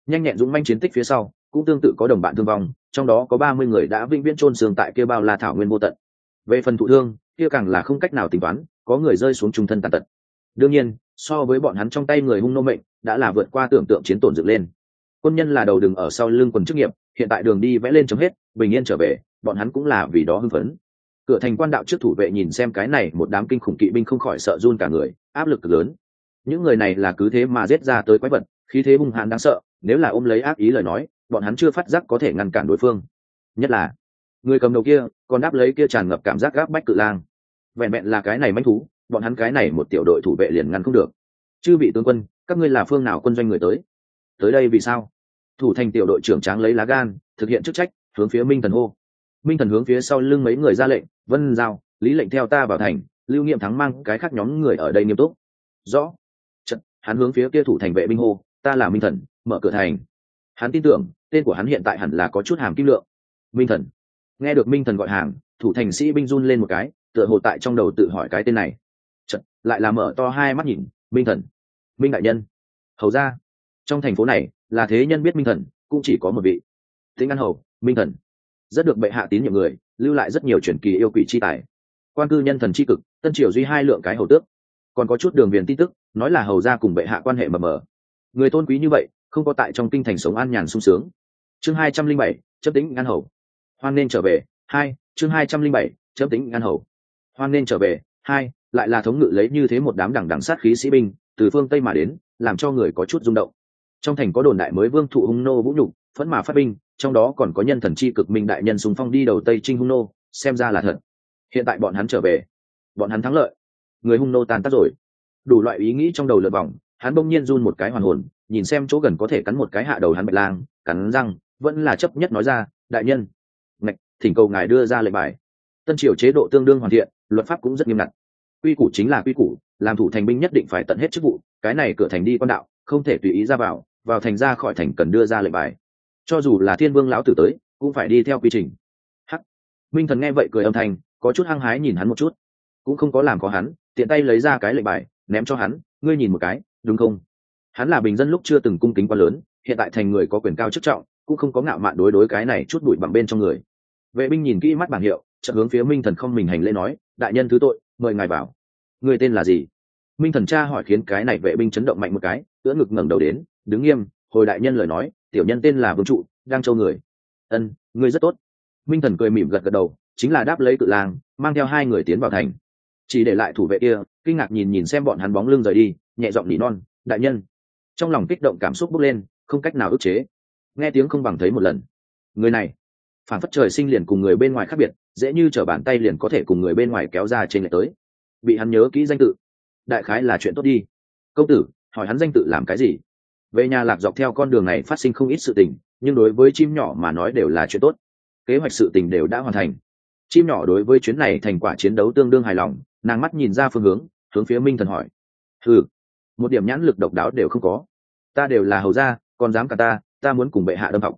Nhanh nhẹn dũng manh chiến tích phía sau, cũng tương tự có đồng bạn thương vong, trong đó có ba mươi người đã vĩnh viễn trôn xương tại kia bao la thảo nguyên vô tận. Về phần thụ thương, kia càng là không cách nào tính toán, có người rơi xuống trung thân tàn tật. Đương nhiên, so với bọn hắn trong tay người hung nô mệnh, đã là vượt qua tưởng tượng chiến tổn dựng lên. Quân nhân là đầu đường ở sau lưng quần chức nghiệp, hiện tại đường đi vẽ lên chấm hết, bình yên trở về, bọn hắn cũng là vì đó hưng phấn. Cửa thành quan đạo trước thủ vệ nhìn xem cái này, một đám kinh khủng kỵ binh không khỏi sợ run cả người, áp lực lớn những người này là cứ thế mà giết ra tới quái vật, khí thế hung hãn đáng sợ, nếu là ôm lấy ác ý lời nói, bọn hắn chưa phát giác có thể ngăn cản đối phương. Nhất là, người cầm đầu kia, còn đáp lấy kia tràn ngập cảm giác gáp bách cự lang. Vẹn vẹn là cái này manh thú, bọn hắn cái này một tiểu đội thủ vệ liền ngăn không được. Chư vị tướng quân, các ngươi là phương nào quân doanh người tới? Tới đây vì sao? Thủ thành tiểu đội trưởng tráng lấy lá gan, thực hiện chức trách, hướng phía minh thần hô. Minh thần hướng phía sau lưng mấy người ra lệnh, vân giao, lý lệnh theo ta vào thành, lưu nghiệm thắng mang cái khác nhóm người ở đây nghiêm túc. Rõ hắn hướng phía kia thủ thành vệ binh hô ta là minh thần mở cửa thành. Hắn tin tưởng tên của hắn hiện tại hẳn là có chút hàm kim lượng. Minh thần. Nghe được minh thần gọi hàng thủ thành sĩ binh run lên một cái tựa hồ tại trong đầu tự hỏi cái tên này. Chật, lại là mở to hai mắt nhìn minh thần. Minh đại nhân. Hầu ra trong thành phố này là thế nhân biết minh thần cũng chỉ có một vị. Tĩnh an hầu minh thần. Rất được bệ hạ tín nhiệm người lưu lại rất nhiều truyền kỳ yêu quỷ chi tài. Quan cư nhân thần chi cực tân triều duy hai lượng cái hầu tước. Còn có chút đường viền tin tức nói là hầu ra cùng bệ hạ quan hệ mờ mờ. Người tôn quý như vậy, không có tại trong kinh thành sống an nhàn sung sướng. Chương hai trăm linh bảy, chấp tính ngăn hầu. Hoan nên trở về, hai, chương hai trăm linh bảy, chấp tính ngăn hầu. Hoan nên trở về, hai, lại là thống ngự lấy như thế một đám đằng đằng sát khí sĩ binh, từ phương tây mà đến, làm cho người có chút rung động. Trong thành có đồn đại mới vương thụ hung nô vũ nhục, phẫn mà phát binh, trong đó còn có nhân thần chi cực minh đại nhân sùng phong đi đầu tây trinh hung nô, xem ra là thật. Hiện tại bọn hắn trở về. Bọn hắn thắng lợi. Người hung nô tan tác rồi đủ loại ý nghĩ trong đầu lượt vòng, hắn bỗng nhiên run một cái hoàn hồn, nhìn xem chỗ gần có thể cắn một cái hạ đầu hắn bạch lang, cắn răng, vẫn là chấp nhất nói ra, đại nhân, ngạch, thỉnh cầu ngài đưa ra lệnh bài. Tân triều chế độ tương đương hoàn thiện, luật pháp cũng rất nghiêm ngặt. Quy củ chính là quy củ, làm thủ thành binh nhất định phải tận hết chức vụ, cái này cửa thành đi quan đạo, không thể tùy ý ra vào vào thành ra khỏi thành cần đưa ra lệnh bài. Cho dù là thiên vương lão tử tới, cũng phải đi theo quy trình. Hắc. Minh thần nghe vậy cười âm thanh, có chút hăng hái nhìn hắn một chút. Cũng không có làm có hắn, tiện tay lấy ra cái lệnh bài ném cho hắn, ngươi nhìn một cái, đúng không? Hắn là bình dân lúc chưa từng cung kính quá lớn, hiện tại thành người có quyền cao chức trọng, cũng không có ngạo mạn đối đối cái này chút bụi bằng bên trong người. Vệ binh nhìn kỹ mắt bảng hiệu, chợt hướng phía minh thần không mình hành lễ nói, đại nhân thứ tội, mời ngài vào. Người tên là gì? Minh thần cha hỏi khiến cái này vệ binh chấn động mạnh một cái, ưỡn ngực ngẩng đầu đến, đứng nghiêm, hồi đại nhân lời nói, tiểu nhân tên là vương trụ đang châu người. Ân, ngươi rất tốt. Minh thần cười mỉm gật gật đầu, chính là đáp lấy cự lang, mang theo hai người tiến vào thành chỉ để lại thủ vệ kia, kinh ngạc nhìn nhìn xem bọn hắn bóng lưng rời đi, nhẹ giọng nỉ non, đại nhân. Trong lòng kích động cảm xúc bốc lên, không cách nào ức chế. Nghe tiếng không bằng thấy một lần. Người này, phản phất trời sinh liền cùng người bên ngoài khác biệt, dễ như t r ở bàn tay liền có thể cùng người bên ngoài kéo ra trên lệ tới. Bị hắn nhớ kỹ danh tự. Đại khái là chuyện tốt đi. Công tử, hỏi hắn danh tự làm cái gì? Về nhà lạc dọc theo con đường này phát sinh không ít sự tình, nhưng đối với chim nhỏ mà nói đều là chuyện tốt. Kế hoạch sự tình đều đã hoàn thành. Chim nhỏ đối với chuyến này thành quả chiến đấu tương đương hài lòng nàng mắt nhìn ra phương hướng hướng phía minh thần hỏi. Ừ một điểm nhãn lực độc đáo đều không có. Ta đều là hầu gia, còn dám cả ta ta muốn cùng bệ hạ đâm học.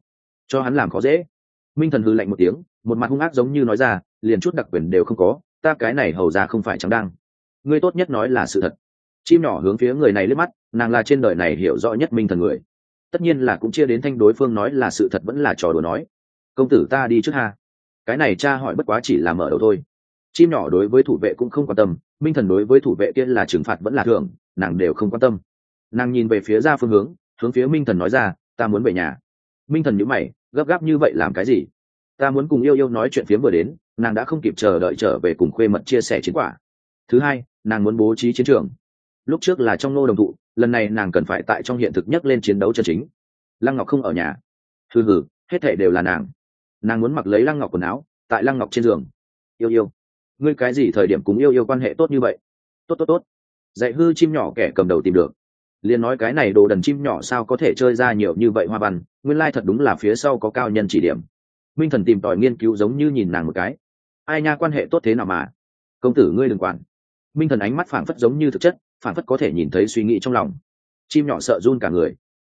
Cho hắn làm khó dễ. Minh thần hư lạnh một tiếng, một mặt hung ác giống như nói ra, liền chút đặc quyền đều không có, ta cái này hầu ra không phải trắng đang. Ngươi tốt nhất nói là sự thật. Chim nhỏ hướng phía người này liếc mắt, nàng là trên đời này hiểu rõ nhất minh thần người. Tất nhiên là cũng chia đến thanh đối phương nói là sự thật vẫn là trò đùa nói. Công tử ta đi trước ha. Cái này cha hỏi bất quá chỉ là mở đầu thôi chim nhỏ đối với thủ vệ cũng không quan tâm, minh thần đối với thủ vệ kia là trừng phạt vẫn là thường nàng đều không quan tâm. Nàng nhìn về phía ra phương hướng hướng phía minh thần nói ra, ta muốn về nhà. Minh thần nhữ mày, gấp gáp như vậy làm cái gì? Ta muốn cùng yêu yêu nói chuyện phiếm vừa đến, nàng đã không kịp chờ đợi trở về cùng khuê mật chia sẻ chiến quả. Thứ hai, nàng muốn bố trí chiến trường. Lúc trước là trong nô đồng thụ, lần này nàng cần phải tại trong hiện thực nhất lên chiến đấu chân chính. Lăng ngọc không ở nhà. Thư hừ, hết thể đều là nàng. Nàng muốn mặc lấy lăng ngọc quần áo, tại lăng ngọc trên giường. Yêu yêu ngươi cái gì thời điểm cùng yêu yêu quan hệ tốt như vậy? Tốt tốt tốt. Dạy hư chim nhỏ kẻ cầm đầu tìm được. Liền nói cái này đồ đần chim nhỏ sao có thể chơi ra nhiều như vậy hoa văn, nguyên lai thật đúng là phía sau có cao nhân chỉ điểm. Minh thần tìm tòi nghiên cứu giống như nhìn nàng một cái. Ai nha, quan hệ tốt thế nào mà? Công tử ngươi đừng quản. Minh thần ánh mắt phảng phất giống như thực chất, phảng phất có thể nhìn thấy suy nghĩ trong lòng. Chim nhỏ sợ run cả người.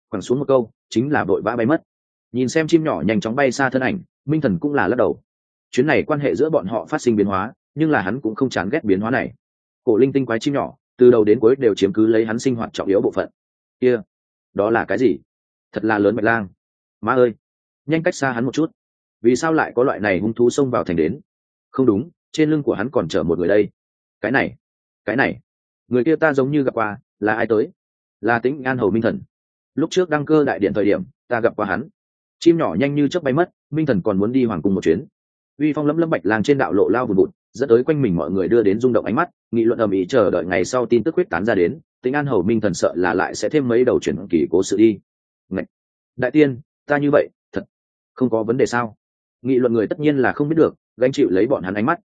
Quẳng xuống một câu, chính là vội vã bay mất. Nhìn xem chim nhỏ nhanh chóng bay xa thân ảnh, minh thần cũng là lắc đầu. Chuyến này quan hệ giữa bọn họ phát sinh biến hóa nhưng là hắn cũng không chán ghét biến hóa này. Cổ linh tinh quái chim nhỏ, từ đầu đến cuối đều chiếm cứ lấy hắn sinh hoạt trọng yếu bộ phận. Kia、yeah. đó là cái gì? Thật là lớn mạch lang. Má ơi, nhanh cách xa hắn một chút. Vì sao lại có loại này hung thú xông vào thành đến? Không đúng, trên lưng của hắn còn chở một người đây. Cái này cái này. Người kia ta giống như gặp qua, là ai tới? Là tính an hầu minh thần. Lúc trước đăng cơ đại điện thời điểm, ta gặp qua hắn. Chim nhỏ nhanh như chớp bay mất, minh thần còn muốn đi hoàng cung một chuyến. Uy phong lấm lấm bạch lang trên đạo lộ lao vùn vụt dẫn tới quanh mình mọi người đưa đến rung động ánh mắt, nghị luận ầm ĩ chờ đợi ngày sau tin tức quyết tán ra đến, tính an hầu minh thần sợ là lại sẽ thêm mấy đầu chuyển kỳ cố sự đi. Ngậy! đại tiên, ta như vậy, thật không có vấn đề sao? Nghị luận người tất nhiên là không biết được, gánh chịu lấy bọn hắn ánh mắt.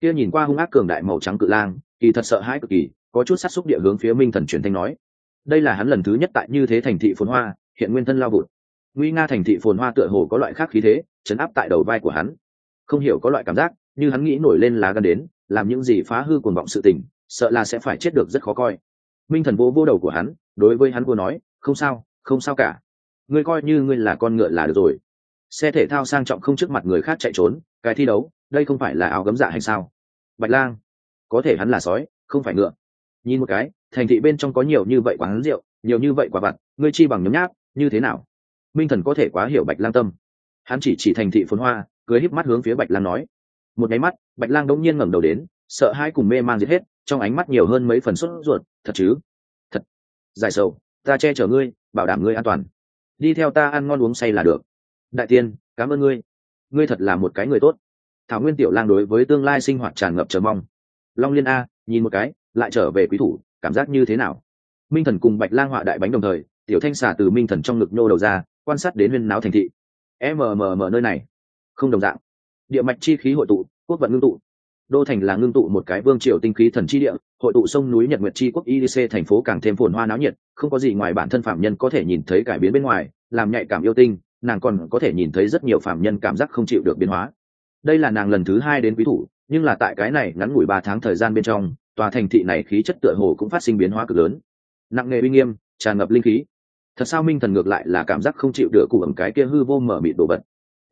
Kia nhìn qua hung ác cường đại màu trắng cự lang, kỳ thật sợ hãi cực kỳ, có chút sát xúc địa hướng phía minh thần truyền thanh nói. Đây là hắn lần thứ nhất tại như thế thành thị phồn hoa, hiện nguyên thân lao vụt. Nguy nga thành thị phồn hoa tựa hồ có loại khác khí thế, chấn áp tại đầu vai của hắn. Không hiểu có loại cảm giác như hắn nghĩ nổi lên lá gan đến, làm những gì phá hư cuồng vọng sự tình, sợ là sẽ phải chết được rất khó coi. Minh thần vô vô đầu của hắn, đối với hắn vừa nói, không sao không sao cả. Ngươi coi như ngươi là con ngựa là được rồi. Xe thể thao sang trọng không trước mặt người khác chạy trốn, cái thi đấu, đây không phải là áo gấm dạ hay sao? Bạch lang, có thể hắn là sói, không phải ngựa. Nhìn một cái, thành thị bên trong có nhiều như vậy quán rượu, nhiều như vậy quả vặt, ngươi chi bằng nhấm nháp, như thế nào? Minh thần có thể quá hiểu bạch lang tâm. Hắn chỉ chỉ thành thị phồn hoa, cười híp mắt hướng phía bạch lang nói một nháy mắt, bạch lang đông nhiên ngẩng đầu đến, sợ hai cùng mê man giết hết, trong ánh mắt nhiều hơn mấy phần sốt ruột, thật chứ? Thật. Dài sầu, ta che chở ngươi, bảo đảm ngươi an toàn. Đi theo ta ăn ngon uống say là được. Đại tiên, cảm ơn ngươi. Ngươi thật là một cái người tốt. Thảo nguyên tiểu lang đối với tương lai sinh hoạt tràn ngập chờ mong. Long liên a, nhìn một cái, lại trở về quý thủ, cảm giác như thế nào? Minh thần cùng bạch lang họa đại bánh đồng thời, tiểu thanh xà từ minh thần trong ngực nhô đầu ra, quan sát đến huyên náo thành thị. Mmm nơi này. Không đồng dạng địa mạch chi khí hội tụ, quốc vận ngưng tụ. Đô thành là ngưng tụ một cái vương triều tinh khí thần chi địa, hội tụ sông núi nhật nguyệt chi quốc idc thành phố càng thêm phồn hoa náo nhiệt, không có gì ngoài bản thân phạm nhân có thể nhìn thấy cải biến bên ngoài, làm nhạy cảm yêu tinh, nàng còn có thể nhìn thấy rất nhiều phạm nhân cảm giác không chịu được biến hóa. Đây là nàng lần thứ hai đến quý thủ, nhưng là tại cái này ngắn ngủi ba tháng thời gian bên trong, tòa thành thị này khí chất tựa hồ cũng phát sinh biến hóa cực lớn. Nặng nghề uy nghiêm, tràn ngập linh khí. Thật sao minh thần ngược lại là cảm giác không chịu được cụ ẩm cái kia hư vô mở mịt đồ vật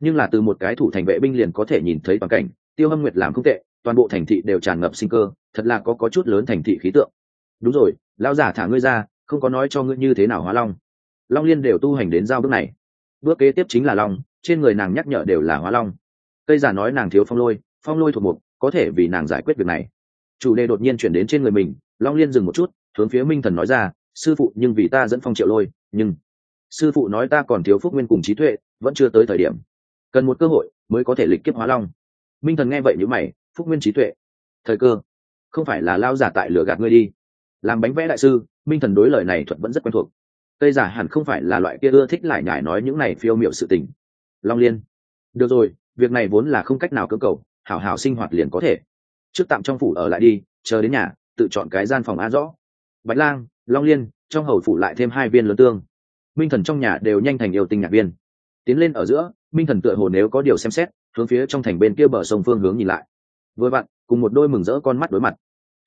nhưng là từ một cái thủ thành vệ binh liền có thể nhìn thấy toàn cảnh, tiêu hâm nguyệt làm không tệ, toàn bộ thành thị đều tràn ngập sinh cơ, thật là có có chút lớn thành thị khí tượng. Đúng rồi, lão giả thả ngươi ra, không có nói cho ngươi như thế nào hóa long. Long liên đều tu hành đến giao bước này. Bước kế tiếp chính là long, trên người nàng nhắc nhở đều là hóa long. Cây giả nói nàng thiếu phong lôi phong lôi thuộc mục, có thể vì nàng giải quyết việc này. Chủ đề đột nhiên chuyển đến trên người mình, long liên dừng một chút, hướng phía minh thần nói ra, sư phụ, nhưng vì ta dẫn phong triệu lôi, nhưng sư phụ nói ta còn thiếu phúc nguyên cùng trí tuệ, vẫn chưa tới thời điểm cần một cơ hội mới có thể lịch kiếp hóa long. Minh thần nghe vậy nhữ mày, phúc nguyên trí tuệ. Thời cơ, không phải là lao giả tại lửa gạt ngươi đi. Làm bánh vẽ đại sư, minh thần đối lời này thuật vẫn rất quen thuộc. Tây giả hẳn không phải là loại kia ưa thích lại nhải nói những này phiêu m i ệ u sự tình. Long liên. Được rồi, việc này vốn là không cách nào cơ cầu, hảo hảo sinh hoạt liền có thể. Trước tạm trong phủ ở lại đi, chờ đến nhà, tự chọn cái gian phòng a rõ. Bạch lang, long liên, trong hầu phủ lại thêm hai viên lớn tương. Minh thần trong nhà đều nhanh thành yêu tinh nhạc viên tiến lên ở giữa minh thần tựa hồ nếu có điều xem xét, hướng phía trong thành bên kia bờ sông phương hướng nhìn lại. Vừa vặn, cùng một đôi mừng rỡ con mắt đối mặt.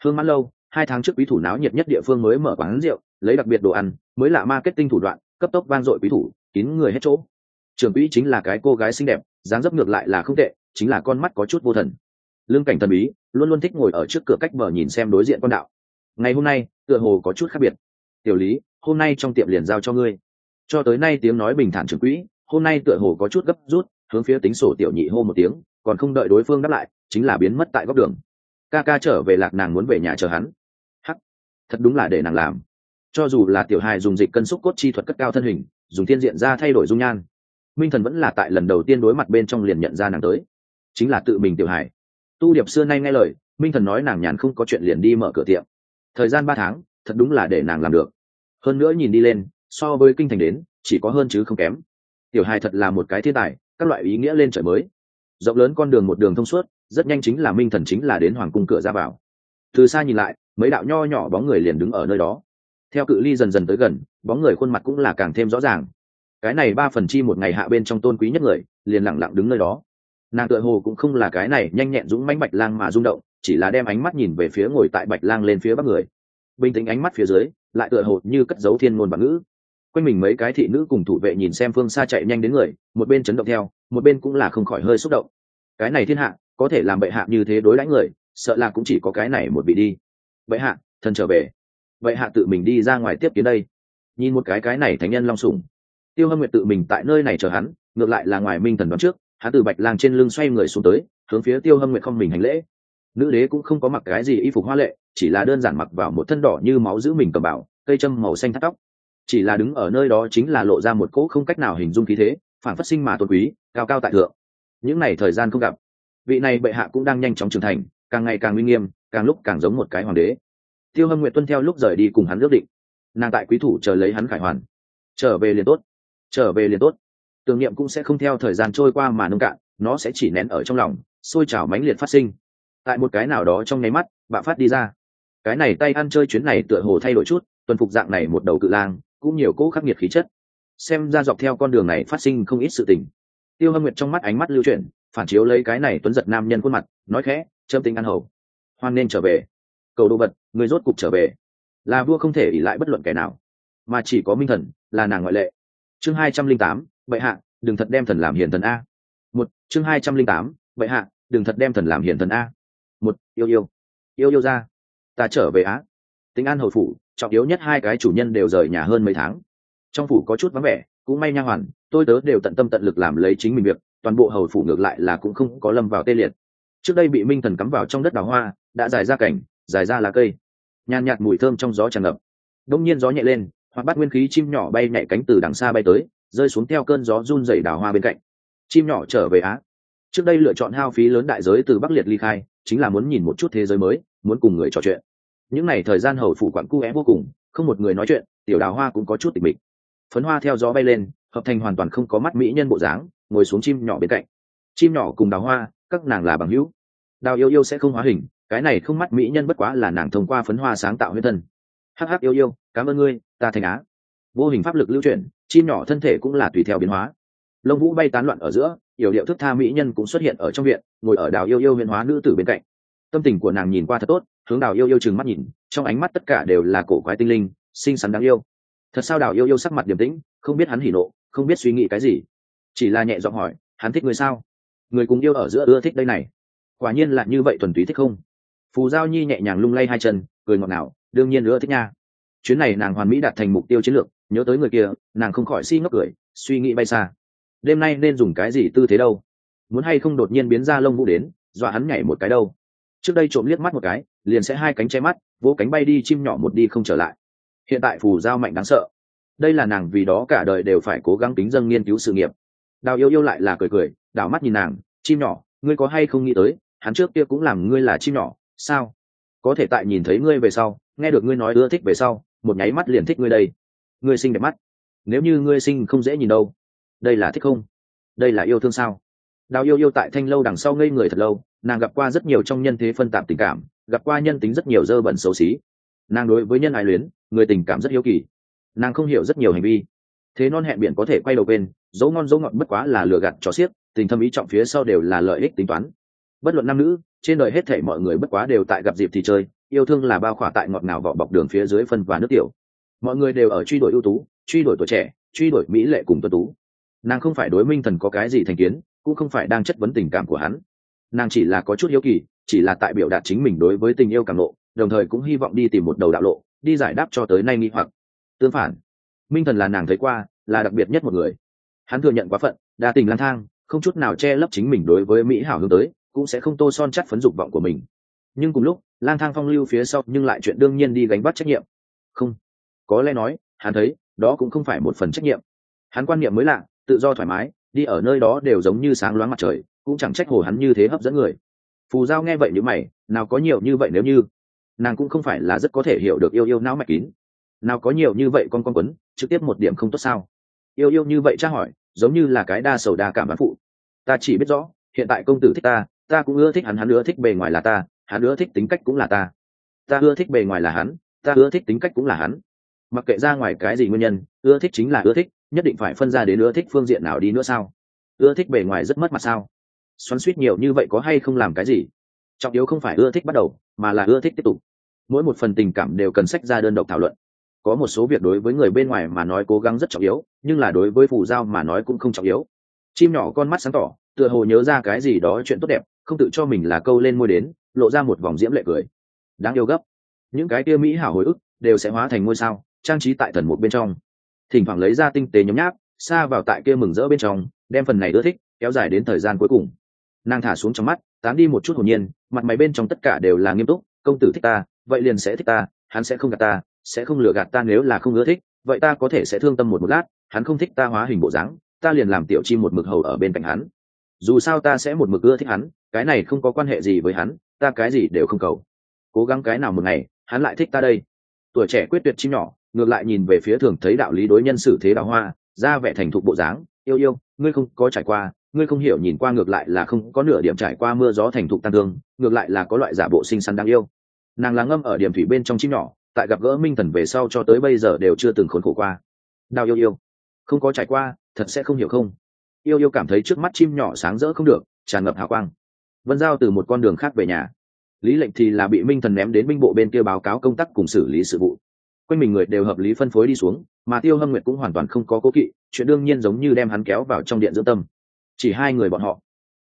Hương mãn lâu, hai tháng trước quý thủ náo nhiệt nhất địa phương mới mở quán rượu, lấy đặc biệt đồ ăn, mới lạ marketing thủ đoạn, cấp tốc vang dội quý thủ, kín người hết chỗ. Trưởng quỹ chính là cái cô gái xinh đẹp, dáng dấp ngược lại là không tệ, chính là con mắt có chút vô thần. Lương cảnh thần bí, luôn luôn thích ngồi ở trước cửa cách mở nhìn xem đối diện con đạo. Ngày hôm nay, tựa hồ có chút khác biệt. Tiểu lý, hôm nay trong tiệm liền giao cho ngươi. Cho tới nay tiếng nói bình thản trưởng quỹ hôm nay tựa hồ có chút gấp rút, hướng phía tính sổ tiểu nhị hô một tiếng, còn không đợi đối phương đáp lại, chính là biến mất tại góc đường. Ca ca trở về lạc nàng muốn về nhà chờ hắn. Hắc, thật đúng là để nàng làm. Cho dù là tiểu hài dùng dịch cân xúc cốt chi thuật cất cao thân hình, dùng thiên diện ra thay đổi dung nhan, minh thần vẫn là tại lần đầu tiên đối mặt bên trong liền nhận ra nàng tới. Chính là tự mình tiểu hài. Tu điệp xưa nay nghe lời, minh thần nói nàng nhàn không có chuyện liền đi mở cửa tiệm. Thời gian ba tháng, thật đúng là để nàng làm được. Hơn nữa nhìn đi lên, so với kinh thành đến, chỉ có hơn chứ không kém tiểu hài thật là một cái thiên tài, các loại ý nghĩa lên trời mới. Rộng lớn con đường một đường thông suốt, rất nhanh chính là minh thần chính là đến hoàng cung cửa ra vào. Từ xa nhìn lại, mấy đạo nho nhỏ bóng người liền đứng ở nơi đó. Theo cự ly dần dần tới gần, bóng người khuôn mặt cũng là càng thêm rõ ràng. Cái này ba phần chi một ngày hạ bên trong tôn quý nhất người, liền lẳng lặng đứng nơi đó. Nàng tựa hồ cũng không là cái này nhanh nhẹn dũng mánh bạch lang mà rung động, chỉ là đem ánh mắt nhìn về phía ngồi tại bạch lang lên phía bắc người. Bình tĩnh ánh mắt phía dưới, lại tựa hồ như cất dấu thiên ngôn bằng ngữ quanh mình mấy cái thị nữ cùng thủ vệ nhìn xem phương xa chạy nhanh đến người, một bên chấn động theo, một bên cũng là không khỏi hơi xúc động. Cái này thiên hạ, có thể làm bệ hạ như thế đối lãnh người, sợ là cũng chỉ có cái này một vị đi. Bệ hạ, thần trở về. Bệ hạ tự mình đi ra ngoài tiếp kiến đây. Nhìn một cái cái này thánh nhân long sủng. Tiêu hâm nguyệt tự mình tại nơi này chờ hắn, ngược lại là ngoài minh thần đoán trước, hắn từ bạch lang trên lưng xoay người xuống tới, hướng phía tiêu hâm nguyệt không mình hành lễ. Nữ đế cũng không có mặc cái gì y phục hoa lệ, chỉ là đơn giản mặc vào một thân đỏ như máu giữ mình cầm bảo cây châm màu xanh thắt tóc chỉ là đứng ở nơi đó chính là lộ ra một cỗ không cách nào hình dung khí thế, phản phát sinh mà tôn quý, cao cao tại thượng. Những ngày thời gian không gặp, vị này bệ hạ cũng đang nhanh chóng trưởng thành, càng ngày càng uy nghiêm, càng lúc càng giống một cái hoàng đế. Tiêu hâm nguyện tuân theo lúc rời đi cùng hắn ước định. Nàng tại quý thủ chờ lấy hắn khải hoàn. Trở về liền tốt, trở về liền tốt. Tưởng niệm cũng sẽ không theo thời gian trôi qua mà nông cạn, nó sẽ chỉ nén ở trong lòng, sôi trào mãnh liệt phát sinh. Tại một cái nào đó trong nháy mắt, bạo phát đi ra. Cái này tay ăn chơi chuyến này tựa hồ thay đổi chút, tuần phục dạng này một đầu cự lang cũng nhiều cỗ khắc nghiệt khí chất. Xem ra dọc theo con đường này phát sinh không ít sự tình. Tiêu hâm nguyệt trong mắt ánh mắt lưu chuyển, phản chiếu lấy cái này tuấn giật nam nhân khuôn mặt, nói khẽ châm tính ăn hầu. Hoan nên trở về. Cầu đồ vật, người rốt cục trở về. Là vua không thể ỉ lại bất luận kẻ nào, mà chỉ có minh thần, là nàng ngoại lệ. Chương hai trăm linh tám, bệ hạ, đừng thật đem thần làm hiền thần a. Một, chương hai trăm linh tám, bệ hạ, đừng thật đem thần làm hiền thần a. Một, yêu yêu. Yêu yêu ra. Ta trở về á. Tính an hầu phủ trọng yếu nhất hai cái chủ nhân đều rời nhà hơn mấy tháng. Trong phủ có chút vắng vẻ, cũng may nha hoàn, tôi tớ đều tận tâm tận lực làm lấy chính mình việc, toàn bộ hầu phủ ngược lại là cũng không có lâm vào tê liệt. Trước đây bị minh thần cắm vào trong đất đào hoa, đã dài ra cảnh dài ra lá cây. Nhàn nhạt mùi thơm trong gió tràn ngập. Đông nhiên gió nhẹ lên, hoặc bắt nguyên khí chim nhỏ bay nhẹ cánh từ đằng xa bay tới, rơi xuống theo cơn gió run dày đào hoa bên cạnh. Chim nhỏ trở về á. Trước đây lựa chọn hao phí lớn đại giới từ bắc liệt ly khai, chính là muốn nhìn một chút thế giới mới, muốn cùng người trò chuyện những n à y thời gian hầu phủ quặn cu é vô cùng, không một người nói chuyện, tiểu đào hoa cũng có chút tịch mịch. Phấn hoa theo gió bay lên, hợp thành hoàn toàn không có mắt mỹ nhân bộ dáng, ngồi xuống chim nhỏ bên cạnh. Chim nhỏ cùng đào hoa, các nàng là bằng hữu. Đào yêu yêu sẽ không hóa hình, cái này không mắt mỹ nhân bất quá là nàng thông qua phấn hoa sáng tạo huyết thân. Hắc hắc yêu yêu, cảm ơn ngươi, ta thành á. Vô hình pháp lực lưu chuyển, chim nhỏ thân thể cũng là tùy theo biến hóa. Lông vũ bay tán loạn ở giữa, yểu điệu thức tha mỹ nhân cũng xuất hiện ở trong viện, ngồi ở đào yêu yêu huyền hóa nữ tử bên cạnh. Tâm tình của nàng nhìn qua thật tốt hướng đào yêu yêu chừng mắt nhìn, trong ánh mắt tất cả đều là cổ quái tinh linh, xinh xắn đáng yêu. Thật sao đào yêu yêu sắc mặt điềm tĩnh, không biết hắn hỉ nộ, không biết suy nghĩ cái gì. Chỉ là nhẹ giọng hỏi, hắn thích người sao? Người cùng yêu ở giữa ưa thích đây này. Quả nhiên là như vậy thuần túy thích không? Phù giao nhi nhẹ nhàng lung lay hai chân, cười ngọt ngào, đương nhiên ưa thích nha. Chuyến này nàng hoàn mỹ đạt thành mục tiêu chiến lược, nhớ tới người kia, nàng không khỏi si ngốc cười, suy nghĩ bay xa. Đêm nay nên dùng cái gì tư thế đâu? Muốn hay không đột nhiên biến ra lông vũ đến, dọa hắn nhảy một cái đâu? Trước đây trộm liếc mắt một cái liền sẽ hai cánh che mắt, vỗ cánh bay đi, chim nhỏ một đi không trở lại. Hiện tại phù giao mạnh đáng sợ. Đây là nàng vì đó cả đời đều phải cố gắng tính dân nghiên cứu sự nghiệp. Đào yêu yêu lại là cười cười, đảo mắt nhìn nàng, chim nhỏ, ngươi có hay không nghĩ tới, hắn trước kia cũng làm ngươi là chim nhỏ, sao? Có thể tại nhìn thấy ngươi về sau, nghe được ngươi nói ưa thích về sau, một nháy mắt liền thích ngươi đây. Ngươi sinh đẹp mắt. Nếu như ngươi sinh không dễ nhìn đâu, đây là thích không? Đây là yêu thương sao? Đào yêu yêu tại thanh lâu đằng sau ngây người thật lâu, nàng gặp qua rất nhiều trong nhân thế phân tạp tình cảm gặp qua nhân tính rất nhiều dơ bẩn xấu xí. Nàng đối với nhân ái luyến, người tình cảm rất hiếu kỳ. Nàng không hiểu rất nhiều hành vi. Thế non hẹn biển có thể quay đầu bên dấu ngon dấu ngọt bất quá là lừa gạt cho xiếc tình thâm ý trọng phía sau đều là lợi ích tính toán. Bất luận nam nữ, trên đời hết thể mọi người bất quá đều tại gặp dịp thì chơi, yêu thương là bao khỏa tại ngọt ngào vỏ bọc đường phía dưới phân và nước tiểu. Mọi người đều ở truy đuổi ưu tú, truy đuổi tuổi trẻ, truy đuổi mỹ lệ cùng tuân tú. Nàng không phải đối minh thần có cái gì thành kiến, cũng không phải đang chất vấn tình cảm của hắn. Nàng chỉ là có chút hiếu kỳ chỉ là tại biểu đạt chính mình đối với tình yêu càng lộ đồng thời cũng hy vọng đi tìm một đầu đạo lộ, đi giải đáp cho tới nay nghi hoặc. Tương phản, minh thần là nàng thấy qua, là đặc biệt nhất một người. Hắn thừa nhận quá phận, đa tình lang thang, không chút nào che lấp chính mình đối với mỹ hảo hướng tới, cũng sẽ không tô son chắt phấn dục vọng của mình. Nhưng cùng lúc, lang thang phong lưu phía sau nhưng lại chuyện đương nhiên đi gánh bắt trách nhiệm. Không, có lẽ nói, hắn thấy, đó cũng không phải một phần trách nhiệm. Hắn quan niệm mới lạ, tự do thoải mái, đi ở nơi đó đều giống như sáng loáng mặt trời, cũng chẳng trách hồ hắn như thế hấp dẫn người phù giao nghe vậy nếu mày, nào có nhiều như vậy nếu như? Nàng cũng không phải là rất có thể hiểu được yêu yêu não mạch kín. Nào có nhiều như vậy con con quấn, trực tiếp một điểm không tốt sao? Yêu yêu như vậy tra hỏi, giống như là cái đa sầu đa cảm bán phụ. Ta chỉ biết rõ, hiện tại công tử thích ta ta cũng ưa thích hắn hắn ưa thích bề ngoài là ta, hắn ưa thích tính cách cũng là ta. Ta ưa thích bề ngoài là hắn, ta ưa thích tính cách cũng là hắn. Mặc kệ ra ngoài cái gì nguyên nhân, ưa thích chính là ưa thích, nhất định phải phân ra đến ưa thích phương diện nào đi nữa sao? Ưa thích bề ngoài rất mất mặt sao? Xoắn suýt nhiều như vậy có hay không làm cái gì? Trọng yếu không phải ưa thích bắt đầu, mà là ưa thích tiếp tục. Mỗi một phần tình cảm đều cần sách ra đơn độc thảo luận. Có một số việc đối với người bên ngoài mà nói cố gắng rất trọng yếu, nhưng là đối với phù giao mà nói cũng không trọng yếu. Chim nhỏ con mắt sáng tỏ, tựa hồ nhớ ra cái gì đó chuyện tốt đẹp, không tự cho mình là câu lên môi đến, lộ ra một vòng diễm lệ cười. Đáng yêu gấp. Những cái kia mỹ hảo hồi ức đều sẽ hóa thành ngôi sao, trang trí tại thần một bên trong. Thỉnh thoảng lấy ra tinh tế nhấm nháp xa vào tại kia mừng rỡ bên trong, đem phần này ưa thích kéo dài đến thời gian cuối cùng nàng thả xuống trong mắt, tán đi một chút hồn nhiên, mặt mày bên trong tất cả đều là nghiêm túc, công tử thích ta, vậy liền sẽ thích ta, hắn sẽ không gạt ta, sẽ không lừa gạt ta nếu là không ưa thích, vậy ta có thể sẽ thương tâm một một lát, hắn không thích ta hóa hình bộ dáng, ta liền làm tiểu chi một mực hầu ở bên cạnh hắn. Dù sao ta sẽ một mực ưa thích hắn, cái này không có quan hệ gì với hắn, ta cái gì đều không cầu. Cố gắng cái nào một ngày, hắn lại thích ta đây. Tuổi trẻ quyết tuyệt chim nhỏ, ngược lại nhìn về phía thường thấy đạo lý đối nhân xử thế đào hoa, ra vẻ thành thục bộ dáng, yêu yêu, ngươi không có trải qua ngươi không hiểu nhìn qua ngược lại là không có nửa điểm trải qua mưa gió thành thục tăng thương, ngược lại là có loại giả bộ sinh săn đáng yêu. Nàng là ngâm ở điểm thủy bên trong chim nhỏ, tại gặp gỡ minh thần về sau cho tới bây giờ đều chưa từng khốn khổ qua. Đào yêu yêu, không có trải qua, thật sẽ không hiểu không? Yêu yêu cảm thấy trước mắt chim nhỏ sáng rỡ không được, tràn ngập hào quang. Vân giao từ một con đường khác về nhà. Lý lệnh thì là bị minh thần ném đến binh bộ bên kia báo cáo công tác cùng xử lý sự vụ. Quanh mình người đều hợp lý phân phối đi xuống, mà tiêu hâm nguyệt cũng hoàn toàn không có cố kỵ, chuyện đương nhiên giống như đem hắn kéo vào trong điện dưỡng tâm chỉ hai người bọn họ.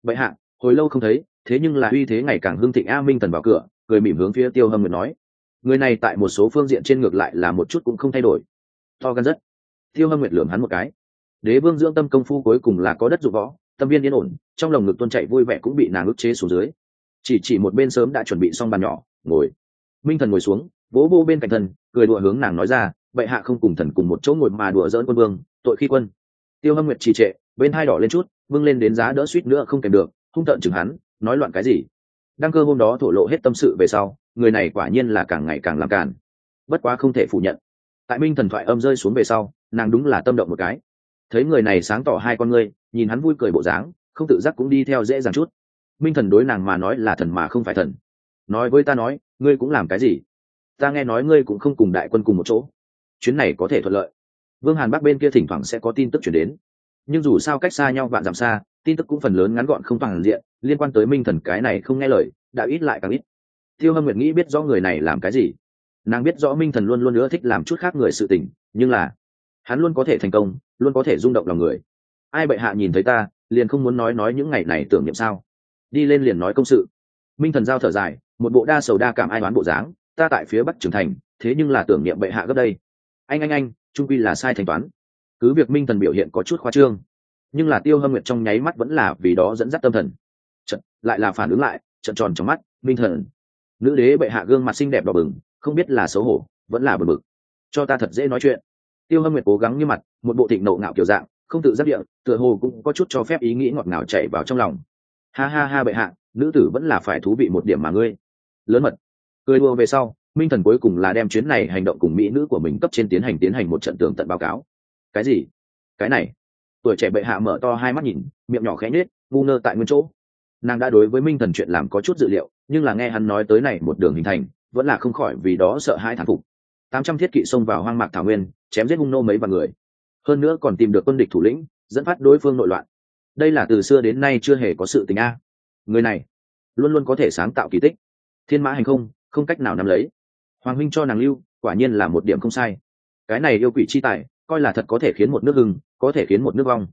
Vậy hạ, hồi lâu không thấy, thế nhưng là uy thế ngày càng hưng thịnh a minh thần vào cửa, cười mỉm hướng phía tiêu hâm nguyệt nói. Người này tại một số phương diện trên ngược lại là một chút cũng không thay đổi. To gan rất. Tiêu hâm nguyệt lường hắn một cái. Đế vương dưỡng tâm công phu cuối cùng là có đất dụng võ, tâm viên yên ổn, trong lồng ngực tuôn chạy vui vẻ cũng bị nàng ức chế xuống dưới. Chỉ chỉ một bên sớm đã chuẩn bị xong bàn nhỏ, ngồi. Minh thần ngồi xuống, vỗ vô bên cạnh thần, cười đùa hướng nàng nói ra, bệ hạ không cùng thần cùng một chỗ ngồi mà đùa dỡn quân vương, tội khi quân. Tiêu hâm nguyệt trì trệ bên hai đỏ lên chút vâng lên đến giá đỡ suýt nữa không kèm được, hung tợn chừng hắn, nói loạn cái gì? Đăng cơ hôm đó thổ lộ hết tâm sự về sau, người này quả nhiên là càng ngày càng làm càn. Bất quá không thể phủ nhận. Tại minh thần thoại âm rơi xuống về sau, nàng đúng là tâm động một cái. Thấy người này sáng tỏ hai con ngươi, nhìn hắn vui cười bộ dáng, không tự giác cũng đi theo dễ dàng chút. Minh thần đối nàng mà nói là thần mà không phải thần. Nói với ta nói, ngươi cũng làm cái gì? Ta nghe nói ngươi cũng không cùng đại quân cùng một chỗ. Chuyến này có thể thuận lợi. Vương hàn bắc bên kia thỉnh thoảng sẽ có tin tức chuyển đến nhưng dù sao cách xa nhau vạn dặm xa, tin tức cũng phần lớn ngắn gọn không toàn diện, liên quan tới minh thần cái này không nghe lời, đã ít lại càng ít. Tiêu hâm nguyệt nghĩ biết rõ người này làm cái gì. Nàng biết rõ minh thần luôn luôn nữa thích làm chút khác người sự tình, nhưng là, hắn luôn có thể thành công, luôn có thể rung động lòng người. Ai bệ hạ nhìn thấy ta, liền không muốn nói nói những ngày này tưởng niệm sao. Đi lên liền nói công sự. Minh thần giao thở dài, một bộ đa sầu đa cảm ai đoán bộ dáng, ta tại phía bắc trưởng thành, thế nhưng là tưởng niệm bệ hạ gấp đây. Anh anh anh, trung quy là sai thanh toán cứ việc minh thần biểu hiện có chút khoa trương, nhưng là tiêu hâm nguyệt trong nháy mắt vẫn là vì đó dẫn dắt tâm thần. Trận lại là phản ứng lại trận tròn trong mắt, minh thần. Nữ đế bệ hạ gương mặt xinh đẹp đỏ bừng, không biết là xấu hổ, vẫn là bực bực. Cho ta thật dễ nói chuyện. Tiêu hâm nguyệt cố gắng như mặt, một bộ thịnh nộ ngạo kiểu dạng, không tự giác địa, tựa hồ cũng có chút cho phép ý nghĩ ngọt ngào chạy vào trong lòng. Ha ha ha bệ hạ, nữ tử vẫn là phải thú vị một điểm mà ngươi. Lớn mật. Cười đua về sau, minh thần cuối cùng là đem chuyến này hành động cùng mỹ nữ của mình cấp trên tiến hành tiến hành một trận tường tận báo cáo cái gì? Cái này? Tuổi trẻ bệ hạ mở to hai mắt nhìn, miệng nhỏ khẽ nhết ngu ngơ tại nguyên chỗ. Nàng đã đối với minh thần chuyện làm có chút dự liệu, nhưng là nghe hắn nói tới này một đường hình thành, vẫn là không khỏi vì đó sợ hai thán phục. Tám trăm thiết kỵ xông vào hoang mạc thảo nguyên, chém giết hung nô mấy vạn người. Hơn nữa còn tìm được quân địch thủ lĩnh, dẫn phát đối phương nội loạn. Đây là từ xưa đến nay chưa hề có sự tình a. Người này, luôn luôn có thể sáng tạo kỳ tích. Thiên mã hành không không cách nào nắm lấy. Hoàng huynh cho nàng lưu, quả nhiên là một điểm không sai. Cái này yêu quỷ chi tài coi là thật có thể khiến một nước hưng, có thể khiến một nước vong.